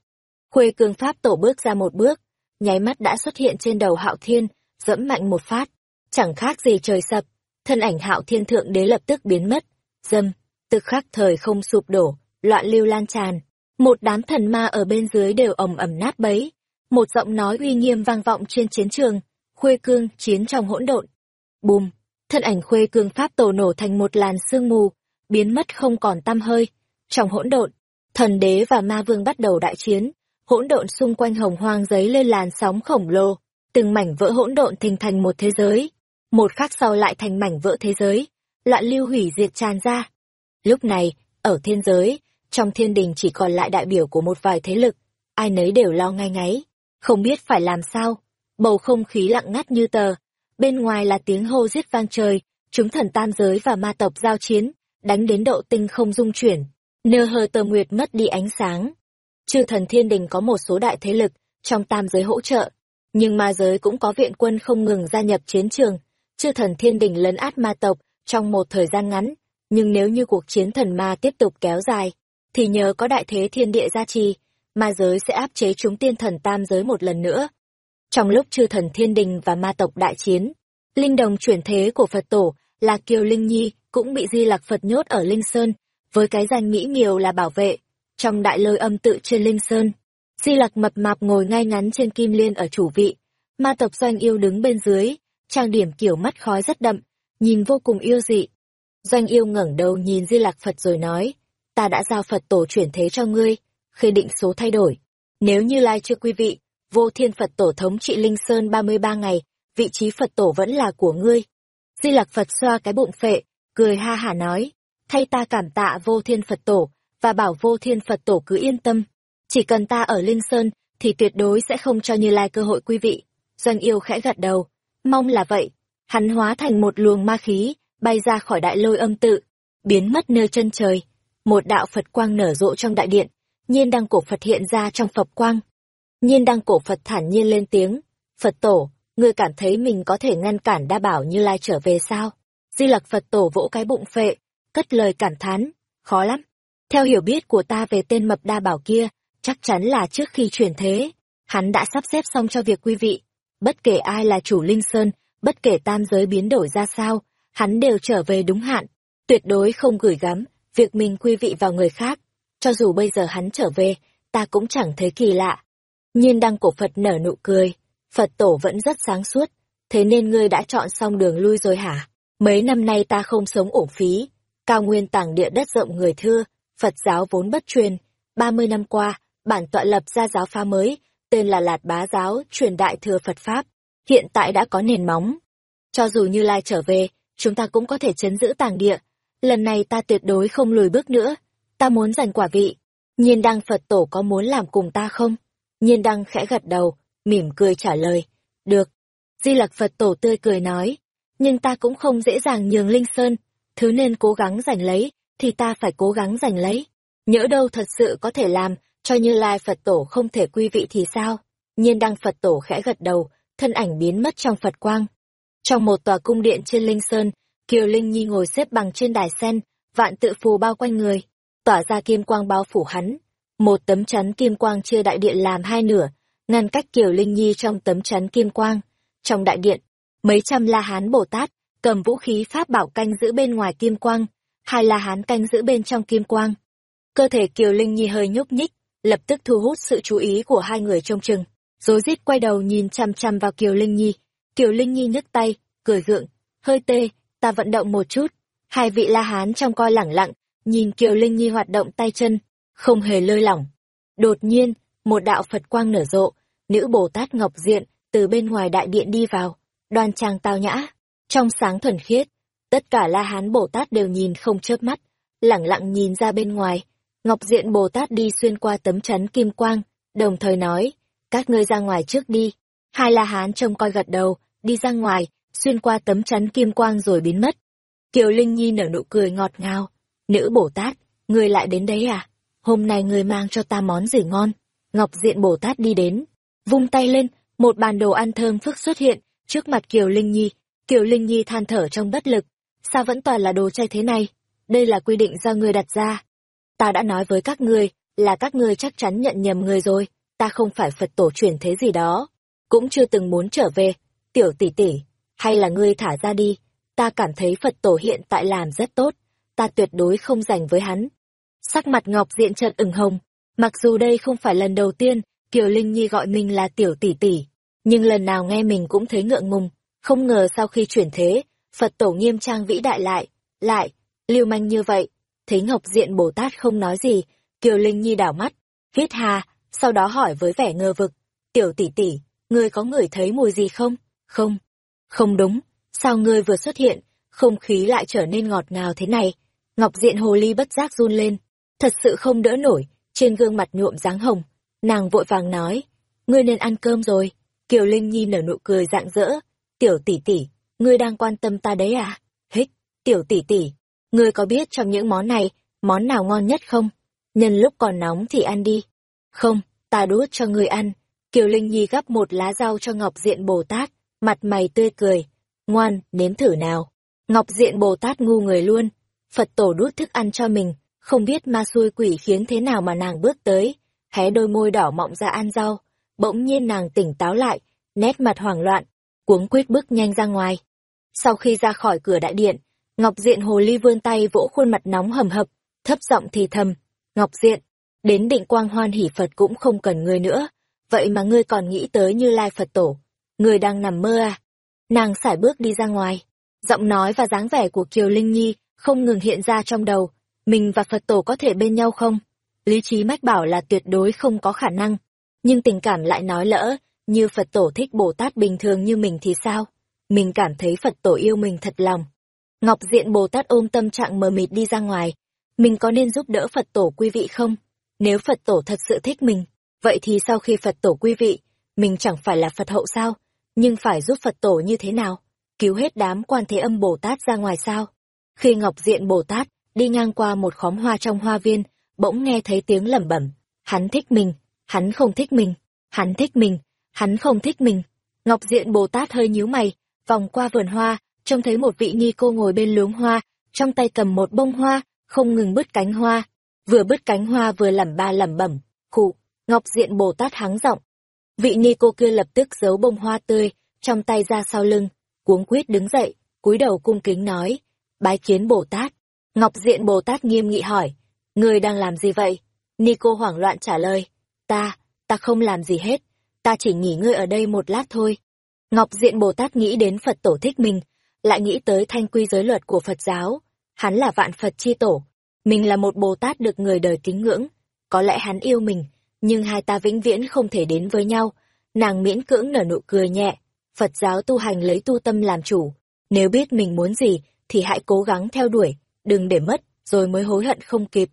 Khuê cương pháp tổ bước ra một bước, nháy mắt đã xuất hiện trên đầu hạo thiên, dẫm mạnh một phát, chẳng khác gì trời sập, thân ảnh hạo thiên thượng đế lập tức biến mất, dâm, tức khắc thời không sụp đổ, loạn lưu lan tràn, một đám thần ma ở bên dưới đều ầm ầm nát bấy, một giọng nói uy nghiêm vang vọng trên chiến trường, khuê cương chiến trong hỗn độn. Bùm, thân ảnh khuê cương pháp tổ nổ thành một làn sương mù, biến mất không còn tăm hơi. Trong hỗn độn, thần đế và ma vương bắt đầu đại chiến, hỗn độn xung quanh hồng hoang giấy lên làn sóng khổng lồ, từng mảnh vỡ hỗn độn hình thành một thế giới, một khắc sau lại thành mảnh vỡ thế giới, loạn lưu hủy diệt tràn ra. Lúc này, ở thiên giới, trong thiên đình chỉ còn lại đại biểu của một vài thế lực, ai nấy đều lo ngay ngáy, không biết phải làm sao. Bầu không khí lặng ngắt như tờ, bên ngoài là tiếng hô giết vang trời, chúng thần tam giới và ma tộc giao chiến, đánh đến độ tinh không dung chuyển, nơ hờ tờ nguyệt mất đi ánh sáng, Chư thần thiên đình có một số đại thế lực trong tam giới hỗ trợ, nhưng ma giới cũng có viện quân không ngừng gia nhập chiến trường. Chư thần thiên đình lấn át ma tộc trong một thời gian ngắn, nhưng nếu như cuộc chiến thần ma tiếp tục kéo dài, thì nhờ có đại thế thiên địa gia trì, ma giới sẽ áp chế chúng tiên thần tam giới một lần nữa. Trong lúc chư thần thiên đình và ma tộc đại chiến, linh đồng chuyển thế của Phật tổ là Kiều Linh Nhi cũng bị Di Lạc Phật nhốt ở Linh Sơn, với cái danh mỹ miều là bảo vệ trong đại lôi âm tự trên Linh Sơn. Di lặc mập mạp ngồi ngay ngắn trên kim liên ở chủ vị. Ma tộc doanh yêu đứng bên dưới, trang điểm kiểu mắt khói rất đậm, nhìn vô cùng yêu dị. Doanh yêu ngẩng đầu nhìn Di Lạc Phật rồi nói, ta đã giao Phật tổ chuyển thế cho ngươi, khi định số thay đổi. Nếu như lai chưa quý vị, vô thiên Phật tổ thống trị Linh Sơn 33 ngày, vị trí Phật tổ vẫn là của ngươi. Di Lạc Phật xoa cái bụng phệ, cười ha hả nói, thay ta cảm tạ vô thiên Phật tổ, và bảo vô thiên Phật tổ cứ yên tâm. Chỉ cần ta ở Linh Sơn, thì tuyệt đối sẽ không cho Như Lai cơ hội quý vị. Doanh yêu khẽ gật đầu, mong là vậy. Hắn hóa thành một luồng ma khí, bay ra khỏi đại lôi âm tự, biến mất nơi chân trời. Một đạo Phật quang nở rộ trong đại điện, nhiên đăng cổ Phật hiện ra trong Phật quang. Nhiên đăng cổ Phật thản nhiên lên tiếng, Phật tổ, ngươi cảm thấy mình có thể ngăn cản đa bảo như lai trở về sao? Di lặc Phật tổ vỗ cái bụng phệ, cất lời cảm thán, khó lắm. Theo hiểu biết của ta về tên mập đa bảo kia, chắc chắn là trước khi chuyển thế, hắn đã sắp xếp xong cho việc quý vị. Bất kể ai là chủ Linh Sơn, bất kể tam giới biến đổi ra sao, hắn đều trở về đúng hạn, tuyệt đối không gửi gắm, việc mình quy vị vào người khác. Cho dù bây giờ hắn trở về, ta cũng chẳng thấy kỳ lạ. Nhiên đăng cổ Phật nở nụ cười, Phật tổ vẫn rất sáng suốt, thế nên ngươi đã chọn xong đường lui rồi hả? Mấy năm nay ta không sống ổn phí, cao nguyên tàng địa đất rộng người thưa, Phật giáo vốn bất truyền, 30 năm qua, bản tọa lập ra giáo phá mới, tên là Lạt Bá Giáo, truyền đại thừa Phật Pháp, hiện tại đã có nền móng. Cho dù Như Lai trở về, chúng ta cũng có thể chấn giữ tàng địa. Lần này ta tuyệt đối không lùi bước nữa. Ta muốn giành quả vị. Nhiên đăng Phật tổ có muốn làm cùng ta không? Nhiên đăng khẽ gật đầu, mỉm cười trả lời. Được. Di lặc Phật tổ tươi cười nói. Nhưng ta cũng không dễ dàng nhường Linh Sơn. Thứ nên cố gắng giành lấy, thì ta phải cố gắng giành lấy. Nhỡ đâu thật sự có thể làm, cho như lai Phật tổ không thể quy vị thì sao? Nhiên đăng Phật tổ khẽ gật đầu, thân ảnh biến mất trong Phật quang. Trong một tòa cung điện trên Linh Sơn, Kiều Linh Nhi ngồi xếp bằng trên đài sen, vạn tự phù bao quanh người, tỏa ra kim quang bao phủ hắn. Một tấm chắn kim quang chia đại điện làm hai nửa, ngăn cách Kiều Linh Nhi trong tấm chắn kim quang. Trong đại điện, mấy trăm la hán Bồ Tát, cầm vũ khí pháp bảo canh giữ bên ngoài kim quang, hai la hán canh giữ bên trong kim quang. Cơ thể Kiều Linh Nhi hơi nhúc nhích, lập tức thu hút sự chú ý của hai người trông chừng. Rối rít quay đầu nhìn chằm chằm vào Kiều Linh Nhi, Kiều Linh Nhi nhấc tay, cười gượng, hơi tê, ta vận động một chút. Hai vị la hán trong coi lẳng lặng, nhìn Kiều Linh Nhi hoạt động tay chân, không hề lơi lỏng. Đột nhiên, một đạo Phật quang nở rộ, nữ Bồ Tát Ngọc Diện từ bên ngoài đại điện đi vào, đoan trang tao nhã, trong sáng thuần khiết. Tất cả la hán Bồ Tát đều nhìn không chớp mắt, lẳng lặng nhìn ra bên ngoài. Ngọc Diện Bồ Tát đi xuyên qua tấm chắn kim quang, đồng thời nói, các ngươi ra ngoài trước đi. Hai la hán trông coi gật đầu, đi ra ngoài, xuyên qua tấm chắn kim quang rồi biến mất. Kiều Linh Nhi nở nụ cười ngọt ngào. Nữ Bồ Tát, ngươi lại đến đấy à? Hôm nay ngươi mang cho ta món gì ngon? Ngọc Diện Bồ Tát đi đến, vung tay lên, một bàn đồ ăn thơm phức xuất hiện, trước mặt Kiều Linh Nhi. Kiều Linh Nhi than thở trong bất lực. Sao vẫn toàn là đồ chay thế này? Đây là quy định do ngươi đặt ra. Ta đã nói với các ngươi, là các ngươi chắc chắn nhận nhầm người rồi, ta không phải Phật tổ truyền thế gì đó. Cũng chưa từng muốn trở về, tiểu tỷ tỷ, hay là ngươi thả ra đi, ta cảm thấy Phật tổ hiện tại làm rất tốt, ta tuyệt đối không dành với hắn. Sắc mặt Ngọc Diện trận ửng hồng, mặc dù đây không phải lần đầu tiên Kiều Linh Nhi gọi mình là tiểu tỷ tỷ, nhưng lần nào nghe mình cũng thấy ngượng ngùng, không ngờ sau khi chuyển thế, Phật tổ nghiêm trang vĩ đại lại, lại, lưu manh như vậy, thấy Ngọc Diện Bồ Tát không nói gì, Kiều Linh Nhi đảo mắt, viết hà, sau đó hỏi với vẻ ngơ vực, tiểu tỷ tỷ, ngươi có ngửi thấy mùi gì không? Không. Không đúng, sao ngươi vừa xuất hiện, không khí lại trở nên ngọt ngào thế này? Ngọc diện hồ ly bất giác run lên, thật sự không đỡ nổi, trên gương mặt nhuộm dáng hồng. Nàng vội vàng nói, ngươi nên ăn cơm rồi. Kiều Linh Nhi nở nụ cười rạng rỡ, tiểu tỷ tỷ, ngươi đang quan tâm ta đấy à? Hích, tiểu tỷ tỷ, ngươi có biết trong những món này, món nào ngon nhất không? Nhân lúc còn nóng thì ăn đi. Không, ta đút cho ngươi ăn. Kiều Linh Nhi gắp một lá rau cho Ngọc Diện Bồ Tát, mặt mày tươi cười. Ngoan, nếm thử nào. Ngọc Diện Bồ Tát ngu người luôn. Phật tổ đút thức ăn cho mình, không biết ma xui quỷ khiến thế nào mà nàng bước tới, hé đôi môi đỏ mọng ra ăn rau. Bỗng nhiên nàng tỉnh táo lại, nét mặt hoảng loạn, cuống quyết bước nhanh ra ngoài. Sau khi ra khỏi cửa đại điện, Ngọc Diện Hồ Ly vươn tay vỗ khuôn mặt nóng hầm hập, thấp giọng thì thầm, Ngọc Diện, đến định quang hoan hỷ Phật cũng không cần ngươi nữa, vậy mà ngươi còn nghĩ tới như lai Phật tổ, ngươi đang nằm mơ à? Nàng sải bước đi ra ngoài, giọng nói và dáng vẻ của Kiều Linh Nhi không ngừng hiện ra trong đầu, mình và Phật tổ có thể bên nhau không? Lý trí mách bảo là tuyệt đối không có khả năng, nhưng tình cảm lại nói lỡ, như Phật tổ thích Bồ Tát bình thường như mình thì sao? Mình cảm thấy Phật tổ yêu mình thật lòng. Ngọc Diện Bồ Tát ôm tâm trạng mờ mịt đi ra ngoài, mình có nên giúp đỡ Phật tổ quý vị không? Nếu Phật tổ thật sự thích mình, vậy thì sau khi Phật tổ quý vị, mình chẳng phải là Phật hậu sao? Nhưng phải giúp Phật tổ như thế nào? Cứu hết đám quan thế âm Bồ Tát ra ngoài sao? Khi Ngọc Diện Bồ Tát đi ngang qua một khóm hoa trong hoa viên, bỗng nghe thấy tiếng lẩm bẩm. Hắn thích mình, hắn không thích mình, hắn thích mình, hắn không thích mình. Ngọc Diện Bồ Tát hơi nhíu mày, vòng qua vườn hoa, trông thấy một vị ni cô ngồi bên luống hoa, trong tay cầm một bông hoa, không ngừng bứt cánh hoa, vừa bứt cánh hoa vừa lẩm ba lẩm bẩm, khụ, Ngọc Diện Bồ Tát hắng giọng. Vị ni cô kia lập tức giấu bông hoa tươi, trong tay ra sau lưng, cuống quýt đứng dậy, cúi đầu cung kính nói, bái kiến Bồ Tát. Ngọc Diện Bồ Tát nghiêm nghị hỏi, người đang làm gì vậy? Ni cô hoảng loạn trả lời, ta, ta không làm gì hết, ta chỉ nghỉ ngơi ở đây một lát thôi. Ngọc Diện Bồ Tát nghĩ đến Phật tổ thích mình, lại nghĩ tới thanh quy giới luật của Phật giáo. Hắn là vạn Phật chi tổ, mình là một Bồ Tát được người đời kính ngưỡng. Có lẽ hắn yêu mình, nhưng hai ta vĩnh viễn không thể đến với nhau. Nàng miễn cưỡng nở nụ cười nhẹ. Phật giáo tu hành lấy tu tâm làm chủ. Nếu biết mình muốn gì, thì hãy cố gắng theo đuổi, đừng để mất, rồi mới hối hận không kịp.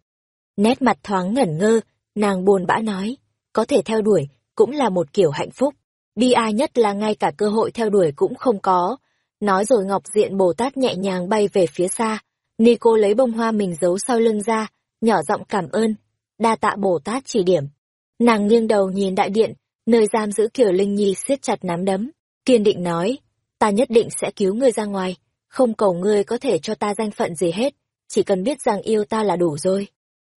Nét mặt thoáng ngẩn ngơ, nàng buồn bã nói, có thể theo đuổi, cũng là một kiểu hạnh phúc. Bi ai nhất là ngay cả cơ hội theo đuổi cũng không có. Nói rồi Ngọc Diện Bồ Tát nhẹ nhàng bay về phía xa. Nico lấy bông hoa mình giấu sau lưng ra, nhỏ giọng cảm ơn. Đa tạ Bồ Tát chỉ điểm. Nàng nghiêng đầu nhìn đại điện, nơi giam giữ kiểu Linh Nhi siết chặt nắm đấm. Kiên định nói, ta nhất định sẽ cứu ngươi ra ngoài. Không cầu ngươi có thể cho ta danh phận gì hết, chỉ cần biết rằng yêu ta là đủ rồi.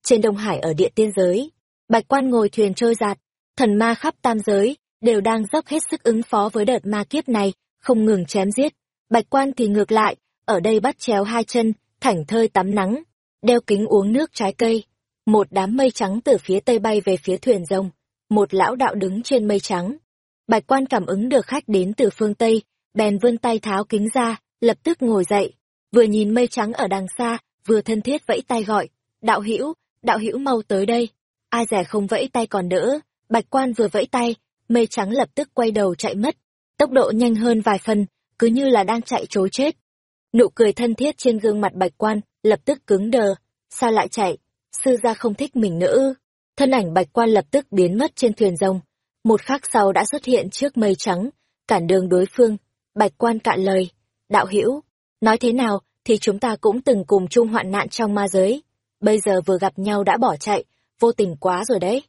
Trên Đông Hải ở địa tiên giới, Bạch Quan ngồi thuyền trôi giạt, thần ma khắp tam giới, đều đang dốc hết sức ứng phó với đợt ma kiếp này, không ngừng chém giết. Bạch quan thì ngược lại, ở đây bắt chéo hai chân, thảnh thơi tắm nắng, đeo kính uống nước trái cây. Một đám mây trắng từ phía tây bay về phía thuyền rồng, một lão đạo đứng trên mây trắng. Bạch quan cảm ứng được khách đến từ phương Tây, bèn vươn tay tháo kính ra, lập tức ngồi dậy, vừa nhìn mây trắng ở đằng xa, vừa thân thiết vẫy tay gọi, đạo hữu đạo hữu mau tới đây. Ai rẻ không vẫy tay còn đỡ, bạch quan vừa vẫy tay, mây trắng lập tức quay đầu chạy mất, tốc độ nhanh hơn vài phần, cứ như là đang chạy trối chết. Nụ cười thân thiết trên gương mặt bạch quan, lập tức cứng đờ, sao lại chạy, sư gia không thích mình nữa ư. Thân ảnh bạch quan lập tức biến mất trên thuyền rồng, một khắc sau đã xuất hiện trước mây trắng, cản đường đối phương, bạch quan cạn lời, đạo hữu nói thế nào thì chúng ta cũng từng cùng chung hoạn nạn trong ma giới, bây giờ vừa gặp nhau đã bỏ chạy, vô tình quá rồi đấy.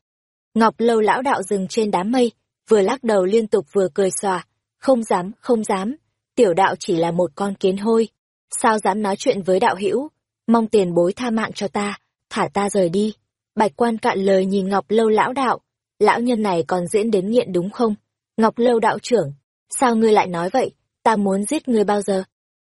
Ngọc lâu lão đạo dừng trên đám mây, vừa lắc đầu liên tục vừa cười xòa, không dám, không dám, tiểu đạo chỉ là một con kiến hôi, sao dám nói chuyện với đạo hữu, mong tiền bối tha mạng cho ta, thả ta rời đi. Bạch quan cạn lời nhìn Ngọc lâu lão đạo, lão nhân này còn diễn đến nghiện đúng không? Ngọc lâu đạo trưởng, sao ngươi lại nói vậy, ta muốn giết ngươi bao giờ?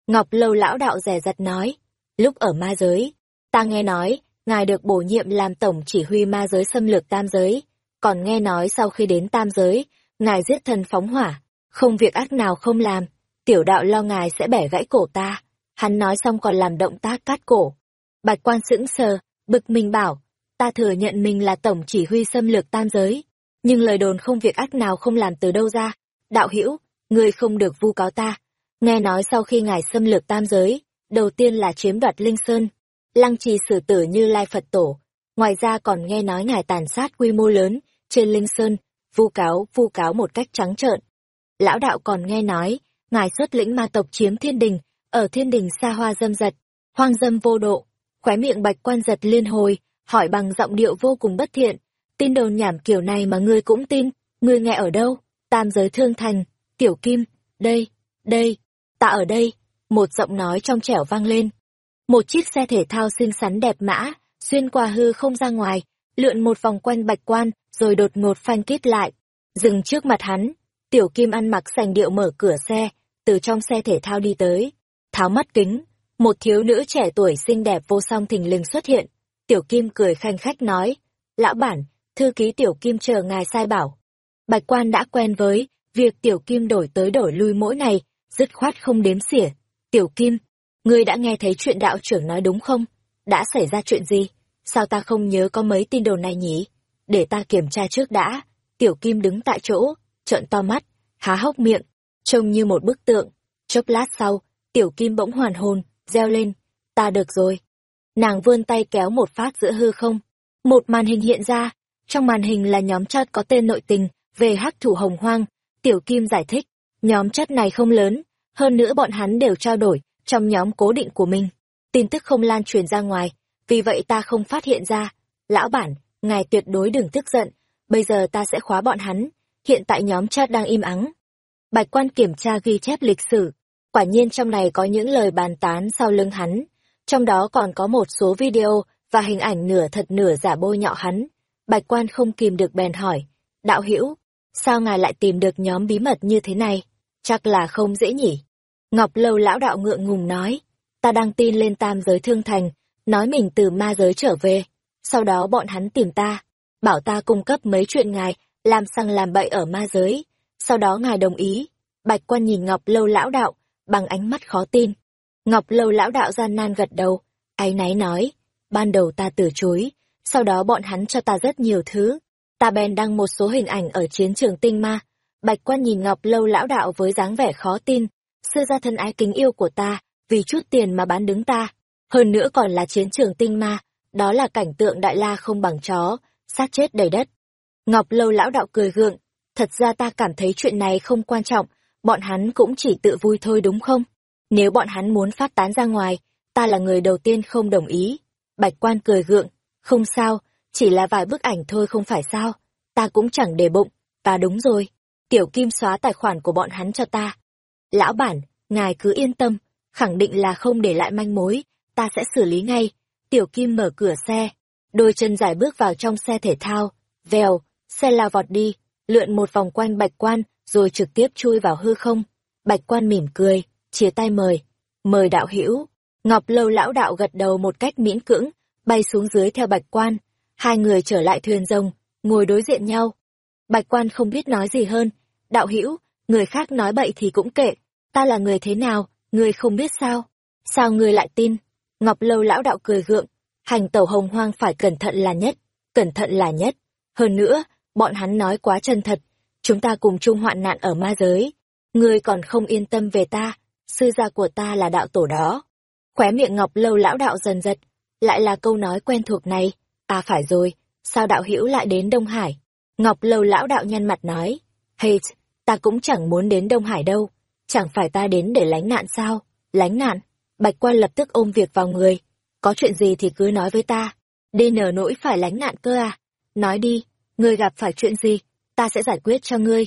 Ngọc lâu lão đạo rẻ giật nói, lúc ở ma giới, ta nghe nói, ngài được bổ nhiệm làm tổng chỉ huy ma giới xâm lược tam giới, còn nghe nói sau khi đến tam giới, ngài giết thần phóng hỏa, không việc ác nào không làm, tiểu đạo lo ngài sẽ bẻ gãy cổ ta. Hắn nói xong còn làm động tác cắt cổ. Bạch quan sững sờ, bực mình bảo, ta thừa nhận mình là tổng chỉ huy xâm lược tam giới, nhưng lời đồn không việc ác nào không làm từ đâu ra. Đạo hữu ngươi không được vu cáo ta. Nghe nói sau khi ngài xâm lược tam giới, đầu tiên là chiếm đoạt Linh Sơn, lăng trì xử tử như Lai Phật Tổ. Ngoài ra còn nghe nói ngài tàn sát quy mô lớn, trên Linh Sơn, vu cáo, vu cáo một cách trắng trợn. Lão đạo còn nghe nói, ngài xuất lĩnh ma tộc chiếm thiên đình, ở thiên đình xa hoa dâm giật, hoang dâm vô độ, khóe miệng bạch quan giật liên hồi, hỏi bằng giọng điệu vô cùng bất thiện. Tin đồn nhảm kiểu này mà ngươi cũng tin, ngươi nghe ở đâu? Tam giới thương thành, tiểu kim, đây, đây, ta ở đây, một giọng nói trong trẻo vang lên. Một chiếc xe thể thao xinh xắn đẹp mã, xuyên qua hư không ra ngoài, lượn một vòng quanh bạch quan, rồi đột ngột phanh kít lại. Dừng trước mặt hắn, tiểu kim ăn mặc sành điệu mở cửa xe, từ trong xe thể thao đi tới. Tháo mắt kính, một thiếu nữ trẻ tuổi xinh đẹp vô song thình lình xuất hiện. Tiểu kim cười khanh khách nói, Lão bản, thư ký tiểu kim chờ ngài sai bảo. Bạch quan đã quen với việc tiểu kim đổi tới đổi lui mỗi ngày, dứt khoát không đếm xỉa. Tiểu kim, ngươi đã nghe thấy chuyện đạo trưởng nói đúng không? Đã xảy ra chuyện gì? Sao ta không nhớ có mấy tin đồn này nhỉ? Để ta kiểm tra trước đã. Tiểu kim đứng tại chỗ, trợn to mắt, há hốc miệng, trông như một bức tượng. Chốc lát sau, tiểu kim bỗng hoàn hồn, reo lên. Ta được rồi. Nàng vươn tay kéo một phát giữa hư không. Một màn hình hiện ra. Trong màn hình là nhóm chat có tên nội tình về hắc thủ hồng hoang. Tiểu kim giải thích. Nhóm chat này không lớn. Hơn nữa bọn hắn đều trao đổi trong nhóm cố định của mình. Tin tức không lan truyền ra ngoài. Vì vậy ta không phát hiện ra. Lão bản, ngài tuyệt đối đừng tức giận. Bây giờ ta sẽ khóa bọn hắn. Hiện tại nhóm chat đang im ắng. Bạch quan kiểm tra ghi chép lịch sử. Quả nhiên trong này có những lời bàn tán sau lưng hắn trong đó còn có một số video và hình ảnh nửa thật nửa giả bôi nhọ hắn. Bạch quan không kìm được bèn hỏi, đạo hữu sao ngài lại tìm được nhóm bí mật như thế này? Chắc là không dễ nhỉ? Ngọc Lâu lão đạo ngượng ngùng nói, ta đăng tin lên tam giới thương thành, nói mình từ ma giới trở về. Sau đó bọn hắn tìm ta, bảo ta cung cấp mấy chuyện ngài, làm sang làm bậy ở ma giới. Sau đó ngài đồng ý. Bạch quan nhìn Ngọc Lâu lão đạo, bằng ánh mắt khó tin. Ngọc Lâu lão đạo gian nan gật đầu, áy náy nói, ban đầu ta từ chối, sau đó bọn hắn cho ta rất nhiều thứ. Ta bèn đăng một số hình ảnh ở chiến trường tinh ma. Bạch quan nhìn Ngọc Lâu lão đạo với dáng vẻ khó tin, sư gia thân ái kính yêu của ta, vì chút tiền mà bán đứng ta. Hơn nữa còn là chiến trường tinh ma, đó là cảnh tượng đại la không bằng chó, sát chết đầy đất. Ngọc Lâu lão đạo cười gượng, thật ra ta cảm thấy chuyện này không quan trọng, bọn hắn cũng chỉ tự vui thôi đúng không? Nếu bọn hắn muốn phát tán ra ngoài, ta là người đầu tiên không đồng ý. Bạch quan cười gượng, không sao, chỉ là vài bức ảnh thôi không phải sao. Ta cũng chẳng để bụng, ta đúng rồi. Tiểu Kim xóa tài khoản của bọn hắn cho ta. Lão bản, ngài cứ yên tâm, khẳng định là không để lại manh mối, ta sẽ xử lý ngay. Tiểu Kim mở cửa xe, đôi chân dài bước vào trong xe thể thao, vèo, xe lao vọt đi, lượn một vòng quanh bạch quan, rồi trực tiếp chui vào hư không. Bạch quan mỉm cười, chia tay mời mời đạo hữu ngọc lâu lão đạo gật đầu một cách miễn cưỡng bay xuống dưới theo bạch quan hai người trở lại thuyền rồng ngồi đối diện nhau bạch quan không biết nói gì hơn đạo hữu người khác nói bậy thì cũng kệ. Ta là người thế nào người không biết sao? Sao người lại tin? Ngọc lâu lão đạo cười gượng. Hành tẩu hồng hoang phải cẩn thận là nhất cẩn thận là nhất. Hơn nữa bọn hắn nói quá chân thật. Chúng ta cùng chung hoạn nạn ở ma giới. Ngươi còn không yên tâm về ta sư gia của ta là đạo tổ đó. Khóe miệng ngọc lâu lão đạo dần giật, lại là câu nói quen thuộc này. À phải rồi, sao đạo hữu lại đến Đông Hải? Ngọc lâu lão đạo nhăn mặt nói, hate ta cũng chẳng muốn đến Đông Hải đâu, chẳng phải ta đến để lánh nạn sao? Lánh nạn? Bạch quan lập tức ôm việc vào người, có chuyện gì thì cứ nói với ta, đi nở nỗi phải lánh nạn cơ à? Nói đi, ngươi gặp phải chuyện gì, ta sẽ giải quyết cho ngươi.